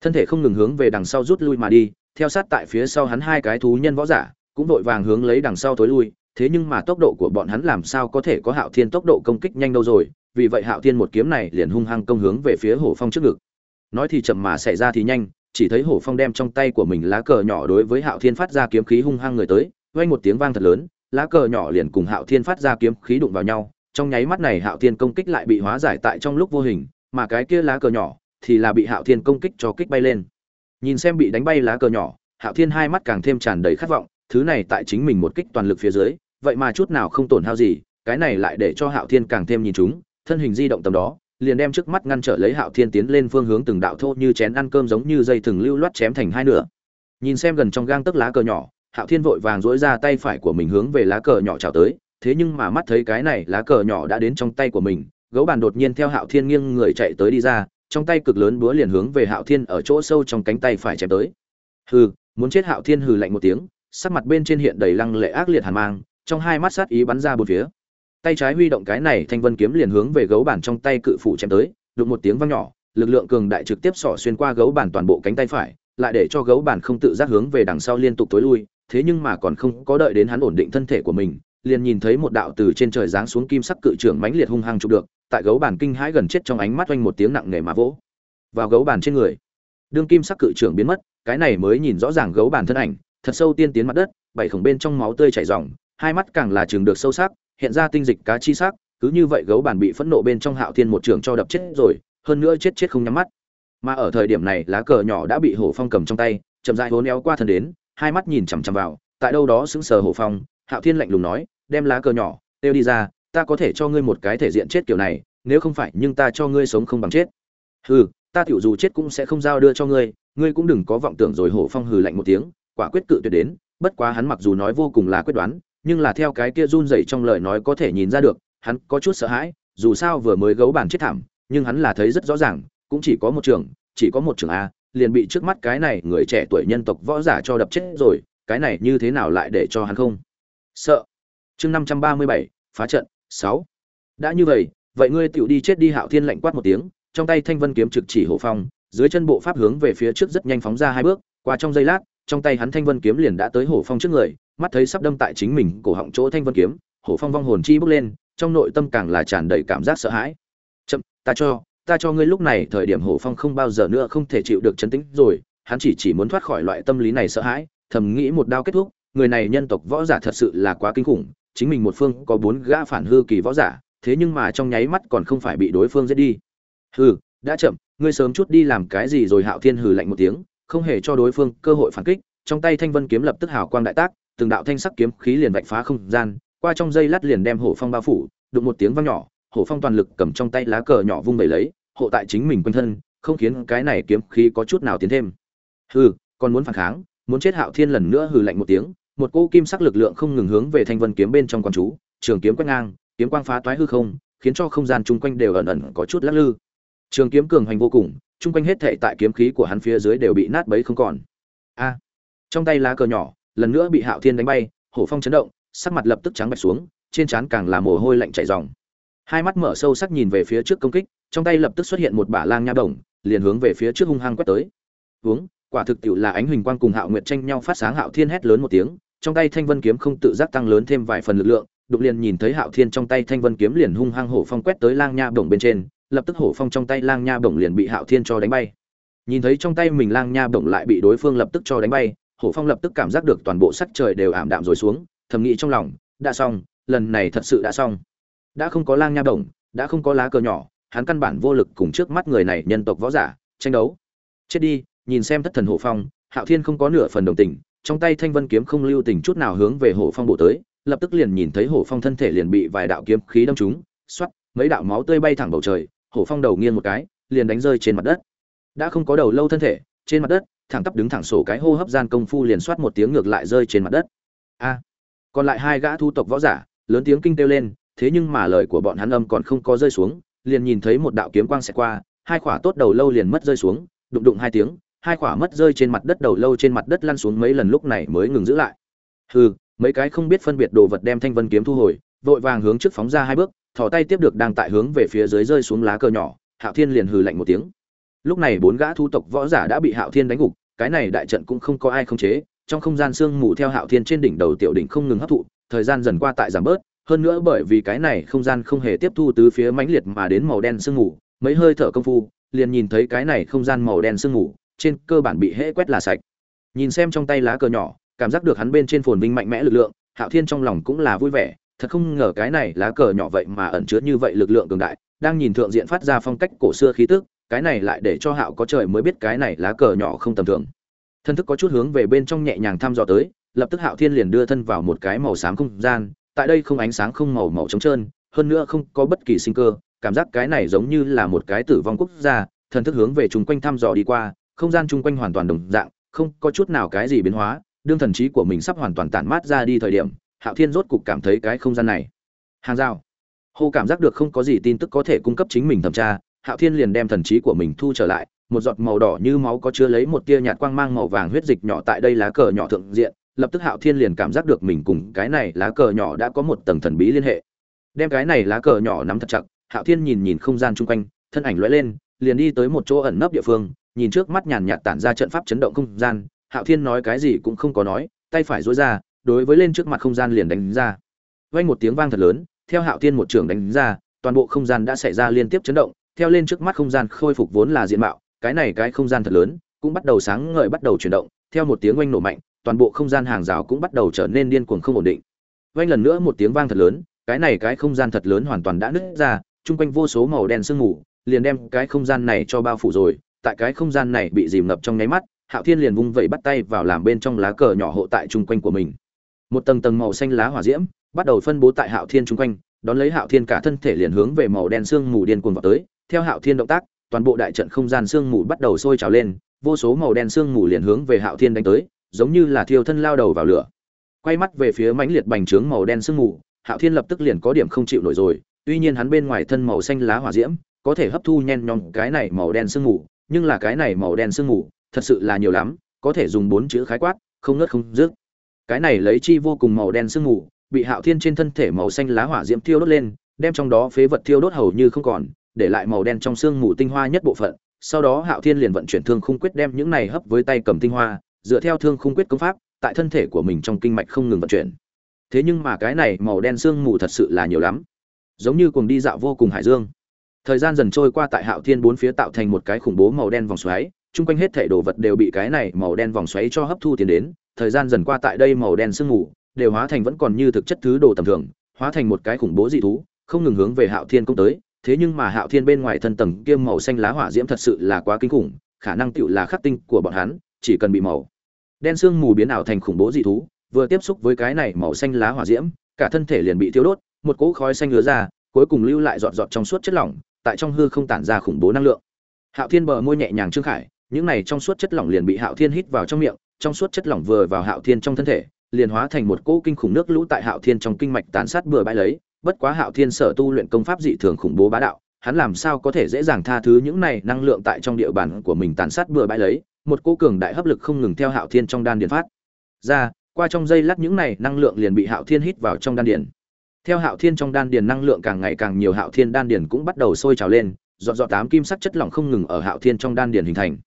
Thân thể không ngừng hướng về đằng sau rút lui mà đi, theo sát tại phía sau hắn hai cái thú nhân võ giả, cũng vội vàng hướng lấy đằng sau tối lui, thế nhưng mà tốc độ của bọn hắn làm sao có thể có hạo thiên tốc độ công kích nhanh đâu rồi, vì vậy hạo thiên một kiếm này liền hung hăng công hướng về phía hổ phong trước ngực. Nói thì chậm mà xảy ra thì nhanh chỉ thấy hổ phong đem trong tay của mình lá cờ nhỏ đối với hạo thiên phát ra kiếm khí hung hăng người tới, vang một tiếng vang thật lớn, lá cờ nhỏ liền cùng hạo thiên phát ra kiếm khí đụng vào nhau, trong nháy mắt này hạo thiên công kích lại bị hóa giải tại trong lúc vô hình, mà cái kia lá cờ nhỏ thì là bị hạo thiên công kích cho kích bay lên. Nhìn xem bị đánh bay lá cờ nhỏ, hạo thiên hai mắt càng thêm tràn đầy khát vọng, thứ này tại chính mình một kích toàn lực phía dưới, vậy mà chút nào không tổn hao gì, cái này lại để cho hạo thiên càng thêm nhìn chúng, thân hình di động tầm đó liền đem trước mắt ngăn trở lấy hạo thiên tiến lên phương hướng từng đạo thô như chén ăn cơm giống như dây thừng lưu loát chém thành hai nửa. Nhìn xem gần trong gang tấc lá cờ nhỏ, hạo thiên vội vàng duỗi ra tay phải của mình hướng về lá cờ nhỏ chào tới, thế nhưng mà mắt thấy cái này lá cờ nhỏ đã đến trong tay của mình, gấu bàn đột nhiên theo hạo thiên nghiêng người chạy tới đi ra, trong tay cực lớn búa liền hướng về hạo thiên ở chỗ sâu trong cánh tay phải chém tới. Hừ, muốn chết hạo thiên hừ lạnh một tiếng, sắc mặt bên trên hiện đầy lăng lệ ác liệt hàn mang, trong hai mắt sát ý bắn ra bốn phía tay trái huy động cái này thanh vân kiếm liền hướng về gấu bản trong tay cự phủ chém tới, đụng một tiếng vang nhỏ, lực lượng cường đại trực tiếp xỏ xuyên qua gấu bản toàn bộ cánh tay phải, lại để cho gấu bản không tự giác hướng về đằng sau liên tục tối lui, thế nhưng mà còn không có đợi đến hắn ổn định thân thể của mình, liền nhìn thấy một đạo từ trên trời giáng xuống kim sắc cự trưởng mãnh liệt hung hăng chụp được, tại gấu bản kinh hãi gần chết trong ánh mắt oanh một tiếng nặng nề mà vỗ vào gấu bản trên người. Đương kim sắc cự trưởng biến mất, cái này mới nhìn rõ ràng gấu bản thân ảnh, thật sâu tiên tiến mặt đất, bảy khổng bên trong máu tươi chảy ròng, hai mắt càng là trường được sâu sắc hiện ra tinh dịch cá chi sắc, cứ như vậy gấu bản bị phẫn nộ bên trong hạo thiên một trường cho đập chết rồi, hơn nữa chết chết không nhắm mắt. Mà ở thời điểm này, lá cờ nhỏ đã bị hổ phong cầm trong tay, chậm rãi hốn éo qua thân đến, hai mắt nhìn chằm chằm vào, tại đâu đó sững sờ hổ phong, hạo thiên lạnh lùng nói, đem lá cờ nhỏ tiêu đi ra, ta có thể cho ngươi một cái thể diện chết kiểu này, nếu không phải, nhưng ta cho ngươi sống không bằng chết. Hừ, ta tiểu dù chết cũng sẽ không giao đưa cho ngươi ngươi cũng đừng có vọng tưởng rồi. Hổ phong hừ lạnh một tiếng, quả quyết cự tuyệt đến, bất quá hắn mặc dù nói vô cùng là quyết đoán nhưng là theo cái kia run rẩy trong lời nói có thể nhìn ra được, hắn có chút sợ hãi, dù sao vừa mới gấu bàn chết thảm, nhưng hắn là thấy rất rõ ràng, cũng chỉ có một trường, chỉ có một trường a, liền bị trước mắt cái này người trẻ tuổi nhân tộc võ giả cho đập chết rồi, cái này như thế nào lại để cho hắn không? Sợ. Chương năm trăm ba mươi bảy, phá trận, sáu. Đã như vậy vậy ngươi tiểu đi chết đi hạo thiên lạnh quát một tiếng, trong tay thanh vân kiếm trực chỉ hổ phong, dưới chân bộ pháp hướng về phía trước rất nhanh phóng ra hai bước, qua trong giây lát, trong tay hắn thanh vân kiếm liền đã tới hổ phong trước người mắt thấy sắp đâm tại chính mình, cổ họng chỗ thanh vân kiếm, hổ phong vong hồn chi bước lên, trong nội tâm càng là tràn đầy cảm giác sợ hãi. Chậm, ta cho ta cho ngươi lúc này, thời điểm hổ phong không bao giờ nữa không thể chịu được chấn tĩnh rồi. Hắn chỉ chỉ muốn thoát khỏi loại tâm lý này sợ hãi, thầm nghĩ một đao kết thúc, người này nhân tộc võ giả thật sự là quá kinh khủng, chính mình một phương có bốn gã phản hư kỳ võ giả, thế nhưng mà trong nháy mắt còn không phải bị đối phương giết đi. Hừ, đã chậm, ngươi sớm chút đi làm cái gì rồi? Hạo thiên hừ lạnh một tiếng, không hề cho đối phương cơ hội phản kích, trong tay thanh vân kiếm lập tức hào quang đại tác từng đạo thanh sắc kiếm khí liền vạch phá không gian, qua trong dây lát liền đem hổ phong bao phủ, đụng một tiếng vang nhỏ, hổ phong toàn lực cầm trong tay lá cờ nhỏ vung vẩy lấy, hộ tại chính mình quanh thân, không khiến cái này kiếm khí có chút nào tiến thêm. Hừ, còn muốn phản kháng, muốn chết hạo thiên lần nữa hừ lạnh một tiếng, một cỗ kim sắc lực lượng không ngừng hướng về thanh vân kiếm bên trong quan chú, trường kiếm quét ngang, kiếm quang phá toái hư không, khiến cho không gian chung quanh đều ẩn ẩn có chút lắc lư. Trường kiếm cường hành vô cùng, chung quanh hết thảy tại kiếm khí của hắn phía dưới đều bị nát bấy không còn. A. Trong tay lá cờ nhỏ lần nữa bị hạo thiên đánh bay hổ phong chấn động sắc mặt lập tức trắng bệch xuống trên trán càng là mồ hôi lạnh chảy ròng. Hai mắt mở sâu sắc nhìn về phía trước công kích trong tay lập tức xuất hiện một bả lang nha đồng liền hướng về phía trước hung hăng quét tới. Hướng, quả thực tiệu là ánh huỳnh quang cùng hạo nguyệt tranh nhau phát sáng hạo thiên hét lớn một tiếng trong tay thanh vân kiếm không tự giác tăng lớn thêm vài phần lực lượng đục liền nhìn thấy hạo thiên trong tay thanh vân kiếm liền hung hăng hổ phong quét tới lang nha đồng bên trên lập tức hổ phong trong tay lang nha bổng liền bị hạo thiên cho đánh bay. Nhìn thấy trong tay mình lang nha bổng lại bị đối phương lập tức cho đánh bay hổ phong lập tức cảm giác được toàn bộ sắc trời đều ảm đạm rồi xuống thầm nghĩ trong lòng đã xong lần này thật sự đã xong. Đã không có lang nha động, đã không có lá cờ nhỏ hắn căn bản vô lực cùng trước mắt người này nhân tộc võ giả tranh đấu. Chết đi nhìn xem thất thần hổ phong hạo thiên không có nửa phần đồng tình trong tay thanh vân kiếm không lưu tình chút nào hướng về hổ phong bộ tới lập tức liền nhìn thấy hổ phong thân thể liền bị vài đạo kiếm khí đâm trúng xoắt mấy đạo máu tươi bay thẳng bầu trời hổ phong đầu nghiêng một cái liền đánh rơi trên mặt đất. Đã không có đầu lâu thân thể trên mặt đất thẳng tắp đứng thẳng sổ cái hô hấp gian công phu liền soát một tiếng ngược lại rơi trên mặt đất. A, còn lại hai gã thu tộc võ giả, lớn tiếng kinh kêu lên, thế nhưng mà lời của bọn hắn âm còn không có rơi xuống, liền nhìn thấy một đạo kiếm quang xẹt qua, hai khỏa tốt đầu lâu liền mất rơi xuống, đụng đụng hai tiếng, hai khỏa mất rơi trên mặt đất đầu lâu trên mặt đất lăn xuống mấy lần lúc này mới ngừng giữ lại. Hừ, mấy cái không biết phân biệt đồ vật đem thanh vân kiếm thu hồi, vội vàng hướng trước phóng ra hai bước, thò tay tiếp được đang tại hướng về phía dưới rơi xuống lá cờ nhỏ, hạo thiên liền hừ lạnh một tiếng lúc này bốn gã thu tộc võ giả đã bị hạo thiên đánh gục, cái này đại trận cũng không có ai khống chế, trong không gian sương mù theo hạo thiên trên đỉnh đầu tiểu đỉnh không ngừng hấp thụ, thời gian dần qua tại giảm bớt, hơn nữa bởi vì cái này không gian không hề tiếp thu tứ phía mãnh liệt mà đến màu đen sương mù, mấy hơi thở công phu, liền nhìn thấy cái này không gian màu đen sương mù, trên cơ bản bị hễ quét là sạch. Nhìn xem trong tay lá cờ nhỏ, cảm giác được hắn bên trên phồn vinh mạnh mẽ lực lượng, hạo thiên trong lòng cũng là vui vẻ, thật không ngờ cái này lá cờ nhỏ vậy mà ẩn chứa như vậy lực lượng cường đại, đang nhìn thượng diện phát ra phong cách cổ xưa khí tức cái này lại để cho hạo có trời mới biết cái này lá cờ nhỏ không tầm thường. Thân thức có chút hướng về bên trong nhẹ nhàng thăm dò tới, lập tức hạo thiên liền đưa thân vào một cái màu xám không gian, tại đây không ánh sáng không màu màu trống trơn, hơn nữa không có bất kỳ sinh cơ, cảm giác cái này giống như là một cái tử vong quốc gia thần thức hướng về chung quanh thăm dò đi qua, không gian chung quanh hoàn toàn đồng dạng, không có chút nào cái gì biến hóa, đương thần trí của mình sắp hoàn toàn tản mát ra đi thời điểm, hạo thiên rốt cục cảm thấy cái không gian này. Hàng rào. Hô cảm giác được không có gì tin tức có thể cung cấp chính mình thẩm tra hạo thiên liền đem thần trí của mình thu trở lại, một giọt màu đỏ như máu có chứa lấy một tia nhạt quang mang màu vàng huyết dịch nhỏ tại đây lá cờ nhỏ thượng diện, lập tức hạo thiên liền cảm giác được mình cùng cái này lá cờ nhỏ đã có một tầng thần bí liên hệ. Đem cái này lá cờ nhỏ nắm thật chặt, hạo thiên nhìn nhìn không gian chung quanh, thân ảnh lóe lên, liền đi tới một chỗ ẩn nấp địa phương, nhìn trước mắt nhàn nhạt tản ra trận pháp chấn động không gian, hạo thiên nói cái gì cũng không có nói, tay phải duỗi ra, đối với lên trước mặt không gian liền đánh ra. Vang một tiếng vang thật lớn, theo hạo thiên một trường đánh ra, toàn bộ không gian đã xảy ra liên tiếp chấn động theo lên trước mắt không gian khôi phục vốn là diện mạo, cái này cái không gian thật lớn, cũng bắt đầu sáng ngời bắt đầu chuyển động, theo một tiếng oanh nổ mạnh, toàn bộ không gian hàng rào cũng bắt đầu trở nên điên cuồng không ổn định. Oanh lần nữa một tiếng vang thật lớn, cái này cái không gian thật lớn hoàn toàn đã nứt ra, chung quanh vô số màu đen sương mù, liền đem cái không gian này cho bao phủ rồi, tại cái không gian này bị dìm ngập trong nháy mắt, hạo thiên liền vung vẩy bắt tay vào làm bên trong lá cờ nhỏ hộ tại chung quanh của mình. Một tầng tầng màu xanh lá hỏa diễm bắt đầu phân bố tại hạo thiên chung quanh, đón lấy hạo thiên cả thân thể liền hướng về màu đen sương mù điên cuồng vào tới theo hạo thiên động tác, toàn bộ đại trận không gian sương mù bắt đầu sôi trào lên, vô số màu đen sương mù liền hướng về hạo thiên đánh tới, giống như là thiêu thân lao đầu vào lửa. Quay mắt về phía mãnh liệt bành trướng màu đen sương mù, hạo thiên lập tức liền có điểm không chịu nổi rồi, tuy nhiên hắn bên ngoài thân màu xanh lá hỏa diễm, có thể hấp thu nhen nhom cái này màu đen sương mù, nhưng là cái này màu đen sương mù, thật sự là nhiều lắm, có thể dùng bốn chữ khái quát, không ngớt không dứt. Cái này lấy chi vô cùng màu đen sương mù, bị hạo thiên trên thân thể màu xanh lá hỏa diễm thiêu đốt lên, đem trong đó phế vật thiêu đốt hầu như không còn để lại màu đen trong xương mù tinh hoa nhất bộ phận, sau đó hạo thiên liền vận chuyển thương khung quyết đem những này hấp với tay cầm tinh hoa, dựa theo thương khung quyết công pháp, tại thân thể của mình trong kinh mạch không ngừng vận chuyển. Thế nhưng mà cái này màu đen xương mù thật sự là nhiều lắm, giống như cuồng đi dạo vô cùng hải dương. Thời gian dần trôi qua tại hạo thiên bốn phía tạo thành một cái khủng bố màu đen vòng xoáy, chung quanh hết thể đồ vật đều bị cái này màu đen vòng xoáy cho hấp thu tiến đến, thời gian dần qua tại đây màu đen sương mù đều hóa thành vẫn còn như thực chất thứ đồ tầm thường, hóa thành một cái khủng bố dị thú, không ngừng hướng về hạo thiên công tới thế nhưng mà hạo thiên bên ngoài thân tầng kiêm màu xanh lá hỏa diễm thật sự là quá kinh khủng, khả năng tựu là khắc tinh của bọn hắn, chỉ cần bị màu đen xương mù biến ảo thành khủng bố dị thú, vừa tiếp xúc với cái này màu xanh lá hỏa diễm, cả thân thể liền bị thiêu đốt, một cỗ khói xanh lứa ra, cuối cùng lưu lại giọt giọt trong suốt chất lỏng, tại trong hư không tản ra khủng bố năng lượng. Hạo thiên bờ môi nhẹ nhàng trương khải, những này trong suốt chất lỏng liền bị hạo thiên hít vào trong miệng, trong suốt chất lỏng vừa vào hạo thiên trong thân thể, liền hóa thành một cỗ kinh khủng nước lũ tại hạo thiên trong kinh mạch tán sát bừa bãi lấy bất quá hạo thiên sở tu luyện công pháp dị thường khủng bố bá đạo, hắn làm sao có thể dễ dàng tha thứ những này năng lượng tại trong địa bàn của mình tàn sát bừa bãi lấy, một cỗ cường đại hấp lực không ngừng theo hạo thiên trong đan điền phát. Ra, qua trong dây lát những này năng lượng liền bị hạo thiên hít vào trong đan điền. Theo hạo thiên trong đan điền năng lượng càng ngày càng nhiều, hạo thiên đan điền cũng bắt đầu sôi trào lên dọn dọn tám kim sắc chất lỏng không ngừng ở hạo thiên trong đan điền hình thành.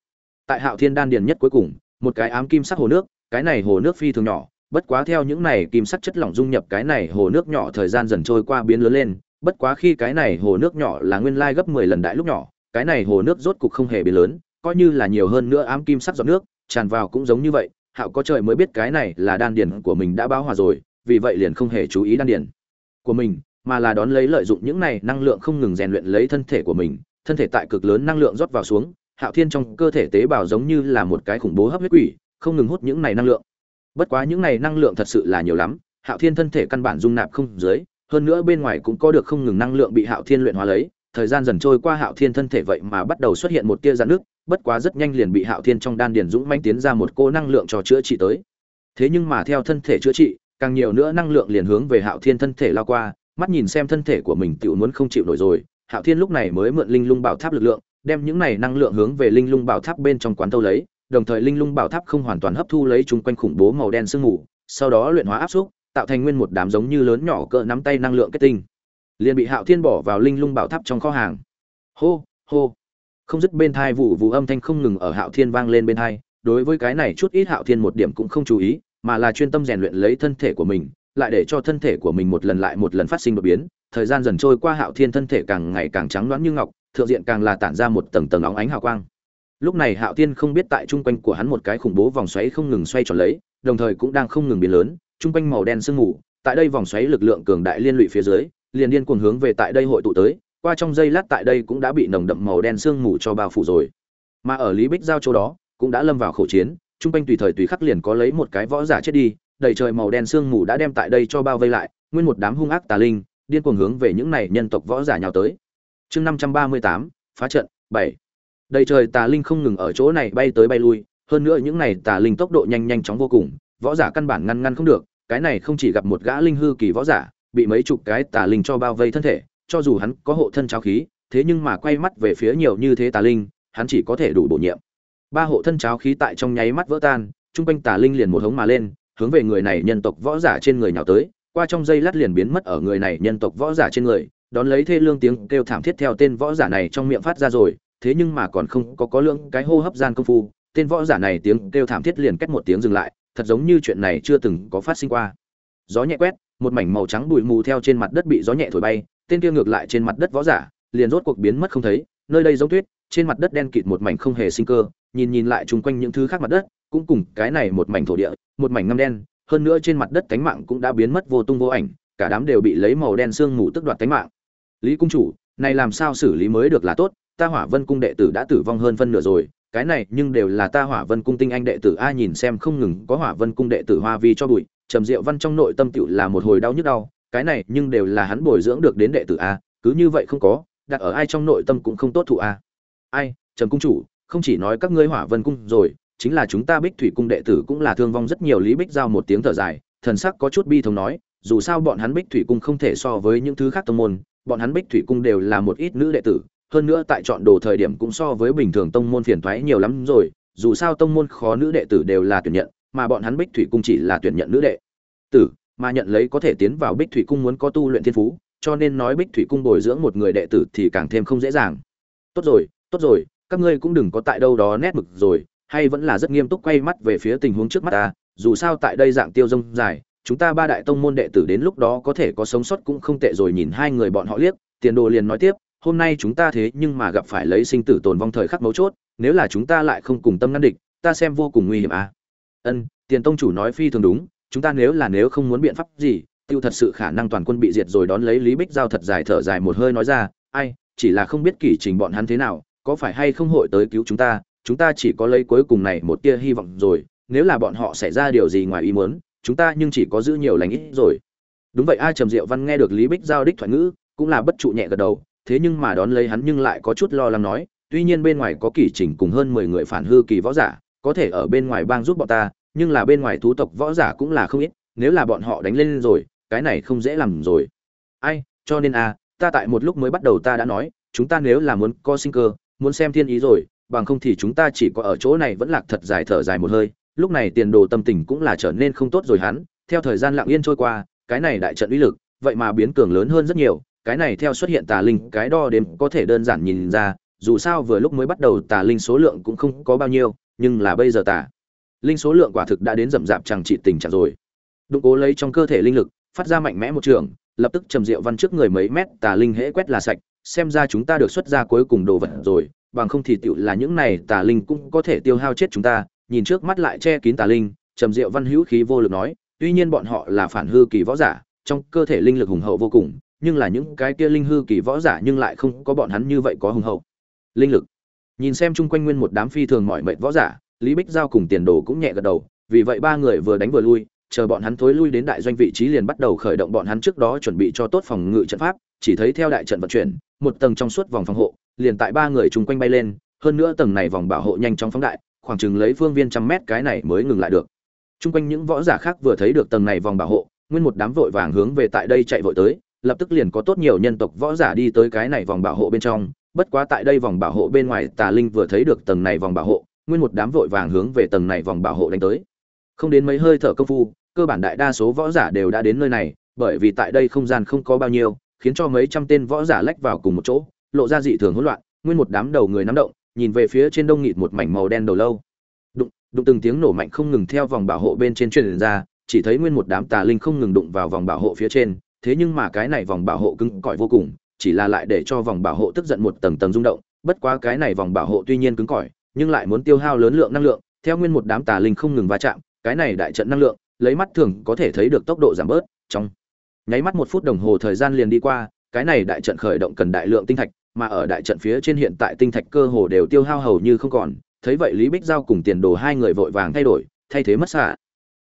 Tại hạo thiên đan điền nhất cuối cùng, một cái ám kim sắc hồ nước, cái này hồ nước phi thường nhỏ bất quá theo những này kim sắc chất lỏng dung nhập cái này hồ nước nhỏ thời gian dần trôi qua biến lớn lên, bất quá khi cái này hồ nước nhỏ là nguyên lai gấp mười lần đại lúc nhỏ, cái này hồ nước rốt cục không hề biến lớn, coi như là nhiều hơn nữa ám kim sắc giọt nước, tràn vào cũng giống như vậy, hạo có trời mới biết cái này là đan điền của mình đã báo hòa rồi, vì vậy liền không hề chú ý đan điền của mình, mà là đón lấy lợi dụng những này năng lượng không ngừng rèn luyện lấy thân thể của mình, thân thể tại cực lớn năng lượng rót vào xuống, hạo thiên trong cơ thể tế bào giống như là một cái khủng bố hấp huyết quỷ, không ngừng hút những này năng lượng bất quá những này năng lượng thật sự là nhiều lắm, hạo thiên thân thể căn bản dung nạp không dưới, hơn nữa bên ngoài cũng có được không ngừng năng lượng bị hạo thiên luyện hóa lấy, thời gian dần trôi qua hạo thiên thân thể vậy mà bắt đầu xuất hiện một tia dạn nước bất quá rất nhanh liền bị hạo thiên trong đan điền dũng manh tiến ra một cô năng lượng cho chữa trị tới. Thế nhưng mà theo thân thể chữa trị, càng nhiều nữa năng lượng liền hướng về hạo thiên thân thể lao qua, mắt nhìn xem thân thể của mình tự muốn không chịu nổi rồi, hạo thiên lúc này mới mượn linh lung bảo tháp lực lượng, đem những này năng lượng hướng về linh lung bảo tháp bên trong quán tâu lấy đồng thời linh lung bảo tháp không hoàn toàn hấp thu lấy chúng quanh khủng bố màu đen sương mù, sau đó luyện hóa áp xúc, tạo thành nguyên một đám giống như lớn nhỏ cỡ nắm tay năng lượng kết tinh. Liền bị hạo thiên bỏ vào linh lung bảo tháp trong kho hàng. Hô hô. Không dứt bên thai vụ vụ âm thanh không ngừng ở hạo thiên vang lên bên thai đối với cái này chút ít hạo thiên một điểm cũng không chú ý, mà là chuyên tâm rèn luyện lấy thân thể của mình, lại để cho thân thể của mình một lần lại một lần phát sinh đột biến. Thời gian dần trôi qua hạo thiên thân thể càng ngày càng trắng nõn như ngọc, thượng diện càng là tản ra một tầng tầng óng ánh hào quang lúc này hạo thiên không biết tại trung quanh của hắn một cái khủng bố vòng xoáy không ngừng xoay tròn lấy, đồng thời cũng đang không ngừng biến lớn trung quanh màu đen sương mù, tại đây vòng xoáy lực lượng cường đại liên lụy phía dưới, liền điên cuồng hướng về tại đây hội tụ tới, qua trong giây lát tại đây cũng đã bị nồng đậm màu đen sương mù cho bao phủ rồi. Mà ở lý bích giao chỗ đó, cũng đã lâm vào khẩu chiến trung quanh tùy thời tùy khắc liền có lấy một cái võ giả chết đi, đầy trời màu đen sương mù đã đem tại đây cho bao vây lại, nguyên một đám hung ác tà linh, điên cuồng hướng về những này nhân tộc võ giả nhào tới. Chương năm trăm ba mươi tám, phá trận, bảy đầy trời tà linh không ngừng ở chỗ này bay tới bay lui, hơn nữa những này tà linh tốc độ nhanh nhanh chóng vô cùng, võ giả căn bản ngăn ngăn không được, cái này không chỉ gặp một gã linh hư kỳ võ giả, bị mấy chục cái tà linh cho bao vây thân thể, cho dù hắn có hộ thân cháo khí, thế nhưng mà quay mắt về phía nhiều như thế tà linh, hắn chỉ có thể đủ bổ nhiệm. Ba hộ thân cháo khí tại trong nháy mắt vỡ tan, chung quanh tà linh liền một hống mà lên, hướng về người này nhân tộc võ giả trên người nhào tới, qua trong giây lát liền biến mất ở người này nhân tộc võ giả trên người, đón lấy thê lương tiếng kêu thảm thiết theo tên võ giả này trong miệng phát ra rồi thế nhưng mà còn không có có lượng cái hô hấp gian công phu, tên võ giả này tiếng kêu thảm thiết liền cách một tiếng dừng lại, thật giống như chuyện này chưa từng có phát sinh qua. Gió nhẹ quét, một mảnh màu trắng bụi mù theo trên mặt đất bị gió nhẹ thổi bay, tên kia ngược lại trên mặt đất võ giả, liền rốt cuộc biến mất không thấy, nơi đây giống tuyết, trên mặt đất đen kịt một mảnh không hề sinh cơ, nhìn nhìn lại chung quanh những thứ khác mặt đất, cũng cùng cái này một mảnh thổ địa, một mảnh ngăm đen, hơn nữa trên mặt đất cánh mạng cũng đã biến mất vô tung vô ảnh, cả đám đều bị lấy màu đen sương mù tức đoạt cánh mạng. Lý cung chủ, này làm sao xử lý mới được là tốt? Ta hỏa vân cung đệ tử đã tử vong hơn phân nửa rồi, cái này nhưng đều là ta hỏa vân cung tinh anh đệ tử a nhìn xem không ngừng có hỏa vân cung đệ tử hoa vi cho bụi, trầm diệu văn trong nội tâm tựu là một hồi đau nhức đau, cái này nhưng đều là hắn bồi dưỡng được đến đệ tử a, cứ như vậy không có, đặt ở ai trong nội tâm cũng không tốt thụ a. Ai, trầm cung chủ, không chỉ nói các ngươi hỏa vân cung rồi, chính là chúng ta bích thủy cung đệ tử cũng là thương vong rất nhiều, lý bích giao một tiếng thở dài, thần sắc có chút bi thống nói, dù sao bọn hắn bích thủy cung không thể so với những thứ khác tông môn, bọn hắn bích thủy cung đều là một ít nữ đệ tử hơn nữa tại chọn đồ thời điểm cũng so với bình thường tông môn phiền toái nhiều lắm rồi, dù sao tông môn khó nữ đệ tử đều là tuyển nhận, mà bọn hắn bích thủy cung chỉ là tuyển nhận nữ đệ tử, mà nhận lấy có thể tiến vào bích thủy cung muốn có tu luyện thiên phú, cho nên nói bích thủy cung bồi dưỡng một người đệ tử thì càng thêm không dễ dàng. Tốt rồi tốt rồi, các ngươi cũng đừng có tại đâu đó nét mực rồi, hay vẫn là rất nghiêm túc quay mắt về phía tình huống trước mắt ta, dù sao tại đây dạng tiêu rông dài, chúng ta ba đại tông môn đệ tử đến lúc đó có thể có sống sót cũng không tệ rồi, nhìn hai người bọn họ liếc, tiền đồ liền nói tiếp hôm nay chúng ta thế nhưng mà gặp phải lấy sinh tử tồn vong thời khắc mấu chốt, nếu là chúng ta lại không cùng tâm ngăn địch, ta xem vô cùng nguy hiểm à. Ân, tiền tông chủ nói phi thường đúng, chúng ta nếu là nếu không muốn biện pháp gì, tiêu thật sự khả năng toàn quân bị diệt rồi đón lấy lý bích giao thật dài thở dài một hơi nói ra, ai, chỉ là không biết kỷ trình bọn hắn thế nào, có phải hay không hội tới cứu chúng ta chúng ta chỉ có lấy cuối cùng này một tia hy vọng rồi, nếu là bọn họ xảy ra điều gì ngoài ý muốn, chúng ta nhưng chỉ có giữ nhiều lành ít rồi. Đúng vậy, ai trầm diệu văn nghe được lý bích giao đích thoại ngữ, cũng là bất trụ nhẹ gật đầu thế nhưng mà đón lấy hắn nhưng lại có chút lo lắng nói, tuy nhiên bên ngoài có kỷ trình cùng hơn mười người phản hư kỳ võ giả, có thể ở bên ngoài bang giúp bọn ta, nhưng là bên ngoài thú tộc võ giả cũng là không ít, nếu là bọn họ đánh lên rồi, cái này không dễ làm rồi. Ai, cho nên a ta tại một lúc mới bắt đầu ta đã nói, chúng ta nếu là muốn có sinh cơ, muốn xem thiên ý rồi, bằng không thì chúng ta chỉ có ở chỗ này vẫn lạc thật dài thở dài một hơi, lúc này tiền đồ tâm tình cũng là trở nên không tốt rồi hắn, theo thời gian lặng yên trôi qua, cái này đại trận uy lực, vậy mà biến cường lớn hơn rất nhiều cái này theo xuất hiện tà linh, cái đo đếm có thể đơn giản nhìn ra, dù sao vừa lúc mới bắt đầu tà linh số lượng cũng không có bao nhiêu, nhưng là bây giờ tà linh số lượng quả thực đã đến rậm rạp chẳng trị tình trạng rồi. Đụng cố lấy trong cơ thể linh lực, phát ra mạnh mẽ một trường, lập tức trầm rượu văn trước người mấy mét tà linh hễ quét là sạch, xem ra chúng ta được xuất ra cuối cùng đồ vật rồi, bằng không thì tựu là những này tà linh cũng có thể tiêu hao chết chúng ta. Nhìn trước mắt lại che kín tà linh, trầm diệu văn hữu khí vô lực nói, tuy nhiên bọn họ là phản hư kỳ võ giả, trong cơ thể linh lực hùng hậu vô cùng nhưng là những cái kia linh hư kỳ võ giả nhưng lại không có bọn hắn như vậy có hùng hậu. Linh lực. Nhìn xem chung quanh nguyên một đám phi thường mỏi mệt võ giả, lý bích giao cùng tiền đồ cũng nhẹ gật đầu, vì vậy ba người vừa đánh vừa lui, chờ bọn hắn thối lui đến đại doanh vị trí liền bắt đầu khởi động bọn hắn trước đó chuẩn bị cho tốt phòng ngự trận pháp, chỉ thấy theo đại trận vận chuyển, một tầng trong suốt vòng phòng hộ, liền tại ba người chung quanh bay lên, hơn nữa tầng này vòng bảo hộ nhanh chóng phóng đại, khoảng chừng lấy phương viên trăm mét cái này mới ngừng lại được. Chung quanh những võ giả khác vừa thấy được tầng này vòng bảo hộ, nguyên một đám vội vàng hướng về tại đây chạy vội tới lập tức liền có tốt nhiều nhân tộc võ giả đi tới cái này vòng bảo hộ bên trong, bất quá tại đây vòng bảo hộ bên ngoài, tà linh vừa thấy được tầng này vòng bảo hộ, nguyên một đám vội vàng hướng về tầng này vòng bảo hộ đánh tới. Không đến mấy hơi thở công phu, cơ bản đại đa số võ giả đều đã đến nơi này, bởi vì tại đây không gian không có bao nhiêu, khiến cho mấy trăm tên võ giả lách vào cùng một chỗ, lộ ra dị thường hỗn loạn, nguyên một đám đầu người nắm động, nhìn về phía trên đông nghịt một mảnh màu đen đầu lâu. Đụng đụng từng tiếng nổ mạnh không ngừng theo vòng bảo hộ bên trên truyền ra, chỉ thấy nguyên một đám tà linh không ngừng đụng vào vòng bảo hộ phía trên thế nhưng mà cái này vòng bảo hộ cứng cỏi vô cùng, chỉ là lại để cho vòng bảo hộ tức giận một tầng tầng rung động, bất quá cái này vòng bảo hộ tuy nhiên cứng cỏi, nhưng lại muốn tiêu hao lớn lượng năng lượng, theo nguyên một đám tà linh không ngừng va chạm, cái này đại trận năng lượng, lấy mắt thường có thể thấy được tốc độ giảm bớt, trong nháy mắt một phút đồng hồ thời gian liền đi qua, cái này đại trận khởi động cần đại lượng tinh thạch, mà ở đại trận phía trên hiện tại tinh thạch cơ hồ đều tiêu hao hầu như không còn, thấy vậy lý bích giao cùng tiền đồ hai người vội vàng thay đổi, thay thế mất xạ.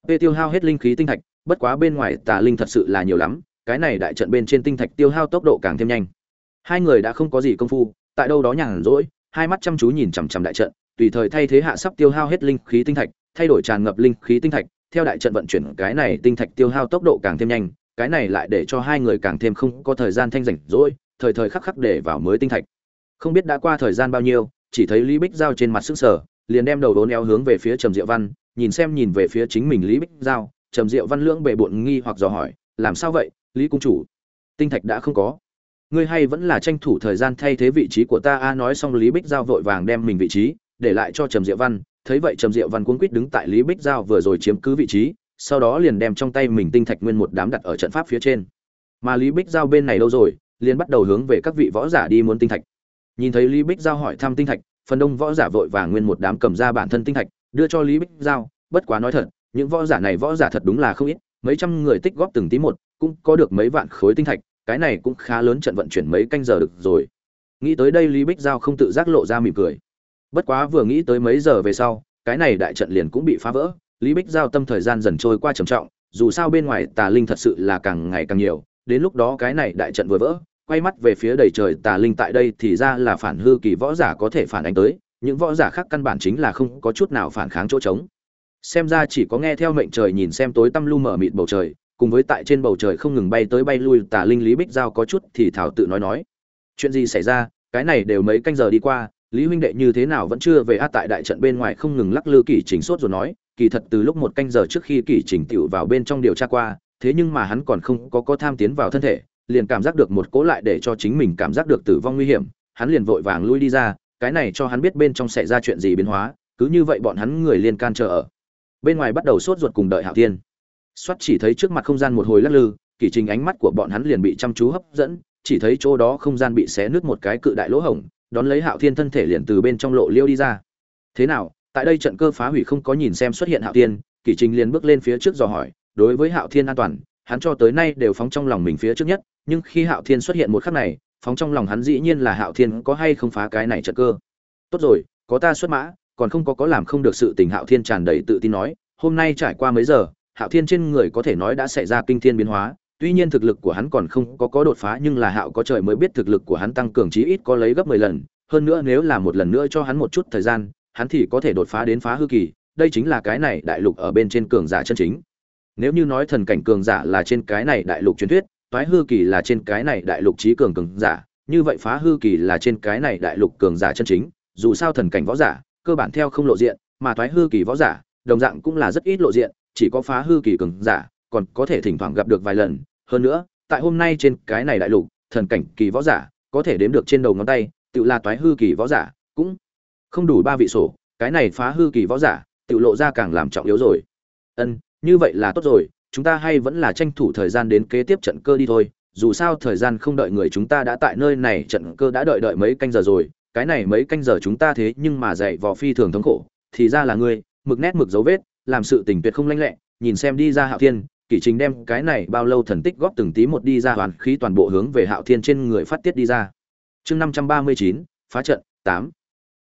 P tiêu hao hết linh khí tinh thạch, bất quá bên ngoài tà linh thật sự là nhiều lắm cái này đại trận bên trên tinh thạch tiêu hao tốc độ càng thêm nhanh. Hai người đã không có gì công phu, tại đâu đó nhàn rỗi, hai mắt chăm chú nhìn chằm chằm đại trận, tùy thời thay thế hạ sắp tiêu hao hết linh khí tinh thạch, thay đổi tràn ngập linh khí tinh thạch, theo đại trận vận chuyển, cái này tinh thạch tiêu hao tốc độ càng thêm nhanh, cái này lại để cho hai người càng thêm không có thời gian thanh rảnh rỗi, thời thời khắc khắc để vào mới tinh thạch. Không biết đã qua thời gian bao nhiêu, chỉ thấy lý bích giao trên mặt sức sở liền đem đầu đốn eo hướng về phía trầm diệu văn, nhìn xem nhìn về phía chính mình lý bích giao, trầm diệu văn lưỡng bề bộn nghi hoặc dò hỏi làm sao vậy, lý cung chủ? Tinh thạch đã không có. Ngươi hay vẫn là tranh thủ thời gian thay thế vị trí của ta. A, nói xong lý bích giao vội vàng đem mình vị trí để lại cho trầm diệu văn. Thấy vậy trầm diệu văn cuống quýt đứng tại lý bích giao vừa rồi chiếm cứ vị trí, sau đó liền đem trong tay mình tinh thạch nguyên một đám đặt ở trận pháp phía trên. Mà lý bích giao bên này lâu rồi, liền bắt đầu hướng về các vị võ giả đi muốn tinh thạch. Nhìn thấy lý bích giao hỏi thăm tinh thạch, phần đông võ giả vội vàng nguyên một đám cầm ra bản thân tinh thạch, đưa cho lý bích giao. Bất quá nói thật, những võ giả này võ giả thật đúng là không ít mấy trăm người tích góp từng tí một, cũng có được mấy vạn khối tinh thạch, cái này cũng khá lớn trận vận chuyển mấy canh giờ được rồi. Nghĩ tới đây lý bích giao không tự giác lộ ra mỉm cười. Bất quá vừa nghĩ tới mấy giờ về sau, cái này đại trận liền cũng bị phá vỡ, lý bích giao tâm thời gian dần trôi qua trầm trọng, dù sao bên ngoài tà linh thật sự là càng ngày càng nhiều, đến lúc đó cái này đại trận vừa vỡ, quay mắt về phía đầy trời tà linh tại đây thì ra là phản hư kỳ võ giả có thể phản ánh tới, những võ giả khác căn bản chính là không có chút nào phản kháng chỗ trống xem ra chỉ có nghe theo mệnh trời nhìn xem tối tăm lu mở mịt bầu trời, cùng với tại trên bầu trời không ngừng bay tới bay lui tả linh lý bích giao có chút thì thảo tự nói nói. Chuyện gì xảy ra? Cái này đều mấy canh giờ đi qua, lý huynh đệ như thế nào vẫn chưa về a tại đại trận bên ngoài không ngừng lắc lư kỷ trình sốt rồi nói, kỳ thật từ lúc một canh giờ trước khi kỷ trình tựu vào bên trong điều tra qua, thế nhưng mà hắn còn không có có tham tiến vào thân thể, liền cảm giác được một cố lại để cho chính mình cảm giác được tử vong nguy hiểm, hắn liền vội vàng lui đi ra, cái này cho hắn biết bên trong xảy ra chuyện gì biến hóa, cứ như vậy bọn hắn người liên can chờ ở bên ngoài bắt đầu sốt ruột cùng đợi hạo thiên. Soát chỉ thấy trước mặt không gian một hồi lắc lư kỷ trình ánh mắt của bọn hắn liền bị chăm chú hấp dẫn, chỉ thấy chỗ đó không gian bị xé nứt một cái cự đại lỗ hổng, đón lấy hạo thiên thân thể liền từ bên trong lộ liêu đi ra. Thế nào, tại đây trận cơ phá hủy không có nhìn xem xuất hiện hạo thiên kỷ trình liền bước lên phía trước dò hỏi, đối với hạo thiên an toàn, hắn cho tới nay đều phóng trong lòng mình phía trước nhất, nhưng khi hạo thiên xuất hiện một khắc này, phóng trong lòng hắn dĩ nhiên là hạo thiên có hay không phá cái này trận cơ. Tốt rồi, có ta xuất mã còn không có có làm không được sự tình hạo thiên tràn đầy tự tin nói, hôm nay trải qua mấy giờ, hạo thiên trên người có thể nói đã xảy ra kinh thiên biến hóa. Tuy nhiên thực lực của hắn còn không có có đột phá, nhưng là hạo có trời mới biết thực lực của hắn tăng cường chí ít có lấy gấp mười lần. Hơn nữa nếu là một lần nữa cho hắn một chút thời gian, hắn thì có thể đột phá đến phá hư kỳ. Đây chính là cái này đại lục ở bên trên cường giả chân chính. Nếu như nói thần cảnh cường giả là trên cái này đại lục truyền thuyết toái hư kỳ là trên cái này đại lục trí cường cường giả, như vậy phá hư kỳ là trên cái này đại lục cường giả chân chính. Dù sao thần cảnh võ giả cơ bản theo không lộ diện, mà toái hư kỳ võ giả, đồng dạng cũng là rất ít lộ diện, chỉ có phá hư kỳ cường giả, còn có thể thỉnh thoảng gặp được vài lần. Hơn nữa, tại hôm nay trên cái này đại lục, thần cảnh kỳ võ giả có thể đếm được trên đầu ngón tay, tự là toái hư kỳ võ giả cũng không đủ ba vị sổ. Cái này phá hư kỳ võ giả, tự lộ ra càng làm trọng yếu rồi. Ân, như vậy là tốt rồi, chúng ta hay vẫn là tranh thủ thời gian đến kế tiếp trận cơ đi thôi. Dù sao thời gian không đợi người chúng ta đã tại nơi này, trận cơ đã đợi đợi mấy canh giờ rồi cái này mấy canh giờ chúng ta thế nhưng mà dạy vò phi thường thống khổ, thì ra là ngươi, mực nét mực dấu vết, làm sự tình tuyệt không lanh lẹ, nhìn xem đi ra hạo thiên, kỷ trình đem cái này bao lâu thần tích góp từng tí một đi ra hoàn khí toàn bộ hướng về hạo thiên trên người phát tiết đi ra. Chương năm trăm ba mươi chín, phá trận, tám.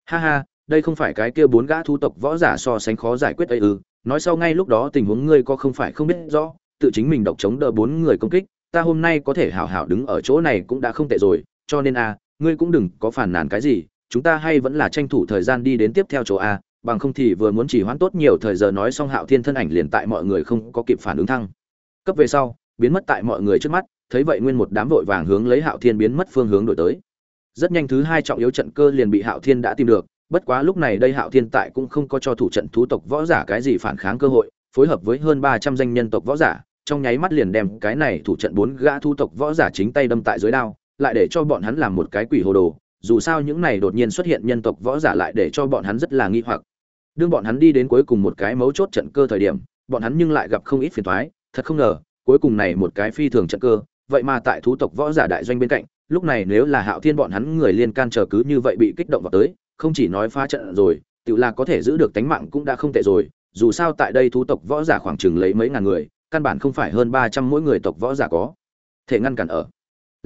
Ha ha, đây không phải cái kia bốn gã thu tộc võ giả so sánh khó giải quyết ấy ư? Nói sau ngay lúc đó tình huống ngươi có không phải không biết rõ, tự chính mình độc chống đỡ bốn người công kích, ta hôm nay có thể hảo hảo đứng ở chỗ này cũng đã không tệ rồi, cho nên a ngươi cũng đừng có phản nàn cái gì, chúng ta hay vẫn là tranh thủ thời gian đi đến tiếp theo chỗ a, bằng không thì vừa muốn chỉ hoãn tốt nhiều thời giờ nói xong hạo thiên thân ảnh liền tại mọi người không có kịp phản ứng thăng. Cấp về sau, biến mất tại mọi người trước mắt, thấy vậy nguyên một đám vội vàng hướng lấy hạo thiên biến mất phương hướng đổi tới. Rất nhanh thứ hai trọng yếu trận cơ liền bị hạo thiên đã tìm được, bất quá lúc này đây hạo thiên tại cũng không có cho thủ trận thú tộc võ giả cái gì phản kháng cơ hội, phối hợp với hơn ba trăm danh nhân tộc võ giả, trong nháy mắt liền đem cái này thủ trận bốn gã thu tộc võ giả chính tay đâm tại dưới đao lại để cho bọn hắn làm một cái quỷ hồ đồ, dù sao những này đột nhiên xuất hiện nhân tộc võ giả lại để cho bọn hắn rất là nghi hoặc. Đương bọn hắn đi đến cuối cùng một cái mấu chốt trận cơ thời điểm, bọn hắn nhưng lại gặp không ít phiền toái, thật không ngờ, cuối cùng này một cái phi thường trận cơ, vậy mà tại thú tộc võ giả đại doanh bên cạnh, lúc này nếu là hạo thiên bọn hắn người liên can chờ cứ như vậy bị kích động vào tới, không chỉ nói phá trận rồi, tự là có thể giữ được tánh mạng cũng đã không tệ rồi, dù sao tại đây thú tộc võ giả khoảng chừng lấy mấy ngàn người, căn bản không phải hơn ba trăm mỗi người tộc võ giả có thể ngăn cản ở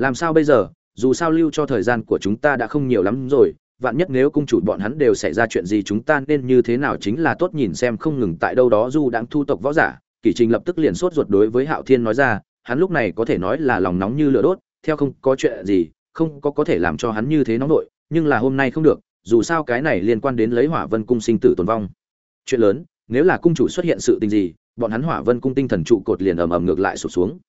làm sao bây giờ? Dù sao lưu cho thời gian của chúng ta đã không nhiều lắm rồi, vạn nhất nếu cung chủ bọn hắn đều xảy ra chuyện gì chúng ta nên như thế nào chính là tốt nhìn xem không ngừng tại đâu đó du đang thu tộc võ giả. Kỷ trình lập tức liền sốt ruột đối với hạo thiên nói ra, hắn lúc này có thể nói là lòng nóng như lửa đốt, theo không có chuyện gì, không có có thể làm cho hắn như thế nóng nổi nhưng là hôm nay không được, dù sao cái này liên quan đến lấy hỏa vân cung sinh tử tồn vong. Chuyện lớn, nếu là cung chủ xuất hiện sự tình gì, bọn hắn hỏa vân cung tinh thần trụ cột liền ầm ầm ngược lại sụp xuống.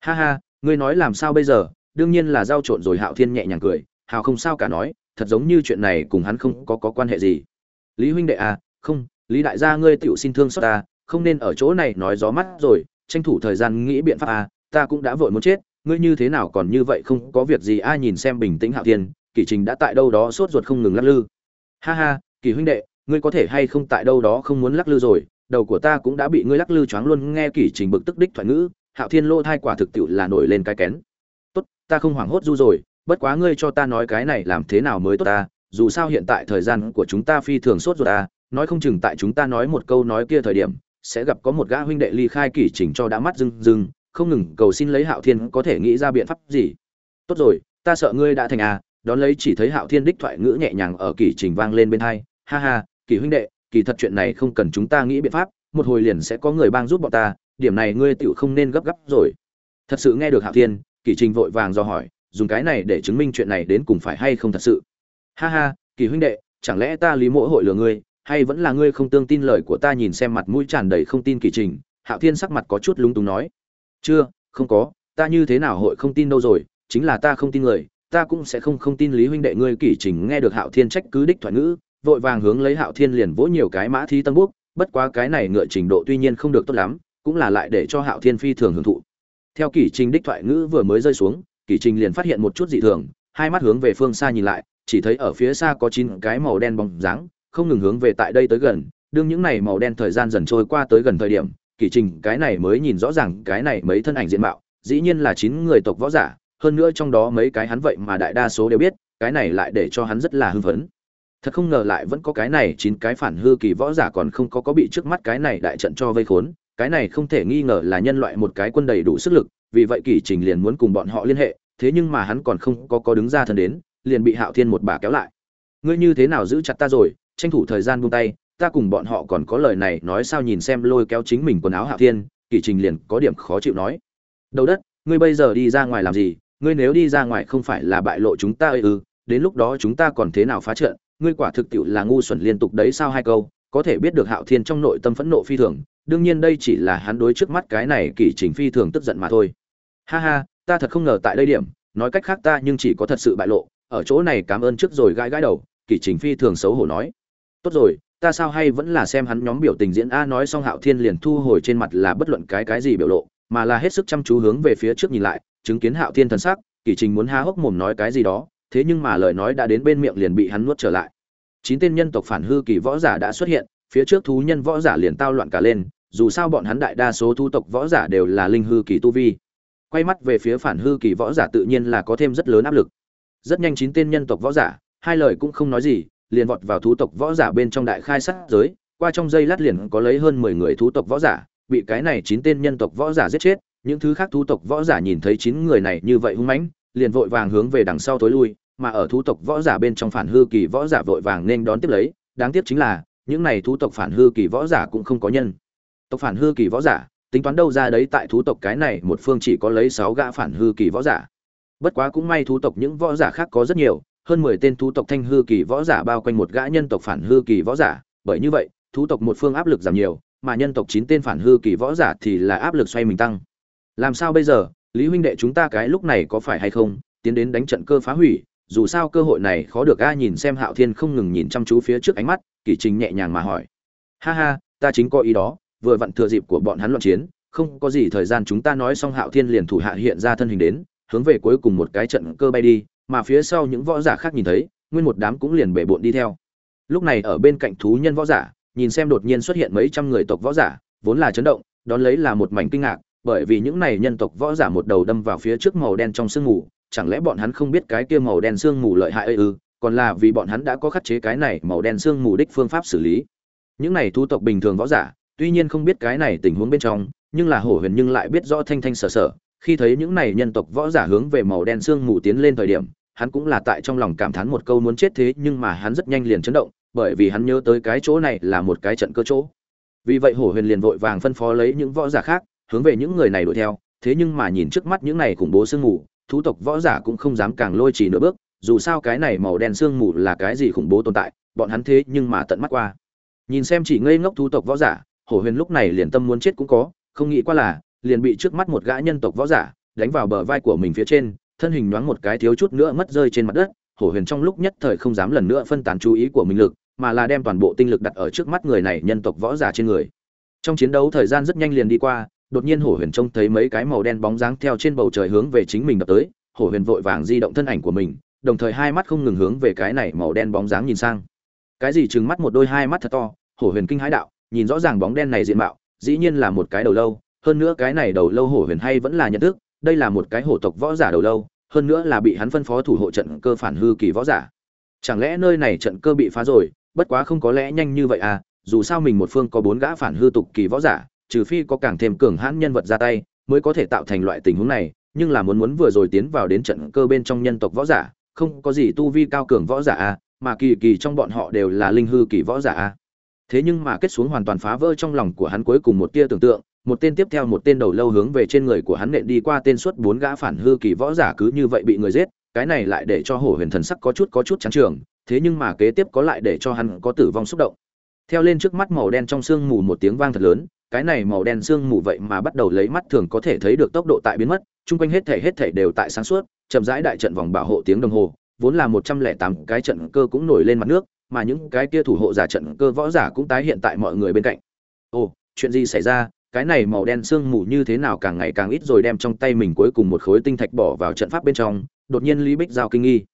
Ha ha, ngươi nói làm sao bây giờ? Đương nhiên là giao trộn rồi hạo thiên nhẹ nhàng cười, hào không sao cả nói, thật giống như chuyện này cùng hắn không có có quan hệ gì. Lý huynh đệ à không, lý đại gia ngươi tựu xin thương xót ta, không nên ở chỗ này nói gió mắt rồi, tranh thủ thời gian nghĩ biện pháp à ta cũng đã vội muốn chết, ngươi như thế nào còn như vậy không có việc gì, ai nhìn xem bình tĩnh hạo thiên, kỷ trình đã tại đâu đó sốt ruột không ngừng lắc lư. Ha ha kỳ huynh đệ, ngươi có thể hay không tại đâu đó không muốn lắc lư rồi, đầu của ta cũng đã bị ngươi lắc lư choáng luôn, nghe kỷ trình bực tức đích thoại ngữ, hạo thiên lô thai quả thực tiệu là nổi lên cái kén ta không hoảng hốt du rồi, bất quá ngươi cho ta nói cái này làm thế nào mới tốt ta, dù sao hiện tại thời gian của chúng ta phi thường sốt ruột à nói không chừng tại chúng ta nói một câu nói kia thời điểm, sẽ gặp có một gã huynh đệ ly khai kỷ trình cho đã mắt rưng rưng, không ngừng cầu xin lấy hạo thiên có thể nghĩ ra biện pháp gì. Tốt rồi, ta sợ ngươi đã thành à đón lấy chỉ thấy hạo thiên đích thoại ngữ nhẹ nhàng ở kỷ trình vang lên bên hai, ha ha, kỷ huynh đệ, kỳ thật chuyện này không cần chúng ta nghĩ biện pháp, một hồi liền sẽ có người bang giúp bọn ta, điểm này ngươi tựu không nên gấp gáp rồi. Thật sự nghe được hạo thiên kỷ trình vội vàng do hỏi, dùng cái này để chứng minh chuyện này đến cùng phải hay không thật sự? Ha ha, kỳ huynh đệ, chẳng lẽ ta lý mỗ hội lừa ngươi, hay vẫn là ngươi không tương tin lời của ta nhìn xem mặt mũi tràn đầy không tin kỳ trình? Hạo thiên sắc mặt có chút lúng túng nói. Chưa, không có, ta như thế nào hội không tin đâu rồi, chính là ta không tin người, ta cũng sẽ không không tin lý huynh đệ ngươi. Kỳ trình nghe được hạo thiên trách cứ đích thoại ngữ, vội vàng hướng lấy hạo thiên liền vỗ nhiều cái mã thi tân búc bất quá cái này ngựa trình độ tuy nhiên không được tốt lắm, cũng là lại để cho hạo thiên phi thường hưởng thụ theo kỷ trình đích thoại ngữ vừa mới rơi xuống, kỷ trình liền phát hiện một chút dị thường, hai mắt hướng về phương xa nhìn lại, chỉ thấy ở phía xa có chín cái màu đen bóng dáng, không ngừng hướng về tại đây tới gần. Đương những này màu đen thời gian dần trôi qua tới gần thời điểm, kỷ trình cái này mới nhìn rõ ràng cái này mấy thân ảnh diện mạo, dĩ nhiên là chín người tộc võ giả, hơn nữa trong đó mấy cái hắn vậy mà đại đa số đều biết, cái này lại để cho hắn rất là hưng phấn. Thật không ngờ lại vẫn có cái này chín cái phản hư kỳ võ giả còn không có có bị trước mắt cái này đại trận cho vây khốn cái này không thể nghi ngờ là nhân loại một cái quân đầy đủ sức lực vì vậy kỷ trình liền muốn cùng bọn họ liên hệ thế nhưng mà hắn còn không có có đứng ra thân đến liền bị hạo thiên một bà kéo lại. Ngươi như thế nào giữ chặt ta rồi tranh thủ thời gian buông tay ta cùng bọn họ còn có lời này nói sao nhìn xem lôi kéo chính mình quần áo hạo thiên kỷ trình liền có điểm khó chịu nói. Đầu đất ngươi bây giờ đi ra ngoài làm gì? Ngươi nếu đi ra ngoài không phải là bại lộ chúng ta ư? Ừ, đến lúc đó chúng ta còn thế nào phá trận? Ngươi quả thực tiệu là ngu xuẩn liên tục đấy sao hai câu có thể biết được hạo thiên trong nội tâm phẫn nộ phi thường đương nhiên đây chỉ là hắn đối trước mắt cái này kỷ trình phi thường tức giận mà thôi. Ha ha, ta thật không ngờ tại đây điểm, nói cách khác ta nhưng chỉ có thật sự bại lộ, ở chỗ này cảm ơn trước rồi gãi gãi đầu, kỷ trình phi thường xấu hổ nói. Tốt rồi, ta sao hay vẫn là xem hắn nhóm biểu tình diễn a nói xong hạo thiên liền thu hồi trên mặt là bất luận cái cái gì biểu lộ, mà là hết sức chăm chú hướng về phía trước nhìn lại, chứng kiến hạo thiên thần sắc, kỷ trình muốn há hốc mồm nói cái gì đó, thế nhưng mà lời nói đã đến bên miệng liền bị hắn nuốt trở lại. Chín tên nhân tộc phản hư kỳ võ giả đã xuất hiện, phía trước thú nhân võ giả liền tao loạn cả lên dù sao bọn hắn đại đa số thu tộc võ giả đều là linh hư kỳ tu vi. Quay mắt về phía phản hư kỳ võ giả tự nhiên là có thêm rất lớn áp lực. Rất nhanh chín tên nhân tộc võ giả, hai lời cũng không nói gì, liền vọt vào thú tộc võ giả bên trong đại khai sát giới. Qua trong dây lát liền có lấy hơn mười người thú tộc võ giả, bị cái này chín tên nhân tộc võ giả giết chết. Những thứ khác thú tộc võ giả nhìn thấy chín người này như vậy hung mãnh, liền vội vàng hướng về đằng sau tối lui, mà ở thú tộc võ giả bên trong phản hư kỳ võ giả vội vàng nên đón tiếp lấy. Đáng tiếc chính là, những này thú tộc phản hư kỳ võ giả cũng không có nhân tộc phản hư kỳ võ giả, tính toán đâu ra đấy tại thú tộc cái này, một phương chỉ có lấy sáu gã phản hư kỳ võ giả. Bất quá cũng may thú tộc những võ giả khác có rất nhiều, hơn mười tên thú tộc thanh hư kỳ võ giả bao quanh một gã nhân tộc phản hư kỳ võ giả. Bởi như vậy, thú tộc một phương áp lực giảm nhiều, mà nhân tộc chín tên phản hư kỳ võ giả thì là áp lực xoay mình tăng. Làm sao bây giờ? Lý huynh đệ chúng ta cái lúc này có phải hay không? Tiến đến đánh trận cơ phá hủy, dù sao cơ hội này khó được a, nhìn xem hạo thiên không ngừng nhìn chăm chú phía trước ánh mắt, kỷ trình nhẹ nhàng mà hỏi. Ha ha, ta chính có ý đó vừa vặn thừa dịp của bọn hắn loạn chiến, không có gì thời gian chúng ta nói xong hạo thiên liền thủ hạ hiện ra thân hình đến, hướng về cuối cùng một cái trận cơ bay đi, mà phía sau những võ giả khác nhìn thấy, nguyên một đám cũng liền bể bộn đi theo. Lúc này ở bên cạnh thú nhân võ giả, nhìn xem đột nhiên xuất hiện mấy trăm người tộc võ giả, vốn là chấn động, đón lấy là một mảnh kinh ngạc, bởi vì những này nhân tộc võ giả một đầu đâm vào phía trước màu đen trong sương mù, chẳng lẽ bọn hắn không biết cái kia màu đen sương mù lợi hại ư, còn là vì bọn hắn đã có khắc chế cái này màu đen sương mù đích phương pháp xử lý. Những này thu tộc bình thường võ giả tuy nhiên không biết cái này tình huống bên trong, nhưng là hổ huyền nhưng lại biết rõ thanh thanh sở sở. Khi thấy những này nhân tộc võ giả hướng về màu đen xương mù tiến lên thời điểm, hắn cũng là tại trong lòng cảm thán một câu muốn chết thế, nhưng mà hắn rất nhanh liền chấn động, bởi vì hắn nhớ tới cái chỗ này là một cái trận cơ chỗ. Vì vậy hổ huyền liền vội vàng phân phó lấy những võ giả khác, hướng về những người này đuổi theo. Thế nhưng mà nhìn trước mắt những này khủng bố sương mù, thú tộc võ giả cũng không dám càng lôi trì nửa bước. Dù sao cái này màu đen sương mù là cái gì khủng bố tồn tại, bọn hắn thế nhưng mà tận mắt qua. Nhìn xem chỉ ngây ngốc thú tộc võ giả hổ huyền lúc này liền tâm muốn chết cũng có, không nghĩ qua là, liền bị trước mắt một gã nhân tộc võ giả đánh vào bờ vai của mình phía trên, thân hình nhoáng một cái thiếu chút nữa mất rơi trên mặt đất. Hổ huyền trong lúc nhất thời không dám lần nữa phân tán chú ý của mình lực, mà là đem toàn bộ tinh lực đặt ở trước mắt người này nhân tộc võ giả trên người. Trong chiến đấu thời gian rất nhanh liền đi qua, đột nhiên hổ huyền trông thấy mấy cái màu đen bóng dáng theo trên bầu trời hướng về chính mình đập tới. Hổ huyền vội vàng di động thân ảnh của mình, đồng thời hai mắt không ngừng hướng về cái này màu đen bóng dáng nhìn sang. Cái gì trừng mắt một đôi hai mắt thật to, hổ huyền kinh hãi đạo nhìn rõ ràng bóng đen này diện mạo, dĩ nhiên là một cái đầu lâu, hơn nữa cái này đầu lâu hổ huyền hay vẫn là nhận thức, đây là một cái hổ tộc võ giả đầu lâu, hơn nữa là bị hắn phân phó thủ hộ trận cơ phản hư kỳ võ giả. Chẳng lẽ nơi này trận cơ bị phá rồi, bất quá không có lẽ nhanh như vậy à dù sao mình một phương có bốn gã phản hư tục kỳ võ giả, trừ phi có càng thêm cường hãn nhân vật ra tay, mới có thể tạo thành loại tình huống này, nhưng là muốn muốn vừa rồi tiến vào đến trận cơ bên trong nhân tộc võ giả, không có gì tu vi cao cường võ giả à mà kỳ kỳ trong bọn họ đều là linh hư kỳ võ giả à thế nhưng mà kết xuống hoàn toàn phá vỡ trong lòng của hắn cuối cùng một tia tưởng tượng, một tên tiếp theo một tên đầu lâu hướng về trên người của hắn nện đi qua tên suốt bốn gã phản hư kỳ võ giả cứ như vậy bị người giết, cái này lại để cho hổ huyền thần sắc có chút có chút chán trường thế nhưng mà kế tiếp có lại để cho hắn có tử vong xúc động. Theo lên trước mắt màu đen trong sương mù một tiếng vang thật lớn, cái này màu đen sương mù vậy mà bắt đầu lấy mắt thường có thể thấy được tốc độ tại biến mất, chung quanh hết thể hết thể đều tại sáng suốt, chậm rãi đại trận vòng bảo hộ tiếng đồng hồ, vốn là một trăm lẻ tám cái trận cơ cũng nổi lên mặt nước mà những cái kia thủ hộ giả trận cơ võ giả cũng tái hiện tại mọi người bên cạnh. Ồ, chuyện gì xảy ra? Cái này màu đen sương mù như thế nào càng ngày càng ít rồi đem trong tay mình cuối cùng một khối tinh thạch bỏ vào trận pháp bên trong, đột nhiên lý bích giao kinh nghi.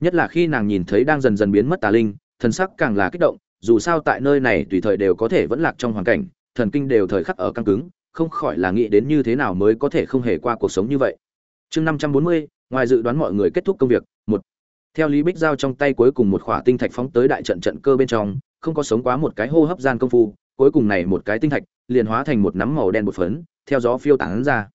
Nhất là khi nàng nhìn thấy đang dần dần biến mất tà linh, thần sắc càng là kích động, dù sao tại nơi này tùy thời đều có thể vẫn lạc trong hoàn cảnh, thần kinh đều thời khắc ở căng cứng, không khỏi là nghĩ đến như thế nào mới có thể không hề qua cuộc sống như vậy. Chương năm trăm bốn mươi, ngoài dự đoán mọi người kết thúc công việc, một theo lý bích giao trong tay cuối cùng một khỏa tinh thạch phóng tới đại trận trận cơ bên trong, không có sống quá một cái hô hấp gian công phu, cuối cùng này một cái tinh thạch liền hóa thành một nắm màu đen bột phấn, theo gió phiêu tán ra.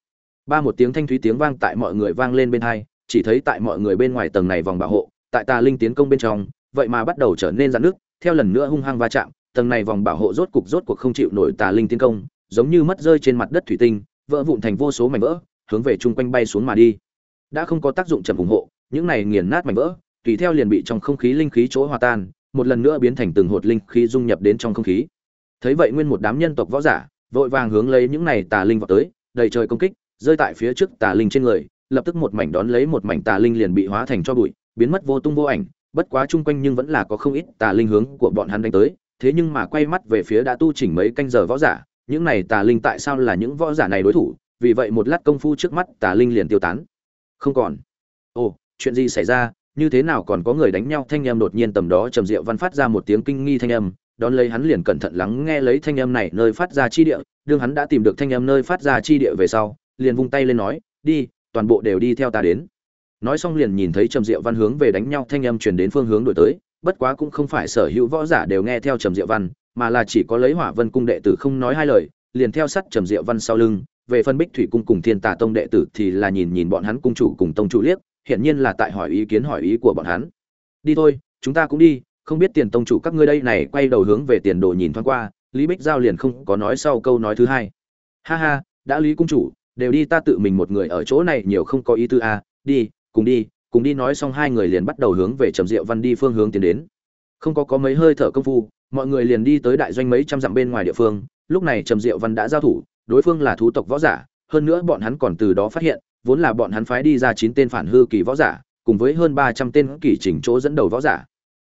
Ba một tiếng thanh thúy tiếng vang tại mọi người vang lên bên hai, chỉ thấy tại mọi người bên ngoài tầng này vòng bảo hộ, tại tà linh tiến công bên trong, vậy mà bắt đầu trở nên dạn nước theo lần nữa hung hăng va chạm, tầng này vòng bảo hộ rốt cục rốt cuộc không chịu nổi tà linh tiến công, giống như mất rơi trên mặt đất thủy tinh, vỡ vụn thành vô số mảnh vỡ, hướng về chung quanh bay xuống mà đi. Đã không có tác dụng chậm ủng hộ, những này nghiền nát mảnh vỡ tùy theo liền bị trong không khí linh khí chỗ hòa tan, một lần nữa biến thành từng hột linh khí dung nhập đến trong không khí. Thấy vậy nguyên một đám nhân tộc võ giả, vội vàng hướng lấy những này tà linh vào tới, đầy trời công kích, rơi tại phía trước tà linh trên người, lập tức một mảnh đón lấy một mảnh tà linh liền bị hóa thành cho bụi, biến mất vô tung vô ảnh, bất quá chung quanh nhưng vẫn là có không ít tà linh hướng của bọn hắn đánh tới, thế nhưng mà quay mắt về phía đã tu chỉnh mấy canh giờ võ giả, những này tà linh tại sao là những võ giả này đối thủ, vì vậy một lát công phu trước mắt tà linh liền tiêu tán. Không còn. Ồ, chuyện gì xảy ra? Như thế nào còn có người đánh nhau? Thanh âm đột nhiên tầm đó trầm diệu văn phát ra một tiếng kinh nghi thanh âm, đón lấy hắn liền cẩn thận lắng nghe lấy thanh âm này nơi phát ra chi địa, đương hắn đã tìm được thanh âm nơi phát ra chi địa về sau, liền vung tay lên nói, đi, toàn bộ đều đi theo ta đến. Nói xong liền nhìn thấy trầm diệu văn hướng về đánh nhau thanh âm truyền đến phương hướng đổi tới, bất quá cũng không phải sở hữu võ giả đều nghe theo trầm diệu văn, mà là chỉ có lấy hỏa vân cung đệ tử không nói hai lời, liền theo sát trầm diệu văn sau lưng, về phân bích thủy cung cùng thiên tà tông đệ tử thì là nhìn nhìn bọn hắn cung chủ cùng tông chủ liếc hiển nhiên là tại hỏi ý kiến hỏi ý của bọn hắn. Đi thôi chúng ta cũng đi không biết tiền tông chủ các ngươi đây này quay đầu hướng về tiền đồ nhìn thoáng qua lý bích giao liền không có nói sau câu nói thứ hai. Ha ha đã lý cung chủ đều đi ta tự mình một người ở chỗ này nhiều không có ý tư a à, đi cùng đi cùng đi nói xong hai người liền bắt đầu hướng về trầm diệu văn đi phương hướng tiến đến. Không có có mấy hơi thở công phu mọi người liền đi tới đại doanh mấy trăm dặm bên ngoài địa phương lúc này trầm diệu văn đã giao thủ đối phương là thú tộc võ giả hơn nữa bọn hắn còn từ đó phát hiện, vốn là bọn hắn phái đi ra chín tên phản hư kỳ võ giả, cùng với hơn ba trăm tên kỳ chỉnh chỗ dẫn đầu võ giả.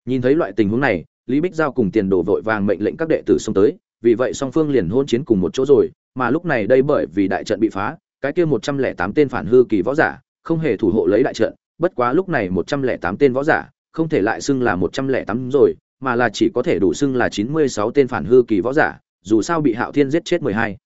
Nhìn thấy loại tình huống này, lý bích giao cùng tiền đồ vội vàng mệnh lệnh các đệ tử xông tới, vì vậy song phương liền hôn chiến cùng một chỗ rồi, mà lúc này đây bởi vì đại trận bị phá, cái kia một trăm lẻ tám tên phản hư kỳ võ giả không hề thủ hộ lấy đại trận, bất quá lúc này một trăm lẻ tám tên võ giả không thể lại xưng là một trăm lẻ tám rồi, mà là chỉ có thể đủ xưng là chín mươi sáu tên phản hư kỳ võ giả, dù sao bị hạo thiên giết chết mười hai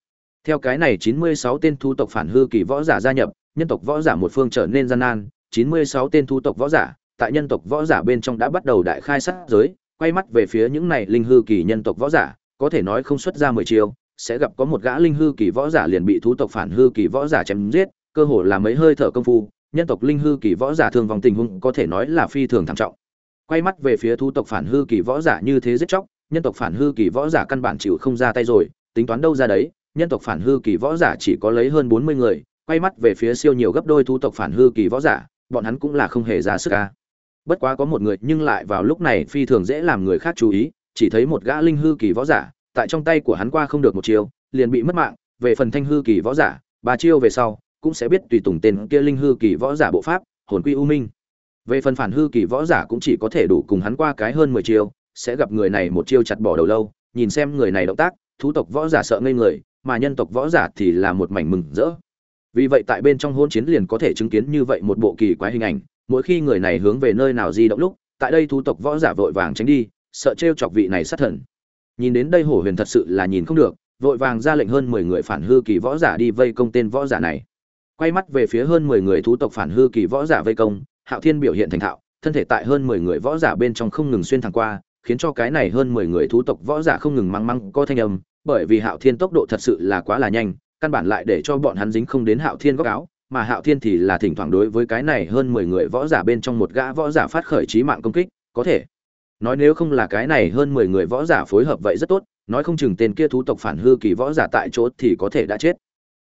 theo cái này chín mươi sáu tên thu tộc phản hư kỳ võ giả gia nhập, nhân tộc võ giả một phương trở nên gian nan. Chín mươi sáu tên thu tộc võ giả, tại nhân tộc võ giả bên trong đã bắt đầu đại khai sát giới, quay mắt về phía những này linh hư kỳ nhân tộc võ giả, có thể nói không xuất ra mười chiêu, sẽ gặp có một gã linh hư kỳ võ giả liền bị thú tộc phản hư kỳ võ giả chém giết, cơ hồ là mấy hơi thở công phu, nhân tộc linh hư kỳ võ giả thường vòng tình huống có thể nói là phi thường thảm trọng. Quay mắt về phía thú tộc phản hư kỳ võ giả như thế giết chóc, nhân tộc phản hư kỳ võ giả căn bản chịu không ra tay rồi, tính toán đâu ra đấy nhân tộc phản hư kỳ võ giả chỉ có lấy hơn bốn mươi người, quay mắt về phía siêu nhiều gấp đôi thú tộc phản hư kỳ võ giả, bọn hắn cũng là không hề ra sức a. bất quá có một người nhưng lại vào lúc này phi thường dễ làm người khác chú ý, chỉ thấy một gã linh hư kỳ võ giả, tại trong tay của hắn qua không được một chiêu, liền bị mất mạng về phần thanh hư kỳ võ giả, ba chiêu về sau, cũng sẽ biết tùy tùng tên kia linh hư kỳ võ giả bộ pháp, hồn quy u minh về phần phản hư kỳ võ giả cũng chỉ có thể đủ cùng hắn qua cái hơn mười chiêu, sẽ gặp người này một chiêu chặt bỏ đầu lâu, nhìn xem người này động tác, thú tộc võ giả sợ ngây người mà nhân tộc võ giả thì là một mảnh mừng rỡ. Vì vậy tại bên trong hôn chiến liền có thể chứng kiến như vậy một bộ kỳ quái hình ảnh, mỗi khi người này hướng về nơi nào di động lúc, tại đây thú tộc võ giả vội vàng tránh đi, sợ t chọc vị này sát thần. Nhìn đến đây hổ huyền thật sự là nhìn không được, vội vàng ra lệnh hơn mười người phản hư kỳ võ giả đi vây công tên võ giả này. Quay mắt về phía hơn mười người thú tộc phản hư kỳ võ giả vây công, hạo thiên biểu hiện thành thạo, thân thể tại hơn mười người võ giả bên trong không ngừng xuyên thẳng qua, khiến cho cái này hơn mười người thú tộc võ giả không ngừng măng măng có thanh âm bởi vì hạo thiên tốc độ thật sự là quá là nhanh, căn bản lại để cho bọn hắn dính không đến hạo thiên góc áo, mà hạo thiên thì là thỉnh thoảng đối với cái này hơn mười người võ giả bên trong một gã võ giả phát khởi chí mạng công kích, có thể. Nói nếu không là cái này hơn mười người võ giả phối hợp vậy rất tốt, nói không chừng tên kia thú tộc phản hư kỳ võ giả tại chỗ thì có thể đã chết.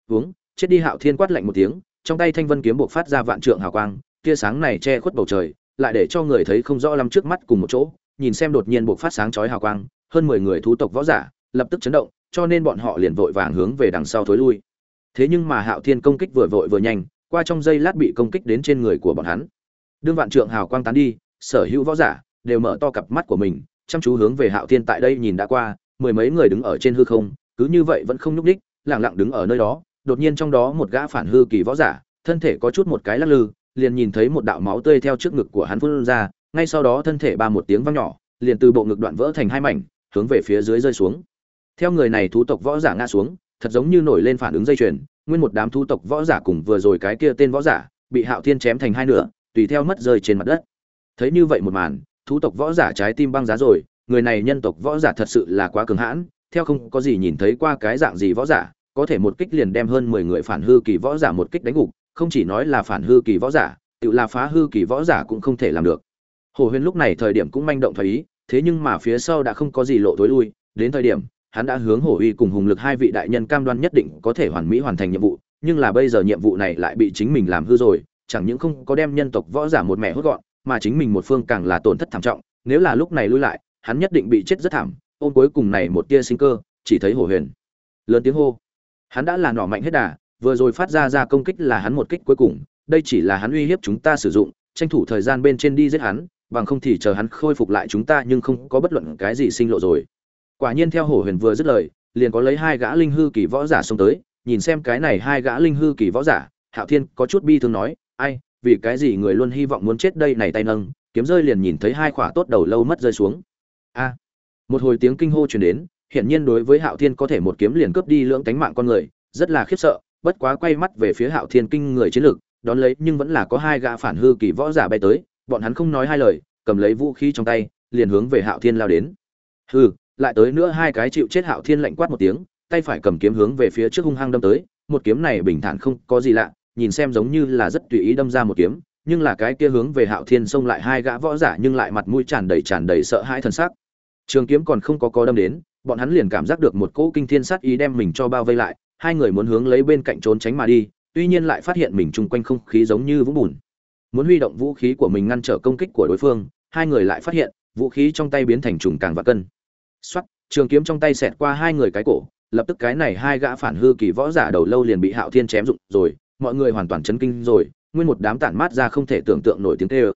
Hướng chết đi hạo thiên quát lạnh một tiếng, trong tay thanh vân kiếm buộc phát ra vạn trượng hào quang, tia sáng này che khuất bầu trời, lại để cho người thấy không rõ lắm trước mắt cùng một chỗ, nhìn xem đột nhiên buộc phát sáng chói hào quang, hơn mười người thú tộc võ giả lập tức chấn động, cho nên bọn họ liền vội vàng hướng về đằng sau thối lui. Thế nhưng mà hạo thiên công kích vừa vội vừa nhanh, qua trong giây lát bị công kích đến trên người của bọn hắn. Đương vạn trượng hào quang tán đi, sở hữu võ giả đều mở to cặp mắt của mình, chăm chú hướng về hạo thiên tại đây nhìn đã qua, mười mấy người đứng ở trên hư không, cứ như vậy vẫn không nhúc ních lẳng lặng đứng ở nơi đó, đột nhiên trong đó một gã phản hư kỳ võ giả, thân thể có chút một cái lắc lư, liền nhìn thấy một đạo máu tươi theo trước ngực của hắn phun ra, ngay sau đó thân thể ba một tiếng vang nhỏ, liền từ bộ ngực đoạn vỡ thành hai mảnh, hướng về phía dưới rơi xuống theo người này thú tộc võ giả ngã xuống, thật giống như nổi lên phản ứng dây chuyền, nguyên một đám thú tộc võ giả cùng vừa rồi cái kia tên võ giả, bị hạo thiên chém thành hai nửa, tùy theo mất rơi trên mặt đất. Thấy như vậy một màn, thú tộc võ giả trái tim băng giá rồi, người này nhân tộc võ giả thật sự là quá cường hãn, theo không có gì nhìn thấy qua cái dạng gì võ giả, có thể một kích liền đem hơn mười người phản hư kỳ võ giả một kích đánh gục, không chỉ nói là phản hư kỳ võ giả, tự là phá hư kỳ võ giả cũng không thể làm được. Hồ huyền lúc này thời điểm cũng manh động thấy ý, thế nhưng mà phía sau đã không có gì lộ tối lui, đến thời điểm hắn đã hướng hổ uy cùng hùng lực hai vị đại nhân cam đoan nhất định có thể hoàn mỹ hoàn thành nhiệm vụ, nhưng là bây giờ nhiệm vụ này lại bị chính mình làm hư rồi, chẳng những không có đem nhân tộc võ giả một mẹ hốt gọn, mà chính mình một phương càng là tổn thất thảm trọng, nếu là lúc này lui lại, hắn nhất định bị chết rất thảm, ôm cuối cùng này một tia sinh cơ, chỉ thấy hổ huyền. Lớn tiếng hô. Hắn đã là nỏ mạnh hết đà, vừa rồi phát ra ra công kích là hắn một kích cuối cùng, đây chỉ là hắn uy hiếp chúng ta sử dụng, tranh thủ thời gian bên trên đi giết hắn, bằng không thì chờ hắn khôi phục lại chúng ta nhưng không có bất luận cái gì sinh lộ rồi quả nhiên theo hổ huyền vừa dứt lời, liền có lấy hai gã linh hư kỳ võ giả xông tới, nhìn xem cái này hai gã linh hư kỳ võ giả, hạo thiên có chút bi thương nói, ai, vì cái gì người luôn hy vọng muốn chết đây này tay nâng, kiếm rơi liền nhìn thấy hai khỏa tốt đầu lâu mất rơi xuống. A. Một hồi tiếng kinh hô truyền đến, hiển nhiên đối với hạo thiên có thể một kiếm liền cướp đi lưỡng tánh mạng con người, rất là khiếp sợ, bất quá quay mắt về phía hạo thiên kinh người chiến lược, đón lấy nhưng vẫn là có hai gã phản hư kỳ võ giả bay tới, bọn hắn không nói hai lời, cầm lấy vũ khí trong tay, liền hướng về hạo thiên lao đến. Hư lại tới nữa hai cái chịu chết hạo thiên lạnh quát một tiếng tay phải cầm kiếm hướng về phía trước hung hăng đâm tới một kiếm này bình thản không có gì lạ nhìn xem giống như là rất tùy ý đâm ra một kiếm nhưng là cái kia hướng về hạo thiên xông lại hai gã võ giả nhưng lại mặt mũi tràn đầy tràn đầy sợ hãi thần sắc, trường kiếm còn không có có đâm đến bọn hắn liền cảm giác được một cỗ kinh thiên sát ý đem mình cho bao vây lại hai người muốn hướng lấy bên cạnh trốn tránh mà đi tuy nhiên lại phát hiện mình chung quanh không khí giống như vũng bùn. Muốn huy động vũ khí của mình ngăn trở công kích của đối phương hai người lại phát hiện vũ khí trong tay biến thành trùng càng và cân. Soát, trường kiếm trong tay xẹt qua hai người cái cổ lập tức cái này hai gã phản hư kỳ võ giả đầu lâu liền bị hạo thiên chém dụng, rồi mọi người hoàn toàn chấn kinh rồi nguyên một đám tản mát ra không thể tưởng tượng nổi tiếng thê ơ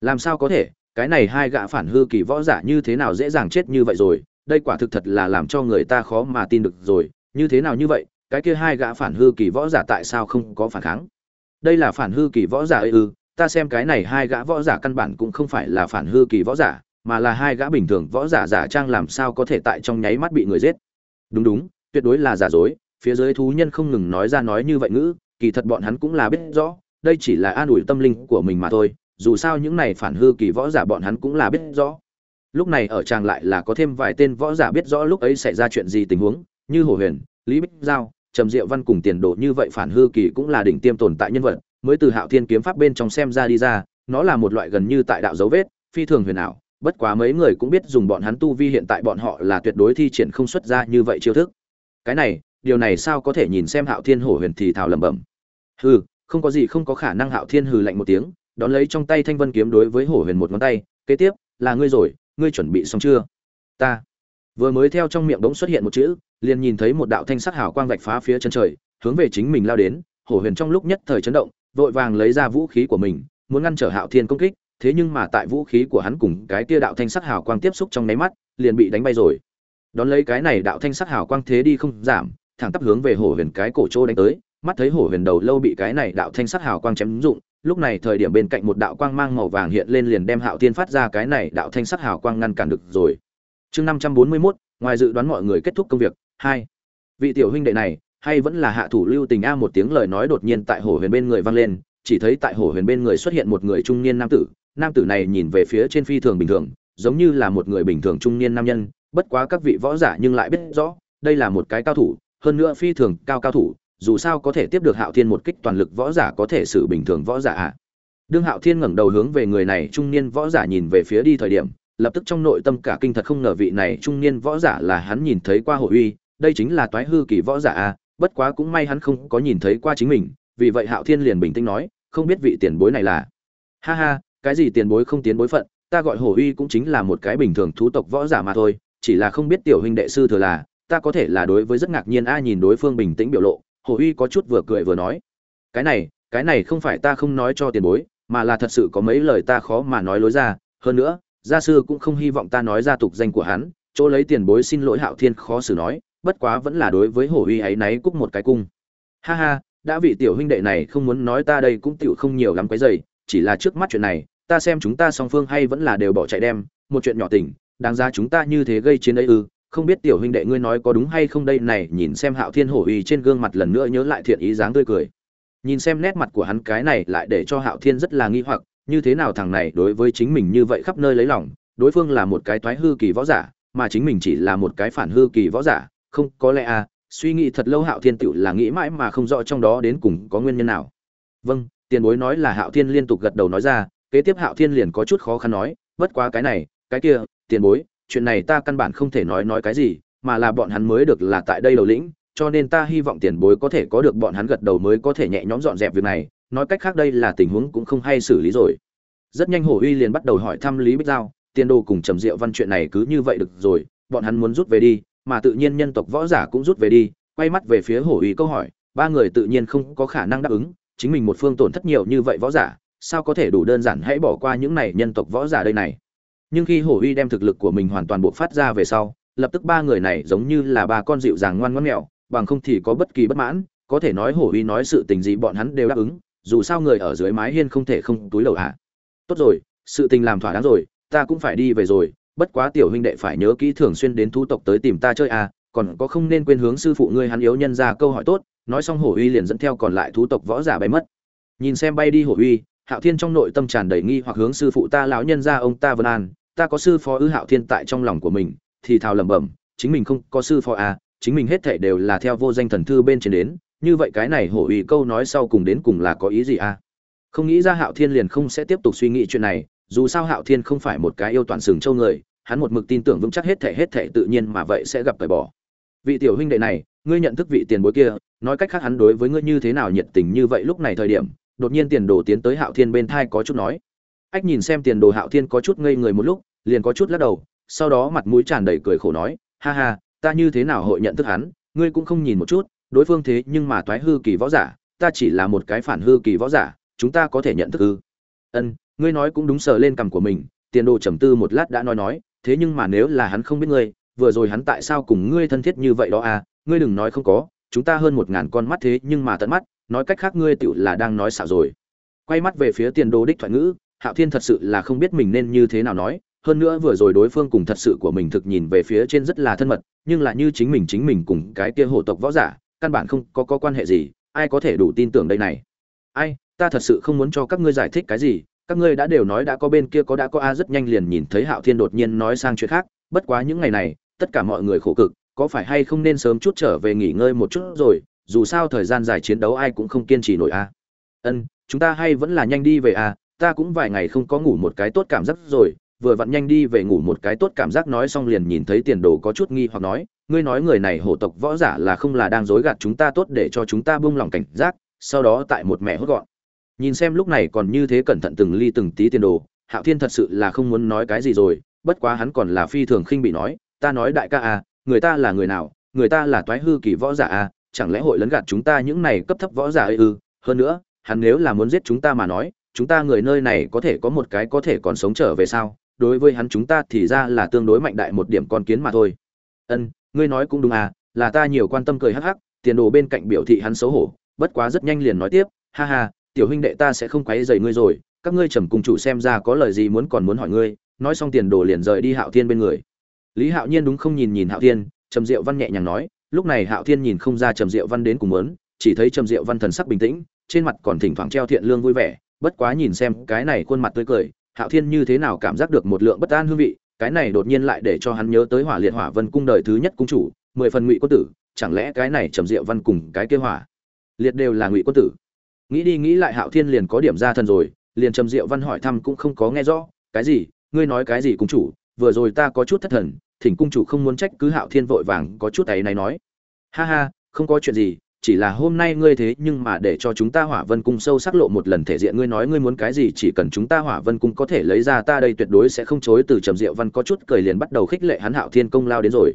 làm sao có thể cái này hai gã phản hư kỳ võ giả như thế nào dễ dàng chết như vậy rồi đây quả thực thật là làm cho người ta khó mà tin được rồi như thế nào như vậy cái kia hai gã phản hư kỳ võ giả tại sao không có phản kháng? Đây là phản hư kỳ võ giả ư ta xem cái này hai gã võ giả căn bản cũng không phải là phản hư kỳ võ giả mà là hai gã bình thường võ giả giả trang làm sao có thể tại trong nháy mắt bị người giết. Đúng đúng, tuyệt đối là giả dối, phía dưới thú nhân không ngừng nói ra nói như vậy ngữ, kỳ thật bọn hắn cũng là biết rõ, đây chỉ là an ủi tâm linh của mình mà thôi, dù sao những này phản hư kỳ võ giả bọn hắn cũng là biết rõ. Lúc này ở tràng lại là có thêm vài tên võ giả biết rõ lúc ấy xảy ra chuyện gì tình huống, như hồ huyền, lý bích giao, trầm diệu văn cùng tiền đồ như vậy phản hư kỳ cũng là đỉnh tiêm tồn tại nhân vật, mới từ hạo thiên kiếm pháp bên trong xem ra đi ra, nó là một loại gần như tại đạo dấu vết, phi thường huyền ảo bất quá mấy người cũng biết dùng bọn hắn tu vi hiện tại bọn họ là tuyệt đối thi triển không xuất ra như vậy chiêu thức. Cái này, điều này sao có thể nhìn xem hạo thiên hổ huyền thì thào lẩm bẩm. Hừ, không có gì không có khả năng hạo thiên hừ lạnh một tiếng, đón lấy trong tay thanh vân kiếm đối với hổ huyền một ngón tay, kế tiếp, là ngươi rồi, ngươi chuẩn bị xong chưa? Ta. Vừa mới theo trong miệng bỗng xuất hiện một chữ, liền nhìn thấy một đạo thanh sắc hào quang vạch phá phía chân trời, hướng về chính mình lao đến. Hổ huyền trong lúc nhất thời chấn động, vội vàng lấy ra vũ khí của mình, muốn ngăn trở hạo thiên công kích thế nhưng mà tại vũ khí của hắn cùng cái kia đạo thanh sắc hào quang tiếp xúc trong nháy mắt, liền bị đánh bay rồi. Đón lấy cái này đạo thanh sắc hào quang thế đi không giảm, thẳng tắp hướng về hổ huyền cái cổ chỗ đánh tới, mắt thấy hổ huyền đầu lâu bị cái này đạo thanh sắc hào quang chém dụng, lúc này thời điểm bên cạnh một đạo quang mang màu vàng hiện lên liền đem hạo tiên phát ra cái này đạo thanh sắc hào quang ngăn cản được rồi. Chương năm trăm bốn mươi mốt, ngoài dự đoán mọi người kết thúc công việc, hai. Vị tiểu huynh đệ này, hay vẫn là hạ thủ lưu tình a một tiếng lời nói đột nhiên tại hổ huyền bên người vang lên, chỉ thấy tại hổ huyền bên người xuất hiện một người trung niên nam tử nam tử này nhìn về phía trên phi thường bình thường giống như là một người bình thường trung niên nam nhân bất quá các vị võ giả nhưng lại biết rõ đây là một cái cao thủ hơn nữa phi thường cao cao thủ dù sao có thể tiếp được hạo thiên một kích toàn lực võ giả có thể xử bình thường võ giả ạ à. đương hạo thiên ngẩng đầu hướng về người này trung niên võ giả nhìn về phía đi thời điểm lập tức trong nội tâm cả kinh thật không ngờ vị này trung niên võ giả là hắn nhìn thấy qua hội uy đây chính là toái hư kỳ võ giả a à, bất quá cũng may hắn không có nhìn thấy qua chính mình vì vậy hạo thiên liền bình tĩnh nói không biết vị tiền bối này là ha ha cái gì tiền bối không tiến bối phận, ta gọi hổ uy cũng chính là một cái bình thường thú tộc võ giả mà thôi, chỉ là không biết tiểu huynh đệ sư thừa là, ta có thể là đối với rất ngạc nhiên a à, nhìn đối phương bình tĩnh biểu lộ, hổ uy có chút vừa cười vừa nói. Cái này cái này không phải ta không nói cho tiền bối, mà là thật sự có mấy lời ta khó mà nói lối ra. Hơn nữa, gia sư cũng không hy vọng ta nói ra tục danh của hắn, chỗ lấy tiền bối xin lỗi hạo thiên khó xử nói, bất quá vẫn là đối với hổ uy ấy náy cúc một cái cung. Ha ha, đã vị tiểu huynh đệ này không muốn nói ta đây cũng tiểu không nhiều lắm cái dày chỉ là trước mắt chuyện này ta xem chúng ta song phương hay vẫn là đều bỏ chạy đem, một chuyện nhỏ tình, đáng ra chúng ta như thế gây chiến ấy ư, không biết tiểu huynh đệ ngươi nói có đúng hay không đây, này nhìn xem hạo thiên hổ uy trên gương mặt lần nữa nhớ lại thiện ý dáng tươi cười. Nhìn xem nét mặt của hắn cái này lại để cho hạo thiên rất là nghi hoặc, như thế nào thằng này đối với chính mình như vậy khắp nơi lấy lòng, đối phương là một cái toái hư kỳ võ giả, mà chính mình chỉ là một cái phản hư kỳ võ giả, không, có lẽ à suy nghĩ thật lâu hạo thiên tựu là nghĩ mãi mà không rõ trong đó đến cùng có nguyên nhân nào. Vâng tiền bối nói là hạo thiên liên tục gật đầu nói ra kế tiếp hạo thiên liền có chút khó khăn nói, bất quá cái này, cái kia, tiền bối, chuyện này ta căn bản không thể nói nói cái gì, mà là bọn hắn mới được là tại đây đầu lĩnh, cho nên ta hy vọng tiền bối có thể có được bọn hắn gật đầu mới có thể nhẹ nhõm dọn dẹp việc này, nói cách khác đây là tình huống cũng không hay xử lý rồi. Rất nhanh hổ uy liền bắt đầu hỏi thăm lý bích giao, tiền đồ cùng trầm diệu văn chuyện này cứ như vậy được rồi, bọn hắn muốn rút về đi, mà tự nhiên nhân tộc võ giả cũng rút về đi. Quay mắt về phía hổ uy câu hỏi, ba người tự nhiên không có khả năng đáp ứng, chính mình một phương tổn thất nhiều như vậy võ giả sao có thể đủ đơn giản hãy bỏ qua những này nhân tộc võ giả đây này? Nhưng khi hổ uy đem thực lực của mình hoàn toàn buộc phát ra về sau, lập tức ba người này giống như là ba con dịu dàng ngoan ngoãn mèo, bằng không thì có bất kỳ bất mãn, có thể nói hổ uy nói sự tình gì bọn hắn đều đáp ứng, dù sao người ở dưới mái hiên không thể không túi lầu hạ tốt rồi, sự tình làm thỏa đáng rồi, ta cũng phải đi về rồi, bất quá tiểu huynh đệ phải nhớ kỹ thường xuyên đến thu tộc tới tìm ta chơi à còn có không nên quên hướng sư phụ ngươi hắn yếu nhân ra câu hỏi tốt, nói xong hổ uy liền dẫn theo còn lại thú tộc võ giả bay mất. Nhìn xem bay đi hổ uy hạo thiên trong nội tâm tràn đầy nghi hoặc hướng sư phụ ta lão nhân ra ông ta vân an, ta có sư phó ư hạo thiên tại trong lòng của mình, thì thào lẩm bẩm, chính mình không có sư phó à chính mình hết thảy đều là theo vô danh thần thư bên trên đến, như vậy cái này hổ ủy câu nói sau cùng đến cùng là có ý gì à? Không nghĩ ra hạo thiên liền không sẽ tiếp tục suy nghĩ chuyện này, dù sao hạo thiên không phải một cái yêu toàn sừng châu người, hắn một mực tin tưởng vững chắc hết thảy hết thảy tự nhiên mà vậy sẽ gặp cởi bỏ. Vị tiểu huynh đệ này, ngươi nhận thức vị tiền bối kia, nói cách khác hắn đối với ngươi như thế nào nhiệt tình như vậy lúc này thời điểm đột nhiên tiền đồ tiến tới hạo thiên bên thai có chút nói. Ách nhìn xem tiền đồ hạo thiên có chút ngây người một lúc, liền có chút lắc đầu, sau đó mặt mũi tràn đầy cười khổ nói, ha ha, ta như thế nào hội nhận thức hắn, ngươi cũng không nhìn một chút, đối phương thế nhưng mà toái hư kỳ võ giả, ta chỉ là một cái phản hư kỳ võ giả, chúng ta có thể nhận thức ư? Ân, ngươi nói cũng đúng sờ lên cằm của mình, tiền đồ trầm tư một lát đã nói nói, thế nhưng mà nếu là hắn không biết ngươi, vừa rồi hắn tại sao cùng ngươi thân thiết như vậy đó à ngươi đừng nói không có, chúng ta hơn một ngàn con mắt thế nhưng mà tận mắt nói cách khác ngươi tựu là đang nói xạo rồi. Quay mắt về phía tiền đồ đích thoại ngữ hạo thiên thật sự là không biết mình nên như thế nào nói hơn nữa vừa rồi đối phương cùng thật sự của mình thực nhìn về phía trên rất là thân mật nhưng là như chính mình chính mình cùng cái kia hổ tộc võ giả căn bản không có, có quan hệ gì ai có thể đủ tin tưởng đây này? Ai ta thật sự không muốn cho các ngươi giải thích cái gì các ngươi đã đều nói đã có bên kia có đã có a rất nhanh liền nhìn thấy hạo thiên đột nhiên nói sang chuyện khác bất quá những ngày này tất cả mọi người khổ cực có phải hay không nên sớm chút trở về nghỉ ngơi một chút rồi dù sao thời gian dài chiến đấu ai cũng không kiên trì nổi a. Ân, chúng ta hay vẫn là nhanh đi về a, ta cũng vài ngày không có ngủ một cái tốt cảm giác rồi, vừa vặn nhanh đi về ngủ một cái tốt cảm giác nói xong liền nhìn thấy tiền đồ có chút nghi hoặc nói, ngươi nói người này hổ tộc võ giả là không là đang dối gạt chúng ta tốt để cho chúng ta buông lòng cảnh giác, sau đó tại một mẹ hốt gọn. Nhìn xem lúc này còn như thế cẩn thận từng ly từng tí tiền đồ, hạo thiên thật sự là không muốn nói cái gì rồi, bất quá hắn còn là phi thường khinh bị nói, ta nói đại ca à người ta là người nào, người ta là toái hư kỳ võ giả à chẳng lẽ hội lấn gạt chúng ta những này cấp thấp võ giả ư? Hơn nữa, hắn nếu là muốn giết chúng ta mà nói, chúng ta người nơi này có thể có một cái có thể còn sống trở về sao? Đối với hắn chúng ta thì ra là tương đối mạnh đại một điểm con kiến mà thôi. Ân, ngươi nói cũng đúng à là ta nhiều quan tâm cười hắc hắc, tiền đồ bên cạnh biểu thị hắn xấu hổ, bất quá rất nhanh liền nói tiếp, ha ha, tiểu huynh đệ ta sẽ không quấy rầy ngươi rồi, các ngươi trầm cùng chủ xem ra có lời gì muốn còn muốn hỏi ngươi, nói xong tiền đồ liền rời đi hạo thiên bên người. Lý hạo nhiên đúng không nhìn nhìn hạo thiên, trầm diệu văn nhẹ nhàng nói lúc này hạo thiên nhìn không ra trầm diệu văn đến cùng muốn, chỉ thấy trầm diệu văn thần sắc bình tĩnh, trên mặt còn thỉnh thoảng treo thiện lương vui vẻ, bất quá nhìn xem cái này khuôn mặt tươi cười, hạo thiên như thế nào cảm giác được một lượng bất an hương vị, cái này đột nhiên lại để cho hắn nhớ tới hỏa liệt hỏa vân cung đời thứ nhất cung chủ, mười phần ngụy quân tử, chẳng lẽ cái này trầm diệu văn cùng cái kia hỏa liệt đều là ngụy quân tử? Nghĩ đi nghĩ lại hạo thiên liền có điểm ra thần rồi, liền trầm diệu văn hỏi thăm cũng không có nghe rõ, cái gì? Ngươi nói cái gì, cung chủ? Vừa rồi ta có chút thất thần thỉnh cung chủ không muốn trách cứ hạo thiên vội vàng có chút ấy này nói. Ha ha, không có chuyện gì, chỉ là hôm nay ngươi thế nhưng mà để cho chúng ta hỏa vân cung sâu sắc lộ một lần thể diện. Ngươi nói ngươi muốn cái gì, chỉ cần chúng ta hỏa vân cung có thể lấy ra ta đây tuyệt đối sẽ không chối từ. Trầm diệu văn có chút cười liền bắt đầu khích lệ hắn hạo thiên công lao đến rồi.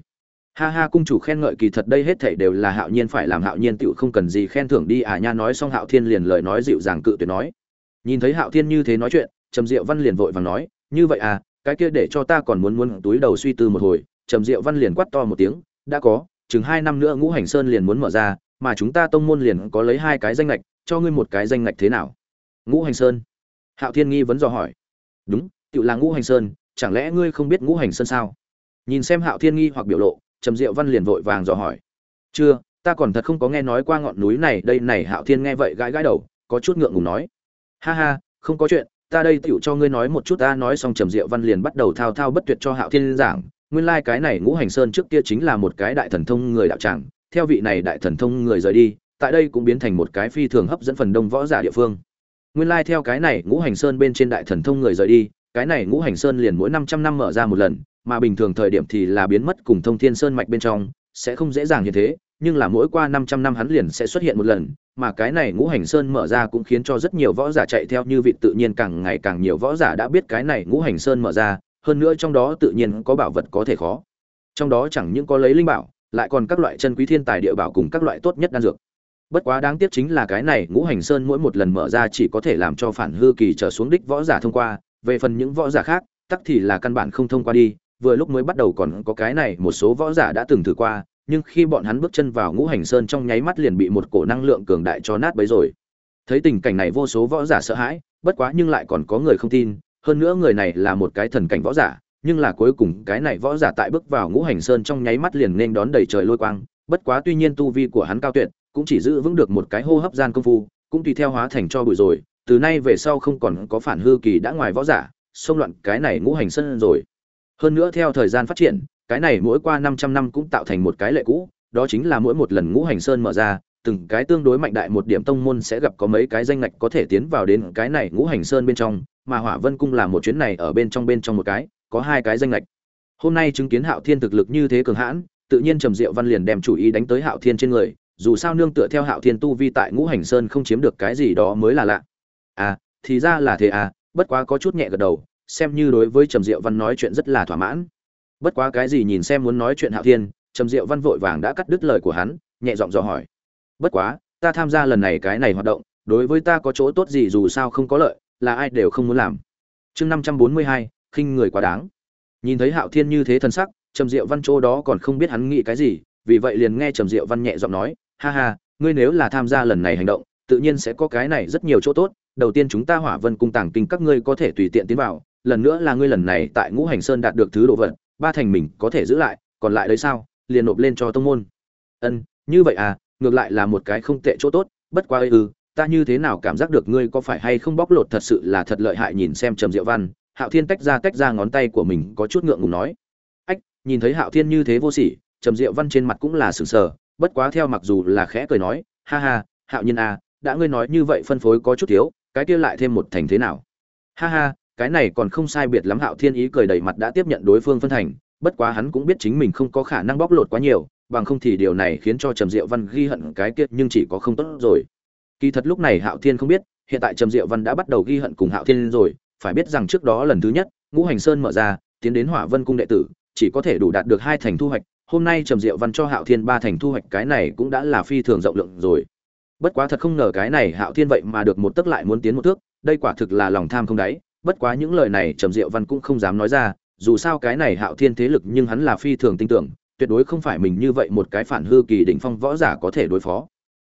Ha ha, cung chủ khen ngợi kỳ thật đây hết thảy đều là hạo nhiên phải làm. Hạo nhiên tựu không cần gì khen thưởng đi. À nha, nói xong hạo thiên liền lời nói dịu dàng cự tuyệt nói. Nhìn thấy hạo thiên như thế nói chuyện, trầm diệu văn liền vội vàng nói, như vậy à cái kia để cho ta còn muốn muốn túi đầu suy tư một hồi, trầm diệu văn liền quát to một tiếng, đã có, chừng hai năm nữa ngũ hành sơn liền muốn mở ra, mà chúng ta tông môn liền có lấy hai cái danh lệch cho ngươi một cái danh lệch thế nào? Ngũ hành sơn. Hạo thiên nghi vấn dò hỏi. Đúng, tự là ngũ hành sơn, chẳng lẽ ngươi không biết ngũ hành sơn sao? Nhìn xem hạo thiên nghi hoặc biểu lộ, trầm diệu văn liền vội vàng dò hỏi. Chưa, ta còn thật không có nghe nói qua ngọn núi này, đây này hạo thiên nghe vậy gãi gãi đầu, có chút ngượng ngùng nói. Ha ha, không có chuyện ta đây tựu cho ngươi nói một chút, ta nói xong trầm diệu văn liền bắt đầu thao thao bất tuyệt cho hạo thiên giảng. Nguyên lai like cái này ngũ hành sơn trước kia chính là một cái đại thần thông người đạo tràng, theo vị này đại thần thông người rời đi, tại đây cũng biến thành một cái phi thường hấp dẫn phần đông võ giả địa phương. Nguyên lai like theo cái này ngũ hành sơn bên trên đại thần thông người rời đi, cái này ngũ hành sơn liền mỗi 500 năm mở ra một lần, mà bình thường thời điểm thì là biến mất cùng thông thiên sơn mạch bên trong, sẽ không dễ dàng như thế nhưng là mỗi qua 500 năm hắn liền sẽ xuất hiện một lần, mà cái này ngũ hành sơn mở ra cũng khiến cho rất nhiều võ giả chạy theo như vị tự nhiên càng ngày càng nhiều võ giả đã biết cái này ngũ hành sơn mở ra, hơn nữa trong đó tự nhiên có bảo vật có thể khó. Trong đó chẳng những có lấy linh bảo, lại còn các loại chân quý thiên tài địa bảo cùng các loại tốt nhất đan dược. Bất quá đáng tiếc chính là cái này ngũ hành sơn mỗi một lần mở ra chỉ có thể làm cho phản hư kỳ trở xuống đích võ giả thông qua, về phần những võ giả khác, tắc thì là căn bản không thông qua đi, vừa lúc mới bắt đầu còn có cái này một số võ giả đã từng thử qua nhưng khi bọn hắn bước chân vào ngũ hành sơn trong nháy mắt liền bị một cổ năng lượng cường đại cho nát bấy rồi. Thấy tình cảnh này vô số võ giả sợ hãi, bất quá nhưng lại còn có người không tin, hơn nữa người này là một cái thần cảnh võ giả, nhưng là cuối cùng cái này võ giả tại bước vào ngũ hành sơn trong nháy mắt liền nên đón đầy trời lôi quang, bất quá tuy nhiên tu vi của hắn cao tuyệt, cũng chỉ giữ vững được một cái hô hấp gian công phu, cũng tùy theo hóa thành cho bụi rồi, từ nay về sau không còn có phản hư kỳ đã ngoài võ giả, xông loạn cái này ngũ hành sơn rồi. Hơn nữa theo thời gian phát triển cái này mỗi qua 500 năm cũng tạo thành một cái lệ cũ, đó chính là mỗi một lần ngũ hành sơn mở ra, từng cái tương đối mạnh đại một điểm tông môn sẽ gặp có mấy cái danh ngạch có thể tiến vào đến cái này ngũ hành sơn bên trong, mà hỏa vân cung là một chuyến này ở bên trong bên trong một cái, có hai cái danh ngạch. hôm nay chứng kiến hạo thiên thực lực như thế cường hãn, tự nhiên trầm diệu văn liền đem chủ ý đánh tới hạo thiên trên người, dù sao nương tựa theo hạo thiên tu vi tại ngũ hành sơn không chiếm được cái gì đó mới là lạ à thì ra là thế à bất quá có chút nhẹ gật đầu, xem như đối với trầm diệu văn nói chuyện rất là thỏa mãn bất quá cái gì nhìn xem muốn nói chuyện hạo thiên, trầm diệu văn vội vàng đã cắt đứt lời của hắn, nhẹ giọng dò hỏi. Bất quá, ta tham gia lần này cái này hoạt động, đối với ta có chỗ tốt gì dù sao không có lợi, là ai đều không muốn làm. Chương năm trăm bốn mươi hai, khinh người quá đáng. Nhìn thấy hạo thiên như thế thân sắc, trầm diệu văn chỗ đó còn không biết hắn nghĩ cái gì, vì vậy liền nghe trầm diệu văn nhẹ giọng nói, ha ha, ngươi nếu là tham gia lần này hành động, tự nhiên sẽ có cái này rất nhiều chỗ tốt, đầu tiên chúng ta hỏa vân cung tàng kinh các ngươi có thể tùy tiện tiến vào, lần nữa là ngươi lần này tại ngũ hành sơn đạt được thứ đồ vật ba thành mình có thể giữ lại, còn lại đấy sao? Liền nộp lên cho tông môn. Ân, như vậy à ngược lại là một cái không tệ chỗ tốt, bất quá ư ừ, ta như thế nào cảm giác được ngươi có phải hay không bóc lột thật sự là thật lợi hại nhìn xem trầm diệu văn, hạo thiên tách ra tách ra ngón tay của mình có chút ngượng ngùng nói. Ách, nhìn thấy hạo thiên như thế vô sỉ, trầm diệu văn trên mặt cũng là sừng sờ, bất quá theo mặc dù là khẽ cười nói, ha ha, hạo nhiên à đã ngươi nói như vậy phân phối có chút thiếu, cái kia lại thêm một thành thế nào? Ha ha cái này còn không sai biệt lắm hạo thiên ý cười đầy mặt đã tiếp nhận đối phương phân thành, bất quá hắn cũng biết chính mình không có khả năng bóc lột quá nhiều, bằng không thì điều này khiến cho trầm diệu văn ghi hận cái kiệt nhưng chỉ có không tốt rồi. Kỳ thật lúc này hạo thiên không biết, hiện tại trầm diệu văn đã bắt đầu ghi hận cùng hạo thiên rồi, phải biết rằng trước đó lần thứ nhất, ngũ hành sơn mở ra, tiến đến hỏa vân cung đệ tử, chỉ có thể đủ đạt được hai thành thu hoạch, hôm nay trầm diệu văn cho hạo thiên ba thành thu hoạch cái này cũng đã là phi thường rộng lượng rồi. Bất quá thật không ngờ cái này hạo thiên vậy mà được một tức lại muốn tiến một thước, đây quả thực là lòng tham không đáy bất quá những lời này trầm diệu văn cũng không dám nói ra, dù sao cái này hạo thiên thế lực nhưng hắn là phi thường tin tưởng, tuyệt đối không phải mình như vậy một cái phản hư kỳ đỉnh phong võ giả có thể đối phó.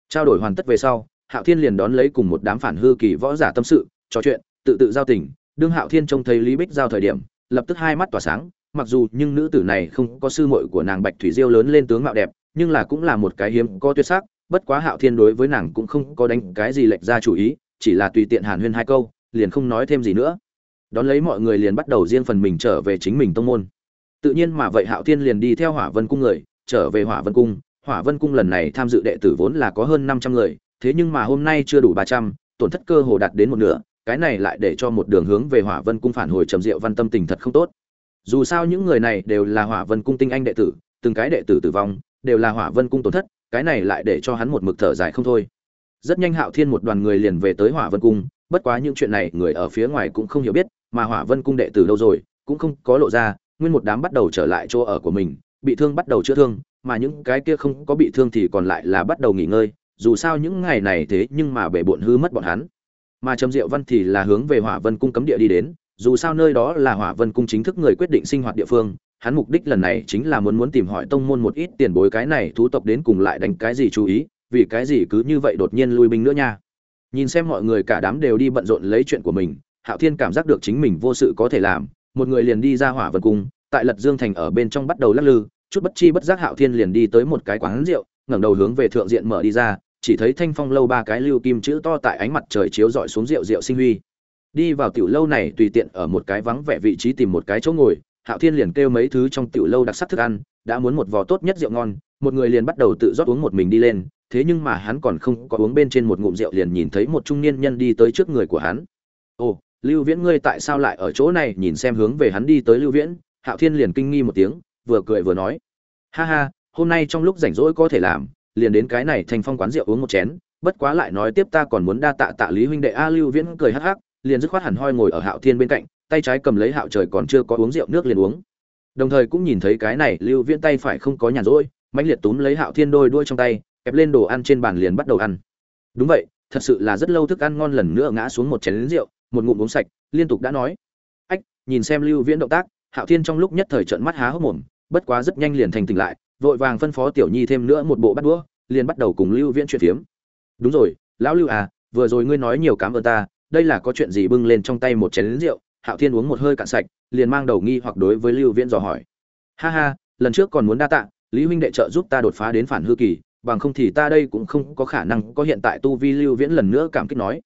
Trao đổi hoàn tất về sau, hạo thiên liền đón lấy cùng một đám phản hư kỳ võ giả tâm sự, trò chuyện, tự tự giao tình, đương hạo thiên trông thấy lý bích giao thời điểm, lập tức hai mắt tỏa sáng, mặc dù nhưng nữ tử này không có sư muội của nàng bạch thủy diêu lớn lên tướng mạo đẹp, nhưng là cũng là một cái hiếm có tuyệt sắc, bất quá hạo thiên đối với nàng cũng không có đánh cái gì lệch ra chủ ý, chỉ là tùy tiện hàn huyên hai câu liền không nói thêm gì nữa. Đón lấy mọi người liền bắt đầu riêng phần mình trở về chính mình tông môn. Tự nhiên mà vậy hạo thiên liền đi theo hỏa vân cung người, trở về hỏa vân cung. Hỏa vân cung lần này tham dự đệ tử vốn là có hơn năm trăm người, thế nhưng mà hôm nay chưa đủ ba trăm, tổn thất cơ hồ đạt đến một nửa, cái này lại để cho một đường hướng về hỏa vân cung phản hồi trầm diệu văn tâm tình thật không tốt. Dù sao những người này đều là hỏa vân cung tinh anh đệ tử, từng cái đệ tử tử vong, đều là hỏa vân cung tổn thất, cái này lại để cho hắn một mực thở dài không thôi. Rất nhanh hạo thiên một đoàn người liền về tới hỏa vân cung bất quá những chuyện này người ở phía ngoài cũng không hiểu biết, mà hỏa vân cung đệ tử đâu rồi, cũng không có lộ ra, nguyên một đám bắt đầu trở lại chỗ ở của mình, bị thương bắt đầu chữa thương, mà những cái kia không có bị thương thì còn lại là bắt đầu nghỉ ngơi, dù sao những ngày này thế nhưng mà bể bộn hư mất bọn hắn. Mà trầm diệu văn thì là hướng về hỏa vân cung cấm địa đi đến, dù sao nơi đó là hỏa vân cung chính thức người quyết định sinh hoạt địa phương, hắn mục đích lần này chính là muốn muốn tìm hỏi tông môn một ít tiền bối cái này thú tộc đến cùng lại đánh cái gì chú ý, vì cái gì cứ như vậy đột nhiên lui binh nữa nha nhìn xem mọi người cả đám đều đi bận rộn lấy chuyện của mình, hạo thiên cảm giác được chính mình vô sự có thể làm, một người liền đi ra hỏa vật cung, tại lật dương thành ở bên trong bắt đầu lắc lư, chút bất chi bất giác hạo thiên liền đi tới một cái quán rượu, ngẩng đầu hướng về thượng diện mở đi ra, chỉ thấy thanh phong lâu ba cái lưu kim chữ to tại ánh mặt trời chiếu rọi xuống rượu rượu sinh huy. Đi vào tiểu lâu này tùy tiện ở một cái vắng vẻ vị trí tìm một cái chỗ ngồi, hạo thiên liền kêu mấy thứ trong tiểu lâu đặc sắc thức ăn, đã muốn một vò tốt nhất rượu ngon, một người liền bắt đầu tự rót uống một mình đi lên thế nhưng mà hắn còn không có uống bên trên một ngụm rượu liền nhìn thấy một trung niên nhân đi tới trước người của hắn. Ồ, lưu viễn ngươi tại sao lại ở chỗ này? Nhìn xem hướng về hắn đi tới lưu viễn, hạo thiên liền kinh nghi một tiếng, vừa cười vừa nói. Ha ha, hôm nay trong lúc rảnh rỗi có thể làm, liền đến cái này thành phong quán rượu uống một chén, bất quá lại nói tiếp ta còn muốn đa tạ tạ lý huynh đệ. A, lưu viễn cười hắc hắc, liền dứt khoát hẳn hoi ngồi ở hạo thiên bên cạnh, tay trái cầm lấy hạo trời còn chưa có uống rượu nước liền uống. Đồng thời cũng nhìn thấy cái này, lưu viễn tay phải không có nhàn rỗi, mãnh liệt túm lấy hạo thiên đôi đuôi trong tay kẹp lên đồ ăn trên bàn liền bắt đầu ăn. Đúng vậy, thật sự là rất lâu thức ăn ngon lần nữa ngã xuống một chén rượu, một ngụm uống sạch, liên tục đã nói. Ách, nhìn xem lưu viễn động tác, hạo thiên trong lúc nhất thời trợn mắt há hốc mồm, bất quá rất nhanh liền thành tỉnh lại, vội vàng phân phó tiểu nhi thêm nữa một bộ bắt đũa, liền bắt đầu cùng lưu viễn chuyện phiếm. Đúng rồi, lão lưu à vừa rồi ngươi nói nhiều cảm ơn ta, đây là có chuyện gì bưng lên trong tay một chén rượu? Hạo thiên uống một hơi cạn sạch, liền mang đầu nghi hoặc đối với lưu viễn dò hỏi. Ha ha, lần trước còn muốn đa tạ, lý huynh đệ trợ giúp ta đột phá đến phản hư kỳ bằng không thì ta đây cũng không có khả năng có hiện tại tu vi lưu viễn lần nữa cảm kích nói.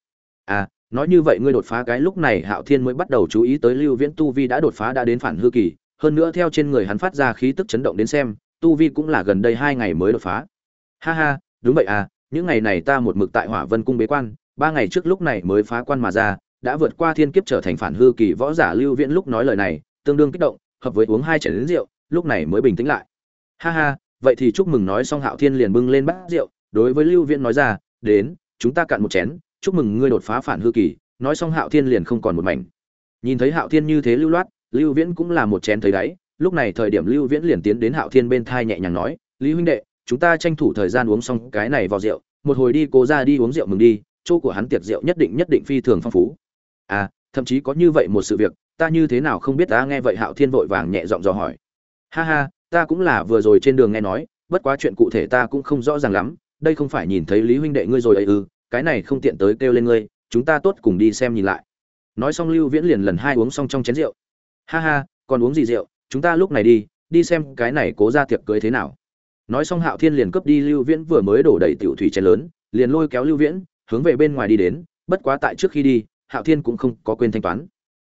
À nói như vậy ngươi đột phá cái lúc này hạo thiên mới bắt đầu chú ý tới lưu viễn tu vi đã đột phá đã đến phản hư kỳ, hơn nữa theo trên người hắn phát ra khí tức chấn động đến xem, tu vi cũng là gần đây hai ngày mới đột phá. Ha ha, đúng vậy à những ngày này ta một mực tại hỏa vân cung bế quan, ba ngày trước lúc này mới phá quan mà ra, đã vượt qua thiên kiếp trở thành phản hư kỳ võ giả lưu viễn lúc nói lời này, tương đương kích động, hợp với uống hai chén lính rượu, lúc này mới bình tĩnh lại. Ha ha vậy thì chúc mừng nói xong hạo thiên liền bưng lên bát rượu, đối với lưu viễn nói ra, đến, chúng ta cạn một chén, chúc mừng ngươi đột phá phản hư kỳ. Nói xong hạo thiên liền không còn một mảnh. Nhìn thấy hạo thiên như thế lưu loát, lưu viễn cũng là một chén thấy đáy, lúc này thời điểm lưu viễn liền tiến đến hạo thiên bên thai nhẹ nhàng nói, lý huynh đệ, chúng ta tranh thủ thời gian uống xong cái này vào rượu, một hồi đi cố ra đi uống rượu mừng đi, chỗ của hắn tiệc rượu nhất định nhất định phi thường phong phú. À thậm chí có như vậy một sự việc, ta như thế nào không biết, ta nghe vậy hạo thiên vội vàng nhẹ giọng dò hỏi. Ha ha ta cũng là vừa rồi trên đường nghe nói, bất quá chuyện cụ thể ta cũng không rõ ràng lắm, đây không phải nhìn thấy lý huynh đệ ngươi rồi ấy ư, cái này không tiện tới kêu lên ngươi, chúng ta tốt cùng đi xem nhìn lại. Nói xong lưu viễn liền lần hai uống xong trong chén rượu. Ha ha, còn uống gì rượu, chúng ta lúc này đi đi xem cái này cố ra tiệc cưới thế nào. Nói xong hạo thiên liền cướp đi lưu viễn vừa mới đổ đầy tiểu thủy chén lớn, liền lôi kéo lưu viễn, hướng về bên ngoài đi đến, bất quá tại trước khi đi, hạo thiên cũng không có quên thanh toán.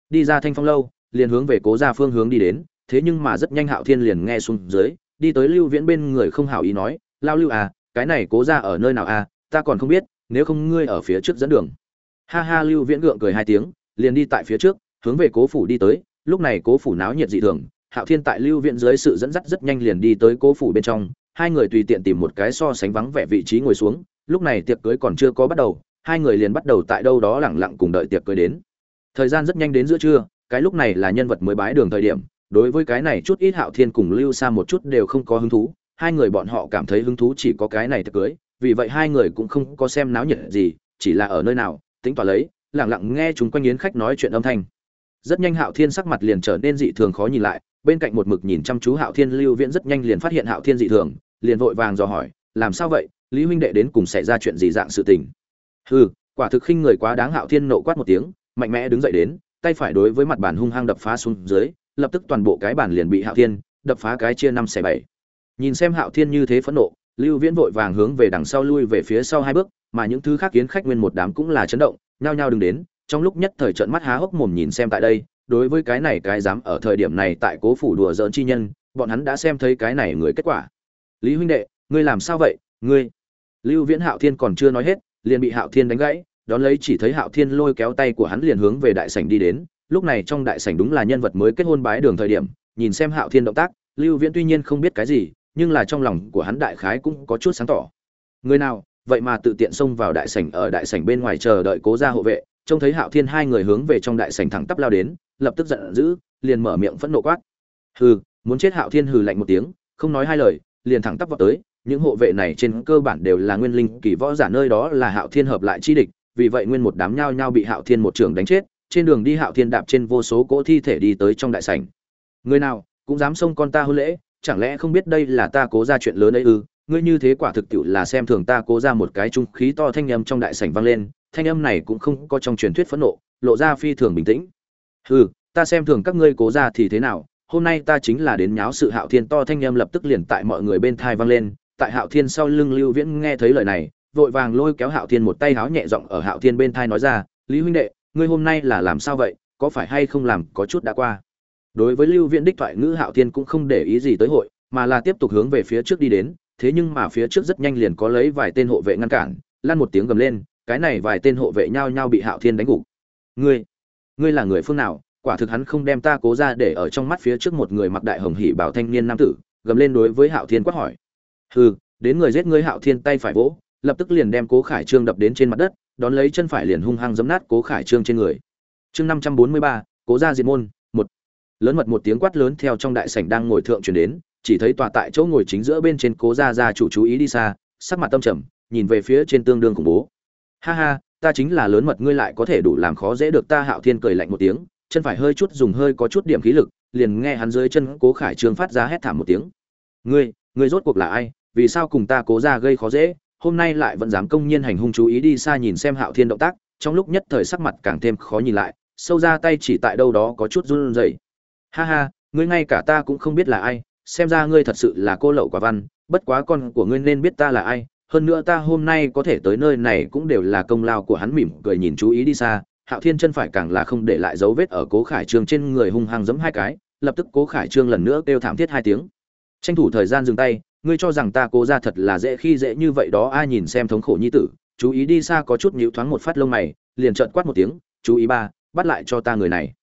Đi ra thanh phong lâu, liền hướng về cố ra phương hướng đi đến thế nhưng mà rất nhanh hạo thiên liền nghe xuống dưới, đi tới lưu viễn bên người không hảo ý nói, lao lưu à cái này cố ra ở nơi nào à ta còn không biết, nếu không ngươi ở phía trước dẫn đường. Ha ha, lưu viễn gượng cười hai tiếng, liền đi tại phía trước, hướng về cố phủ đi tới, lúc này cố phủ náo nhiệt dị thường, hạo thiên tại lưu viễn dưới sự dẫn dắt rất nhanh liền đi tới cố phủ bên trong, hai người tùy tiện tìm một cái so sánh vắng vẻ vị trí ngồi xuống, lúc này tiệc cưới còn chưa có bắt đầu, hai người liền bắt đầu tại đâu đó lẳng lặng cùng đợi tiệc cưới đến. Thời gian rất nhanh đến giữa trưa, cái lúc này là nhân vật mới bái đường thời điểm đối với cái này chút ít hạo thiên cùng lưu xa một chút đều không có hứng thú, hai người bọn họ cảm thấy hứng thú chỉ có cái này thật cưới, vì vậy hai người cũng không có xem náo nhiệt gì, chỉ là ở nơi nào, tính tỏa lấy lẳng lặng nghe chúng quanh yến khách nói chuyện âm thanh. Rất nhanh hạo thiên sắc mặt liền trở nên dị thường khó nhìn lại, bên cạnh một mực nhìn chăm chú hạo thiên lưu viễn rất nhanh liền phát hiện hạo thiên dị thường, liền vội vàng dò hỏi, làm sao vậy? Lý huynh đệ đến cùng xảy ra chuyện gì dạng sự tình? Hừ, quả thực khinh người quá đáng. Hạo thiên nộ quát một tiếng, mạnh mẽ đứng dậy đến, tay phải đối với mặt bàn hung hăng đập phá xuống dưới lập tức toàn bộ cái bàn liền bị hạo thiên đập phá cái chia năm xẻ bảy. Nhìn xem hạo thiên như thế phẫn nộ, lưu viễn vội vàng hướng về đằng sau lui về phía sau hai bước, mà những thứ khác kiến khách nguyên một đám cũng là chấn động, nhao nhao đứng đến, trong lúc nhất thời trợn mắt há hốc mồm nhìn xem tại đây, đối với cái này cái dám ở thời điểm này tại cố phủ đùa giỡn chi nhân, bọn hắn đã xem thấy cái này người kết quả. Lý huynh đệ, ngươi làm sao vậy? Ngươi. Lưu viễn hạo thiên còn chưa nói hết, liền bị hạo thiên đánh gãy, đón lấy chỉ thấy hạo thiên lôi kéo tay của hắn liền hướng về đại sảnh đi đến lúc này trong đại sảnh đúng là nhân vật mới kết hôn bái đường thời điểm, nhìn xem hạo thiên động tác, lưu viễn tuy nhiên không biết cái gì, nhưng là trong lòng của hắn đại khái cũng có chút sáng tỏ. Người nào, vậy mà tự tiện xông vào đại sảnh ở đại sảnh bên ngoài chờ đợi cố gia hộ vệ, trông thấy hạo thiên hai người hướng về trong đại sảnh thẳng tắp lao đến, lập tức giận dữ, liền mở miệng phẫn nộ quát. Hừ, muốn chết hạo thiên hừ lạnh một tiếng, không nói hai lời, liền thẳng tắp vào tới, những hộ vệ này trên cơ bản đều là nguyên linh kỳ võ giả, nơi đó là hạo thiên hợp lại chi địch, vì vậy nguyên một đám nhao nhao bị hạo thiên một trường đánh chết trên đường đi hạo thiên đạp trên vô số cỗ thi thể đi tới trong đại sảnh. Người nào cũng dám xông con ta hôn lễ, chẳng lẽ không biết đây là ta cố ra chuyện lớn ấy ư? Ngươi như thế quả thực tiệu là xem thường ta cố ra một cái trung khí to thanh âm trong đại sảnh vang lên, thanh âm này cũng không có trong truyền thuyết phẫn nộ, lộ ra phi thường bình tĩnh. Hừ, ta xem thường các ngươi cố ra thì thế nào? Hôm nay ta chính là đến nháo sự hạo thiên to thanh âm lập tức liền tại mọi người bên thai vang lên. Tại hạo thiên sau lưng lưu viễn nghe thấy lời này, vội vàng lôi kéo hạo thiên một tay háo nhẹ giọng ở hạo thiên bên thai nói ra, lý huynh đệ ngươi hôm nay là làm sao vậy, có phải hay không làm có chút đã qua? Đối với lưu viễn đích thoại ngữ hạo thiên cũng không để ý gì tới hội, mà là tiếp tục hướng về phía trước đi đến, thế nhưng mà phía trước rất nhanh liền có lấy vài tên hộ vệ ngăn cản, lan một tiếng gầm lên, cái này vài tên hộ vệ nhao nhao bị hạo thiên đánh gục. Ngươi ngươi là người phương nào? Quả thực hắn không đem ta cố ra để ở trong mắt phía trước một người mặc đại hồng hỉ bảo thanh niên nam tử, gầm lên đối với hạo thiên quát hỏi. Hừ, đến người giết ngươi hạo thiên tay phải vỗ, lập tức liền đem cố khải trương đập đến trên mặt đất đón lấy chân phải liền hung hăng giấm nát cố khải trương trên người. Chương năm trăm bốn mươi ba, cố gia diệt môn, một. Lớn mật một tiếng quát lớn theo trong đại sảnh đang ngồi thượng truyền đến, chỉ thấy tòa tại chỗ ngồi chính giữa bên trên cố gia gia chủ chú ý đi xa, sắc mặt tâm trầm, nhìn về phía trên tương đương khủng bố. Ha ha, ta chính là lớn mật ngươi lại có thể đủ làm khó dễ được ta hạo thiên cười lạnh một tiếng, chân phải hơi chút dùng hơi có chút điểm khí lực, liền nghe hắn dưới chân cố khải trương phát ra hét thảm một tiếng. Ngươi ngươi rốt cuộc là ai, vì sao cùng ta cố ra gây khó dễ? Hôm nay lại vẫn dám công nhiên hành hung chú ý đi xa nhìn xem hạo thiên động tác, trong lúc nhất thời sắc mặt càng thêm khó nhìn lại, sâu ra tay chỉ tại đâu đó có chút run rẩy. Ha ha, ngươi ngay cả ta cũng không biết là ai, xem ra ngươi thật sự là cô lậu quả văn, bất quá con của ngươi nên biết ta là ai, hơn nữa ta hôm nay có thể tới nơi này cũng đều là công lao của hắn mỉm cười nhìn chú ý đi xa, hạo thiên chân phải càng là không để lại dấu vết ở cố khải trương trên người hung hăng giẫm hai cái, lập tức cố khải trương lần nữa kêu thảm thiết hai tiếng. Tranh thủ thời gian dừng tay ngươi cho rằng ta cố ra thật là dễ khi dễ như vậy đó, ai nhìn xem thống khổ nhi tử, chú ý đi xa có chút nhíu thoáng một phát lông mày, liền trợn quát một tiếng, chú ý ba, bắt lại cho ta người này.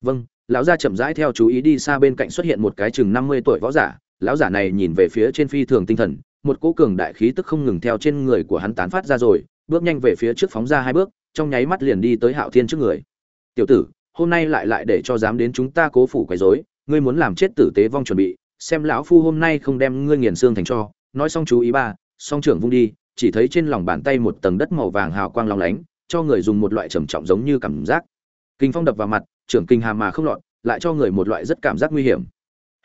Vâng lão gia chậm rãi theo chú ý đi xa bên cạnh xuất hiện một cái chừng năm mươi tuổi võ giả, lão giả này nhìn về phía trên phi thường tinh thần, một cỗ cường đại khí tức không ngừng theo trên người của hắn tán phát ra rồi, bước nhanh về phía trước phóng ra hai bước, trong nháy mắt liền đi tới hạo thiên trước người. Tiểu tử, hôm nay lại lại để cho dám đến chúng ta cố phủ quấy rối, ngươi muốn làm chết tử tế vong chuẩn bị xem lão phu hôm nay không đem ngươi nghiền xương thành cho. Nói xong chú ý ba, song trưởng vung đi, chỉ thấy trên lòng bàn tay một tầng đất màu vàng hào quang long lánh, cho người dùng một loại trầm trọng giống như cảm giác. Kinh phong đập vào mặt, trưởng kinh hà mà không lọt, lại cho người một loại rất cảm giác nguy hiểm.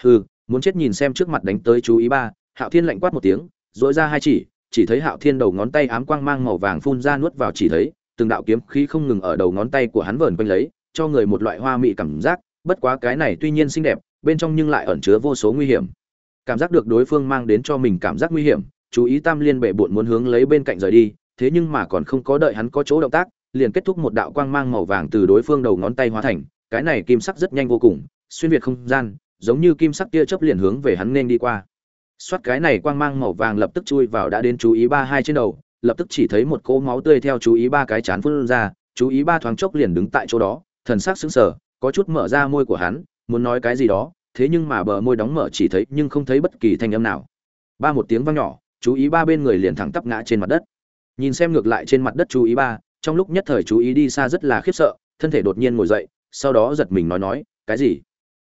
Hừ, muốn chết nhìn xem trước mặt đánh tới chú ý ba, hạo thiên lạnh quát một tiếng dội ra hai chỉ chỉ thấy hạo thiên đầu ngón tay ám quang mang màu vàng phun ra nuốt vào chỉ thấy, từng đạo kiếm khí không ngừng ở đầu ngón tay của hắn vờn quanh lấy, cho người một loại hoa mị cảm giác, bất quá cái này tuy nhiên xinh đẹp bên trong nhưng lại ẩn chứa vô số nguy hiểm. Cảm giác được đối phương mang đến cho mình cảm giác nguy hiểm, chú ý tam liên bệ bụn muốn hướng lấy bên cạnh rời đi, thế nhưng mà còn không có đợi hắn có chỗ động tác, liền kết thúc một đạo quang mang màu vàng từ đối phương đầu ngón tay hóa thành, cái này kim sắc rất nhanh vô cùng, xuyên việt không gian, giống như kim sắc tia chớp liền hướng về hắn nên đi qua. Xoát cái này quang mang màu vàng lập tức chui vào đã đến chú ý ba hai trên đầu, lập tức chỉ thấy một cỗ máu tươi theo chú ý ba cái chán phun ra, chú ý ba thoáng chốc liền đứng tại chỗ đó, thần sắc sững sờ, có chút mở ra môi của hắn muốn nói cái gì đó thế nhưng mà bờ môi đóng mở chỉ thấy nhưng không thấy bất kỳ thanh âm nào. Ba một tiếng vang nhỏ chú ý ba bên người liền thẳng tắp ngã trên mặt đất. Nhìn xem ngược lại trên mặt đất chú ý ba trong lúc nhất thời chú ý đi xa rất là khiếp sợ thân thể đột nhiên ngồi dậy sau đó giật mình nói nói cái gì?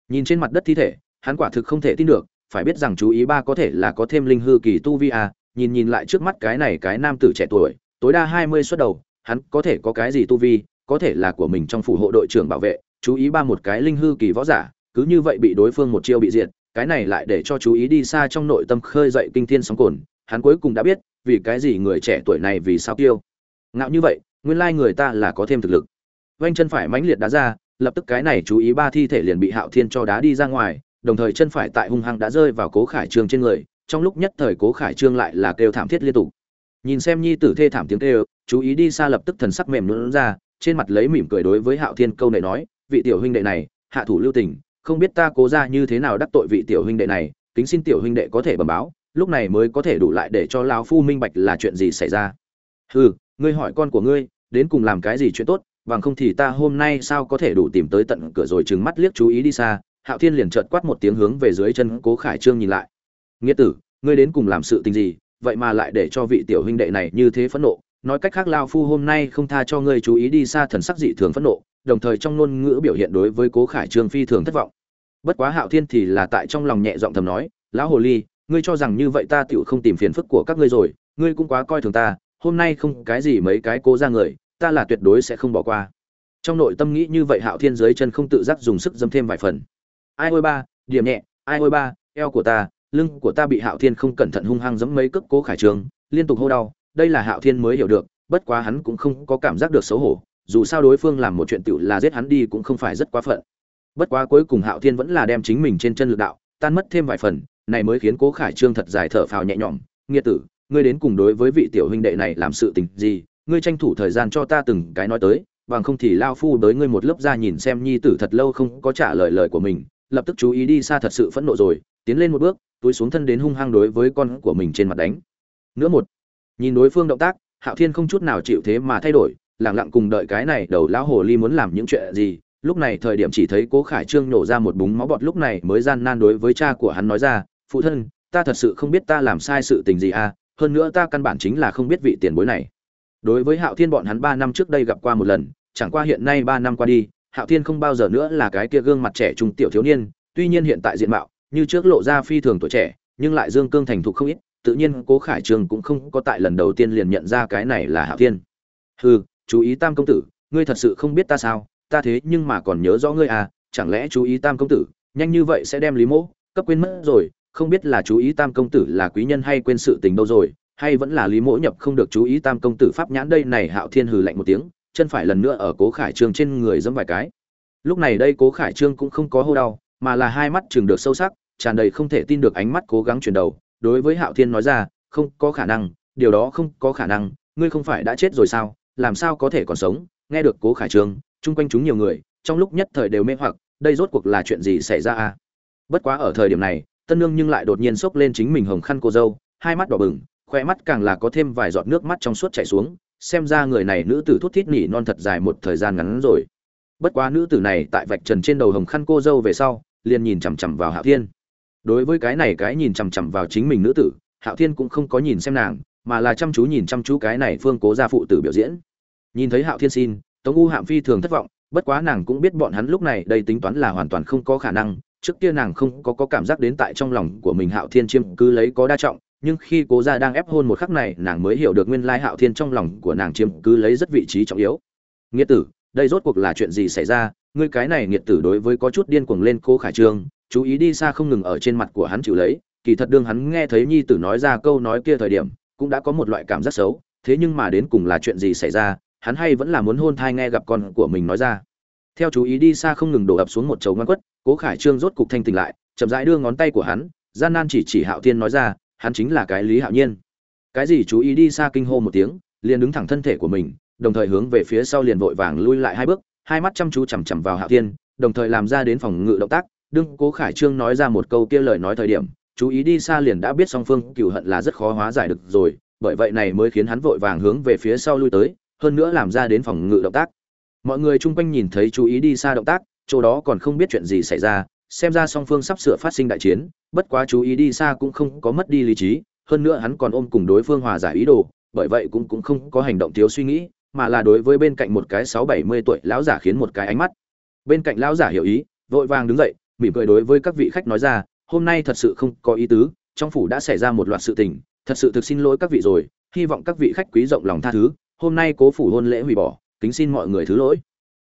Nhìn trên mặt đất thi thể hắn quả thực không thể tin được phải biết rằng chú ý ba có thể là có thêm linh hư kỳ tu vi à, nhìn nhìn lại trước mắt cái này cái nam tử trẻ tuổi tối đa hai mươi xuất đầu hắn có thể có cái gì tu vi có thể là của mình trong phủ hộ đội trưởng bảo vệ chú ý ba một cái linh hư kỳ võ giả, cứ như vậy bị đối phương một chiêu bị diệt, cái này lại để cho chú ý đi xa trong nội tâm khơi dậy kinh thiên sóng cồn hắn cuối cùng đã biết, vì cái gì người trẻ tuổi này vì sao tiêu ngạo như vậy, nguyên lai người ta là có thêm thực lực. Vanh chân phải mãnh liệt đá ra, lập tức cái này chú ý ba thi thể liền bị hạo thiên cho đá đi ra ngoài, đồng thời chân phải tại hung hăng đã rơi vào cố khải trương trên người, trong lúc nhất thời cố khải trương lại là kêu thảm thiết liên tục. Nhìn xem nhi tử thê thảm tiếng kêu, chú ý đi xa lập tức thần sắc mềm lún ra, trên mặt lấy mỉm cười đối với hạo thiên câu này nói vị tiểu huynh đệ này, hạ thủ lưu tình, không biết ta cố ra như thế nào đắc tội vị tiểu huynh đệ này, kính xin tiểu huynh đệ có thể bẩm báo, lúc này mới có thể đủ lại để cho lão phu minh bạch là chuyện gì xảy ra. Hừ, ngươi hỏi con của ngươi, đến cùng làm cái gì chuyện tốt, bằng không thì ta hôm nay sao có thể đủ tìm tới tận cửa rồi trừng mắt liếc chú ý đi xa, hạo thiên liền chợt quát một tiếng hướng về dưới chân cố khải trương nhìn lại. Nghĩa tử, ngươi đến cùng làm sự tình gì, vậy mà lại để cho vị tiểu huynh đệ này như thế phẫn nộ nói cách khác lao phu hôm nay không tha cho ngươi chú ý đi xa thần sắc dị thường phẫn nộ, đồng thời trong ngôn ngữ biểu hiện đối với cố khải trương phi thường thất vọng. Bất quá hạo thiên thì là tại trong lòng nhẹ giọng thầm nói, lão hồ ly, ngươi cho rằng như vậy ta tựu không tìm phiền phức của các ngươi rồi, ngươi cũng quá coi thường ta, hôm nay không cái gì mấy cái cố ra người, ta là tuyệt đối sẽ không bỏ qua. Trong nội tâm nghĩ như vậy hạo thiên dưới chân không tự giác dùng sức dâm thêm vài phần. Ai ôi ba, điểm nhẹ, ai ôi ba, eo của ta, lưng của ta bị hạo thiên không cẩn thận hung hăng giẫm mấy cước cố khải trường, liên tục hô đau đây là hạo thiên mới hiểu được, bất quá hắn cũng không có cảm giác được xấu hổ, dù sao đối phương làm một chuyện tiểu là giết hắn đi cũng không phải rất quá phận. Bất quá cuối cùng hạo thiên vẫn là đem chính mình trên chân lực đạo, tan mất thêm vài phần, này mới khiến cố khải trương thật dài thở phào nhẹ nhõm, nghĩa tử, ngươi đến cùng đối với vị tiểu huynh đệ này làm sự tình gì? Ngươi tranh thủ thời gian cho ta từng cái nói tới, bằng không thì lao phu tới ngươi một lớp ra nhìn xem nhi tử thật lâu không có trả lời lời của mình, lập tức chú ý đi xa thật sự phẫn nộ rồi, tiến lên một bước, túi xuống thân đến hung hăng đối với con của mình trên mặt đánh. Nữa một nhìn đối phương động tác, hạo thiên không chút nào chịu thế mà thay đổi lẳng lặng cùng đợi cái này đầu lão hồ ly muốn làm những chuyện gì. Lúc này thời điểm chỉ thấy cố khải trương nổ ra một búng máu bọt lúc này mới gian nan đối với cha của hắn nói ra, phụ thân, ta thật sự không biết ta làm sai sự tình gì à hơn nữa ta căn bản chính là không biết vị tiền bối này. Đối với hạo thiên bọn hắn ba năm trước đây gặp qua một lần, chẳng qua hiện nay ba năm qua đi, hạo thiên không bao giờ nữa là cái kia gương mặt trẻ trung tiểu thiếu niên, tuy nhiên hiện tại diện mạo như trước lộ ra phi thường tuổi trẻ, nhưng lại dương cương thành thục không ít tự nhiên cố khải trường cũng không có tại lần đầu tiên liền nhận ra cái này là hạo thiên. Hừ, chú ý tam công tử, ngươi thật sự không biết ta sao? Ta thế nhưng mà còn nhớ rõ ngươi à chẳng lẽ chú ý tam công tử? Nhanh như vậy sẽ đem lý mỗ cấp quên mất rồi, không biết là chú ý tam công tử là quý nhân hay quên sự tình đâu rồi, hay vẫn là lý mỗ nhập không được chú ý tam công tử pháp nhãn đây này? Hạo thiên hừ lạnh một tiếng, chân phải lần nữa ở cố khải trương trên người dẫm vài cái. Lúc này đây cố khải trương cũng không có hô đau, mà là hai mắt chừng được sâu sắc, tràn đầy không thể tin được ánh mắt cố gắng chuyển đầu đối với hạo thiên nói ra, không có khả năng, điều đó không có khả năng, ngươi không phải đã chết rồi sao? Làm sao có thể còn sống? Nghe được cố khải trương chung quanh chúng nhiều người, trong lúc nhất thời đều mê hoặc, đây rốt cuộc là chuyện gì xảy ra à bất quá ở thời điểm này, tân nương nhưng lại đột nhiên sốc lên chính mình hồng khăn cô dâu, hai mắt đỏ bừng khoe mắt càng là có thêm vài giọt nước mắt trong suốt chảy xuống, xem ra người này nữ tử thút thít nỉ non thật dài một thời gian ngắn rồi. Bất quá nữ tử này tại vạch trần trên đầu hồng khăn cô dâu về sau, liền nhìn chằm chằm vào hạo thiên đối với cái này cái nhìn chằm chằm vào chính mình nữ tử hạo thiên cũng không có nhìn xem nàng mà là chăm chú nhìn chăm chú cái này phương cố gia phụ tử biểu diễn. Nhìn thấy hạo thiên xin tống u hạm phi thường thất vọng bất quá nàng cũng biết bọn hắn lúc này đây tính toán là hoàn toàn không có khả năng trước kia nàng không có, có cảm giác đến tại trong lòng của mình hạo thiên chiêm cứ lấy có đa trọng nhưng khi cố gia đang ép hôn một khắc này nàng mới hiểu được nguyên lai hạo thiên trong lòng của nàng chiếm cứ lấy rất vị trí trọng yếu. Nghĩa tử đây rốt cuộc là chuyện gì xảy ra? Ngươi cái này nghiệt tử đối với có chút điên cuồng lên cô khải trương chú ý đi xa không ngừng ở trên mặt của hắn chịu lấy, kỳ thật đương hắn nghe thấy nhi tử nói ra câu nói kia thời điểm, cũng đã có một loại cảm giác xấu, thế nhưng mà đến cùng là chuyện gì xảy ra, hắn hay vẫn là muốn hôn thai nghe gặp con của mình nói ra. Theo chú ý đi xa không ngừng đổ ập xuống một chầu ngoan quất, cố khải trương rốt cục thanh tỉnh lại, chậm rãi đưa ngón tay của hắn, gian nan chỉ chỉ hạo thiên nói ra, hắn chính là cái lý hạo nhiên. Cái gì chú ý đi xa kinh hô một tiếng, liền đứng thẳng thân thể của mình, đồng thời hướng về phía sau liền vội vàng lui lại hai bước, hai mắt chăm chú chằm chằm vào hạo thiên, đồng thời làm ra đến phòng ngự động tác đương cố khải trương nói ra một câu kia lời nói thời điểm, chú ý đi xa liền đã biết song phương cựu hận là rất khó hóa giải được rồi, bởi vậy này mới khiến hắn vội vàng hướng về phía sau lui tới, hơn nữa làm ra đến phòng ngự động tác. Mọi người chung quanh nhìn thấy chú ý đi xa động tác, chỗ đó còn không biết chuyện gì xảy ra, xem ra song phương sắp sửa phát sinh đại chiến, bất quá chú ý đi xa cũng không có mất đi lý trí, hơn nữa hắn còn ôm cùng đối phương hòa giải ý đồ, bởi vậy cũng cũng không có hành động thiếu suy nghĩ, mà là đối với bên cạnh một cái sáu bảy mươi tuổi lão giả khiến một cái ánh mắt. Bên cạnh lão giả hiểu ý, vội vàng đứng dậy mỉm cười đối với các vị khách nói ra, hôm nay thật sự không có ý tứ, trong phủ đã xảy ra một loạt sự tình, thật sự thực xin lỗi các vị rồi, hy vọng các vị khách quý rộng lòng tha thứ, hôm nay cố phủ hôn lễ hủy bỏ, kính xin mọi người thứ lỗi.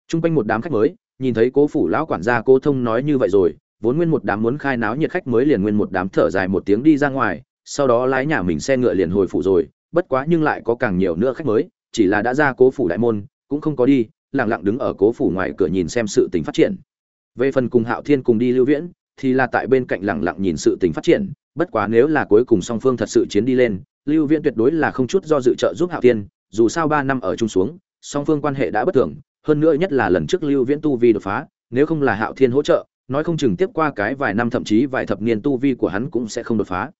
T r u n g quanh một đám khách mới, nhìn thấy cố phủ lão quản gia cô thông nói như vậy rồi, vốn nguyên một đám muốn khai náo nhiệt khách mới liền nguyên một đám thở dài một tiếng đi ra ngoài, sau đó lái nhà mình xe ngựa liền hồi phủ rồi, bất quá nhưng lại có càng nhiều nữa khách mới, chỉ là đã ra cố phủ đại môn, cũng không có đi lẳng lặng đứng ở cố phủ ngoài cửa nhìn xem sự tình phát triển về phần cùng hạo thiên cùng đi lưu viễn, thì là tại bên cạnh lẳng lặng nhìn sự tình phát triển, bất quá nếu là cuối cùng song phương thật sự chiến đi lên, lưu viễn tuyệt đối là không chút do dự trợ giúp hạo thiên, dù sao ba năm ở chung xuống, song phương quan hệ đã bất thường, hơn nữa nhất là lần trước lưu viễn tu vi đột phá, nếu không là hạo thiên hỗ trợ, nói không chừng tiếp qua cái vài năm thậm chí vài thập niên tu vi của hắn cũng sẽ không đột phá.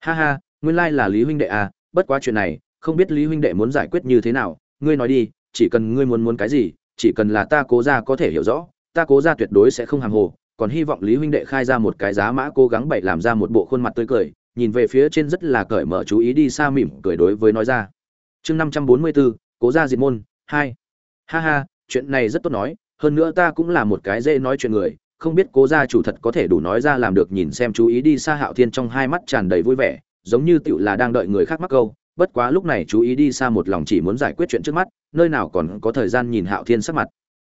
Ha ha, nguyên lai là lý huynh đệ à bất quá chuyện này, không biết lý huynh đệ muốn giải quyết như thế nào, ngươi nói đi, chỉ cần ngươi muốn muốn cái gì, chỉ cần là ta cố ra có thể hiểu rõ ta cố ra tuyệt đối sẽ không hàng hồ, còn hy vọng lý huynh đệ khai ra một cái giá mã cố gắng bậy làm ra một bộ khuôn mặt tươi cười, nhìn về phía trên rất là cởi mở chú ý đi xa mỉm cười đối với nói ra. Chương năm trăm bốn mươi bốn, cố ra diệt môn, hai. Ha ha, chuyện này rất tốt nói, hơn nữa ta cũng là một cái dễ nói chuyện người, không biết cố gia chủ thật có thể đủ nói ra làm được nhìn xem chú ý đi xa hạo thiên trong hai mắt tràn đầy vui vẻ, giống như tựu là đang đợi người khác mắc câu, bất quá lúc này chú ý đi xa một lòng chỉ muốn giải quyết chuyện trước mắt, nơi nào còn có thời gian nhìn hạo thiên sắc mặt.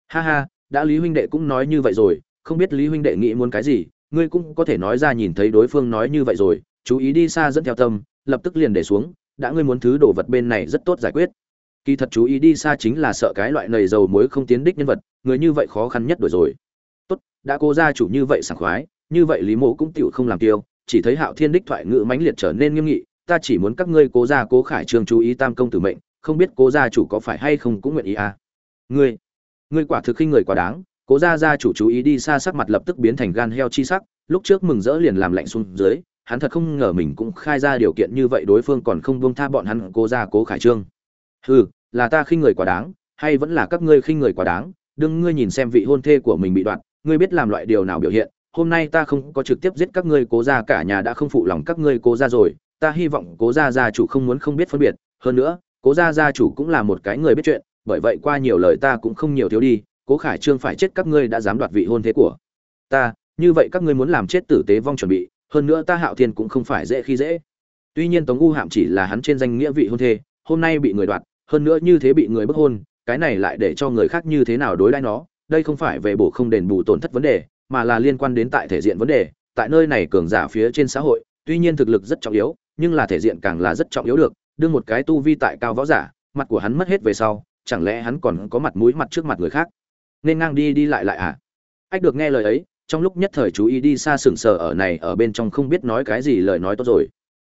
Ha ha đã lý huynh đệ cũng nói như vậy rồi, không biết lý huynh đệ nghĩ muốn cái gì, ngươi cũng có thể nói ra nhìn thấy đối phương nói như vậy rồi, chú ý đi xa dẫn theo tâm, lập tức liền để xuống, đã ngươi muốn thứ đồ vật bên này rất tốt giải quyết. Kỳ thật chú ý đi xa chính là sợ cái loại nầy dầu muối không tiến đích nhân vật, người như vậy khó khăn nhất đổi rồi. Tốt, đã cố gia chủ như vậy sảng khoái, như vậy lý mộ cũng tựu không làm tiêu chỉ thấy hạo thiên đích thoại ngữ mãnh liệt trở nên nghiêm nghị, ta chỉ muốn các ngươi cố gia cố khải trương chú ý tam công tử mệnh, không biết cố gia chủ có phải hay không cũng nguyện ý à. Ngươi ngươi quả thực khinh người quá đáng, cố gia gia chủ chú ý đi xa sắc mặt lập tức biến thành gan heo chi sắc, lúc trước mừng rỡ liền làm lạnh xuống dưới, hắn thật không ngờ mình cũng khai ra điều kiện như vậy đối phương còn không buông tha bọn hắn, cố gia cố khải trương. Hừ, là ta khinh người quá đáng, hay vẫn là các ngươi khinh người quá đáng, đừng ngươi nhìn xem vị hôn thê của mình bị đoạn ngươi biết làm loại điều nào biểu hiện, hôm nay ta không có trực tiếp giết các ngươi cố gia, cả nhà đã không phụ lòng các ngươi cố gia rồi, ta hy vọng cố gia gia chủ không muốn không biết phân biệt, hơn nữa, cố gia gia chủ cũng là một cái người biết chuyện bởi vậy qua nhiều lời ta cũng không nhiều thiếu đi, cố khải trương phải chết các ngươi đã dám đoạt vị hôn thế của ta, như vậy các ngươi muốn làm chết tử tế vong chuẩn bị, hơn nữa ta hạo thiên cũng không phải dễ khi dễ. Tuy nhiên tống u hạm chỉ là hắn trên danh nghĩa vị hôn thê, hôm nay bị người đoạt, hơn nữa như thế bị người bức hôn, cái này lại để cho người khác như thế nào đối đãi nó, đây không phải về bổ không đền bù tổn thất vấn đề, mà là liên quan đến tại thể diện vấn đề, tại nơi này cường giả phía trên xã hội, tuy nhiên thực lực rất trọng yếu, nhưng là thể diện càng là rất trọng yếu được, đương một cái tu vi tại cao võ giả, mặt của hắn mất hết về sau chẳng lẽ hắn còn có mặt mũi mặt trước mặt người khác? Nên ngang đi đi lại lại à? Ách được nghe lời ấy, trong lúc nhất thời chú ý đi xa sừng sờ ở này ở bên trong không biết nói cái gì lời nói tốt rồi.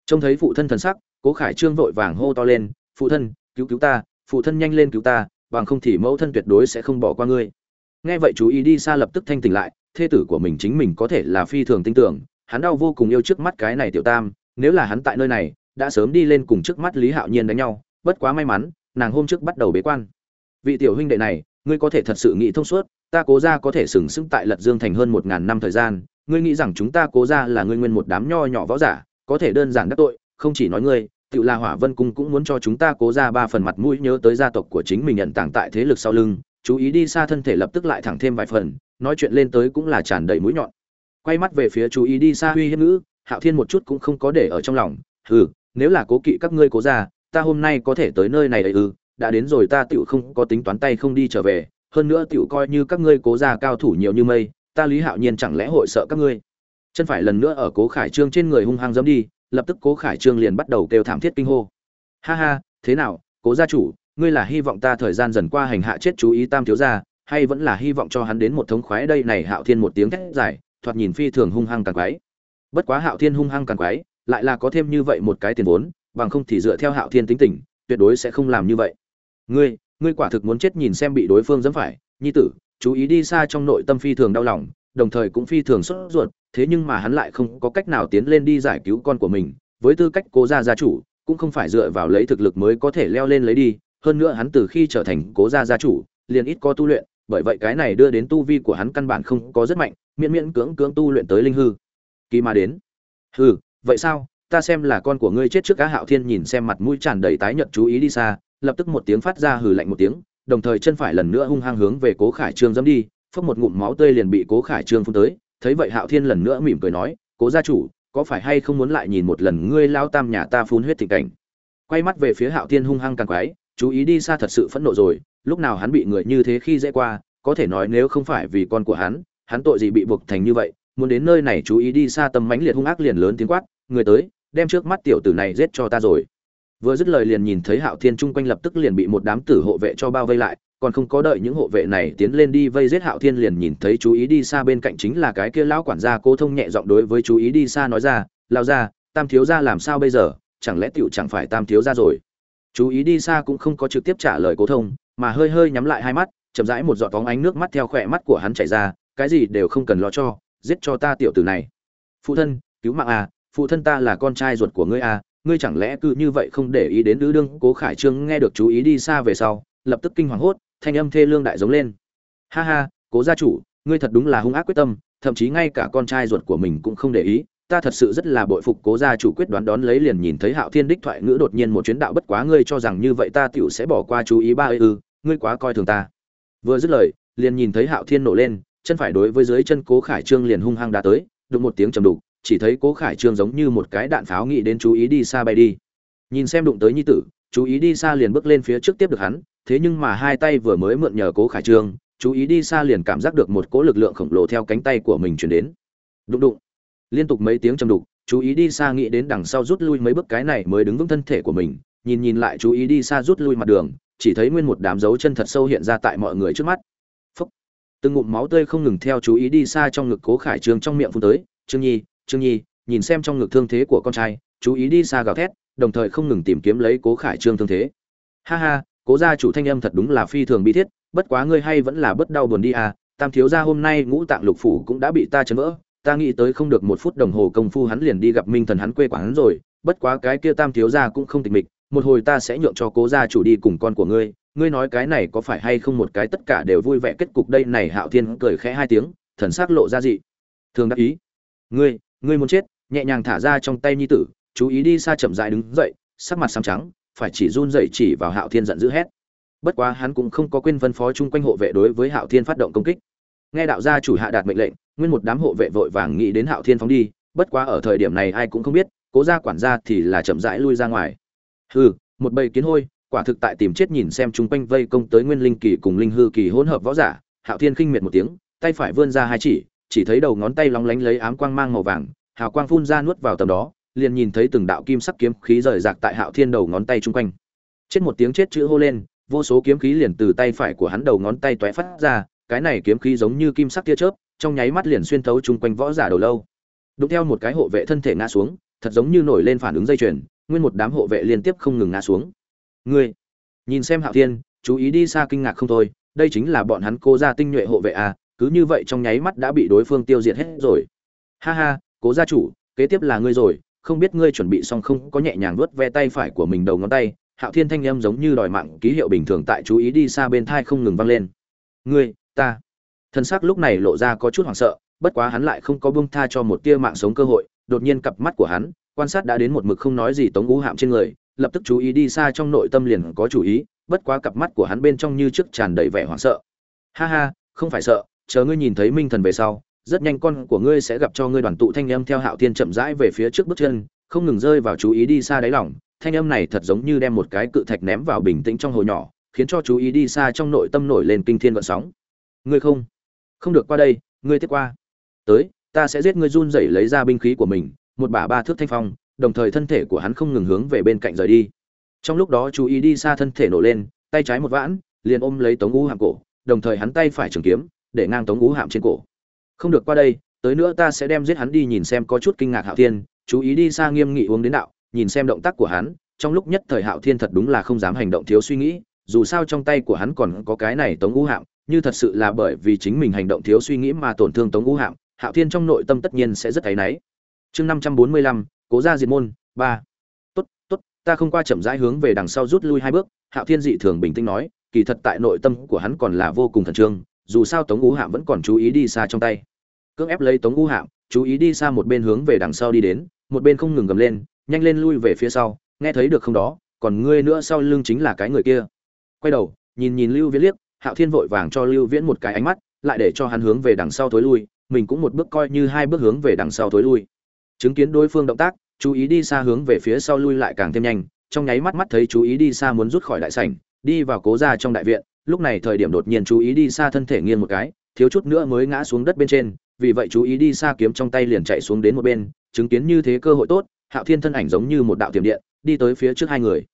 Trông thấy phụ thân thần sắc, cố khải trương vội vàng hô to lên, phụ thân, cứu cứu ta, phụ thân nhanh lên cứu ta, bằng không thì mẫu thân tuyệt đối sẽ không bỏ qua ngươi. Nghe vậy chú ý đi xa lập tức thanh tỉnh lại, thê tử của mình chính mình có thể là phi thường tin tưởng, hắn đau vô cùng yêu trước mắt cái này tiểu tam, nếu là hắn tại nơi này, đã sớm đi lên cùng trước mắt lý hạo nhiên đánh nhau, bất quá may mắn nàng hôm trước bắt đầu bế quan. Vị tiểu huynh đệ này, ngươi có thể thật sự nghĩ thông suốt, ta cố ra có thể sừng sững tại lật dương thành hơn một ngàn năm thời gian, ngươi nghĩ rằng chúng ta cố ra là ngươi nguyên một đám nho nhỏ võ giả, có thể đơn giản đắc tội, không chỉ nói ngươi, tự là hỏa vân cung cũng muốn cho chúng ta cố ra ba phần mặt mũi nhớ tới gia tộc của chính mình nhận tàng tại thế lực sau lưng, chú ý đi xa thân thể lập tức lại thẳng thêm vài phần, nói chuyện lên tới cũng là tràn đầy mũi nhọn. Quay mắt về phía chú ý đi xa uy hiếp ngữ, hạo thiên một chút cũng không có để ở trong lòng, hừ, nếu là cố kỵ các ngươi cố ra ta hôm nay có thể tới nơi này ấy ư, đã đến rồi ta tựu không có tính toán tay không đi trở về, hơn nữa tựu coi như các ngươi cố ra cao thủ nhiều như mây, ta lý hạo nhiên chẳng lẽ hội sợ các ngươi? Chân phải lần nữa ở cố khải trương trên người hung hăng dẫm đi, lập tức cố khải trương liền bắt đầu kêu thảm thiết kinh hô. Ha ha, thế nào, cố gia chủ, ngươi là hy vọng ta thời gian dần qua hành hạ chết chú ý tam thiếu gia, hay vẫn là hy vọng cho hắn đến một thống khoái đây này hạo thiên một tiếng thét dài, thoạt nhìn phi thường hung hăng càng quái. Bất quá hạo thiên hung hăng càng quái, lại là có thêm như vậy một cái tiền vốn bằng không thì dựa theo hạo thiên tính tình, tuyệt đối sẽ không làm như vậy. Ngươi ngươi quả thực muốn chết nhìn xem bị đối phương giẫm phải. Nhi tử, chú ý đi xa trong nội tâm phi thường đau lòng, đồng thời cũng phi thường sốt ruột, thế nhưng mà hắn lại không có cách nào tiến lên đi giải cứu con của mình. Với tư cách cố gia gia chủ, cũng không phải dựa vào lấy thực lực mới có thể leo lên lấy đi. Hơn nữa hắn từ khi trở thành cố gia gia chủ, liền ít có tu luyện, bởi vậy cái này đưa đến tu vi của hắn căn bản không có rất mạnh, miễn miễn cưỡng cưỡng tu luyện tới linh hư. Kỳ mà đến. Hừ, vậy sao? Ta xem là con của ngươi chết trước cá hạo thiên nhìn xem mặt mũi tràn đầy tái nhợt chú ý đi xa, lập tức một tiếng phát ra hừ lạnh một tiếng, đồng thời chân phải lần nữa hung hăng hướng về cố khải trương dẫm đi, phốc một ngụm máu tươi liền bị cố khải trương phun tới, thấy vậy hạo thiên lần nữa mỉm cười nói, cố gia chủ, có phải hay không muốn lại nhìn một lần ngươi lao tam nhà ta phun huyết thịnh cảnh? Quay mắt về phía hạo thiên hung hăng càng quái, chú ý đi xa thật sự phẫn nộ rồi, lúc nào hắn bị người như thế khi dễ qua, có thể nói nếu không phải vì con của hắn hắn tội gì bị buộc thành như vậy, muốn đến nơi này chú ý đi xa tâm mãnh liệt hung ác liền lớn tiếng quát, người tới đem trước mắt tiểu tử này giết cho ta rồi. Vừa dứt lời liền nhìn thấy hạo thiên chung quanh lập tức liền bị một đám tử hộ vệ cho bao vây lại, còn không có đợi những hộ vệ này tiến lên đi vây giết hạo thiên liền nhìn thấy chú ý đi xa bên cạnh chính là cái kia lão quản gia cố thông nhẹ giọng đối với chú ý đi xa nói ra lao ra tam thiếu ra làm sao bây giờ? Chẳng lẽ tựu chẳng phải tam thiếu ra rồi? Chú ý đi xa cũng không có trực tiếp trả lời cố thông, mà hơi hơi nhắm lại hai mắt, chậm rãi một giọt bóng ánh nước mắt theo khỏe mắt của hắn chảy ra, cái gì đều không cần lo cho, giết cho ta tiểu tử này. Phụ thân, cứu mạng à phụ thân ta là con trai ruột của ngươi à ngươi chẳng lẽ cứ như vậy không để ý đến nữ đương cố khải trương nghe được chú ý đi xa về sau lập tức kinh hoàng hốt thanh âm thê lương đại giống lên. Ha ha cố gia chủ ngươi thật đúng là hung ác quyết tâm thậm chí ngay cả con trai ruột của mình cũng không để ý ta thật sự rất là bội phục cố gia chủ quyết đoán đón lấy liền nhìn thấy hạo thiên đích thoại ngữ đột nhiên một chuyến đạo bất quá ngươi cho rằng như vậy ta tựu sẽ bỏ qua chú ý ba ư ừ, ngươi quá coi thường ta. Vừa dứt lời liền nhìn thấy hạo thiên nổ lên chân phải đối với dưới chân cố khải trương liền hung hăng đá tới đụng một tiếng trầm đục chỉ thấy cố khải trương giống như một cái đạn pháo nghĩ đến chú ý đi xa bay đi. Nhìn xem đụng tới nhi tử, chú ý đi xa liền bước lên phía trước tiếp được hắn, thế nhưng mà hai tay vừa mới mượn nhờ cố khải trương, chú ý đi xa liền cảm giác được một cỗ lực lượng khổng lồ theo cánh tay của mình chuyển đến. Đụng đụng. Liên tục mấy tiếng chầm đục, chú ý đi xa nghĩ đến đằng sau rút lui mấy bước cái này mới đứng vững thân thể của mình, nhìn nhìn lại chú ý đi xa rút lui mặt đường, chỉ thấy nguyên một đám dấu chân thật sâu hiện ra tại mọi người trước mắt. Phúc. từng ngụm máu tươi không ngừng theo chú ý đi xa trong ngực cố khải trương trong miệng phun tới, trương nhi trương nhi, nhìn xem trong ngực thương thế của con trai, chú ý đi xa gào thét, đồng thời không ngừng tìm kiếm lấy cố khải trương thương thế. Ha ha, cố gia chủ thanh âm thật đúng là phi thường bi thiết, bất quá ngươi hay vẫn là bất đau buồn đi à tam thiếu gia hôm nay ngũ tạng lục phủ cũng đã bị ta chấn vỡ, ta nghĩ tới không được một phút đồng hồ công phu hắn liền đi gặp minh thần hắn quê quán rồi, bất quá cái kia tam thiếu gia cũng không tịch mịch, một hồi ta sẽ nhượng cho cố gia chủ đi cùng con của ngươi ngươi nói cái này có phải hay không một cái tất cả đều vui vẻ kết cục đây này hạo thiên cười khẽ hai tiếng, thần sắc lộ ra dị. Thường đắc ý. Ngươi ngươi muốn chết, nhẹ nhàng thả ra trong tay nhi tử, chú ý đi xa chậm dại đứng dậy, sắc mặt xám trắng, phải chỉ run dậy chỉ vào hạo thiên giận dữ hét. Bất quá hắn cũng không có quên phân phó chung quanh hộ vệ đối với hạo thiên phát động công kích. Nghe đạo gia chủ hạ đạt mệnh lệnh, nguyên một đám hộ vệ vội vàng nghĩ đến hạo thiên phóng đi, bất quá ở thời điểm này ai cũng không biết, cố gia quản gia thì là chậm rãi lui ra ngoài. Hừ, một bầy kiến hôi, quả thực tại tìm chết nhìn xem chung quanh vây công tới nguyên linh kỳ cùng linh hư kỳ hỗn hợp võ giả, hạo thiên khinh miệt một tiếng, tay phải vươn ra hai chỉ chỉ thấy đầu ngón tay lóng lánh lấy ám quang mang màu vàng, hào quang phun ra nuốt vào tầm đó, liền nhìn thấy từng đạo kim sắc kiếm khí rời rạc tại hạo thiên đầu ngón tay chung quanh. Chết một tiếng chết chữ hô lên, vô số kiếm khí liền từ tay phải của hắn đầu ngón tay tóe phát ra, cái này kiếm khí giống như kim sắc tia chớp, trong nháy mắt liền xuyên thấu chung quanh võ giả đầu lâu. Đụng theo một cái hộ vệ thân thể ngã xuống, thật giống như nổi lên phản ứng dây chuyền, nguyên một đám hộ vệ liên tiếp không ngừng ngã xuống. Ngươi, nhìn xem hạo thiên, chú ý đi xa kinh ngạc không thôi, đây chính là bọn hắn cô gia tinh nhuệ hộ vệ à cứ như vậy trong nháy mắt đã bị đối phương tiêu diệt hết rồi. Ha ha, cố gia chủ, kế tiếp là ngươi rồi, không biết ngươi chuẩn bị xong không? Có nhẹ nhàng vuốt ve tay phải của mình đầu ngón tay, hạo thiên thanh âm giống như đòi mạng, ký hiệu bình thường tại chú ý đi xa bên thai không ngừng vang lên. Ngươi, ta. Thân xác lúc này lộ ra có chút hoảng sợ, bất quá hắn lại không có buông tha cho một tia mạng sống cơ hội, đột nhiên cặp mắt của hắn, quan sát đã đến một mực không nói gì tống ngũ hạm trên người, lập tức chú ý đi xa trong nội tâm liền có chủ ý, bất quá cặp mắt của hắn bên trong như trước tràn đầy vẻ hoảng sợ. Ha ha, không phải sợ chờ ngươi nhìn thấy minh thần về sau, rất nhanh con của ngươi sẽ gặp cho ngươi đoàn tụ thanh âm theo hạo thiên chậm rãi về phía trước bước chân, không ngừng rơi vào chú ý đi xa đáy lòng. Thanh âm này thật giống như đem một cái cự thạch ném vào bình tĩnh trong hồ nhỏ, khiến cho chú ý đi xa trong nội tâm nổi lên kinh thiên vận sóng. Ngươi không? Không được qua đây, ngươi tiếp qua. Tới, ta sẽ giết ngươi run rẩy lấy ra binh khí của mình, một bả ba thước thanh phong, đồng thời thân thể của hắn không ngừng hướng về bên cạnh rời đi. Trong lúc đó chú ý đi xa thân thể nổ lên, tay trái một vãn, liền ôm lấy tống u hạm cổ, đồng thời hắn tay phải trường kiếm để ngang tống ú hạm trên cổ. Không được qua đây, tới nữa ta sẽ đem giết hắn đi nhìn xem có chút kinh ngạc hạo thiên, chú ý đi xa nghiêm nghị uống đến đạo, nhìn xem động tác của hắn, trong lúc nhất thời hạo thiên thật đúng là không dám hành động thiếu suy nghĩ, dù sao trong tay của hắn còn có cái này tống ú hạm, như thật sự là bởi vì chính mình hành động thiếu suy nghĩ mà tổn thương tống ú hạm, hạo thiên trong nội tâm tất nhiên sẽ rất thấy náy. Chương năm trăm bốn mươi lăm, cố gia diệt môn, ba. Tốt tốt, ta không qua chậm rãi hướng về đằng sau rút lui hai bước, hạo thiên dị thường bình tĩnh nói, kỳ thật tại nội tâm của hắn còn là vô cùng thần trương dù sao tống U hạm vẫn còn chú ý đi xa trong tay. Cưỡng ép lấy tống U hạm, chú ý đi xa một bên hướng về đằng sau đi đến, một bên không ngừng gầm lên, nhanh lên lui về phía sau, nghe thấy được không đó, còn ngươi nữa sau lưng chính là cái người kia. Quay đầu, nhìn nhìn lưu viễn liếc, hạo thiên vội vàng cho lưu viễn một cái ánh mắt, lại để cho hắn hướng về đằng sau thối lui, mình cũng một bước coi như hai bước hướng về đằng sau thối lui. Chứng kiến đối phương động tác, chú ý đi xa hướng về phía sau lui lại càng thêm nhanh, trong nháy mắt mắt thấy chú ý đi xa muốn rút khỏi đại sảnh, đi vào cố ra trong đại viện lúc này thời điểm đột nhiên chú ý đi xa thân thể nghiêng một cái, thiếu chút nữa mới ngã xuống đất bên trên, vì vậy chú ý đi xa kiếm trong tay liền chạy xuống đến một bên, chứng kiến như thế cơ hội tốt, hạo thiên thân ảnh giống như một đạo tiềm điện, đi tới phía trước hai người.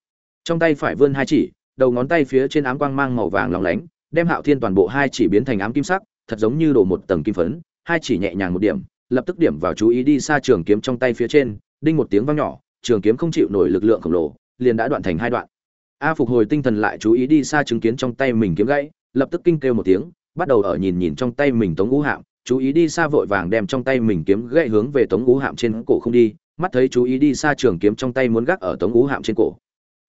Trong tay phải vươn hai chỉ, đầu ngón tay phía trên ám quang mang màu vàng lóng lánh, đem hạo thiên toàn bộ hai chỉ biến thành ám kim sắc, thật giống như đổ một tầng kim phấn, hai chỉ nhẹ nhàng một điểm, lập tức điểm vào chú ý đi xa trường kiếm trong tay phía trên, đinh một tiếng vang nhỏ, trường kiếm không chịu nổi lực lượng khổng lồ, liền đã đoạn thành hai đoạn a phục hồi tinh thần lại chú ý đi xa chứng kiến trong tay mình kiếm gãy, lập tức kinh kêu một tiếng, bắt đầu ở nhìn nhìn trong tay mình tống ngũ hạm, chú ý đi xa vội vàng đem trong tay mình kiếm gãy hướng về tống ngũ hạm trên cổ không đi, mắt thấy chú ý đi xa trường kiếm trong tay muốn gác ở tống ngũ hạm trên cổ.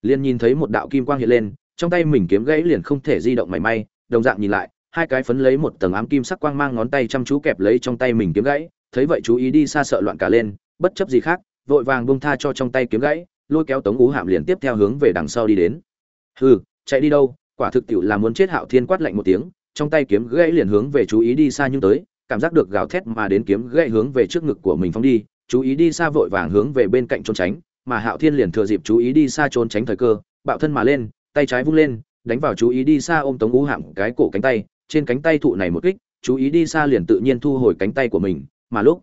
Liền nhìn thấy một đạo kim quang hiện lên, trong tay mình kiếm gãy liền không thể di động mảy may, đồng dạng nhìn lại, hai cái phấn lấy một tầng ám kim sắc quang mang ngón tay chăm chú kẹp lấy trong tay mình kiếm gãy, thấy vậy chú ý đi xa sợ loạn cả lên, bất chấp gì khác, vội vàng buông tha cho trong tay kiếm gãy lôi kéo tống ú hạm liền tiếp theo hướng về đằng sau đi đến. Hừ, chạy đi đâu, quả thực tiệu là muốn chết hạo thiên quát lạnh một tiếng, trong tay kiếm gãy liền hướng về chú ý đi xa nhưng tới, cảm giác được gào thét mà đến kiếm gãy hướng về trước ngực của mình phóng đi, chú ý đi xa vội vàng hướng về bên cạnh trốn tránh, mà hạo thiên liền thừa dịp chú ý đi xa trốn tránh thời cơ, bạo thân mà lên, tay trái vung lên, đánh vào chú ý đi xa ôm tống ú hạm cái cổ cánh tay, trên cánh tay thụ này một kích, chú ý đi xa liền tự nhiên thu hồi cánh tay của mình, mà lúc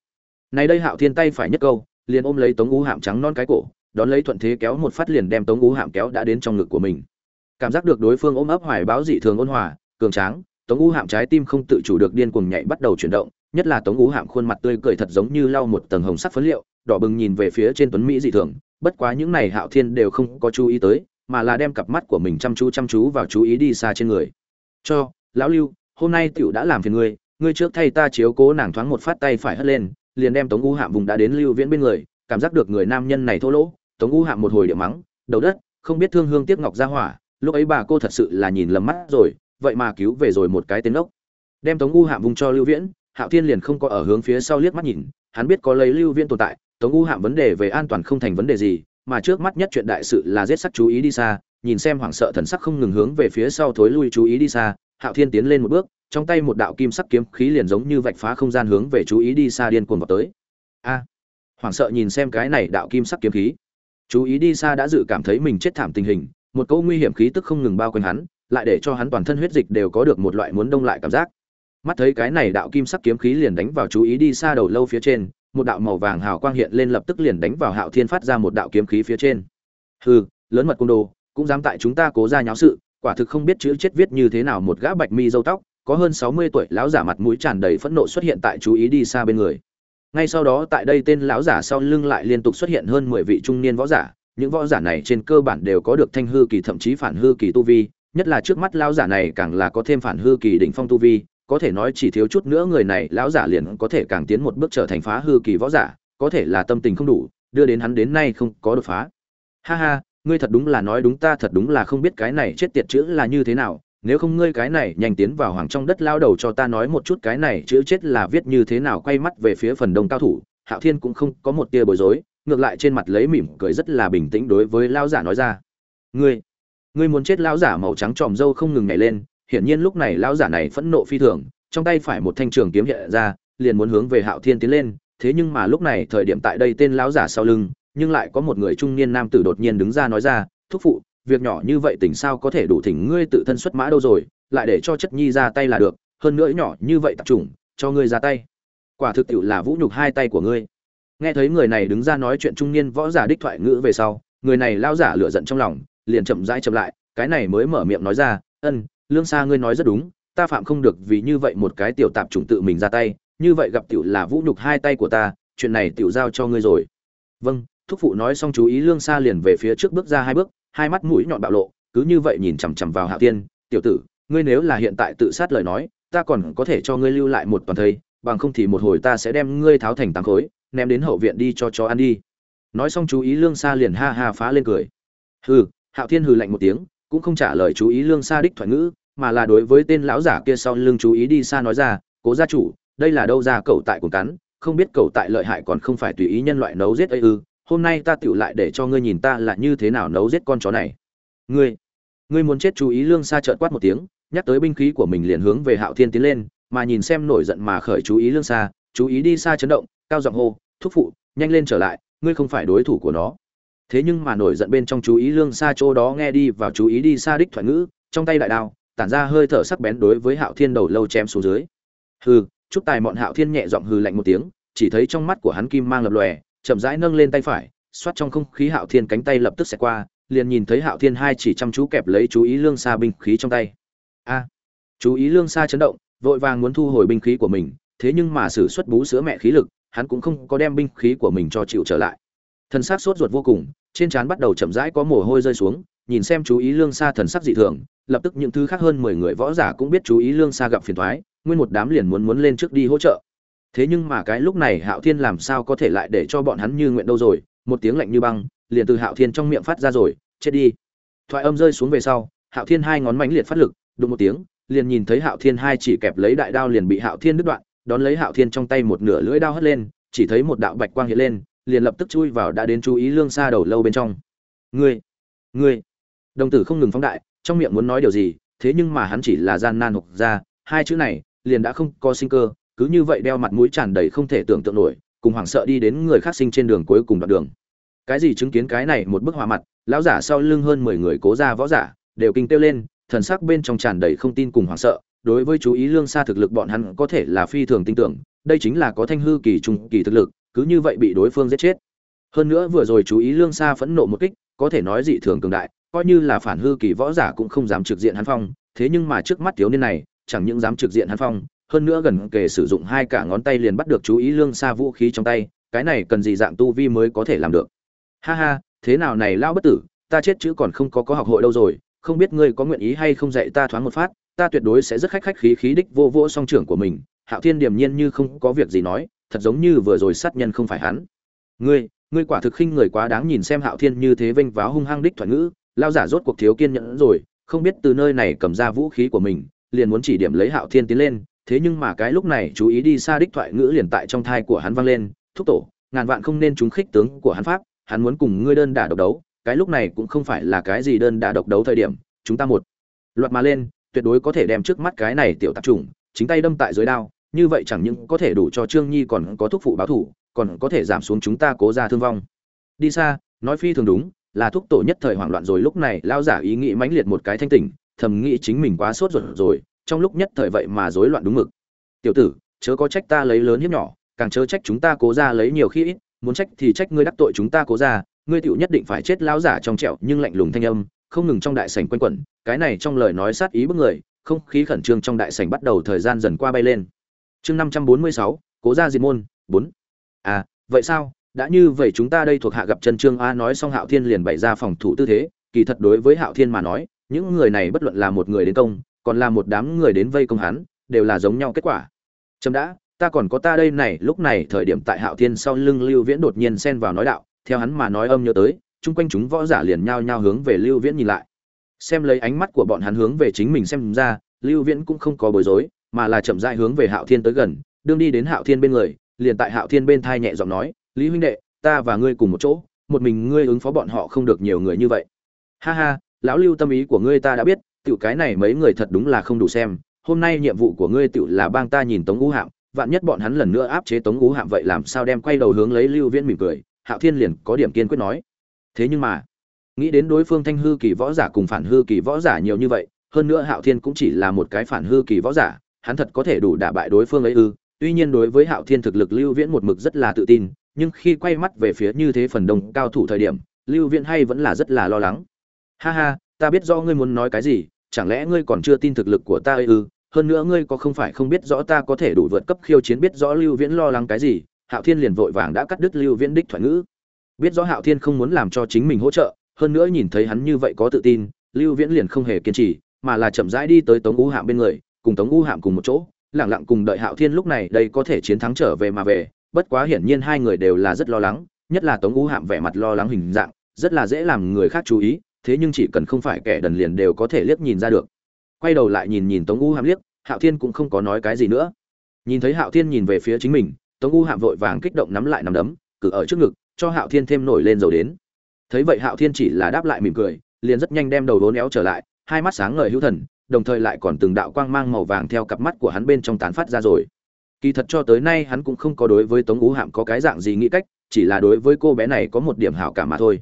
này đây hạo thiên tay phải nhất câu, liền ôm lấy tống ú hạm trắng non cái cổ đón lấy thuận thế kéo một phát liền đem tống ú hạm kéo đã đến trong ngực của mình. Cảm giác được đối phương ôm ấp hoài báo dị thường ôn hòa, cường tráng, tống ú hạm trái tim không tự chủ được điên cuồng nhảy bắt đầu chuyển động, nhất là tống ú hạm khuôn mặt tươi cười thật giống như lau một tầng hồng sắc phấn liệu, đỏ bừng nhìn về phía trên tuấn mỹ dị thường, bất quá những này hạo thiên đều không có chú ý tới, mà là đem cặp mắt của mình chăm chú chăm chú vào chú ý đi xa trên người. Cho, lão lưu, hôm nay tiểu đã làm phiền ngươi ngươi trước thay ta chiếu cố nàng thoáng một phát tay phải hất lên, liền đem tống u hạm vùng đã đến lưu viễn bên người, cảm giác được người nam nhân này thô lỗ tống u hạm một hồi địa mắng, đầu đất, không biết thương hương tiếc ngọc ra hỏa, lúc ấy bà cô thật sự là nhìn lầm mắt rồi, vậy mà cứu về rồi một cái tên ốc. Đem tống u hạm vùng cho lưu viễn, hạo thiên liền không có ở hướng phía sau liếc mắt nhìn, hắn biết có lấy lưu viễn tồn tại, tống u hạm vấn đề về an toàn không thành vấn đề gì, mà trước mắt nhất chuyện đại sự là giết sắc chú ý đi xa, nhìn xem hoảng sợ thần sắc không ngừng hướng về phía sau thối lui chú ý đi xa, hạo thiên tiến lên một bước, trong tay một đạo kim sắc kiếm khí liền giống như vạch phá không gian hướng về chú ý đi xa điên cuồng vào tới. A, hoảng sợ nhìn xem cái này đạo kim sắc kiếm khí chú ý đi xa đã dự cảm thấy mình chết thảm tình hình, một câu nguy hiểm khí tức không ngừng bao quanh hắn, lại để cho hắn toàn thân huyết dịch đều có được một loại muốn đông lại cảm giác. Mắt thấy cái này đạo kim sắc kiếm khí liền đánh vào chú ý đi xa đầu lâu phía trên, một đạo màu vàng hào quang hiện lên lập tức liền đánh vào hạo thiên phát ra một đạo kiếm khí phía trên. Hừ, lớn mật cung đồ, cũng dám tại chúng ta cố ra nháo sự, quả thực không biết chữ chết viết như thế nào một gã bạch mi râu tóc, có hơn sáu mươi tuổi lão giả mặt mũi tràn đầy phẫn nộ xuất hiện tại chú ý đi xa bên người ngay sau đó tại đây tên lão giả sau lưng lại liên tục xuất hiện hơn mười vị trung niên võ giả, những võ giả này trên cơ bản đều có được thanh hư kỳ thậm chí phản hư kỳ tu vi, nhất là trước mắt lão giả này càng là có thêm phản hư kỳ đỉnh phong tu vi, có thể nói chỉ thiếu chút nữa người này lão giả liền có thể càng tiến một bước trở thành phá hư kỳ võ giả, có thể là tâm tình không đủ, đưa đến hắn đến nay không có đột phá. Ha ha, ngươi thật đúng là nói đúng, ta thật đúng là không biết cái này chết tiệt chữ là như thế nào nếu không ngươi cái này nhanh tiến vào hoàng trong đất lao đầu cho ta nói một chút cái này chữ chết là viết như thế nào quay mắt về phía phần đông cao thủ, hạo thiên cũng không có một tia bối rối, ngược lại trên mặt lấy mỉm cười rất là bình tĩnh đối với lao giả nói ra. Ngươi ngươi muốn chết lao giả màu trắng tròm râu không ngừng nhảy lên, hiển nhiên lúc này lao giả này phẫn nộ phi thường, trong tay phải một thanh trường kiếm hiện ra, liền muốn hướng về hạo thiên tiến lên, thế nhưng mà lúc này thời điểm tại đây tên lão giả sau lưng, nhưng lại có một người trung niên nam tử đột nhiên đứng ra nói ra, thúc phụ việc nhỏ như vậy tỉnh sao có thể đủ thỉnh ngươi tự thân xuất mã đâu rồi, lại để cho chất nhi ra tay là được, hơn nữa nhỏ như vậy tập trung, cho ngươi ra tay. Quả thực tiệu là vũ nhục hai tay của ngươi. Nghe thấy người này đứng ra nói chuyện trung niên võ giả đích thoại ngữ về sau, người này lao giả lửa giận trong lòng, liền chậm rãi chậm lại, cái này mới mở miệng nói ra, ân, lương xa ngươi nói rất đúng, ta phạm không được vì như vậy một cái tiểu tạp chủng tự mình ra tay, như vậy gặp tiểu là vũ nhục hai tay của ta, chuyện này tiểu giao cho ngươi rồi. Vâng. Thúc phụ nói xong chú ý lương xa liền về phía trước bước ra hai bước hai mắt mũi nhọn bạo lộ, cứ như vậy nhìn chằm chằm vào Hạo tiên tiểu tử, ngươi nếu là hiện tại tự sát lời nói, ta còn có thể cho ngươi lưu lại một toàn thây, bằng không thì một hồi ta sẽ đem ngươi tháo thành tám khối, ném đến hậu viện đi cho chó ăn đi. Nói xong chú ý lương xa liền ha ha phá lên cười. Hừ hạo thiên hừ lạnh một tiếng, cũng không trả lời chú ý lương xa đích thoại ngữ, mà là đối với tên lão giả kia sau lưng chú ý đi xa nói ra, cố gia chủ, đây là đâu ra cậu tại cuồng cắn, không biết cậu tại lợi hại còn không phải tùy ý nhân loại nấu giết ấy ư? Hôm nay ta tựu lại để cho ngươi nhìn ta là như thế nào nấu giết con chó này. Ngươi ngươi muốn chết chú ý lương xa trợn quát một tiếng, nhắc tới binh khí của mình liền hướng về hạo thiên tiến lên, mà nhìn xem nổi giận mà khởi chú ý lương xa, chú ý đi xa chấn động, cao giọng hô, thúc phụ, nhanh lên trở lại, ngươi không phải đối thủ của nó. Thế nhưng mà nổi giận bên trong chú ý lương xa chỗ đó nghe đi vào chú ý đi xa đích thoại ngữ, trong tay đại đao, tản ra hơi thở sắc bén đối với hạo thiên đầu lâu chém xuống dưới. Hừ chút tài mọn hạo thiên nhẹ giọng hừ lạnh một tiếng, chỉ thấy trong mắt của hắn kim mang lập lòe chậm rãi nâng lên tay phải, xoát trong không khí hạo thiên cánh tay lập tức xẹt qua, liền nhìn thấy hạo thiên hai chỉ chăm chú kẹp lấy chú ý lương xa binh khí trong tay. A! Chú ý lương xa chấn động, vội vàng muốn thu hồi binh khí của mình, thế nhưng mà sử xuất bú sữa mẹ khí lực, hắn cũng không có đem binh khí của mình cho chịu trở lại. Thân xác sốt ruột vô cùng, trên trán bắt đầu chậm rãi có mồ hôi rơi xuống, nhìn xem chú ý lương xa thần sắc dị thường, lập tức những thứ khác hơn mười người võ giả cũng biết chú ý lương xa gặp phiền thoái nguyên một đám liền muốn muốn lên trước đi hỗ trợ thế nhưng mà cái lúc này hạo thiên làm sao có thể lại để cho bọn hắn như nguyện đâu rồi? Một tiếng lạnh như băng, liền từ hạo thiên trong miệng phát ra rồi, chết đi. Thoại âm rơi xuống về sau, hạo thiên hai ngón mánh liệt phát lực, đụng một tiếng, liền nhìn thấy hạo thiên hai chỉ kẹp lấy đại đao liền bị hạo thiên đứt đoạn, đón lấy hạo thiên trong tay một nửa lưỡi đao hất lên, chỉ thấy một đạo bạch quang hiện lên, liền lập tức chui vào đã đến chú ý lương xa đầu lâu bên trong. Ngươi ngươi. Đồng tử không ngừng phóng đại, trong miệng muốn nói điều gì, thế nhưng mà hắn chỉ là gian nan hục ra, hai chữ này liền đã không có sinh cơ cứ như vậy đeo mặt mũi tràn đầy không thể tưởng tượng nổi, cùng hoảng sợ đi đến người khác sinh trên đường cuối cùng đoạn đường. Cái gì chứng kiến cái này một bức họa mặt, lão giả sau lưng hơn mười người cố ra võ giả, đều kinh tiêu lên, thần sắc bên trong tràn đầy không tin cùng hoảng sợ, đối với chú ý lương xa thực lực bọn hắn có thể là phi thường tin tưởng, đây chính là có thanh hư kỳ trung kỳ thực lực, cứ như vậy bị đối phương giết chết. Hơn nữa vừa rồi chú ý lương xa phẫn nộ một kích, có thể nói dị thường cường đại, coi như là phản hư kỳ võ giả cũng không dám trực diện hắn phong, thế nhưng mà trước mắt thiếu niên này, chẳng những dám trực diện hắn phong hơn nữa gần kề sử dụng hai cả ngón tay liền bắt được chú ý lương xa vũ khí trong tay, cái này cần gì dạng tu vi mới có thể làm được? Ha ha, thế nào này lao bất tử, ta chết chứ còn không có có học hội đâu rồi, không biết ngươi có nguyện ý hay không dạy ta thoáng một phát, ta tuyệt đối sẽ rất khách khách khí khí đích vô vô song trưởng của mình, hạo thiên điềm nhiên như không có việc gì nói, thật giống như vừa rồi sát nhân không phải hắn. Ngươi ngươi quả thực khinh người quá đáng nhìn xem hạo thiên như thế vênh váo hung hăng đích thoại ngữ lao giả rốt cuộc thiếu kiên nhẫn rồi, không biết từ nơi này cầm ra vũ khí của mình, liền muốn chỉ điểm lấy hạo thiên tiến lên thế nhưng mà cái lúc này chú ý đi xa đích thoại ngữ liền tại trong thai của hắn vang lên, thúc tổ, ngàn vạn không nên trúng khích tướng của hắn pháp, hắn muốn cùng ngươi đơn đả độc đấu, cái lúc này cũng không phải là cái gì đơn đả độc đấu thời điểm, chúng ta một loạt mà lên, tuyệt đối có thể đem trước mắt cái này tiểu tạp trùng chính tay đâm tại dưới đao, như vậy chẳng những có thể đủ cho trương nhi còn có thúc phụ báo thủ, còn có thể giảm xuống chúng ta cố ra thương vong. Đi xa, nói phi thường đúng, là thúc tổ nhất thời hoảng loạn rồi, lúc này lao giả ý nghĩ mãnh liệt một cái thanh tỉnh, thầm nghĩ chính mình quá sốt ruột rồi trong lúc nhất thời vậy mà rối loạn đúng mực. Tiểu tử, chớ có trách ta lấy lớn hiếp nhỏ, càng chớ trách chúng ta cố ra lấy nhiều khi ít, muốn trách thì trách ngươi đắc tội chúng ta cố ra, ngươi tựu nhất định phải chết lão giả trong trẹo nhưng lạnh lùng thanh âm, không ngừng trong đại sảnh quanh quẩn, cái này trong lời nói sát ý bức người, không khí khẩn trương trong đại sảnh bắt đầu thời gian dần qua bay lên. Chương năm trăm bốn mươi sáu, cố gia diệt môn, bốn. À vậy sao? Đã như vậy chúng ta đây thuộc hạ gặp chân trương a nói xong hạo thiên liền bày ra phòng thủ tư thế, kỳ thật đối với hạo thiên mà nói, những người này bất luận là một người đến công còn là một đám người đến vây công hắn, đều là giống nhau kết quả. Chấm đã, ta còn có ta đây này, lúc này thời điểm tại hạo thiên sau lưng lưu viễn đột nhiên xen vào nói đạo, theo hắn mà nói âm nhớ tới, chung quanh chúng võ giả liền nhao nhao hướng về lưu viễn nhìn lại. Xem lấy ánh mắt của bọn hắn hướng về chính mình xem ra, lưu viễn cũng không có bối rối, mà là chậm rãi hướng về hạo thiên tới gần, đương đi đến hạo thiên bên người, liền tại hạo thiên bên thai nhẹ giọng nói, lý huynh đệ, ta và ngươi cùng một chỗ, một mình ngươi ứng phó bọn họ không được nhiều người như vậy. Ha ha, lão lưu tâm ý của ngươi ta đã biết tiểu cái này mấy người thật đúng là không đủ xem, hôm nay nhiệm vụ của ngươi tiểu là bang ta nhìn tống ngũ hạm, vạn nhất bọn hắn lần nữa áp chế tống ngũ hạm vậy làm sao đem quay đầu hướng lấy lưu viễn mỉm cười, hạo thiên liền có điểm kiên quyết nói. Thế nhưng mà, nghĩ đến đối phương thanh hư kỳ võ giả cùng phản hư kỳ võ giả nhiều như vậy, hơn nữa hạo thiên cũng chỉ là một cái phản hư kỳ võ giả, hắn thật có thể đủ đả bại đối phương ấy ư. Tuy nhiên đối với hạo thiên thực lực lưu viễn một mực rất là tự tin, nhưng khi quay mắt về phía như thế phần đông cao thủ thời điểm, lưu viễn hay vẫn là rất là lo lắng. Ha ha, ta biết rõ ngươi muốn nói cái gì chẳng lẽ ngươi còn chưa tin thực lực của ta ư? Ừ, hơn nữa ngươi có không phải không biết rõ ta có thể đủ vượt cấp khiêu chiến biết rõ lưu viễn lo lắng cái gì? Hạo thiên liền vội vàng đã cắt đứt lưu viễn đích thoại ngữ. Biết rõ hạo thiên không muốn làm cho chính mình hỗ trợ, hơn nữa nhìn thấy hắn như vậy có tự tin, lưu viễn liền không hề kiên trì, mà là chậm rãi đi tới tống u hạm bên người, cùng tống u hạm cùng một chỗ lẳng lặng cùng đợi hạo thiên lúc này đây có thể chiến thắng trở về mà về. Bất quá hiển nhiên hai người đều là rất lo lắng, nhất là tống u hạm vẻ mặt lo lắng hình dạng, rất là dễ làm người khác chú ý thế nhưng chỉ cần không phải kẻ đần liền đều có thể liếc nhìn ra được. Quay đầu lại nhìn nhìn tống u hạm liếc, hạo thiên cũng không có nói cái gì nữa. Nhìn thấy hạo thiên nhìn về phía chính mình, tống u hạm vội vàng kích động nắm lại nắm đấm, cử ở trước ngực, cho hạo thiên thêm nổi lên dầu đến. Thấy vậy hạo thiên chỉ là đáp lại mỉm cười, liền rất nhanh đem đầu đốn éo trở lại, hai mắt sáng ngời hữu thần, đồng thời lại còn từng đạo quang mang màu vàng theo cặp mắt của hắn bên trong tán phát ra rồi. Kỳ thật cho tới nay hắn cũng không có đối với tống ú hạm có cái dạng gì nghĩ cách, chỉ là đối với cô bé này có một điểm hảo cảm mà thôi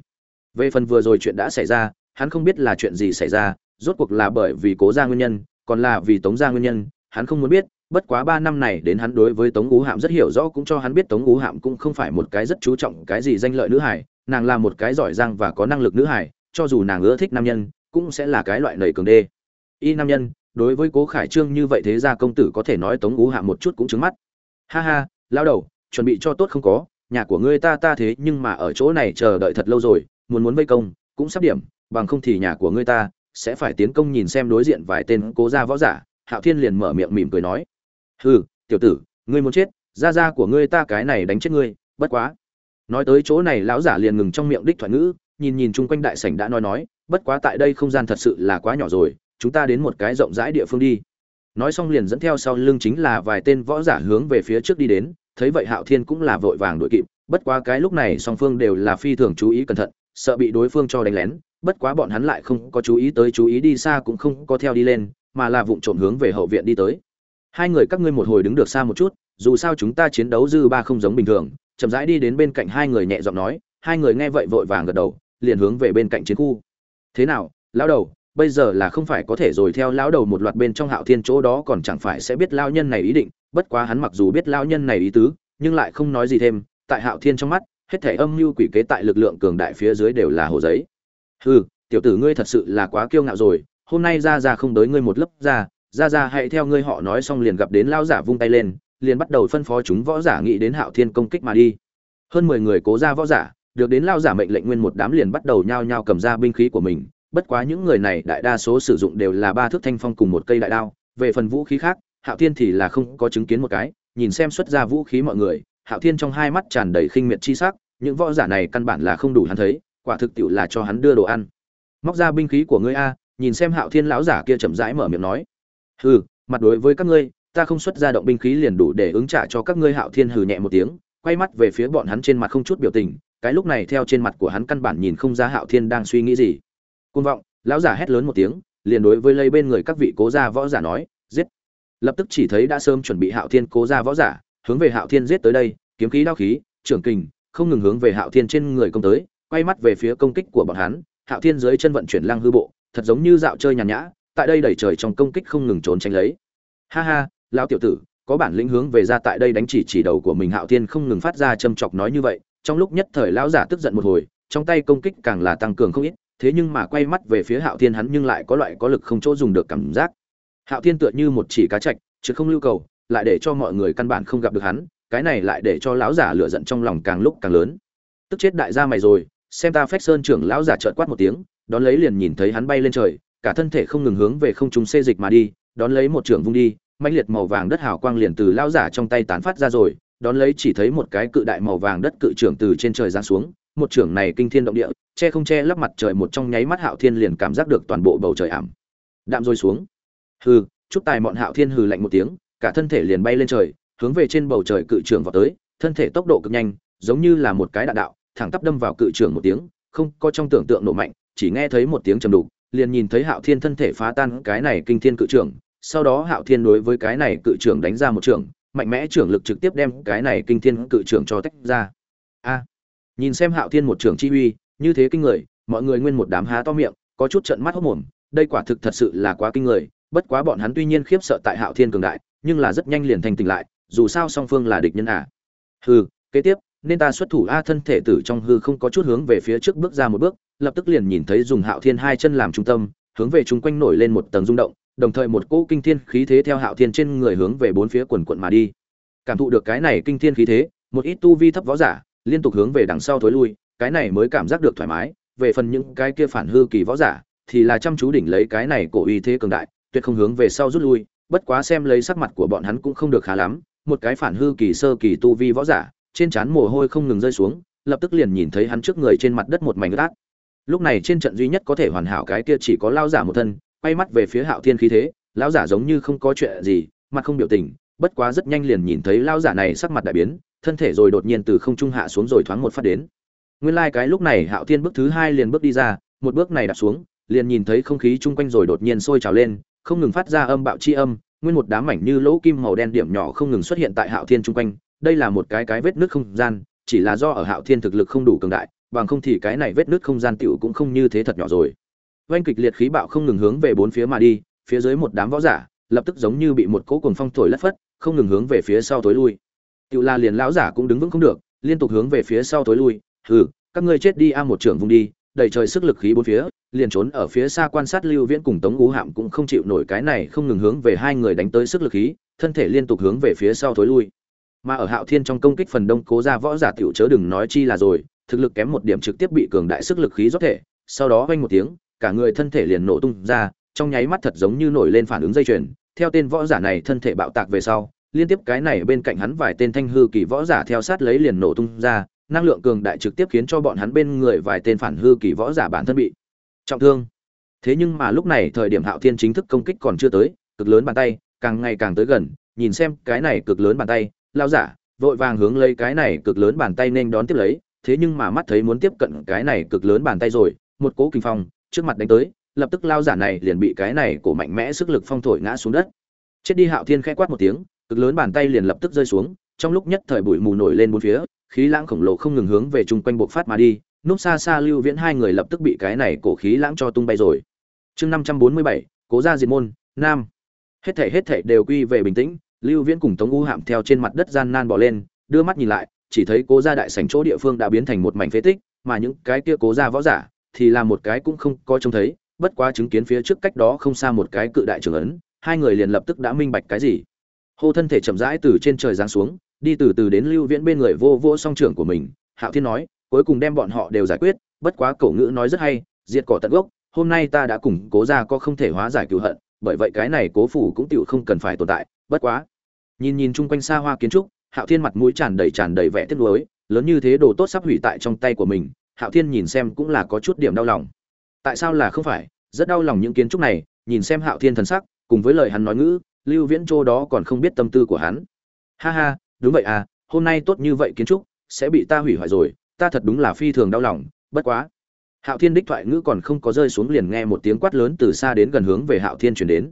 về phần vừa rồi chuyện đã xảy ra, hắn không biết là chuyện gì xảy ra, rốt cuộc là bởi vì cố ra nguyên nhân, còn là vì tống ra nguyên nhân, hắn không muốn biết, bất quá ba năm này đến hắn đối với tống ú hạm rất hiểu rõ cũng cho hắn biết tống ú hạm cũng không phải một cái rất chú trọng cái gì danh lợi nữ hải nàng là một cái giỏi giang và có năng lực nữ hải cho dù nàng ưa thích nam nhân, cũng sẽ là cái loại nầy cường đê. Y nam nhân, đối với cố khải trương như vậy thế ra công tử có thể nói tống ú hạm một chút cũng trứng mắt. Ha ha, lao đầu, chuẩn bị cho tốt không có, nhà của ngươi ta ta thế nhưng mà ở chỗ này chờ đợi thật lâu rồi muốn muốn vây công, cũng sắp điểm, bằng không thì nhà của ngươi ta sẽ phải tiến công nhìn xem đối diện vài tên cố gia võ giả. Hạo thiên liền mở miệng mỉm cười nói. Hừ, tiểu tử, ngươi muốn chết, gia gia của ngươi ta cái này đánh chết ngươi, bất quá. Nói tới chỗ này, lão giả liền ngừng trong miệng đích thoại ngữ, nhìn nhìn chung quanh đại sảnh đã nói nói, bất quá tại đây không gian thật sự là quá nhỏ rồi, chúng ta đến một cái rộng rãi địa phương đi. Nói xong liền dẫn theo sau lưng chính là vài tên võ giả hướng về phía trước đi đến, thấy vậy hạo thiên cũng là vội vàng đuổi kịp, bất quá cái lúc này song phương đều là phi thường chú ý cẩn thận sợ bị đối phương cho đánh lén, bất quá bọn hắn lại không có chú ý tới, chú ý đi xa cũng không có theo đi lên, mà là vụng trộm hướng về hậu viện đi tới. Hai người các ngươi một hồi đứng được xa một chút, dù sao chúng ta chiến đấu dư ba không giống bình thường, chậm rãi đi đến bên cạnh hai người nhẹ giọng nói, hai người nghe vậy vội vàng gật đầu, liền hướng về bên cạnh chiến khu. Thế nào, lão đầu, bây giờ là không phải có thể rồi theo lão đầu một loạt bên trong hạo thiên chỗ đó còn chẳng phải sẽ biết lao nhân này ý định, bất quá hắn mặc dù biết lao nhân này ý tứ, nhưng lại không nói gì thêm, tại hạo thiên trong mắt hết thể âm mưu quỷ kế tại lực lượng cường đại phía dưới đều là hồ giấy. Hừ, tiểu tử ngươi thật sự là quá kiêu ngạo rồi, hôm nay ra ra không tới ngươi một lớp ra ra ra hãy theo ngươi họ nói xong liền gặp đến lao giả vung tay lên, liền bắt đầu phân phó chúng võ giả nghĩ đến hạo thiên công kích mà đi. Hơn mười người cố ra võ giả, được đến lao giả mệnh lệnh nguyên một đám liền bắt đầu nhao nhao cầm ra binh khí của mình, bất quá những người này đại đa số sử dụng đều là ba thước thanh phong cùng một cây đại đao, về phần vũ khí khác, hạo thiên thì là không có chứng kiến một cái, nhìn xem xuất ra vũ khí mọi người hạo thiên trong hai mắt tràn đầy khinh miệt chi sắc, những võ giả này căn bản là không đủ hắn thấy, quả thực tiệu là cho hắn đưa đồ ăn. Móc ra binh khí của ngươi a, nhìn xem hạo thiên lão giả kia chậm rãi mở miệng nói. Hừ, mặt đối với các ngươi, ta không xuất ra động binh khí liền đủ để ứng trả cho các ngươi, hạo thiên hừ nhẹ một tiếng, quay mắt về phía bọn hắn trên mặt không chút biểu tình, cái lúc này theo trên mặt của hắn căn bản nhìn không ra hạo thiên đang suy nghĩ gì. Côn vọng, lão giả hét lớn một tiếng, liền đối với lấy bên người các vị cố gia võ giả nói, giết. Lập tức chỉ thấy đã sớm chuẩn bị hạo thiên cố gia võ giả, hướng về hạo thiên giết tới đây kiếm khí đao khí, trưởng kình, không ngừng hướng về hạo thiên trên người công tới, quay mắt về phía công kích của bọn hắn. Hạo thiên dưới chân vận chuyển lăng hư bộ, thật giống như dạo chơi nhàn nhã, tại đây đẩy trời trong công kích không ngừng trốn tránh lấy. Ha ha, lão tiểu tử, có bản lĩnh hướng về ra tại đây đánh chỉ chỉ đầu của mình. Hạo thiên không ngừng phát ra châm chọc nói như vậy, trong lúc nhất thời lão giả tức giận một hồi, trong tay công kích càng là tăng cường không ít, thế nhưng mà quay mắt về phía hạo thiên hắn nhưng lại có loại có lực không chỗ dùng được cảm giác. Hạo thiên tựa như một chỉ cá chạch, chứ không lưu cầu, lại để cho mọi người căn bản không gặp được hắn cái này lại để cho lão giả lửa giận trong lòng càng lúc càng lớn. Tức chết đại gia mày rồi, xem ta phách sơn trưởng lão giả trợn quát một tiếng, đón lấy liền nhìn thấy hắn bay lên trời, cả thân thể không ngừng hướng về không trung xê dịch mà đi, đón lấy một trưởng vung đi, mãnh liệt màu vàng đất hào quang liền từ lão giả trong tay tán phát ra rồi, đón lấy chỉ thấy một cái cự đại màu vàng đất cự trưởng từ trên trời giáng xuống, một trưởng này kinh thiên động địa, che không che lấp mặt trời một trong nháy mắt hạo thiên liền cảm giác được toàn bộ bầu trời ảm. Đạm rồi xuống. Hừ chút tài bọn hạo thiên hừ lạnh một tiếng, cả thân thể liền bay lên trời hướng về trên bầu trời cự trưởng vào tới, thân thể tốc độ cực nhanh, giống như là một cái đạn đạo, thẳng tắp đâm vào cự trưởng một tiếng, không có trong tưởng tượng nổ mạnh, chỉ nghe thấy một tiếng trầm đục, liền nhìn thấy hạo thiên thân thể phá tan cái này kinh thiên cự trưởng, sau đó hạo thiên đối với cái này cự trưởng đánh ra một trưởng, mạnh mẽ trưởng lực trực tiếp đem cái này kinh thiên cự trưởng cho tách ra. A, nhìn xem hạo thiên một trưởng chi uy, như thế kinh người, mọi người nguyên một đám há to miệng, có chút trợn mắt hốt mồm, đây quả thực thật sự là quá kinh người, bất quá bọn hắn tuy nhiên khiếp sợ tại hạo thiên cường đại, nhưng là rất nhanh liền thành tỉnh lại dù sao song phương là địch nhân à. Hừ, kế tiếp, nên ta xuất thủ a thân thể tử trong hư không có chút hướng về phía trước bước ra một bước, lập tức liền nhìn thấy dùng hạo thiên hai chân làm trung tâm, hướng về chúng quanh nổi lên một tầng rung động, đồng thời một cỗ kinh thiên khí thế theo hạo thiên trên người hướng về bốn phía quần quần mà đi. Cảm thụ được cái này kinh thiên khí thế, một ít tu vi thấp võ giả liên tục hướng về đằng sau thối lui, cái này mới cảm giác được thoải mái. Về phần những cái kia phản hư kỳ võ giả, thì là chăm chú đỉnh lấy cái này cổ uy thế cường đại, tuyệt không hướng về sau rút lui, bất quá xem lấy sắc mặt của bọn hắn cũng không được khá lắm một cái phản hư kỳ sơ kỳ tu vi võ giả, trên trán mồ hôi không ngừng rơi xuống, lập tức liền nhìn thấy hắn trước người trên mặt đất một mảnh rác lúc này trên trận duy nhất có thể hoàn hảo cái kia chỉ có lao giả một thân, quay mắt về phía hạo thiên khí thế, lão giả giống như không có chuyện gì, mặt không biểu tình, bất quá rất nhanh liền nhìn thấy lao giả này sắc mặt đại biến, thân thể rồi đột nhiên từ không trung hạ xuống rồi thoáng một phát đến. Nguyên lai like cái lúc này hạo thiên bước thứ hai liền bước đi ra, một bước này đặt xuống, liền nhìn thấy không khí chung quanh rồi đột nhiên sôi trào lên, không ngừng phát ra âm bạo chi âm nguyên một đám mảnh như lỗ kim màu đen điểm nhỏ không ngừng xuất hiện tại hạo thiên chung quanh, đây là một cái cái vết nứt không gian, chỉ là do ở hạo thiên thực lực không đủ cường đại, bằng không thì cái này vết nứt không gian tiểu cũng không như thế thật nhỏ rồi. Oanh kịch liệt khí bạo không ngừng hướng về bốn phía mà đi, phía dưới một đám võ giả, lập tức giống như bị một cỗ cuồng phong thổi lất phất, không ngừng hướng về phía sau tối lui. Tiểu La liền lão giả cũng đứng vững không được, liên tục hướng về phía sau tối lui, hừ, các ngươi chết đi a, một trưởng vùng đi đầy trời sức lực khí bốn phía, liền trốn ở phía xa quan sát lưu viễn cùng tống ú hạm cũng không chịu nổi cái này không ngừng hướng về hai người đánh tới sức lực khí, thân thể liên tục hướng về phía sau thối lui. Mà ở hạo thiên trong công kích phần đông cố ra võ giả tiểu chớ đừng nói chi là rồi, thực lực kém một điểm trực tiếp bị cường đại sức lực khí rót thể, sau đó vang một tiếng, cả người thân thể liền nổ tung ra, trong nháy mắt thật giống như nổi lên phản ứng dây chuyền. Theo tên võ giả này thân thể bạo tạc về sau, liên tiếp cái này bên cạnh hắn vài tên thanh hư kỳ võ giả theo sát lấy liền nổ tung ra năng lượng cường đại trực tiếp khiến cho bọn hắn bên người vài tên phản hư kỳ võ giả bản thân bị trọng thương. Thế nhưng mà lúc này thời điểm hạo thiên chính thức công kích còn chưa tới, cực lớn bàn tay càng ngày càng tới gần, nhìn xem cái này cực lớn bàn tay lao giả vội vàng hướng lấy cái này cực lớn bàn tay nên đón tiếp lấy, thế nhưng mà mắt thấy muốn tiếp cận cái này cực lớn bàn tay rồi, một cỗ kinh phong trước mặt đánh tới, lập tức lao giả này liền bị cái này cổ mạnh mẽ sức lực phong thổi ngã xuống đất. Chết đi hạo thiên khẽ quát một tiếng, cực lớn bàn tay liền lập tức rơi xuống, trong lúc nhất thời bụi mù nổi lên bốn phía khí lãng khổng lồ không ngừng hướng về chung quanh bộc phát mà đi, núp xa xa lưu viễn hai người lập tức bị cái này cổ khí lãng cho tung bay rồi. Chương năm trăm bốn mươi bảy, cố gia diệt môn, nam. Hết thảy hết thảy đều quy về bình tĩnh, lưu viễn cùng tống u hạm theo trên mặt đất gian nan bỏ lên, đưa mắt nhìn lại, chỉ thấy cố gia đại sảnh chỗ địa phương đã biến thành một mảnh phế tích, mà những cái kia cố gia võ giả thì là một cái cũng không có trông thấy, bất quá chứng kiến phía trước cách đó không xa một cái cự đại trưởng ấn, hai người liền lập tức đã minh bạch cái gì. Hô thân thể chậm rãi từ trên trời giáng xuống đi từ từ đến lưu viễn bên người vô vô song trưởng của mình, hạo thiên nói, cuối cùng đem bọn họ đều giải quyết, bất quá cổ ngữ nói rất hay, diệt cỏ tận gốc, hôm nay ta đã củng cố ra có không thể hóa giải cựu hận, bởi vậy cái này cố phủ cũng tựu không cần phải tồn tại, bất quá. Nhìn nhìn chung quanh xa hoa kiến trúc, hạo thiên mặt mũi tràn đầy tràn đầy vẻ tiếc nuối, lớn như thế đồ tốt sắp hủy tại trong tay của mình, hạo thiên nhìn xem cũng là có chút điểm đau lòng. Tại sao là không phải? Rất đau lòng những kiến trúc này, nhìn xem hạo thiên thần sắc, cùng với lời hắn nói ngữ, lưu viễn châu đó còn không biết tâm tư của hắn. Ha ha đúng vậy à hôm nay tốt như vậy kiến trúc sẽ bị ta hủy hoại rồi ta thật đúng là phi thường đau lòng bất quá. Hạo thiên đích thoại ngữ còn không có rơi xuống liền nghe một tiếng quát lớn từ xa đến gần hướng về hạo thiên chuyển đến.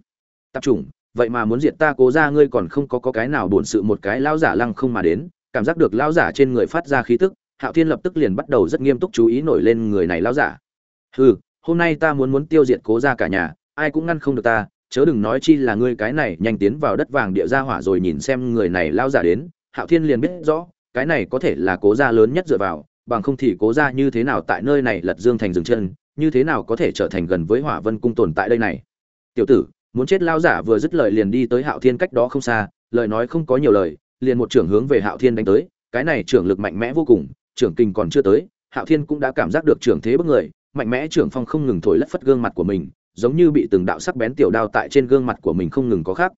Tập trung vậy mà muốn diệt ta cố ra ngươi còn không có, có cái nào bổn sự một cái lao giả lăng không mà đến cảm giác được lao giả trên người phát ra khí tức hạo thiên lập tức liền bắt đầu rất nghiêm túc chú ý nổi lên người này lao giả. Hừ hôm nay ta muốn muốn tiêu diệt cố ra cả nhà ai cũng ngăn không được ta chớ đừng nói chi là ngươi cái này nhanh tiến vào đất vàng địa gia hỏa rồi nhìn xem người này lao giả đến hạo thiên liền biết rõ, cái này có thể là cố gia lớn nhất dựa vào, bằng không thì cố gia như thế nào tại nơi này lật dương thành dừng chân, như thế nào có thể trở thành gần với hỏa vân cung tồn tại đây này? Tiểu tử, muốn chết lao giả vừa dứt lời liền đi tới hạo thiên cách đó không xa, lời nói không có nhiều lời, liền một trưởng hướng về hạo thiên đánh tới, cái này trưởng lực mạnh mẽ vô cùng, trưởng kinh còn chưa tới, hạo thiên cũng đã cảm giác được trưởng thế bất người, mạnh mẽ trưởng phong không ngừng thổi lất phất gương mặt của mình, giống như bị từng đạo sắc bén tiểu đao tại trên gương mặt của mình không ngừng có khác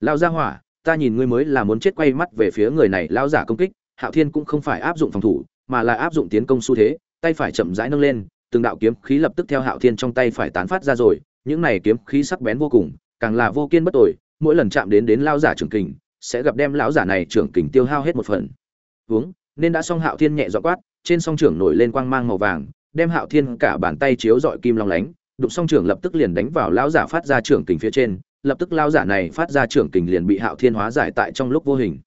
lao ra hỏa ta nhìn ngươi mới là muốn chết quay mắt về phía người này lão giả công kích hạo thiên cũng không phải áp dụng phòng thủ mà là áp dụng tiến công xu thế tay phải chậm rãi nâng lên từng đạo kiếm khí lập tức theo hạo thiên trong tay phải tán phát ra rồi những này kiếm khí sắc bén vô cùng càng là vô kiên bất tồi, mỗi lần chạm đến đến lão giả trưởng kình sẽ gặp đem lão giả này trưởng kình tiêu hao hết một phần. Hướng, nên đã xong hạo thiên nhẹ giọng quát trên song trưởng nổi lên quang mang màu vàng đem hạo thiên cả bàn tay chiếu rọi kim long lánh đụng song trưởng lập tức liền đánh vào lão giả phát ra trưởng kình phía trên lập tức lao giả này phát ra trưởng kình liền bị hạo thiên hóa giải tại trong lúc vô hình.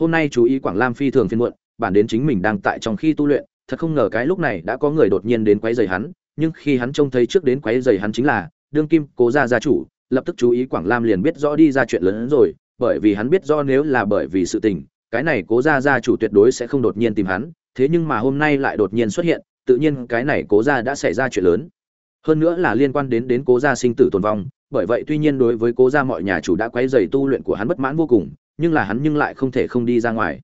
Hôm nay chú ý quảng lam phi thường phiên muộn, bản đến chính mình đang tại trong khi tu luyện, thật không ngờ cái lúc này đã có người đột nhiên đến quấy rầy hắn, nhưng khi hắn trông thấy trước đến quấy rầy hắn chính là đương kim cố gia gia chủ, lập tức chú ý quảng lam liền biết rõ đi ra chuyện lớn hơn rồi, bởi vì hắn biết rõ nếu là bởi vì sự tình, cái này cố gia gia chủ tuyệt đối sẽ không đột nhiên tìm hắn, thế nhưng mà hôm nay lại đột nhiên xuất hiện, tự nhiên cái này cố gia đã xảy ra chuyện lớn. Hơn nữa là liên quan đến đến cố gia sinh tử tồn vong bởi vậy tuy nhiên đối với cố gia mọi nhà chủ đã quấy rầy tu luyện của hắn bất mãn vô cùng, nhưng là hắn nhưng lại không thể không đi ra ngoài.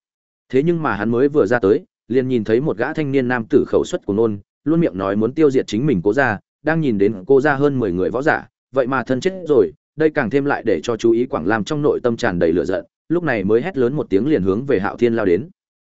Thế nhưng mà hắn mới vừa ra tới, liền nhìn thấy một gã thanh niên nam tử khẩu xuất của nôn, luôn miệng nói muốn tiêu diệt chính mình cố gia, đang nhìn đến cô gia hơn mười người võ giả, vậy mà thân chết rồi, đây càng thêm lại để cho chú ý quảng lam trong nội tâm tràn đầy lửa giận, lúc này mới hét lớn một tiếng liền hướng về hạo thiên lao đến.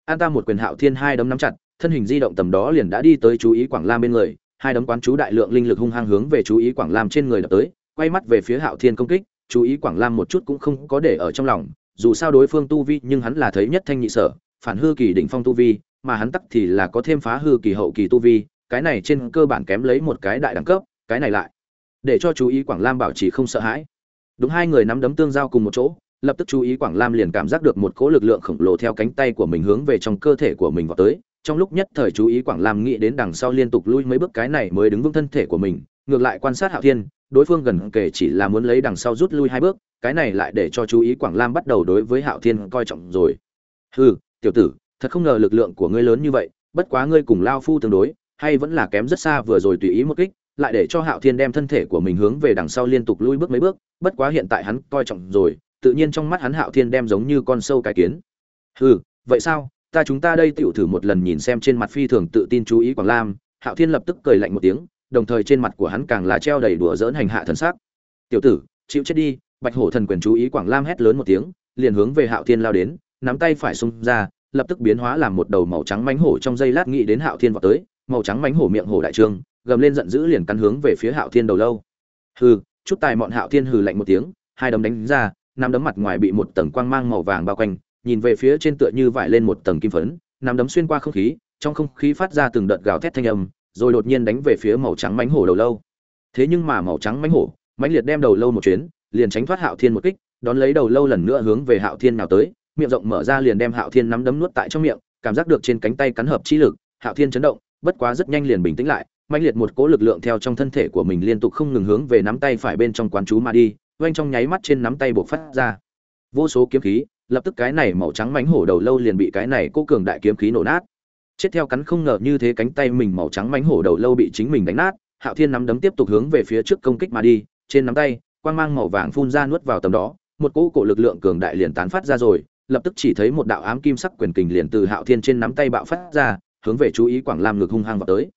An ta một quyền hạo thiên hai đấm nắm chặt, thân hình di động tầm đó liền đã đi tới chú ý quảng lam bên người, hai đấm quán chú đại lượng linh lực hung hăng hướng về chú ý quảng lam trên người đập tới quay mắt về phía hạo thiên công kích, chú ý quảng lam một chút cũng không có để ở trong lòng, dù sao đối phương tu vi nhưng hắn là thấy nhất thanh nhị sở, phản hư kỳ đỉnh phong tu vi, mà hắn tắc thì là có thêm phá hư kỳ hậu kỳ tu vi, cái này trên cơ bản kém lấy một cái đại đẳng cấp, cái này lại để cho chú ý quảng lam bảo trì không sợ hãi. Đúng hai người nắm đấm tương giao cùng một chỗ, lập tức chú ý quảng lam liền cảm giác được một cỗ lực lượng khổng lồ theo cánh tay của mình hướng về trong cơ thể của mình vào tới, trong lúc nhất thời chú ý quảng lam nghĩ đến đằng sau liên tục lui mấy bước cái này mới đứng vững thân thể của mình, ngược lại quan sát hạo thiên đối phương gần kể chỉ là muốn lấy đằng sau rút lui hai bước, cái này lại để cho chú ý quảng lam bắt đầu đối với hạo thiên coi trọng rồi. Hừ, tiểu tử, thật không ngờ lực lượng của ngươi lớn như vậy, bất quá ngươi cùng lao phu tương đối, hay vẫn là kém rất xa vừa rồi tùy ý một kích, lại để cho hạo thiên đem thân thể của mình hướng về đằng sau liên tục lui bước mấy bước, bất quá hiện tại hắn coi trọng rồi, tự nhiên trong mắt hắn hạo thiên đem giống như con sâu cái kiến. Hừ, vậy sao? Ta chúng ta đây tựu thử một lần nhìn xem trên mặt phi thường tự tin chú ý quảng lam, hạo thiên lập tức cười lạnh một tiếng đồng thời trên mặt của hắn càng là treo đầy đùa dỡn hành hạ thần sắc. Tiểu tử, chịu chết đi. Bạch hổ thần quyền chú ý quảng lam hét lớn một tiếng, liền hướng về hạo thiên lao đến, nắm tay phải xung ra, lập tức biến hóa làm một đầu màu trắng mãnh hổ trong giây lát nghĩ đến hạo thiên vọt tới, màu trắng mãnh hổ miệng hổ đại trương, gầm lên giận dữ liền cắn hướng về phía hạo thiên đầu lâu. Hừ, chút tài mọn hạo thiên hừ lạnh một tiếng, hai đấm đánh ra, năm đấm mặt ngoài bị một tầng quang mang màu vàng bao quanh, nhìn về phía trên tựa như vải lên một tầng kim phấn, năm đấm xuyên qua không khí, trong không khí phát ra từng đợt gào thét thanh âm rồi đột nhiên đánh về phía màu trắng mánh hổ đầu lâu. Thế nhưng mà màu trắng mánh hổ, mãnh liệt đem đầu lâu một chuyến, liền tránh thoát hạo thiên một kích, đón lấy đầu lâu lần nữa hướng về hạo thiên nào tới, miệng rộng mở ra liền đem hạo thiên nắm đấm nuốt tại trong miệng, cảm giác được trên cánh tay cắn hợp chi lực, hạo thiên chấn động, bất quá rất nhanh liền bình tĩnh lại, mãnh liệt một cỗ lực lượng theo trong thân thể của mình liên tục không ngừng hướng về nắm tay phải bên trong quán chú mà đi, oanh trong nháy mắt trên nắm tay buộc phát ra. Vô số kiếm khí, lập tức cái này màu trắng mánh hổ đầu lâu liền bị cái này cố cường đại kiếm khí nổ nát chết theo cắn không ngờ như thế cánh tay mình màu trắng mánh hổ đầu lâu bị chính mình đánh nát, hạo thiên nắm đấm tiếp tục hướng về phía trước công kích mà đi, trên nắm tay, quang mang màu vàng phun ra nuốt vào tầm đó, một cỗ cổ lực lượng cường đại liền tán phát ra rồi, lập tức chỉ thấy một đạo ám kim sắc quyền kình liền từ hạo thiên trên nắm tay bạo phát ra, hướng về chú ý quảng lam ngực hung hăng vào tới.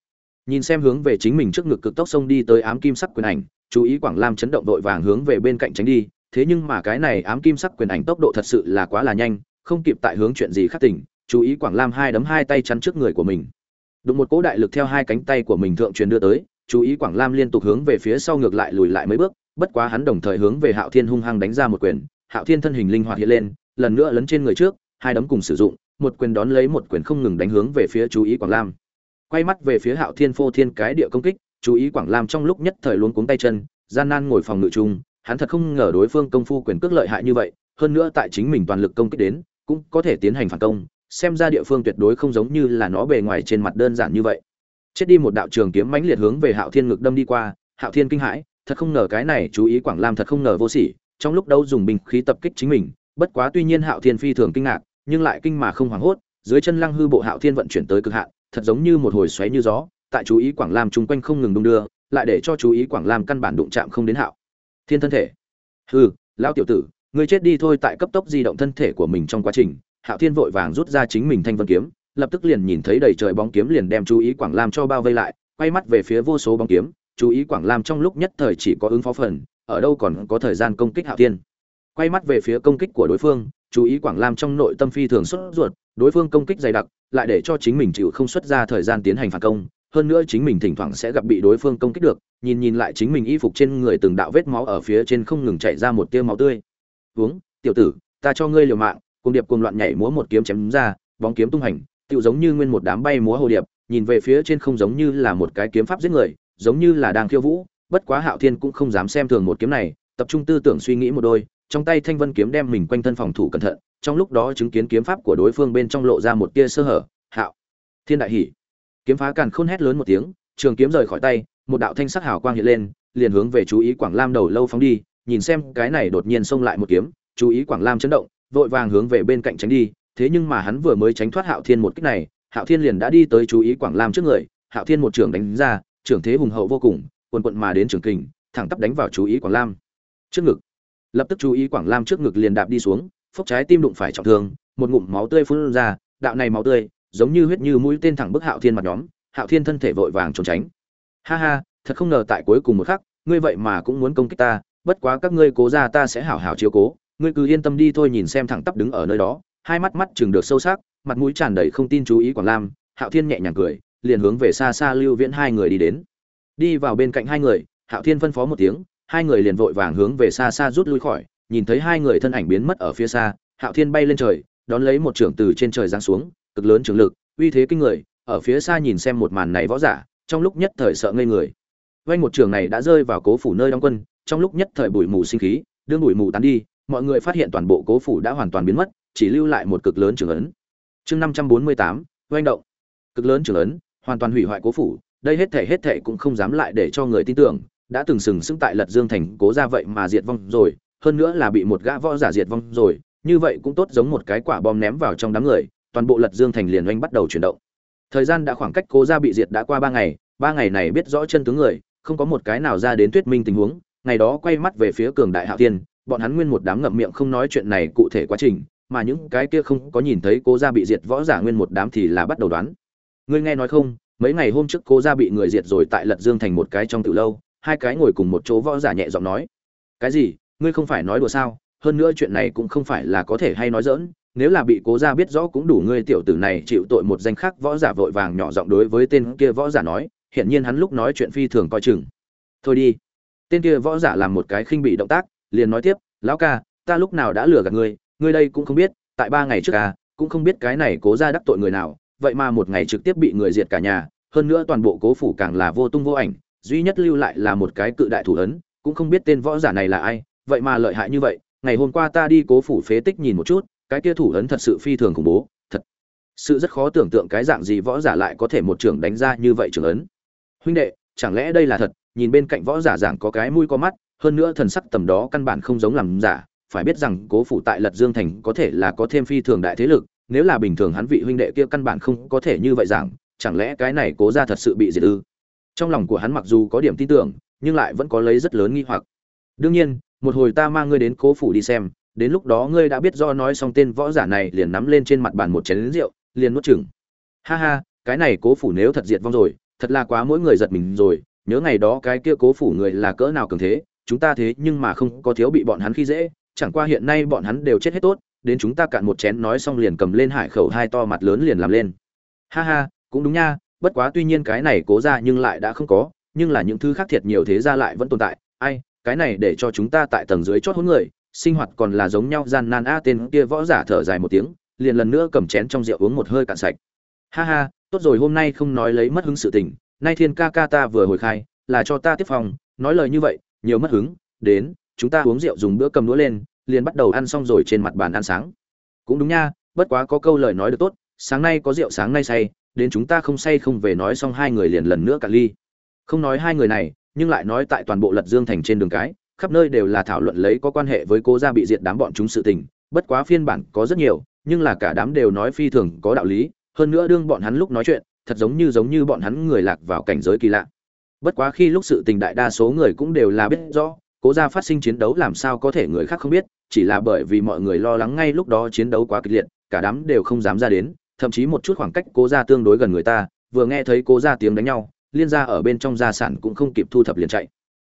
Nhìn xem hướng về chính mình trước ngực cực tốc xông đi tới ám kim sắc quyền ảnh, chú ý quảng lam chấn động đội vàng hướng về bên cạnh tránh đi, thế nhưng mà cái này ám kim sắc quyền ảnh tốc độ thật sự là quá là nhanh, không kịp tại hướng chuyện gì khác tỉnh chú ý quảng lam hai đấm hai tay chắn trước người của mình. Đụng một cỗ đại lực theo hai cánh tay của mình thượng truyền đưa tới, chú ý quảng lam liên tục hướng về phía sau ngược lại lùi lại mấy bước, bất quá hắn đồng thời hướng về hạo thiên hung hăng đánh ra một quyền, hạo thiên thân hình linh hoạt hiện lên, lần nữa lấn trên người trước, hai đấm cùng sử dụng, một quyền đón lấy một quyền không ngừng đánh hướng về phía chú ý quảng lam. Quay mắt về phía hạo thiên phô thiên cái địa công kích, chú ý quảng lam trong lúc nhất thời luôn cuống tay chân, gian nan ngồi phòng ngự chung, hắn thật không ngờ đối phương công phu quyền cước lợi hại như vậy, hơn nữa tại chính mình toàn lực công kích đến, cũng có thể tiến hành phản công xem ra địa phương tuyệt đối không giống như là nó bề ngoài trên mặt đơn giản như vậy. Chết đi một đạo trường kiếm mãnh liệt hướng về hạo thiên ngực đâm đi qua, hạo thiên kinh hãi, thật không ngờ cái này chú ý quảng lam thật không ngờ vô sỉ, trong lúc đấu dùng binh khí tập kích chính mình, bất quá tuy nhiên hạo thiên phi thường kinh ngạc, nhưng lại kinh mà không hoảng hốt, dưới chân lăng hư bộ hạo thiên vận chuyển tới cực hạn, thật giống như một hồi xoáy như gió, tại chú ý quảng lam chung quanh không ngừng đung đưa, lại để cho chú ý quảng lam căn bản đụng chạm không đến hạo thiên thân thể. Hư lão tiểu tử, ngươi chết đi thôi tại cấp tốc di động thân thể của mình trong quá trình hạo thiên vội vàng rút ra chính mình thanh vân kiếm, lập tức liền nhìn thấy đầy trời bóng kiếm liền đem chú ý quảng lam cho bao vây lại, quay mắt về phía vô số bóng kiếm, chú ý quảng lam trong lúc nhất thời chỉ có ứng phó phần, ở đâu còn có thời gian công kích hạo thiên. Quay mắt về phía công kích của đối phương, chú ý quảng lam trong nội tâm phi thường xuất ruột, đối phương công kích dày đặc, lại để cho chính mình chịu không xuất ra thời gian tiến hành phản công, hơn nữa chính mình thỉnh thoảng sẽ gặp bị đối phương công kích được, nhìn nhìn lại chính mình y phục trên người từng đạo vết máu ở phía trên không ngừng chảy ra một tia máu tươi. Uống, tiểu tử, ta cho ngươi liều mạng cùng điệp cùng loạn nhảy múa một kiếm chém ra, bóng kiếm tung hành, tựu giống như nguyên một đám bay múa hồ điệp, nhìn về phía trên không giống như là một cái kiếm pháp giết người, giống như là đang khiêu vũ, bất quá hạo thiên cũng không dám xem thường một kiếm này, tập trung tư tưởng suy nghĩ một đôi, trong tay thanh vân kiếm đem mình quanh thân phòng thủ cẩn thận, trong lúc đó chứng kiến kiếm pháp của đối phương bên trong lộ ra một tia sơ hở, hạo thiên đại hỉ. Kiếm phá càn khôn hét lớn một tiếng, trường kiếm rời khỏi tay, một đạo thanh sắc hào quang hiện lên, liền hướng về chú ý quảng lam đầu lâu phóng đi, nhìn xem cái này đột nhiên xông lại một kiếm, chú ý quảng lam chấn động vội vàng hướng về bên cạnh tránh đi, thế nhưng mà hắn vừa mới tránh thoát hạo thiên một kích này, hạo thiên liền đã đi tới chú ý quảng lam trước người, hạo thiên một trường đánh ra, trưởng thế hùng hậu vô cùng, quần quận mà đến trường kình, thẳng tắp đánh vào chú ý quảng lam. Trước ngực. Lập tức chú ý quảng lam trước ngực liền đạp đi xuống, phốc trái tim đụng phải trọng thương, một ngụm máu tươi phun ra, đạo này máu tươi, giống như huyết như mũi tên thẳng bức hạo thiên mặt nhóm, hạo thiên thân thể vội vàng trốn tránh. Ha ha, thật không ngờ tại cuối cùng một khắc, ngươi vậy mà cũng muốn công kích ta, bất quá các ngươi cố ra ta sẽ hảo hảo chiếu cố ngươi cứ yên tâm đi thôi, nhìn xem thẳng tắp đứng ở nơi đó. Hai mắt mắt chừng được sâu sắc, mặt mũi tràn đầy không tin chú ý quảng lam. Hạo thiên nhẹ nhàng cười, liền hướng về xa xa lưu viễn hai người đi đến. Đi vào bên cạnh hai người, hạo thiên phân phó một tiếng, hai người liền vội vàng hướng về xa xa rút lui khỏi. Nhìn thấy hai người thân ảnh biến mất ở phía xa, hạo thiên bay lên trời, đón lấy một trưởng từ trên trời giáng xuống, cực lớn trường lực, uy thế kinh người. Ở phía xa nhìn xem một màn này võ giả, trong lúc nhất thời sợ ngây người. Vay một trường này đã rơi vào cố phủ nơi đóng quân, trong lúc nhất thời bụi mù sinh khí, đương bụi mù tán đi mọi người phát hiện toàn bộ cố phủ đã hoàn toàn biến mất, chỉ lưu lại một cực lớn trường ấn. Chương năm trăm bốn mươi tám oanh động. Cực lớn trường ấn, hoàn toàn hủy hoại cố phủ, đây hết thể hết thể cũng không dám lại để cho người tin tưởng, đã từng sừng sững tại lật dương thành cố ra vậy mà diệt vong rồi, hơn nữa là bị một gã võ giả diệt vong rồi, như vậy cũng tốt giống một cái quả bom ném vào trong đám người, toàn bộ lật dương thành liền oanh bắt đầu chuyển động. Thời gian đã khoảng cách cố ra bị diệt đã qua ba ngày ba ngày này biết rõ chân tướng người, không có một cái nào ra đến thuyết minh tình huống, ngày đó quay mắt về phía cường đại hạo thiên bọn hắn nguyên một đám ngậm miệng không nói chuyện này cụ thể quá trình, mà những cái kia không có nhìn thấy cố ra bị diệt võ giả nguyên một đám thì là bắt đầu đoán. Ngươi nghe nói không, mấy ngày hôm trước cố gia bị người diệt rồi tại lật dương thành một cái trong từ lâu, hai cái ngồi cùng một chỗ võ giả nhẹ giọng nói. Cái gì? Ngươi không phải nói đùa sao? Hơn nữa chuyện này cũng không phải là có thể hay nói dỡn nếu là bị cố gia biết rõ cũng đủ ngươi tiểu tử này chịu tội một danh khác võ giả vội vàng nhỏ giọng đối với tên kia võ giả nói hiện nhiên hắn lúc nói chuyện phi thường coi chừng. Thôi đi. Tên kia võ giả làm một cái khinh bị động tác liền nói tiếp, lão ca, ta lúc nào đã lừa gạt ngươi ngươi đây cũng không biết, tại ba ngày trước ca cũng không biết cái này cố ra đắc tội người nào, vậy mà một ngày trực tiếp bị người diệt cả nhà, hơn nữa toàn bộ cố phủ càng là vô tung vô ảnh, duy nhất lưu lại là một cái cự đại thủ ấn, cũng không biết tên võ giả này là ai, vậy mà lợi hại như vậy, ngày hôm qua ta đi cố phủ phế tích nhìn một chút, cái kia thủ ấn thật sự phi thường khủng bố, thật sự rất khó tưởng tượng cái dạng gì võ giả lại có thể một trưởng đánh ra như vậy trưởng ấn. Huynh đệ, chẳng lẽ đây là thật? Nhìn bên cạnh võ giả giảng có cái mũi có mắt hơn nữa thần sắc tầm đó căn bản không giống làm giả, phải biết rằng cố phủ tại lật dương thành có thể là có thêm phi thường đại thế lực, nếu là bình thường hắn vị huynh đệ kia căn bản không có thể như vậy rằng chẳng lẽ cái này cố ra thật sự bị diệt ư? Trong lòng của hắn mặc dù có điểm tin tưởng, nhưng lại vẫn có lấy rất lớn nghi hoặc. Đương nhiên, một hồi ta mang ngươi đến cố phủ đi xem, đến lúc đó ngươi đã biết do nói xong tên võ giả này liền nắm lên trên mặt bàn một chén rượu, liền nuốt chừng ha ha, cái này cố phủ nếu thật diệt vong rồi, thật là quá mỗi người giật mình rồi, nhớ ngày đó cái kia cố phủ người là cỡ nào cường thế chúng ta thế nhưng mà không có thiếu bị bọn hắn khi dễ, chẳng qua hiện nay bọn hắn đều chết hết tốt, đến chúng ta cạn một chén nói xong liền cầm lên hải khẩu hai to mặt lớn liền làm lên. Ha ha, cũng đúng nha, bất quá tuy nhiên cái này cố ra nhưng lại đã không có, nhưng là những thứ khác thiệt nhiều thế ra lại vẫn tồn tại. Ai, cái này để cho chúng ta tại tầng dưới chót hỗn người, sinh hoạt còn là giống nhau, gian nan a tên kia võ giả thở dài một tiếng, liền lần nữa cầm chén trong rượu uống một hơi cạn sạch. Ha ha, tốt rồi, hôm nay không nói lấy mất hứng sự tình, nay thiên ca ca ta vừa hồi khai, là cho ta tiếp phòng, nói lời như vậy nhiều mất hứng, đến, chúng ta uống rượu dùng bữa cầm đũa lên, liền bắt đầu ăn xong rồi trên mặt bàn ăn sáng. Cũng đúng nha, bất quá có câu lời nói được tốt, sáng nay có rượu sáng nay say, đến chúng ta không say không về nói xong hai người liền lần nữa cả ly. Không nói hai người này, nhưng lại nói tại toàn bộ lật dương thành trên đường cái, khắp nơi đều là thảo luận lấy có quan hệ với cố gia bị diệt đám bọn chúng sự tình, bất quá phiên bản có rất nhiều, nhưng là cả đám đều nói phi thường có đạo lý, hơn nữa đương bọn hắn lúc nói chuyện, thật giống như giống như bọn hắn người lạc vào cảnh giới kỳ lạ bất quá khi lúc sự tình đại đa số người cũng đều là biết rõ, cố gia phát sinh chiến đấu làm sao có thể người khác không biết, chỉ là bởi vì mọi người lo lắng ngay lúc đó chiến đấu quá kịch liệt, cả đám đều không dám ra đến, thậm chí một chút khoảng cách cố gia tương đối gần người ta, vừa nghe thấy cố gia tiếng đánh nhau, liên gia ở bên trong gia sản cũng không kịp thu thập liền chạy.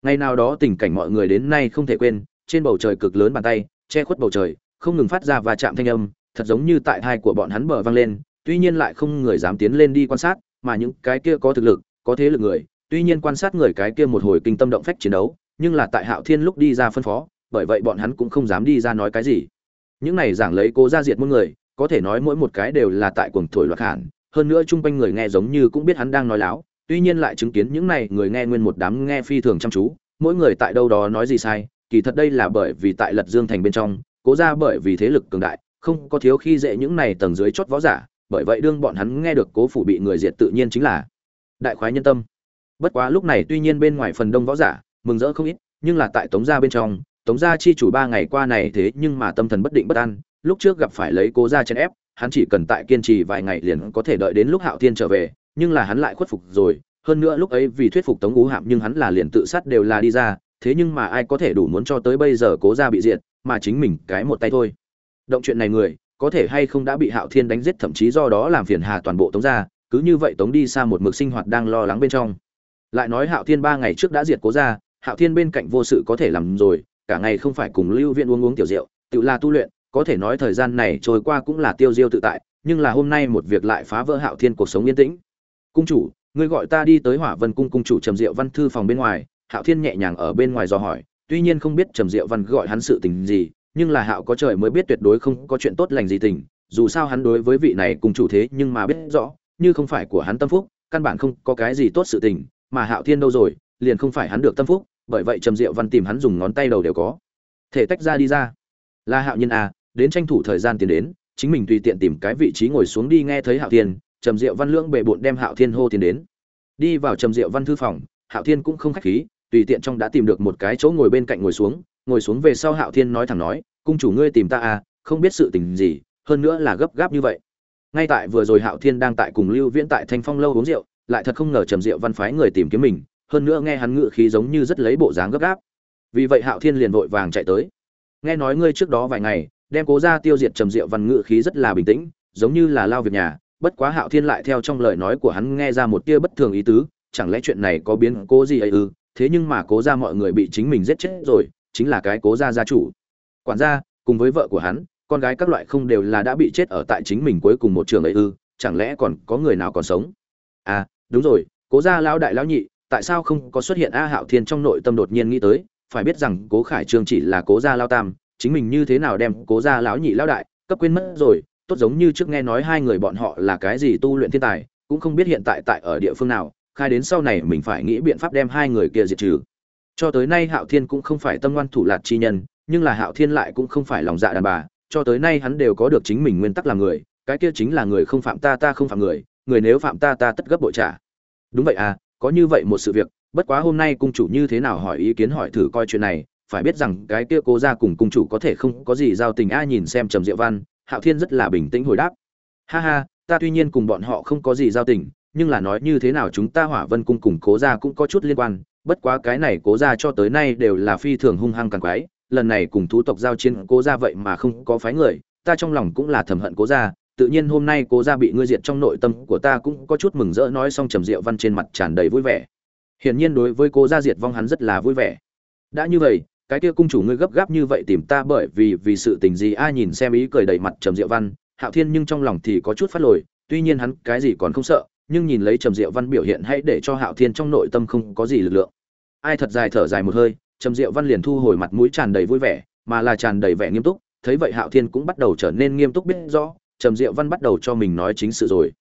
Ngày nào đó tình cảnh mọi người đến nay không thể quên, trên bầu trời cực lớn bàn tay, che khuất bầu trời, không ngừng phát ra và chạm thanh âm, thật giống như tại thai của bọn hắn bờ vang lên, tuy nhiên lại không người dám tiến lên đi quan sát, mà những cái kia có thực lực, có thế lực người tuy nhiên quan sát người cái kia một hồi kinh tâm động phách chiến đấu, nhưng là tại hạo thiên lúc đi ra phân phó, bởi vậy bọn hắn cũng không dám đi ra nói cái gì. Những này giảng lấy cố gia diệt muôn người, có thể nói mỗi một cái đều là tại cuồng thổi loạt hẳn, hơn nữa chung quanh người nghe giống như cũng biết hắn đang nói láo, tuy nhiên lại chứng kiến những này người nghe nguyên một đám nghe phi thường chăm chú, mỗi người tại đâu đó nói gì sai, kỳ thật đây là bởi vì tại lật dương thành bên trong, cố ra bởi vì thế lực cường đại, không có thiếu khi dễ những này tầng dưới chót võ giả, bởi vậy đương bọn hắn nghe được cố phủ bị người diệt tự nhiên chính là đại khoái nhân tâm bất quá lúc này tuy nhiên bên ngoài phần đông võ giả, mừng rỡ không ít, nhưng là tại tống gia bên trong, tống gia chi chủ ba ngày qua này thế nhưng mà tâm thần bất định bất an, lúc trước gặp phải lấy cố gia chèn ép, hắn chỉ cần tại kiên trì vài ngày liền có thể đợi đến lúc hạo thiên trở về, nhưng là hắn lại khuất phục rồi, hơn nữa lúc ấy vì thuyết phục tống ú hạm nhưng hắn là liền tự sát đều là đi ra, thế nhưng mà ai có thể đủ muốn cho tới bây giờ cố gia bị diệt, mà chính mình cái một tay thôi. Động chuyện này người, có thể hay không đã bị hạo thiên đánh giết thậm chí do đó làm phiền hà toàn bộ tống gia, cứ như vậy tống đi xa một mực sinh hoạt đang lo lắng bên trong lại nói hạo thiên ba ngày trước đã diệt cố ra, hạo thiên bên cạnh vô sự có thể làm rồi, cả ngày không phải cùng lưu viện uống uống tiểu rượu, tự là tu luyện, có thể nói thời gian này trôi qua cũng là tiêu diêu tự tại, nhưng là hôm nay một việc lại phá vỡ hạo thiên cuộc sống yên tĩnh. Cung chủ, ngươi gọi ta đi tới hỏa vân cung cung chủ trầm diệu văn thư phòng bên ngoài, hạo thiên nhẹ nhàng ở bên ngoài dò hỏi, tuy nhiên không biết trầm diệu văn gọi hắn sự tình gì, nhưng là hạo có trời mới biết tuyệt đối không có chuyện tốt lành gì tình, dù sao hắn đối với vị này cung chủ thế nhưng mà biết rõ, như không phải của hắn tâm phúc, căn bản không có cái gì tốt sự tình mà hạo thiên đâu rồi, liền không phải hắn được tâm phúc, bởi vậy trầm diệu văn tìm hắn dùng ngón tay đầu đều có. Thể tách ra đi ra. Là hạo nhân à đến tranh thủ thời gian tiến đến, chính mình tùy tiện tìm cái vị trí ngồi xuống đi nghe thấy hạo thiên, trầm diệu văn lưỡng bệ bộn đem hạo thiên hô tiến đến. Đi vào trầm diệu văn thư phòng, hạo thiên cũng không khách khí, tùy tiện trong đã tìm được một cái chỗ ngồi bên cạnh ngồi xuống ngồi xuống về sau hạo thiên nói thẳng nói, cung chủ ngươi tìm ta à không biết sự tình gì, hơn nữa là gấp gáp như vậy. Ngay tại vừa rồi hạo thiên đang tại cùng lưu viễn tại thanh phong lâu uống rượu lại thật không ngờ trầm diệu văn phái người tìm kiếm mình, hơn nữa nghe hắn ngự khí giống như rất lấy bộ dáng gấp gáp. Vì vậy hạo thiên liền vội vàng chạy tới. Nghe nói ngươi trước đó vài ngày, đem cố ra tiêu diệt trầm diệu văn ngự khí rất là bình tĩnh, giống như là lao việc nhà, bất quá hạo thiên lại theo trong lời nói của hắn nghe ra một tia bất thường ý tứ, chẳng lẽ chuyện này có biến cố gì ấy ư? Thế nhưng mà cố ra mọi người bị chính mình giết chết rồi, chính là cái cố gia gia chủ. Quản gia, cùng với vợ của hắn, con gái các loại không đều là đã bị chết ở tại chính mình cuối cùng một trường ấy ư? Chẳng lẽ còn có người nào còn sống? À đúng rồi, cố gia lão đại lão nhị, tại sao không có xuất hiện a hạo thiên trong nội tâm đột nhiên nghĩ tới, phải biết rằng cố khải trương chỉ là cố gia lao tam, chính mình như thế nào đem cố gia lão nhị lão đại cấp quên mất rồi, tốt giống như trước nghe nói hai người bọn họ là cái gì tu luyện thiên tài, cũng không biết hiện tại tại ở địa phương nào, khai đến sau này mình phải nghĩ biện pháp đem hai người kia diệt trừ. Cho tới nay hạo thiên cũng không phải tâm ngoan thủ lạt chi nhân, nhưng là hạo thiên lại cũng không phải lòng dạ đàn bà, cho tới nay hắn đều có được chính mình nguyên tắc làm người, cái kia chính là người không phạm ta ta không phạm người người nếu phạm ta ta tất gấp bội trả. Đúng vậy à có như vậy một sự việc, bất quá hôm nay cung chủ như thế nào hỏi ý kiến hỏi thử coi chuyện này, phải biết rằng cái kia cố ra cùng cung chủ có thể không có gì giao tình a nhìn xem trầm diệu văn, hạo thiên rất là bình tĩnh hồi đáp. Ha ha, ta tuy nhiên cùng bọn họ không có gì giao tình, nhưng là nói như thế nào chúng ta hỏa vân cung cùng cố ra cũng có chút liên quan, bất quá cái này cố ra cho tới nay đều là phi thường hung hăng càng quái, lần này cùng thú tộc giao chiến cố ra vậy mà không có phái người, ta trong lòng cũng là thầm hận cố ra tự nhiên hôm nay cố gia bị ngươi diệt trong nội tâm của ta cũng có chút mừng rỡ, nói xong trầm diệu văn trên mặt tràn đầy vui vẻ. Hiển nhiên đối với cố gia diệt vong hắn rất là vui vẻ. Đã như vậy, cái kia cung chủ ngươi gấp gáp như vậy tìm ta bởi vì vì sự tình gì? Ai nhìn xem ý cười đầy mặt trầm diệu văn, hạo thiên nhưng trong lòng thì có chút phát lồi, tuy nhiên hắn cái gì còn không sợ, nhưng nhìn lấy trầm diệu văn biểu hiện hãy để cho hạo thiên trong nội tâm không có gì lực lượng. Ai thật dài thở dài một hơi, trầm diệu văn liền thu hồi mặt mũi tràn đầy vui vẻ, mà là tràn đầy vẻ nghiêm túc, thấy vậy hạo thiên cũng bắt đầu trở nên nghiêm túc biết rõ trầm diệu văn bắt đầu cho mình nói chính sự rồi.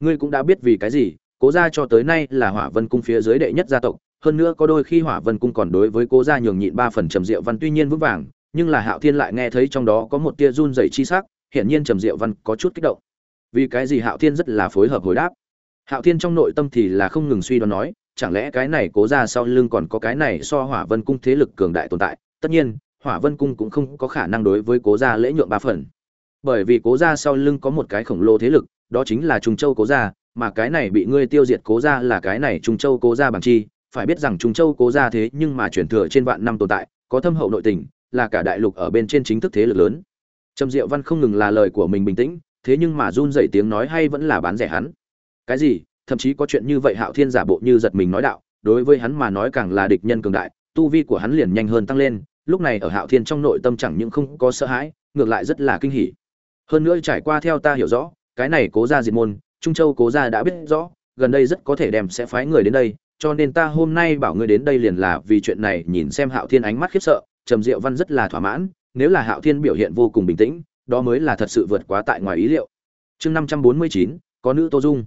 Ngươi cũng đã biết vì cái gì, cố gia cho tới nay là hỏa vân cung phía dưới đệ nhất gia tộc, hơn nữa có đôi khi hỏa vân cung còn đối với cố gia nhường nhịn ba phần trầm diệu văn tuy nhiên vững vàng, nhưng là hạo thiên lại nghe thấy trong đó có một tia run dày chi sắc, hiển nhiên trầm diệu văn có chút kích động. Vì cái gì hạo thiên rất là phối hợp hồi đáp? Hạo thiên trong nội tâm thì là không ngừng suy đoán nói, chẳng lẽ cái này cố ra sau lưng còn có cái này so hỏa vân cung thế lực cường đại tồn tại? Tất nhiên, hỏa vân cung cũng không có khả năng đối với cố gia lễ nhượng ba phần bởi vì cố gia sau lưng có một cái khổng lồ thế lực, đó chính là trung châu cố gia, mà cái này bị ngươi tiêu diệt cố gia là cái này trung châu cố gia bằng chi. Phải biết rằng trung châu cố gia thế nhưng mà chuyển thừa trên vạn năm tồn tại, có thâm hậu nội tình, là cả đại lục ở bên trên chính thức thế lực lớn. Trầm diệu văn không ngừng là lời của mình bình tĩnh, thế nhưng mà run dậy tiếng nói hay vẫn là bán rẻ hắn. Cái gì? Thậm chí có chuyện như vậy hạo thiên giả bộ như giật mình nói đạo, đối với hắn mà nói càng là địch nhân cường đại, tu vi của hắn liền nhanh hơn tăng lên, lúc này ở hạo thiên trong nội tâm chẳng những không có sợ hãi, ngược lại rất là kinh hỉ hơn nữa trải qua theo ta hiểu rõ, cái này cố ra diệt môn, trung châu cố ra đã biết rõ, gần đây rất có thể đem sẽ phái người đến đây, cho nên ta hôm nay bảo ngươi đến đây liền là vì chuyện này nhìn xem hạo thiên ánh mắt khiếp sợ, trầm diệu văn rất là thỏa mãn, nếu là hạo thiên biểu hiện vô cùng bình tĩnh, đó mới là thật sự vượt quá tại ngoài ý liệu. Chương năm trăm bốn mươi chín, có nữ tô dung.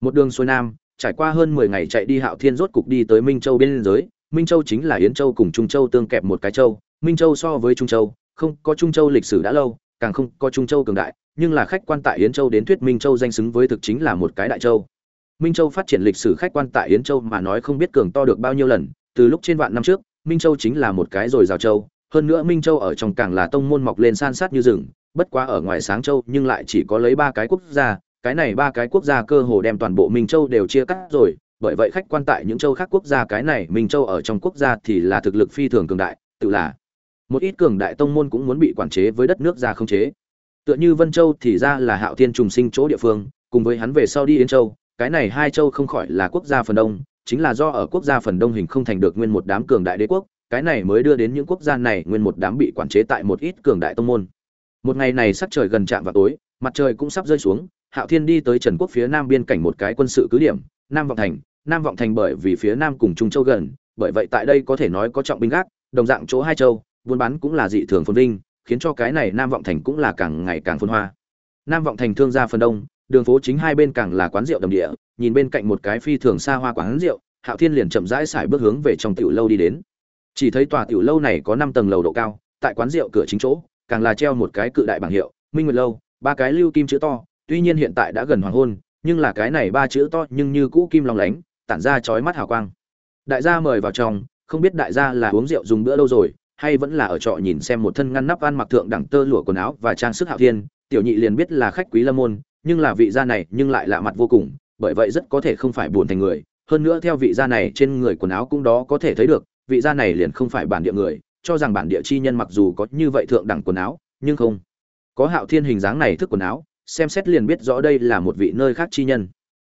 Một đường xuôi nam, trải qua hơn mười ngày chạy đi hạo thiên rốt cục đi tới minh châu bên giới. Minh châu chính là yến châu cùng trung châu tương kẹp một cái châu, minh châu so với trung châu, không có trung châu lịch sử đã lâu càng không có trung châu cường đại, nhưng là khách quan tại yến châu đến thuyết minh châu danh xứng với thực chính là một cái đại châu. Minh châu phát triển lịch sử khách quan tại yến châu mà nói không biết cường to được bao nhiêu lần, từ lúc trên vạn năm trước, minh châu chính là một cái rồi rào châu, hơn nữa minh châu ở trong càng là tông môn mọc lên san sát như rừng, bất quá ở ngoài sáng châu nhưng lại chỉ có lấy ba cái quốc gia, cái này ba cái quốc gia cơ hồ đem toàn bộ minh châu đều chia cắt rồi, bởi vậy khách quan tại những châu khác quốc gia, cái này minh châu ở trong quốc gia thì là thực lực phi thường cường đại, tự là một ít cường đại tông môn cũng muốn bị quản chế với đất nước ra không chế. Tựa như vân châu thì ra là hạo thiên trùng sinh chỗ địa phương, cùng với hắn về sau đi yến châu, cái này hai châu không khỏi là quốc gia phần đông, chính là do ở quốc gia phần đông hình không thành được nguyên một đám cường đại đế quốc, cái này mới đưa đến những quốc gia này nguyên một đám bị quản chế tại một ít cường đại tông môn. Một ngày này sắc trời gần chạm vào tối, mặt trời cũng sắp rơi xuống, hạo thiên đi tới trần quốc phía nam biên cảnh một cái quân sự cứ điểm, nam vọng thành. Nam vọng thành bởi vì phía nam cùng trung châu gần, bởi vậy tại đây có thể nói có trọng binh gác, đồng dạng chỗ hai châu buôn bán cũng là dị thường phồn vinh, khiến cho cái này nam vọng thành cũng là càng ngày càng phồn hoa. Nam vọng thành thương gia phần đông, đường phố chính hai bên càng là quán rượu đầm địa, nhìn bên cạnh một cái phi thường xa hoa quán rượu, hạo thiên liền chậm rãi xài bước hướng về trong tiểu lâu đi đến. Chỉ thấy tòa tiểu lâu này có năm tầng lầu độ cao, tại quán rượu cửa chính chỗ, càng là treo một cái cự đại bảng hiệu, minh nguyệt lâu, ba cái lưu kim chữ to, tuy nhiên hiện tại đã gần hoàng hôn, nhưng là cái này ba chữ to nhưng như cũ kim long lánh, tản ra chói mắt hào quang. Đại gia mời vào trong, không biết đại gia là uống rượu dùng bữa lâu rồi hay vẫn là ở trọ nhìn xem một thân ngăn nắp ăn mặc thượng đẳng tơ lụa quần áo và trang sức hạo thiên, tiểu nhị liền biết là khách quý lâm môn, nhưng là vị gia này nhưng lại lạ mặt vô cùng, bởi vậy rất có thể không phải buồn thành người. Hơn nữa theo vị gia này trên người quần áo cũng đó có thể thấy được, vị gia này liền không phải bản địa người, cho rằng bản địa chi nhân mặc dù có như vậy thượng đẳng quần áo, nhưng không. Có hạo thiên hình dáng này thức quần áo, xem xét liền biết rõ đây là một vị nơi khác chi nhân.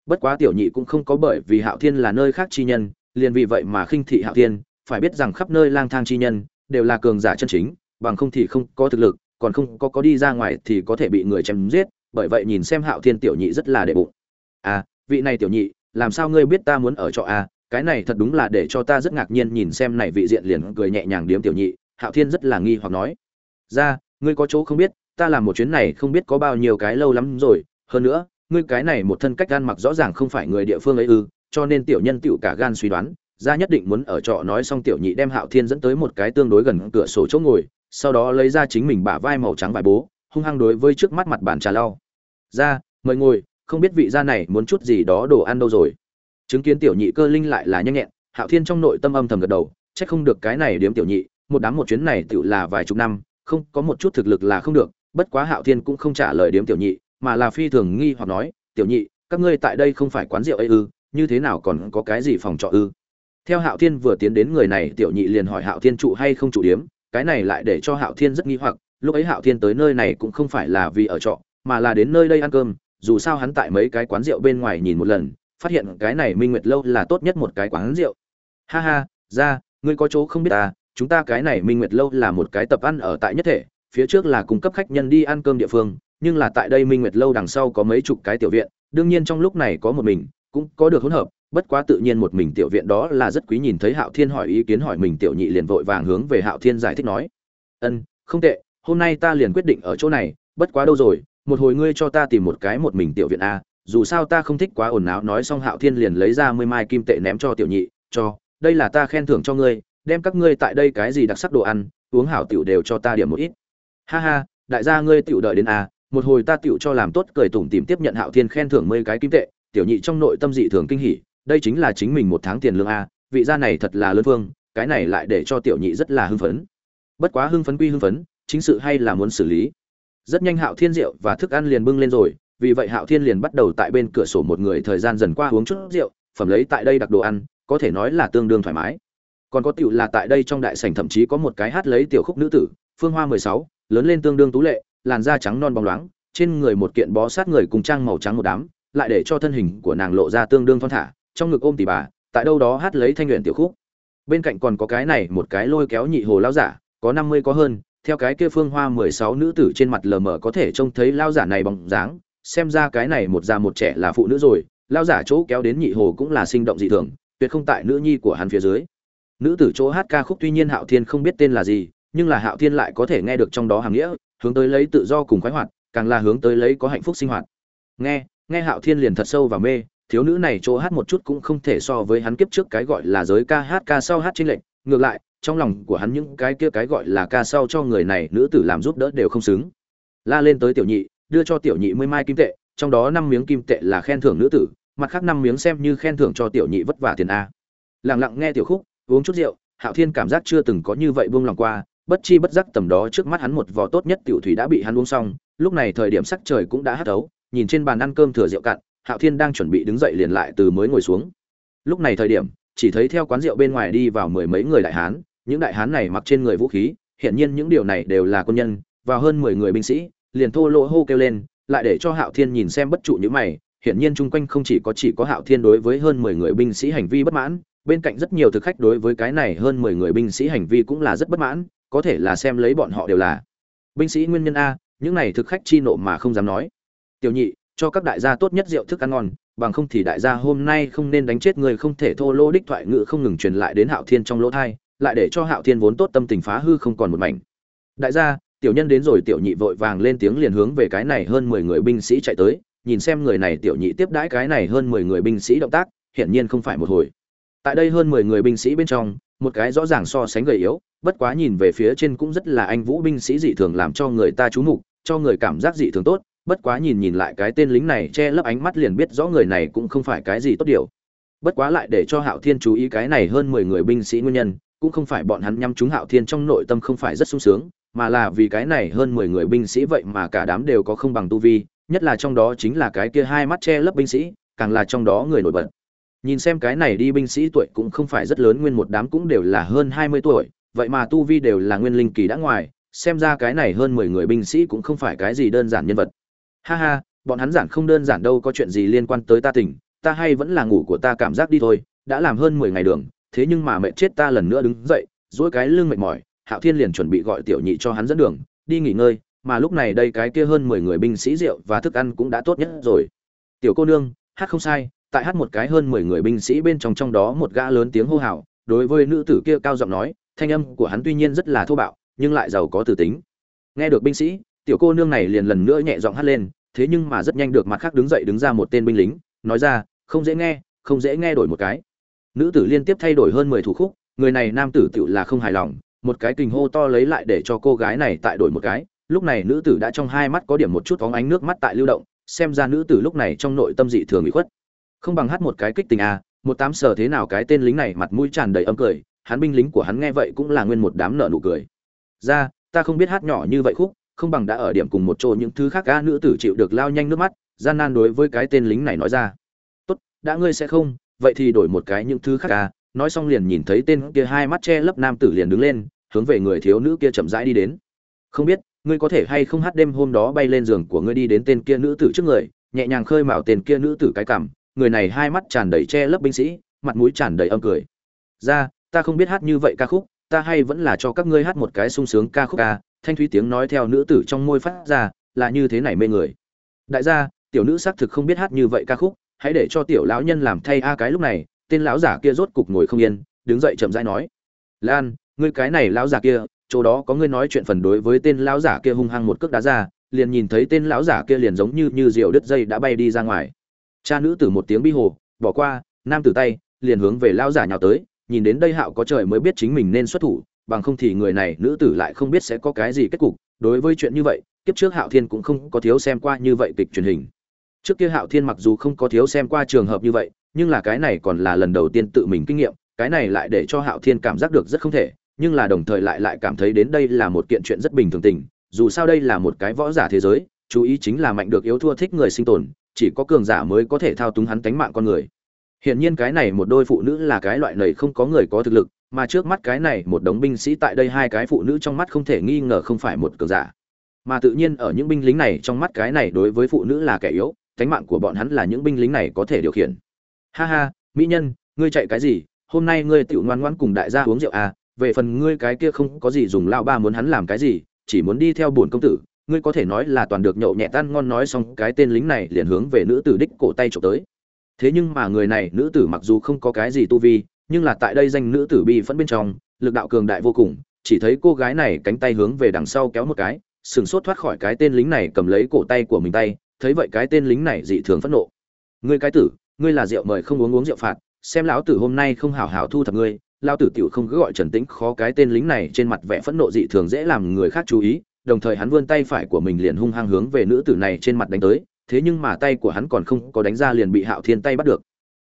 Bất quá tiểu nhị cũng không có bởi vì hạo thiên là nơi khác chi nhân, liền vì vậy mà khinh thị hạo thiên, phải biết rằng khắp nơi lang thang chi nhân đều là cường giả chân chính, bằng không thì không có thực lực, còn không có có đi ra ngoài thì có thể bị người chém giết, bởi vậy nhìn xem hạo thiên tiểu nhị rất là đệ bụng. À vị này tiểu nhị, làm sao ngươi biết ta muốn ở trọ à cái này thật đúng là để cho ta rất ngạc nhiên nhìn xem này vị diện liền cười nhẹ nhàng điếm tiểu nhị, hạo thiên rất là nghi hoặc nói. Ra, ngươi có chỗ không biết, ta làm một chuyến này không biết có bao nhiêu cái lâu lắm rồi, hơn nữa, ngươi cái này một thân cách gan mặc rõ ràng không phải người địa phương ấy ư, cho nên tiểu nhân tựu cả gan suy đoán ra nhất định muốn ở trọ nói xong tiểu nhị đem hạo thiên dẫn tới một cái tương đối gần cửa sổ chỗ ngồi, sau đó lấy ra chính mình bả vai màu trắng vải bố, hung hăng đối với trước mắt mặt bàn trà lau. Ra, mời ngồi, không biết vị gia này muốn chút gì đó đồ ăn đâu rồi. Chứng kiến tiểu nhị cơ linh lại là nhanh nhẹn, hạo thiên trong nội tâm âm thầm gật đầu trách không được cái này điếm tiểu nhị, một đám một chuyến này tựu là vài chục năm, không, có một chút thực lực là không được, bất quá hạo thiên cũng không trả lời điếm tiểu nhị, mà là phi thường nghi hoặc nói, tiểu nhị, các ngươi tại đây không phải quán rượu ấy ư, như thế nào còn có cái gì phòng trọ ư? Theo hạo thiên vừa tiến đến người này, tiểu nhị liền hỏi hạo thiên trụ hay không trụ điếm, cái này lại để cho hạo thiên rất nghi hoặc, lúc ấy hạo thiên tới nơi này cũng không phải là vì ở trọ, mà là đến nơi đây ăn cơm, dù sao hắn tại mấy cái quán rượu bên ngoài nhìn một lần, phát hiện cái này minh nguyệt lâu là tốt nhất một cái quán rượu. Ha ha, ra, ngươi có chỗ không biết ta chúng ta cái này minh nguyệt lâu là một cái tập ăn ở tại nhất thể, phía trước là cung cấp khách nhân đi ăn cơm địa phương, nhưng là tại đây minh nguyệt lâu đằng sau có mấy chục cái tiểu viện, đương nhiên trong lúc này có một mình cũng có được hỗn hợp, bất quá tự nhiên một mình tiểu viện đó là rất quý nhìn thấy hạo thiên hỏi ý kiến hỏi mình tiểu nhị liền vội vàng hướng về hạo thiên giải thích nói. Ân, không tệ, hôm nay ta liền quyết định ở chỗ này, bất quá đâu rồi, một hồi ngươi cho ta tìm một cái một mình tiểu viện a, dù sao ta không thích quá ồn ào. Nói xong hạo thiên liền lấy ra mươi mai kim tệ ném cho tiểu nhị, cho, đây là ta khen thưởng cho ngươi, đem các ngươi tại đây cái gì đặc sắc đồ ăn, uống hảo tiểu đều cho ta điểm một ít. Ha ha, đại gia ngươi tiểu đợi đến a, một hồi ta tiểu cho làm tốt cười tủm tìm tiếp nhận hạo thiên khen thưởng mươi cái kim tệ tiểu nhị trong nội tâm dị thường kinh hỉ đây chính là chính mình một tháng tiền lương a vị gia này thật là lớn vương, cái này lại để cho tiểu nhị rất là hưng phấn. Bất quá hưng phấn quy hưng phấn chính sự hay là muốn xử lý. Rất nhanh hạo thiên rượu và thức ăn liền bưng lên rồi vì vậy hạo thiên liền bắt đầu tại bên cửa sổ một người thời gian dần qua uống chút rượu phẩm lấy tại đây đặc đồ ăn có thể nói là tương đương thoải mái. Còn có tiểu là tại đây trong đại sảnh thậm chí có một cái hát lấy tiểu khúc nữ tử phương hoa mười sáu lớn lên tương đương tú lệ làn da trắng non bóng loáng trên người một kiện bó sát người cùng trang màu trắng một đám lại để cho thân hình của nàng lộ ra tương đương thon thả, trong ngực ôm tỷ bà, tại đâu đó hát lấy thanh luyện tiểu khúc. Bên cạnh còn có cái này một cái lôi kéo nhị hồ lao giả, có năm mươi có hơn, theo cái kia phương hoa mười sáu nữ tử trên mặt lờ mờ có thể trông thấy lao giả này bằng dáng, xem ra cái này một già một trẻ là phụ nữ rồi lao giả chỗ kéo đến nhị hồ cũng là sinh động dị thường, tuyệt không tại nữ nhi của hắn phía dưới. Nữ tử chỗ hát ca khúc tuy nhiên hạo thiên không biết tên là gì, nhưng là hạo thiên lại có thể nghe được trong đó hàm nghĩa, hướng tới lấy tự do cùng khoái hoạt, càng là hướng tới lấy có hạnh phúc sinh hoạt. Nghe nghe hạo thiên liền thật sâu và mê, thiếu nữ này chỗ hát một chút cũng không thể so với hắn kiếp trước cái gọi là giới ca hát ca sau hát trên lệnh ngược lại, trong lòng của hắn những cái kia cái gọi là ca sau cho người này nữ tử làm giúp đỡ đều không xứng. La lên tới tiểu nhị, đưa cho tiểu nhị mươi mai kim tệ, trong đó năm miếng kim tệ là khen thưởng nữ tử, mặt khác năm miếng xem như khen thưởng cho tiểu nhị vất vả tiền a. Lặng lặng nghe tiểu khúc, uống chút rượu, hạo thiên cảm giác chưa từng có như vậy buông lòng qua, bất chi bất giác tầm đó trước mắt hắn một vò tốt nhất tiểu thủy đã bị hắn uống xong, lúc này thời điểm sắc trời cũng đã hắt ấu nhìn trên bàn ăn cơm thừa rượu cạn, hạo thiên đang chuẩn bị đứng dậy liền lại từ mới ngồi xuống. Lúc này thời điểm, chỉ thấy theo quán rượu bên ngoài đi vào mười mấy người đại hán, những đại hán này mặc trên người vũ khí hiện nhiên những điều này đều là quân nhân và hơn mười người binh sĩ, liền thô lỗ hô kêu lên, lại để cho hạo thiên nhìn xem bất trụ như mày, hiển nhiên chung quanh không chỉ có chỉ có hạo thiên đối với hơn mười người binh sĩ hành vi bất mãn, bên cạnh rất nhiều thực khách đối với cái này hơn mười người binh sĩ hành vi cũng là rất bất mãn, có thể là xem lấy bọn họ đều là binh sĩ nguyên nhân a, những này thực khách chi nộ mà không dám nói tiểu nhị, cho các đại gia tốt nhất rượu thức ăn ngon, bằng không thì đại gia hôm nay không nên đánh chết người không thể thô lỗ đích thoại ngự không ngừng truyền lại đến hạo thiên trong lỗ thai, lại để cho hạo thiên vốn tốt tâm tình phá hư không còn một mảnh. Đại gia, tiểu nhân đến rồi, tiểu nhị vội vàng lên tiếng liền hướng về cái này hơn mười người binh sĩ chạy tới, nhìn xem người này, tiểu nhị tiếp đãi cái này hơn mười người binh sĩ động tác, hiển nhiên không phải một hồi. Tại đây hơn mười người binh sĩ bên trong, một cái rõ ràng so sánh gầy yếu, bất quá nhìn về phía trên cũng rất là anh vũ binh sĩ dị thường làm cho người ta chú mục, cho người cảm giác dị thường tốt bất quá nhìn nhìn lại cái tên lính này che lấp ánh mắt liền biết rõ người này cũng không phải cái gì tốt điều. Bất quá lại để cho hạo thiên chú ý cái này hơn mười người binh sĩ nguyên nhân, cũng không phải bọn hắn nhắm chúng hạo thiên trong nội tâm không phải rất sung sướng, mà là vì cái này hơn mười người binh sĩ vậy mà cả đám đều có không bằng tu vi, nhất là trong đó chính là cái kia hai mắt che lấp binh sĩ, càng là trong đó người nổi bật. Nhìn xem cái này đi binh sĩ tuổi cũng không phải rất lớn, nguyên một đám cũng đều là hơn hai mươi tuổi, vậy mà tu vi đều là nguyên linh kỳ đã ngoài, xem ra cái này hơn mười người binh sĩ cũng không phải cái gì đơn giản nhân vật ha ha, bọn hắn giản không đơn giản đâu, có chuyện gì liên quan tới ta tỉnh, ta hay vẫn là ngủ của ta cảm giác đi thôi, đã làm hơn mười ngày đường, thế nhưng mà mệt chết ta lần nữa đứng dậy dỗi cái lưng mệt mỏi, hạo thiên liền chuẩn bị gọi tiểu nhị cho hắn dẫn đường, đi nghỉ ngơi, mà lúc này đây cái kia hơn mười người binh sĩ rượu và thức ăn cũng đã tốt nhất rồi. Tiểu cô nương, hát không sai, tại hát một cái hơn mười người binh sĩ bên trong trong đó một gã lớn tiếng hô hào, đối với nữ tử kia cao giọng nói, thanh âm của hắn tuy nhiên rất là thô bạo, nhưng lại giàu có từ tính. Nghe được binh sĩ tiểu cô nương này liền lần nữa nhẹ giọng hát lên, thế nhưng mà rất nhanh được mặt khác đứng dậy đứng ra một tên binh lính, nói ra, không dễ nghe, không dễ nghe đổi một cái. Nữ tử liên tiếp thay đổi hơn mười thủ khúc, người này nam tử tựu là không hài lòng, một cái kình hô to lấy lại để cho cô gái này tại đổi một cái. Lúc này nữ tử đã trong hai mắt có điểm một chút phóng ánh nước mắt tại lưu động, xem ra nữ tử lúc này trong nội tâm dị thường bị khuất. Không bằng hát một cái kích tình à một tám sở thế nào cái tên lính này mặt mũi tràn đầy âm cười, hắn binh lính của hắn nghe vậy cũng là nguyên một đám nợ nụ cười. Ra, ta không biết hát nhỏ như vậy khúc không bằng đã ở điểm cùng một chỗ những thứ khác ca nữ tử chịu được lao nhanh nước mắt, gian nan đối với cái tên lính này nói ra. Tốt, đã ngươi sẽ không, vậy thì đổi một cái những thứ khác ca nói xong liền nhìn thấy tên kia hai mắt che lấp nam tử liền đứng lên, hướng về người thiếu nữ kia chậm rãi đi đến. Không biết, ngươi có thể hay không hát đêm hôm đó bay lên giường của ngươi đi đến tên kia nữ tử trước người, nhẹ nhàng khơi mào tên kia nữ tử cái cảm. Người này hai mắt tràn đầy che lấp binh sĩ, mặt mũi tràn đầy âm cười. Ra, ta không biết hát như vậy ca khúc, ta hay vẫn là cho các ngươi hát một cái sung sướng ca khúc ca thanh thúy tiếng nói theo nữ tử trong môi phát ra, là như thế này mê người. Đại gia, tiểu nữ xác thực không biết hát như vậy ca khúc, hãy để cho tiểu lão nhân làm thay a cái lúc này, tên lão giả kia rốt cục ngồi không yên, đứng dậy chậm rãi nói. Lan, ngươi cái này lão giả kia, chỗ đó có ngươi nói chuyện phần đối với tên lão giả kia hung hăng một cước đá ra, liền nhìn thấy tên lão giả kia liền giống như như diều đứt dây đã bay đi ra ngoài. Cha nữ tử một tiếng bi hồ, bỏ qua, nam tử tay, liền hướng về lão giả nhào tới, nhìn đến đây hạo có trời mới biết chính mình nên xuất thủ bằng không thì người này nữ tử lại không biết sẽ có cái gì kết cục. Đối với chuyện như vậy kiếp trước hạo thiên cũng không có thiếu xem qua như vậy kịch truyền hình. Trước kia hạo thiên mặc dù không có thiếu xem qua trường hợp như vậy nhưng là cái này còn là lần đầu tiên tự mình kinh nghiệm cái này lại để cho hạo thiên cảm giác được rất không thể nhưng là đồng thời lại lại cảm thấy đến đây là một kiện chuyện rất bình thường tình dù sao đây là một cái võ giả thế giới chú ý chính là mạnh được yếu thua thích người sinh tồn chỉ có cường giả mới có thể thao túng hắn tánh mạng con người. Hiển nhiên cái này một đôi phụ nữ là cái loại này không có người có thực lực, mà trước mắt cái này một đống binh sĩ tại đây hai cái phụ nữ trong mắt không thể nghi ngờ không phải một cường giả. Mà tự nhiên ở những binh lính này trong mắt cái này đối với phụ nữ là kẻ yếu, cánh mạng của bọn hắn là những binh lính này có thể điều khiển. Ha ha, mỹ nhân, ngươi chạy cái gì? Hôm nay ngươi tiểu ngoan ngoãn cùng đại gia uống rượu à? Về phần ngươi cái kia không có gì dùng lao ba muốn hắn làm cái gì, chỉ muốn đi theo bổn công tử, ngươi có thể nói là toàn được nhậu nhẹ tan ngon nói xong, cái tên lính này liền hướng về nữ tử đích cổ tay chụp tới thế nhưng mà người này nữ tử mặc dù không có cái gì tu vi nhưng là tại đây danh nữ tử bi phẫn bên trong lực đạo cường đại vô cùng chỉ thấy cô gái này cánh tay hướng về đằng sau kéo một cái sừng sốt thoát khỏi cái tên lính này cầm lấy cổ tay của mình tay thấy vậy cái tên lính này dị thường phẫn nộ ngươi cái tử ngươi là rượu mời không uống uống rượu phạt xem lão tử hôm nay không hảo hảo thu thập ngươi lão tử tiểu không cứ gọi trần tĩnh khó cái tên lính này trên mặt vẻ phẫn nộ dị thường dễ làm người khác chú ý đồng thời hắn vươn tay phải của mình liền hung hăng hướng về nữ tử này trên mặt đánh tới thế nhưng mà tay của hắn còn không có đánh ra liền bị Hạo Thiên tay bắt được.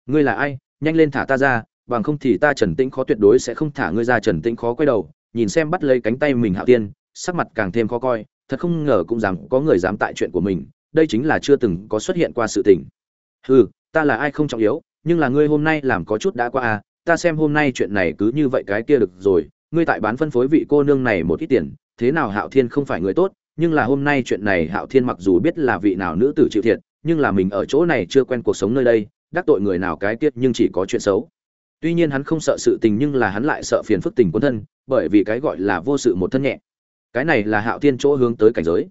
Ngươi là ai? Nhanh lên thả ta ra, bằng không thì ta Trần Tĩnh khó tuyệt đối sẽ không thả ngươi ra. Trần Tĩnh khó quay đầu, nhìn xem bắt lấy cánh tay mình Hạo Thiên, sắc mặt càng thêm khó coi, thật không ngờ cũng dám có người dám tại chuyện của mình, đây chính là chưa từng có xuất hiện qua sự tình. Hừ, ta là ai không trọng yếu, nhưng là ngươi hôm nay làm có chút đã qua à, ta xem hôm nay chuyện này cứ như vậy cái kia được rồi, ngươi tại bán phân phối vị cô nương này một ít tiền, thế nào Hạo Thiên không phải người tốt, nhưng là hôm nay chuyện này Hạo Thiên mặc dù biết là vị nào nữ tử chịu thiệt, nhưng là mình ở chỗ này chưa quen cuộc sống nơi đây, đắc tội người nào cái tiết nhưng chỉ có chuyện xấu. Tuy nhiên hắn không sợ sự tình nhưng là hắn lại sợ phiền phức tình quân thân, bởi vì cái gọi là vô sự một thân nhẹ. Cái này là Hạo Thiên chỗ hướng tới cảnh giới.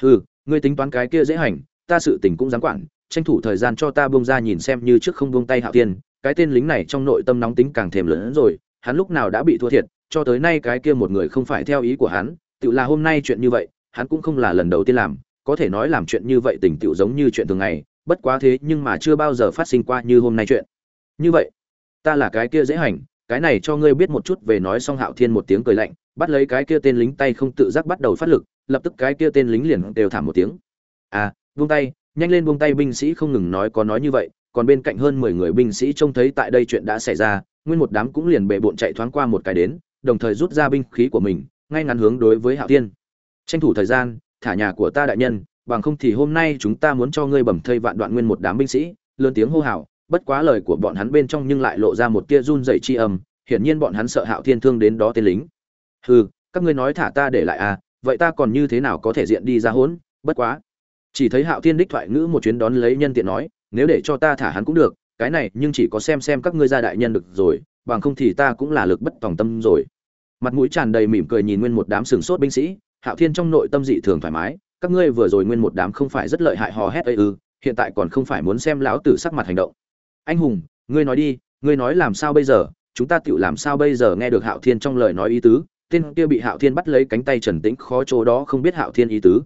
Hừ, ngươi tính toán cái kia dễ hành, ta sự tình cũng dám quản, tranh thủ thời gian cho ta buông ra nhìn xem như trước không buông tay Hạo Thiên, cái tên lính này trong nội tâm nóng tính càng thêm lớn hơn rồi, hắn lúc nào đã bị thua thiệt, cho tới nay cái kia một người không phải theo ý của hắn, tự là hôm nay chuyện như vậy, hắn cũng không là lần đầu tiên làm, có thể nói làm chuyện như vậy tình tựu giống như chuyện thường ngày, bất quá thế nhưng mà chưa bao giờ phát sinh qua như hôm nay chuyện. Như vậy, ta là cái kia dễ hành, cái này cho ngươi biết một chút về nói xong Hạo Thiên một tiếng cười lạnh, bắt lấy cái kia tên lính tay không tự giác bắt đầu phát lực, lập tức cái kia tên lính liền đều thảm một tiếng. À, buông tay, nhanh lên buông tay binh sĩ không ngừng nói có nói như vậy, còn bên cạnh hơn 10 người binh sĩ trông thấy tại đây chuyện đã xảy ra, nguyên một đám cũng liền bệ bộn chạy thoáng qua một cái đến, đồng thời rút ra binh khí của mình, ngay ngắn hướng đối với Hạo Thiên tranh thủ thời gian thả nhà của ta đại nhân bằng không thì hôm nay chúng ta muốn cho ngươi bầm thây vạn đoạn nguyên một đám binh sĩ lớn tiếng hô hào bất quá lời của bọn hắn bên trong nhưng lại lộ ra một tia run rẩy chi âm, hiển nhiên bọn hắn sợ hạo thiên thương đến đó tên lính. Hừ, các ngươi nói thả ta để lại à vậy ta còn như thế nào có thể diện đi ra hỗn bất quá. Chỉ thấy hạo thiên đích thoại ngữ một chuyến đón lấy nhân tiện nói, nếu để cho ta thả hắn cũng được, cái này nhưng chỉ có xem xem các ngươi gia đại nhân được rồi, bằng không thì ta cũng là lực bất tòng tâm rồi. Mặt mũi tràn đầy mỉm cười nhìn nguyên một đám sừng sốt binh sĩ, hạo thiên trong nội tâm dị thường thoải mái, các ngươi vừa rồi nguyên một đám không phải rất lợi hại hò hét ấy ư, hiện tại còn không phải muốn xem lão tử sắc mặt hành động anh hùng, ngươi nói đi, ngươi nói làm sao bây giờ? Chúng ta tự làm sao bây giờ? Nghe được hạo thiên trong lời nói ý tứ, tên kia bị hạo thiên bắt lấy cánh tay trần tĩnh khó chỗ đó không biết hạo thiên ý tứ.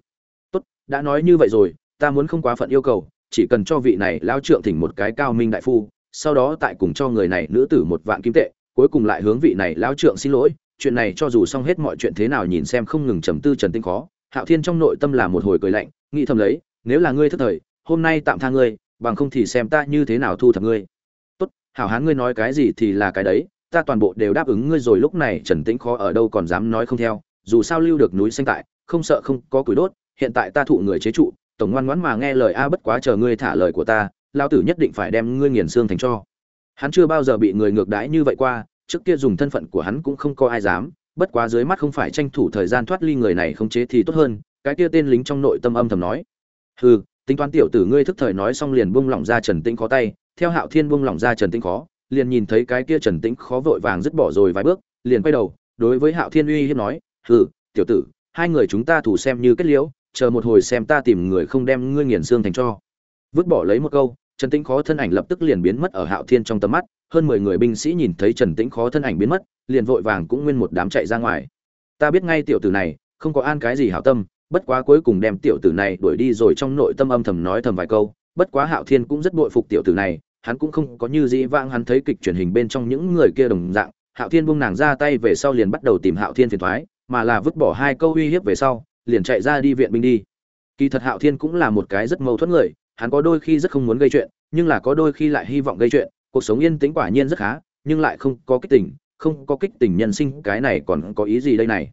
Tốt, đã nói như vậy rồi, ta muốn không quá phận yêu cầu, chỉ cần cho vị này lao trượng thỉnh một cái cao minh đại phu, sau đó tại cùng cho người này nữ tử một vạn kim tệ, cuối cùng lại hướng vị này lao trượng xin lỗi. Chuyện này cho dù xong hết mọi chuyện thế nào nhìn xem không ngừng trầm tư trần tinh khó. Hạo thiên trong nội tâm là một hồi cười lạnh, nghĩ thầm lấy, nếu là ngươi thất thời, hôm nay tạm tha ngươi bằng không thì xem ta như thế nào thu thập ngươi. Tốt, hảo hán ngươi nói cái gì thì là cái đấy, ta toàn bộ đều đáp ứng ngươi rồi lúc này trần tĩnh khó ở đâu còn dám nói không theo, dù sao lưu được núi xanh tại, không sợ không có củi đốt, hiện tại ta thụ người chế trụ, tổng ngoan ngoãn mà nghe lời a bất quá chờ ngươi thả lời của ta lao tử nhất định phải đem ngươi nghiền xương thành cho. Hắn chưa bao giờ bị người ngược đãi như vậy qua, trước kia dùng thân phận của hắn cũng không có ai dám, bất quá dưới mắt không phải tranh thủ thời gian thoát ly người này không chế thì tốt hơn, cái kia tên lính trong nội tâm âm thầm nói. Hừ tính toán tiểu tử ngươi thức thời nói xong liền buông lỏng ra trần tĩnh khó tay. Theo hạo thiên buông lỏng ra trần tĩnh khó, liền nhìn thấy cái kia trần tĩnh khó vội vàng dứt bỏ rồi vài bước, liền quay đầu, đối với hạo thiên uy hiếp nói, hừ, tiểu tử, hai người chúng ta thủ xem như kết liễu, chờ một hồi xem ta tìm người không đem ngươi nghiền xương thành cho. Vứt bỏ lấy một câu, trần tĩnh khó thân ảnh lập tức liền biến mất ở hạo thiên trong tầm mắt, hơn mười người binh sĩ nhìn thấy trần tĩnh khó thân ảnh biến mất, liền vội vàng cũng nguyên một đám chạy ra ngoài. Ta biết ngay tiểu tử này, không có an cái gì hảo tâm bất quá cuối cùng đem tiểu tử này đuổi đi rồi trong nội tâm âm thầm nói thầm vài câu, bất quá hạo thiên cũng rất bội phục tiểu tử này, hắn cũng không có như dĩ vãng hắn thấy kịch truyền hình bên trong những người kia đồng dạng. Hạo thiên buông nàng ra tay về sau liền bắt đầu tìm hạo thiên phiền thoái mà là vứt bỏ hai câu uy hiếp về sau, liền chạy ra đi viện binh đi. Kỳ thật hạo thiên cũng là một cái rất mâu thuẫn người, hắn có đôi khi rất không muốn gây chuyện, nhưng là có đôi khi lại hy vọng gây chuyện, cuộc sống yên tĩnh quả nhiên rất khá, nhưng lại không có kích tình, không có kích tình nhân sinh, cái này còn có ý gì đây này?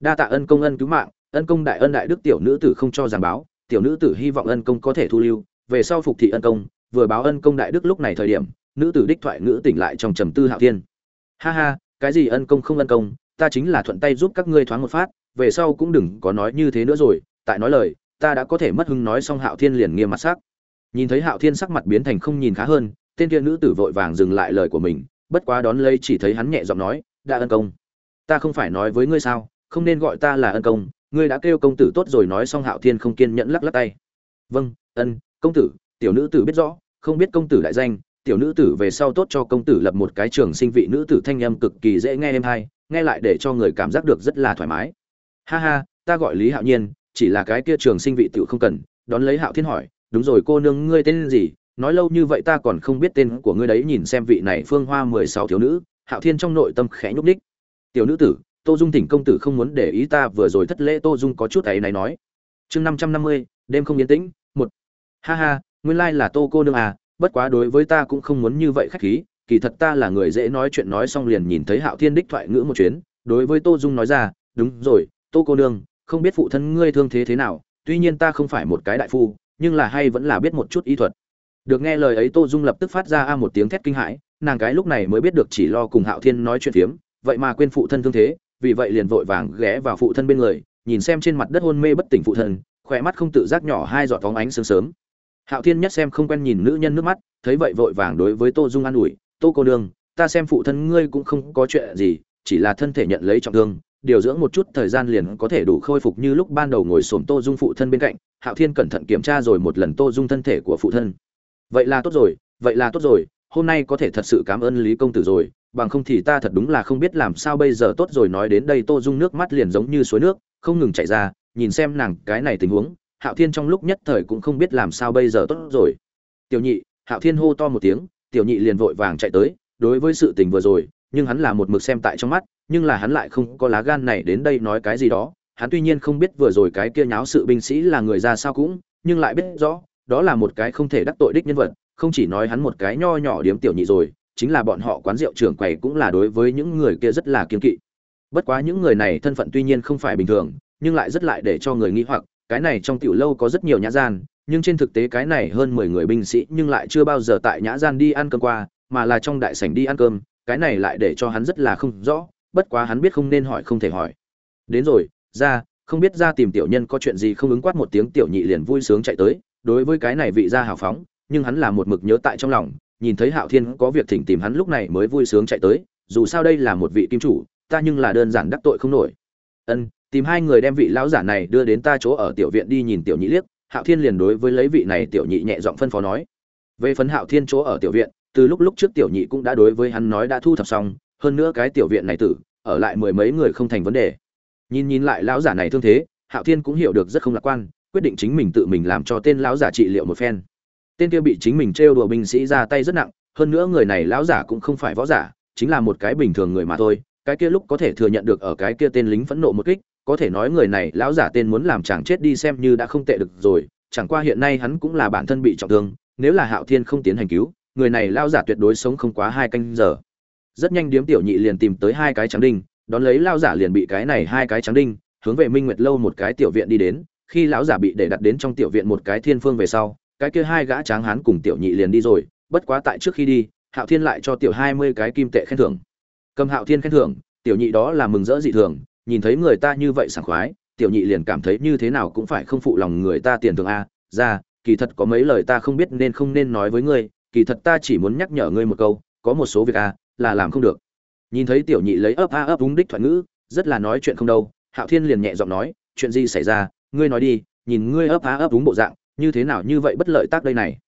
Đa tạ ân công ân cứu mạng ân công đại ân đại đức tiểu nữ tử không cho giảng báo, tiểu nữ tử hy vọng ân công có thể thu lưu, về sau phục thị ân công, vừa báo ân công đại đức lúc này thời điểm, nữ tử đích thoại ngữ tỉnh lại trong trầm tư hạo thiên. Ha ha, cái gì ân công không ân công, ta chính là thuận tay giúp các ngươi thoáng một phát, về sau cũng đừng có nói như thế nữa rồi, tại nói lời, ta đã có thể mất hứng nói xong hạo thiên liền nghiêm mặt sắc. Nhìn thấy hạo thiên sắc mặt biến thành không nhìn khá hơn, tên kia nữ tử vội vàng dừng lại lời của mình, bất quá đón lấy chỉ thấy hắn nhẹ giọng nói đã ân công, ta không phải nói với ngươi sao, không nên gọi ta là ân công ngươi đã kêu công tử tốt rồi nói xong hạo thiên không kiên nhẫn lắc lắc tay. Vâng ân, công tử, tiểu nữ tử biết rõ, không biết công tử đại danh, tiểu nữ tử về sau tốt cho công tử lập một cái trường sinh vị nữ tử thanh âm cực kỳ dễ nghe em hay, nghe lại để cho người cảm giác được rất là thoải mái. Ha ha, ta gọi lý hạo nhiên, chỉ là cái kia trường sinh vị tự không cần, đón lấy hạo thiên hỏi, đúng rồi cô nương, ngươi tên gì? Nói lâu như vậy ta còn không biết tên của ngươi đấy, nhìn xem vị này phương hoa mười sáu thiếu nữ, hạo thiên trong nội tâm khẽ nhúc ních tiểu nữ tử tô dung tỉnh công tử không muốn để ý ta, vừa rồi thất lễ tô dung có chút ấy này nói. Chương năm trăm năm mươi, đêm không yên tĩnh, một. Ha ha, nguyên lai là tô cô nương à bất quá đối với ta cũng không muốn như vậy khách khí, kỳ thật ta là người dễ nói chuyện nói xong liền nhìn thấy hạo thiên đích thoại ngữ một chuyến, đối với tô dung nói ra, đúng rồi, tô cô nương, không biết phụ thân ngươi thương thế thế nào, tuy nhiên ta không phải một cái đại phu, nhưng là hay vẫn là biết một chút y thuật. Được nghe lời ấy, tô dung lập tức phát ra a một tiếng thét kinh hãi, nàng cái lúc này mới biết được chỉ lo cùng hạo thiên nói chuyện phiếm, vậy mà quên phụ thân thương thế vì vậy liền vội vàng ghé vào phụ thân bên người, nhìn xem trên mặt đất hôn mê bất tỉnh phụ thân, khỏe mắt không tự giác nhỏ hai giọt phóng ánh sương sớm. Hạo thiên nhất xem không quen nhìn nữ nhân nước mắt, thấy vậy vội vàng đối với tô dung an ủi, tô cô đương ta xem phụ thân ngươi cũng không có chuyện gì, chỉ là thân thể nhận lấy trọng thương, điều dưỡng một chút thời gian liền có thể đủ khôi phục như lúc ban đầu ngồi xổm tô dung phụ thân bên cạnh. Hạo thiên cẩn thận kiểm tra rồi một lần tô dung thân thể của phụ thân. Vậy là tốt rồi, vậy là tốt rồi, hôm nay có thể thật sự cảm ơn lý công tử rồi bằng không thì ta thật đúng là không biết làm sao bây giờ tốt rồi nói đến đây tô dung nước mắt liền giống như suối nước, không ngừng chảy ra, nhìn xem nàng cái này tình huống, hạo thiên trong lúc nhất thời cũng không biết làm sao bây giờ tốt rồi. Tiểu nhị, hạo thiên hô to một tiếng, tiểu nhị liền vội vàng chạy tới, đối với sự tình vừa rồi, nhưng hắn là một mực xem tại trong mắt, nhưng là hắn lại không có lá gan này đến đây nói cái gì đó. Hắn tuy nhiên không biết vừa rồi cái kia nháo sự binh sĩ là người ra sao cũng, nhưng lại biết rõ, đó là một cái không thể đắc tội đích nhân vật, không chỉ nói hắn một cái nho nhỏ điếm tiểu nhị rồi chính là bọn họ quán rượu trưởng quầy cũng là đối với những người kia rất là kiên kỵ. Bất quá những người này thân phận tuy nhiên không phải bình thường, nhưng lại rất lại để cho người nghĩ hoặc, cái này trong tiểu lâu có rất nhiều nhã gian, nhưng trên thực tế cái này hơn mười người binh sĩ nhưng lại chưa bao giờ tại nhã gian đi ăn cơm qua, mà là trong đại sảnh đi ăn cơm, cái này lại để cho hắn rất là không rõ, bất quá hắn biết không nên hỏi không thể hỏi. Đến rồi, ra, không biết ra tìm tiểu nhân có chuyện gì không ứng quát một tiếng tiểu nhị liền vui sướng chạy tới, đối với cái này vị gia hào phóng, nhưng hắn là một mực nhớ tại trong lòng nhìn thấy hạo thiên có việc thỉnh tìm hắn lúc này mới vui sướng chạy tới, dù sao đây là một vị kim chủ, ta nhưng là đơn giản đắc tội không nổi. Ân, tìm hai người đem vị lão giả này đưa đến ta chỗ ở tiểu viện đi nhìn tiểu nhị liếc, hạo thiên liền đối với lấy vị này tiểu nhị nhẹ giọng phân phó nói. Về phần hạo thiên chỗ ở tiểu viện, từ lúc lúc trước tiểu nhị cũng đã đối với hắn nói đã thu thập xong, hơn nữa cái tiểu viện này tử, ở lại mười mấy người không thành vấn đề. Nhìn nhìn lại lão giả này thương thế, hạo thiên cũng hiểu được rất không lạc quan, quyết định chính mình tự mình làm cho tên lão giả trị liệu một phen tên kia bị chính mình trêu đùa binh sĩ ra tay rất nặng, hơn nữa người này lão giả cũng không phải võ giả, chính là một cái bình thường người mà thôi. Cái kia lúc có thể thừa nhận được ở cái kia tên lính phẫn nộ một kích, có thể nói người này lão giả tên muốn làm chàng chết đi xem như đã không tệ được rồi, chẳng qua hiện nay hắn cũng là bản thân bị trọng thương, nếu là hạo thiên không tiến hành cứu, người này lão giả tuyệt đối sống không quá hai canh giờ. Rất nhanh điếm tiểu nhị liền tìm tới hai cái trắng đinh, đón lấy lão giả liền bị cái này hai cái trắng đinh, hướng về minh nguyệt lâu một cái tiểu viện đi đến, khi lão giả bị để đặt đến trong tiểu viện một cái thiên phương về sau cái kia hai gã tráng hán cùng tiểu nhị liền đi rồi, bất quá tại trước khi đi, hạo thiên lại cho tiểu hai mươi cái kim tệ khen thưởng. Cầm hạo thiên khen thưởng, tiểu nhị đó là mừng rỡ dị thường, nhìn thấy người ta như vậy sảng khoái, tiểu nhị liền cảm thấy như thế nào cũng phải không phụ lòng người ta tiền thưởng a. Ra, kỳ thật có mấy lời ta không biết nên không nên nói với ngươi, kỳ thật ta chỉ muốn nhắc nhở ngươi một câu, có một số việc a, là làm không được. Nhìn thấy tiểu nhị lấy ấp a ấp đúng đích thoại ngữ, rất là nói chuyện không đâu, hạo thiên liền nhẹ giọng nói, chuyện gì xảy ra? Ngươi nói đi, nhìn ngươi ấp a ấp đúng bộ dạng như thế nào như vậy bất lợi tác đây này?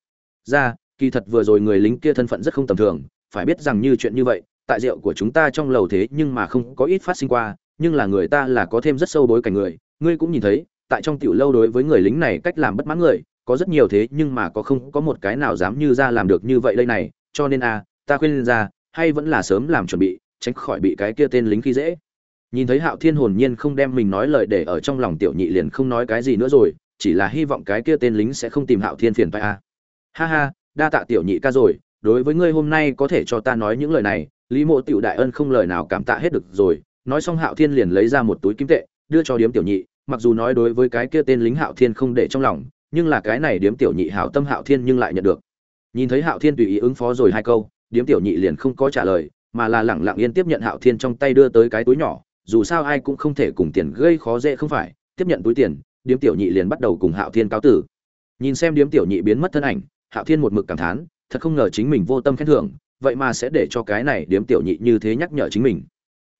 Ra, kỳ thật vừa rồi người lính kia thân phận rất không tầm thường, phải biết rằng như chuyện như vậy, tại rượu của chúng ta trong lầu thế nhưng mà không có ít phát sinh qua, nhưng là người ta là có thêm rất sâu bối cảnh người. Ngươi cũng nhìn thấy, tại trong tiểu lâu đối với người lính này cách làm bất mãn người, có rất nhiều thế nhưng mà có không có một cái nào dám như ra làm được như vậy đây này. Cho nên a ta khuyên ra, hay vẫn là sớm làm chuẩn bị, tránh khỏi bị cái kia tên lính khi dễ. Nhìn thấy hạo thiên hồn nhiên không đem mình nói lời để ở trong lòng tiểu nhị liền không nói cái gì nữa rồi chỉ là hy vọng cái kia tên lính sẽ không tìm hạo thiên phiền phải a à. ha ha, đa tạ tiểu nhị ca rồi, đối với ngươi hôm nay có thể cho ta nói những lời này, lý mộ tiểu đại ân không lời nào cảm tạ hết được rồi, nói xong hạo thiên liền lấy ra một túi kim tệ, đưa cho điếm tiểu nhị, mặc dù nói đối với cái kia tên lính hạo thiên không để trong lòng, nhưng là cái này điếm tiểu nhị hảo tâm hạo thiên nhưng lại nhận được. Nhìn thấy hạo thiên tùy ý ứng phó rồi hai câu, điếm tiểu nhị liền không có trả lời, mà là lẳng lặng yên tiếp nhận hạo thiên trong tay đưa tới cái túi nhỏ, dù sao ai cũng không thể cùng tiền gây khó dễ không phải, tiếp nhận túi tiền điếm tiểu nhị liền bắt đầu cùng hạo thiên cáo tử. Nhìn xem điếm tiểu nhị biến mất thân ảnh, hạo thiên một mực cảm thán, thật không ngờ chính mình vô tâm khen thưởng, vậy mà sẽ để cho cái này điếm tiểu nhị như thế nhắc nhở chính mình.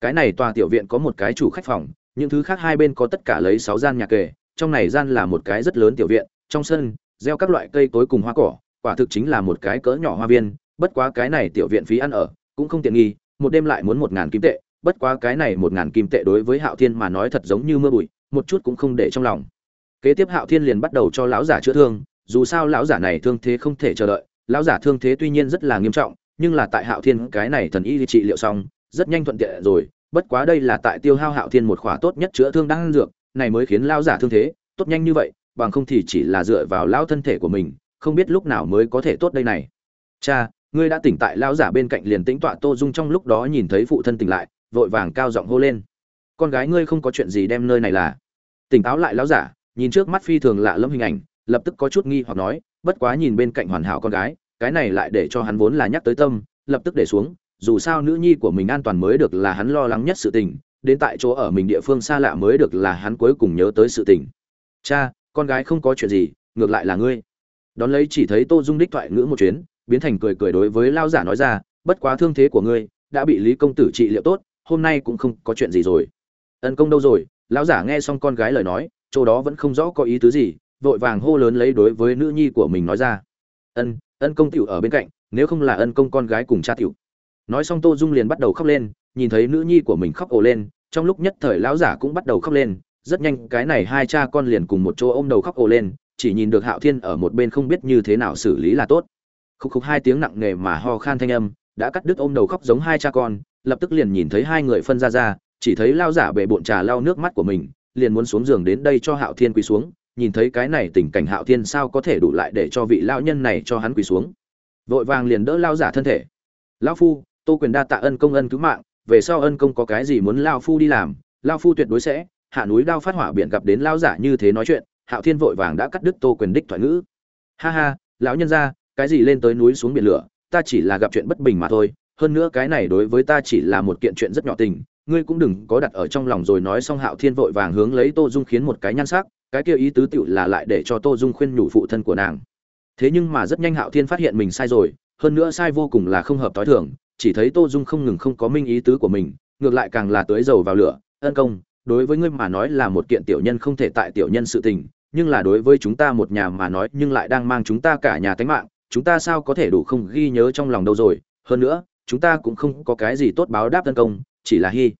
Cái này tòa tiểu viện có một cái chủ khách phòng, những thứ khác hai bên có tất cả lấy sáu gian nhà kề, trong này gian là một cái rất lớn tiểu viện, trong sân, gieo các loại cây cối cùng hoa cỏ, quả thực chính là một cái cỡ nhỏ hoa viên, bất quá cái này tiểu viện phí ăn ở, cũng không tiện nghi, một đêm lại muốn một ngàn kim tệ, bất quá cái này một ngàn kim tệ đối với hạo thiên mà nói thật giống như mưa bụi một chút cũng không để trong lòng. Kế tiếp hạo thiên liền bắt đầu cho lão giả chữa thương, dù sao lão giả này thương thế không thể chờ đợi, lão giả thương thế tuy nhiên rất là nghiêm trọng, nhưng là tại hạo thiên cái này thần y trị liệu xong, rất nhanh thuận tiện rồi, bất quá đây là tại tiêu hao hạo thiên một khỏa tốt nhất chữa thương đang dược, này mới khiến lão giả thương thế tốt nhanh như vậy, bằng không thì chỉ là dựa vào lão thân thể của mình, không biết lúc nào mới có thể tốt đây này. Cha, ngươi đã tỉnh tại lão giả bên cạnh liền tĩnh tọa tô dung trong lúc đó nhìn thấy phụ thân tỉnh lại, vội vàng cao giọng hô lên con gái ngươi không có chuyện gì đem nơi này là. Tỉnh táo lại lão giả, nhìn trước mắt phi thường lạ lẫm hình ảnh, lập tức có chút nghi hoặc nói, bất quá nhìn bên cạnh hoàn hảo con gái, cái này lại để cho hắn vốn là nhắc tới tâm, lập tức để xuống, dù sao nữ nhi của mình an toàn mới được là hắn lo lắng nhất sự tình, đến tại chỗ ở mình địa phương xa lạ mới được là hắn cuối cùng nhớ tới sự tình. Cha, con gái không có chuyện gì, ngược lại là ngươi. Đón lấy chỉ thấy tô dung đích thoại ngữ một chuyến, biến thành cười cười đối với lao giả nói ra, bất quá thương thế của ngươi, đã bị lý công tử trị liệu tốt, hôm nay cũng không có chuyện gì rồi ân công đâu rồi? Lão giả nghe xong con gái lời nói, chỗ đó vẫn không rõ có ý tứ gì, vội vàng hô lớn lấy đối với nữ nhi của mình nói ra. Ân ân công tiểu ở bên cạnh, nếu không là ân công con gái cùng cha tiểu. Nói xong tô dung liền bắt đầu khóc lên, nhìn thấy nữ nhi của mình khóc ồ lên, trong lúc nhất thời lão giả cũng bắt đầu khóc lên, rất nhanh cái này hai cha con liền cùng một chỗ ôm đầu khóc ồ lên, chỉ nhìn được hạo thiên ở một bên không biết như thế nào xử lý là tốt. Khúc khúc hai tiếng nặng nề mà ho khan thanh âm, đã cắt đứt ôm đầu khóc giống hai cha con, lập tức liền nhìn thấy hai người phân ra ra chỉ thấy lao giả bệ bộn trà lao nước mắt của mình, liền muốn xuống giường đến đây cho hạo thiên quỳ xuống, nhìn thấy cái này tình cảnh hạo thiên sao có thể đủ lại để cho vị lao nhân này cho hắn quỳ xuống. Vội vàng liền đỡ lao giả thân thể. Lao phu, tô quyền đa tạ ân công ân cứu mạng, về sau ân công có cái gì muốn lao phu đi làm, lao phu tuyệt đối sẽ, hạ núi đao phát hỏa biển gặp đến lao giả như thế nói chuyện. Hạo thiên vội vàng đã cắt đứt tô quyền đích thoại ngữ. Ha ha, lão nhân ra cái gì lên tới núi xuống biển lửa, ta chỉ là gặp chuyện bất bình mà thôi, hơn nữa cái này đối với ta chỉ là một kiện chuyện rất nhỏ tình ngươi cũng đừng có đặt ở trong lòng rồi nói xong hạo thiên vội vàng hướng lấy tô dung khiến một cái nhan sắc, cái kia ý tứ tựu là lại để cho tô dung khuyên nhủ phụ thân của nàng. Thế nhưng mà rất nhanh hạo thiên phát hiện mình sai rồi, hơn nữa sai vô cùng là không hợp tối thường, chỉ thấy tô dung không ngừng không có minh ý tứ của mình, ngược lại càng là tưới dầu vào lửa, ân công, đối với ngươi mà nói là một kiện tiểu nhân không thể tại tiểu nhân sự tình, nhưng là đối với chúng ta một nhà mà nói nhưng lại đang mang chúng ta cả nhà tánh mạng, chúng ta sao có thể đủ không ghi nhớ trong lòng đâu rồi? Hơn nữa, chúng ta cũng không có cái gì tốt báo đáp ân công, chỉ là hy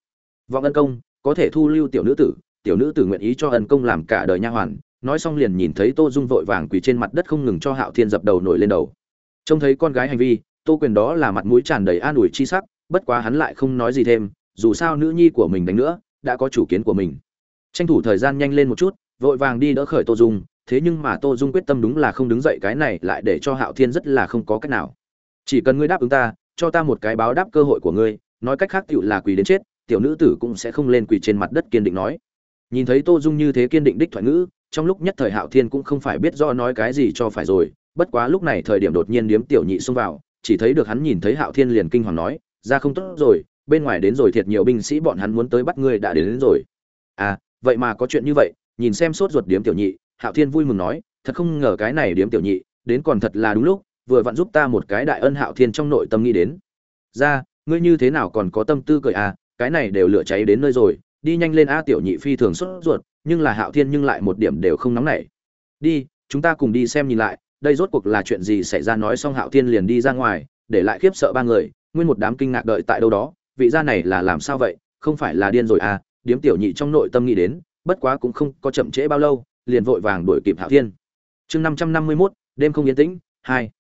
vọng ân công, có thể thu lưu tiểu nữ tử, tiểu nữ tử nguyện ý cho ân công làm cả đời nha hoàn. Nói xong liền nhìn thấy tô dung vội vàng quỳ trên mặt đất không ngừng cho hạo thiên dập đầu nổi lên đầu. Trông thấy con gái hành vi, tô quyền đó là mặt mũi tràn đầy an ủi chi sắc, bất quá hắn lại không nói gì thêm, dù sao nữ nhi của mình đánh nữa, đã có chủ kiến của mình. Tranh thủ thời gian nhanh lên một chút, vội vàng đi đỡ khởi tô dung, thế nhưng mà tô dung quyết tâm đúng là không đứng dậy cái này lại để cho hạo thiên rất là không có cách nào. Chỉ cần ngươi đáp ứng ta, cho ta một cái báo đáp cơ hội của ngươi, nói cách khác tựu là quỳ đến chết tiểu nữ tử cũng sẽ không lên quỳ trên mặt đất kiên định nói. Nhìn thấy tô dung như thế kiên định đích thoại ngữ trong lúc nhất thời hạo thiên cũng không phải biết do nói cái gì cho phải rồi bất quá lúc này thời điểm đột nhiên điếm tiểu nhị xông vào chỉ thấy được hắn nhìn thấy hạo thiên liền kinh hoàng nói ra không tốt rồi bên ngoài đến rồi thiệt nhiều binh sĩ bọn hắn muốn tới bắt ngươi đã đến, đến rồi. À vậy mà có chuyện như vậy nhìn xem sốt ruột điếm tiểu nhị. Hạo thiên vui mừng nói thật không ngờ cái này điếm tiểu nhị đến còn thật là đúng lúc vừa vặn giúp ta một cái đại ân hạo thiên trong nội tâm nghĩ đến. Ra ngươi như thế nào còn có tâm tư cười à? Cái này đều lửa cháy đến nơi rồi, đi nhanh lên a tiểu nhị phi thường sốt ruột, nhưng là hạo thiên nhưng lại một điểm đều không nóng nảy. Đi, chúng ta cùng đi xem nhìn lại, đây rốt cuộc là chuyện gì xảy ra nói xong hạo thiên liền đi ra ngoài, để lại khiếp sợ ba người, nguyên một đám kinh ngạc đợi tại đâu đó, vị gia này là làm sao vậy, không phải là điên rồi à điếm tiểu nhị trong nội tâm nghĩ đến, bất quá cũng không có chậm trễ bao lâu, liền vội vàng đuổi kịp hạo thiên. Chương năm trăm năm mươi mốt, đêm không yên tĩnh, hai.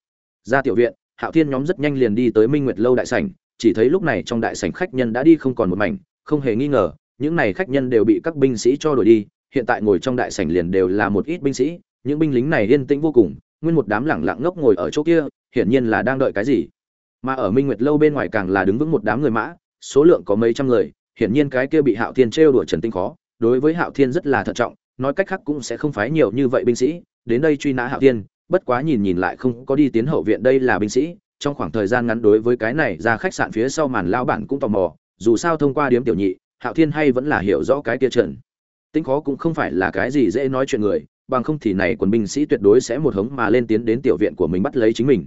Ra tiểu viện, hạo thiên nhóm rất nhanh liền đi tới minh nguyệt lâu đại sảnh chỉ thấy lúc này trong đại sảnh khách nhân đã đi không còn một mảnh, không hề nghi ngờ, những này khách nhân đều bị các binh sĩ cho đuổi đi, hiện tại ngồi trong đại sảnh liền đều là một ít binh sĩ, những binh lính này yên tĩnh vô cùng, nguyên một đám lẳng lặng ngốc ngồi ở chỗ kia, hiển nhiên là đang đợi cái gì. Mà ở minh nguyệt lâu bên ngoài càng là đứng vững một đám người mã, số lượng có mấy trăm người, hiển nhiên cái kia bị hạo thiên trêu đuổi trần tinh khó, đối với hạo thiên rất là thận trọng, nói cách khác cũng sẽ không phái nhiều như vậy binh sĩ, đến đây truy nã hạo thiên, bất quá nhìn nhìn lại không có đi tiến hậu viện đây là binh sĩ trong khoảng thời gian ngắn đối với cái này ra khách sạn phía sau màn lao bản cũng tò mò, dù sao thông qua điếm tiểu nhị, hạo thiên hay vẫn là hiểu rõ cái kia trần tính khó cũng không phải là cái gì dễ nói chuyện người, bằng không thì này quân binh sĩ tuyệt đối sẽ một hống mà lên tiến đến tiểu viện của mình bắt lấy chính mình.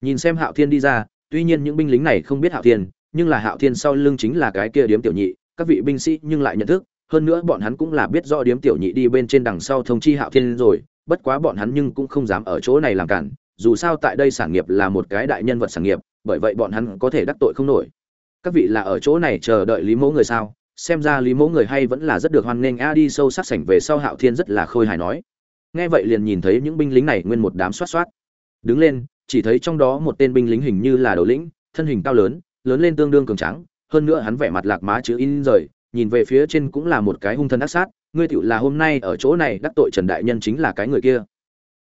Nhìn xem hạo thiên đi ra, tuy nhiên những binh lính này không biết hạo thiên, nhưng là hạo thiên sau lưng chính là cái kia điếm tiểu nhị, các vị binh sĩ nhưng lại nhận thức, hơn nữa bọn hắn cũng là biết rõ điếm tiểu nhị đi bên trên đằng sau thông chi hạo thiên rồi, bất quá bọn hắn nhưng cũng không dám ở chỗ này làm cản dù sao tại đây sản nghiệp là một cái đại nhân vật sản nghiệp, bởi vậy bọn hắn có thể đắc tội không nổi. Các vị là ở chỗ này chờ đợi lý mẫu người sao? Xem ra lý mẫu người hay vẫn là rất được hoan nghênh a đi sâu sắc sảnh về sau hạo thiên rất là khôi hài nói. Nghe vậy liền nhìn thấy những binh lính này nguyên một đám xoát xoát. Đứng lên, chỉ thấy trong đó một tên binh lính hình như là đầu lĩnh, thân hình cao lớn lớn lên tương đương cường trắng hơn nữa hắn vẻ mặt lạc má chữ in rời, nhìn về phía trên cũng là một cái hung thân ác sát. Ngươi tựu là hôm nay ở chỗ này đắc tội trần đại nhân chính là cái người kia.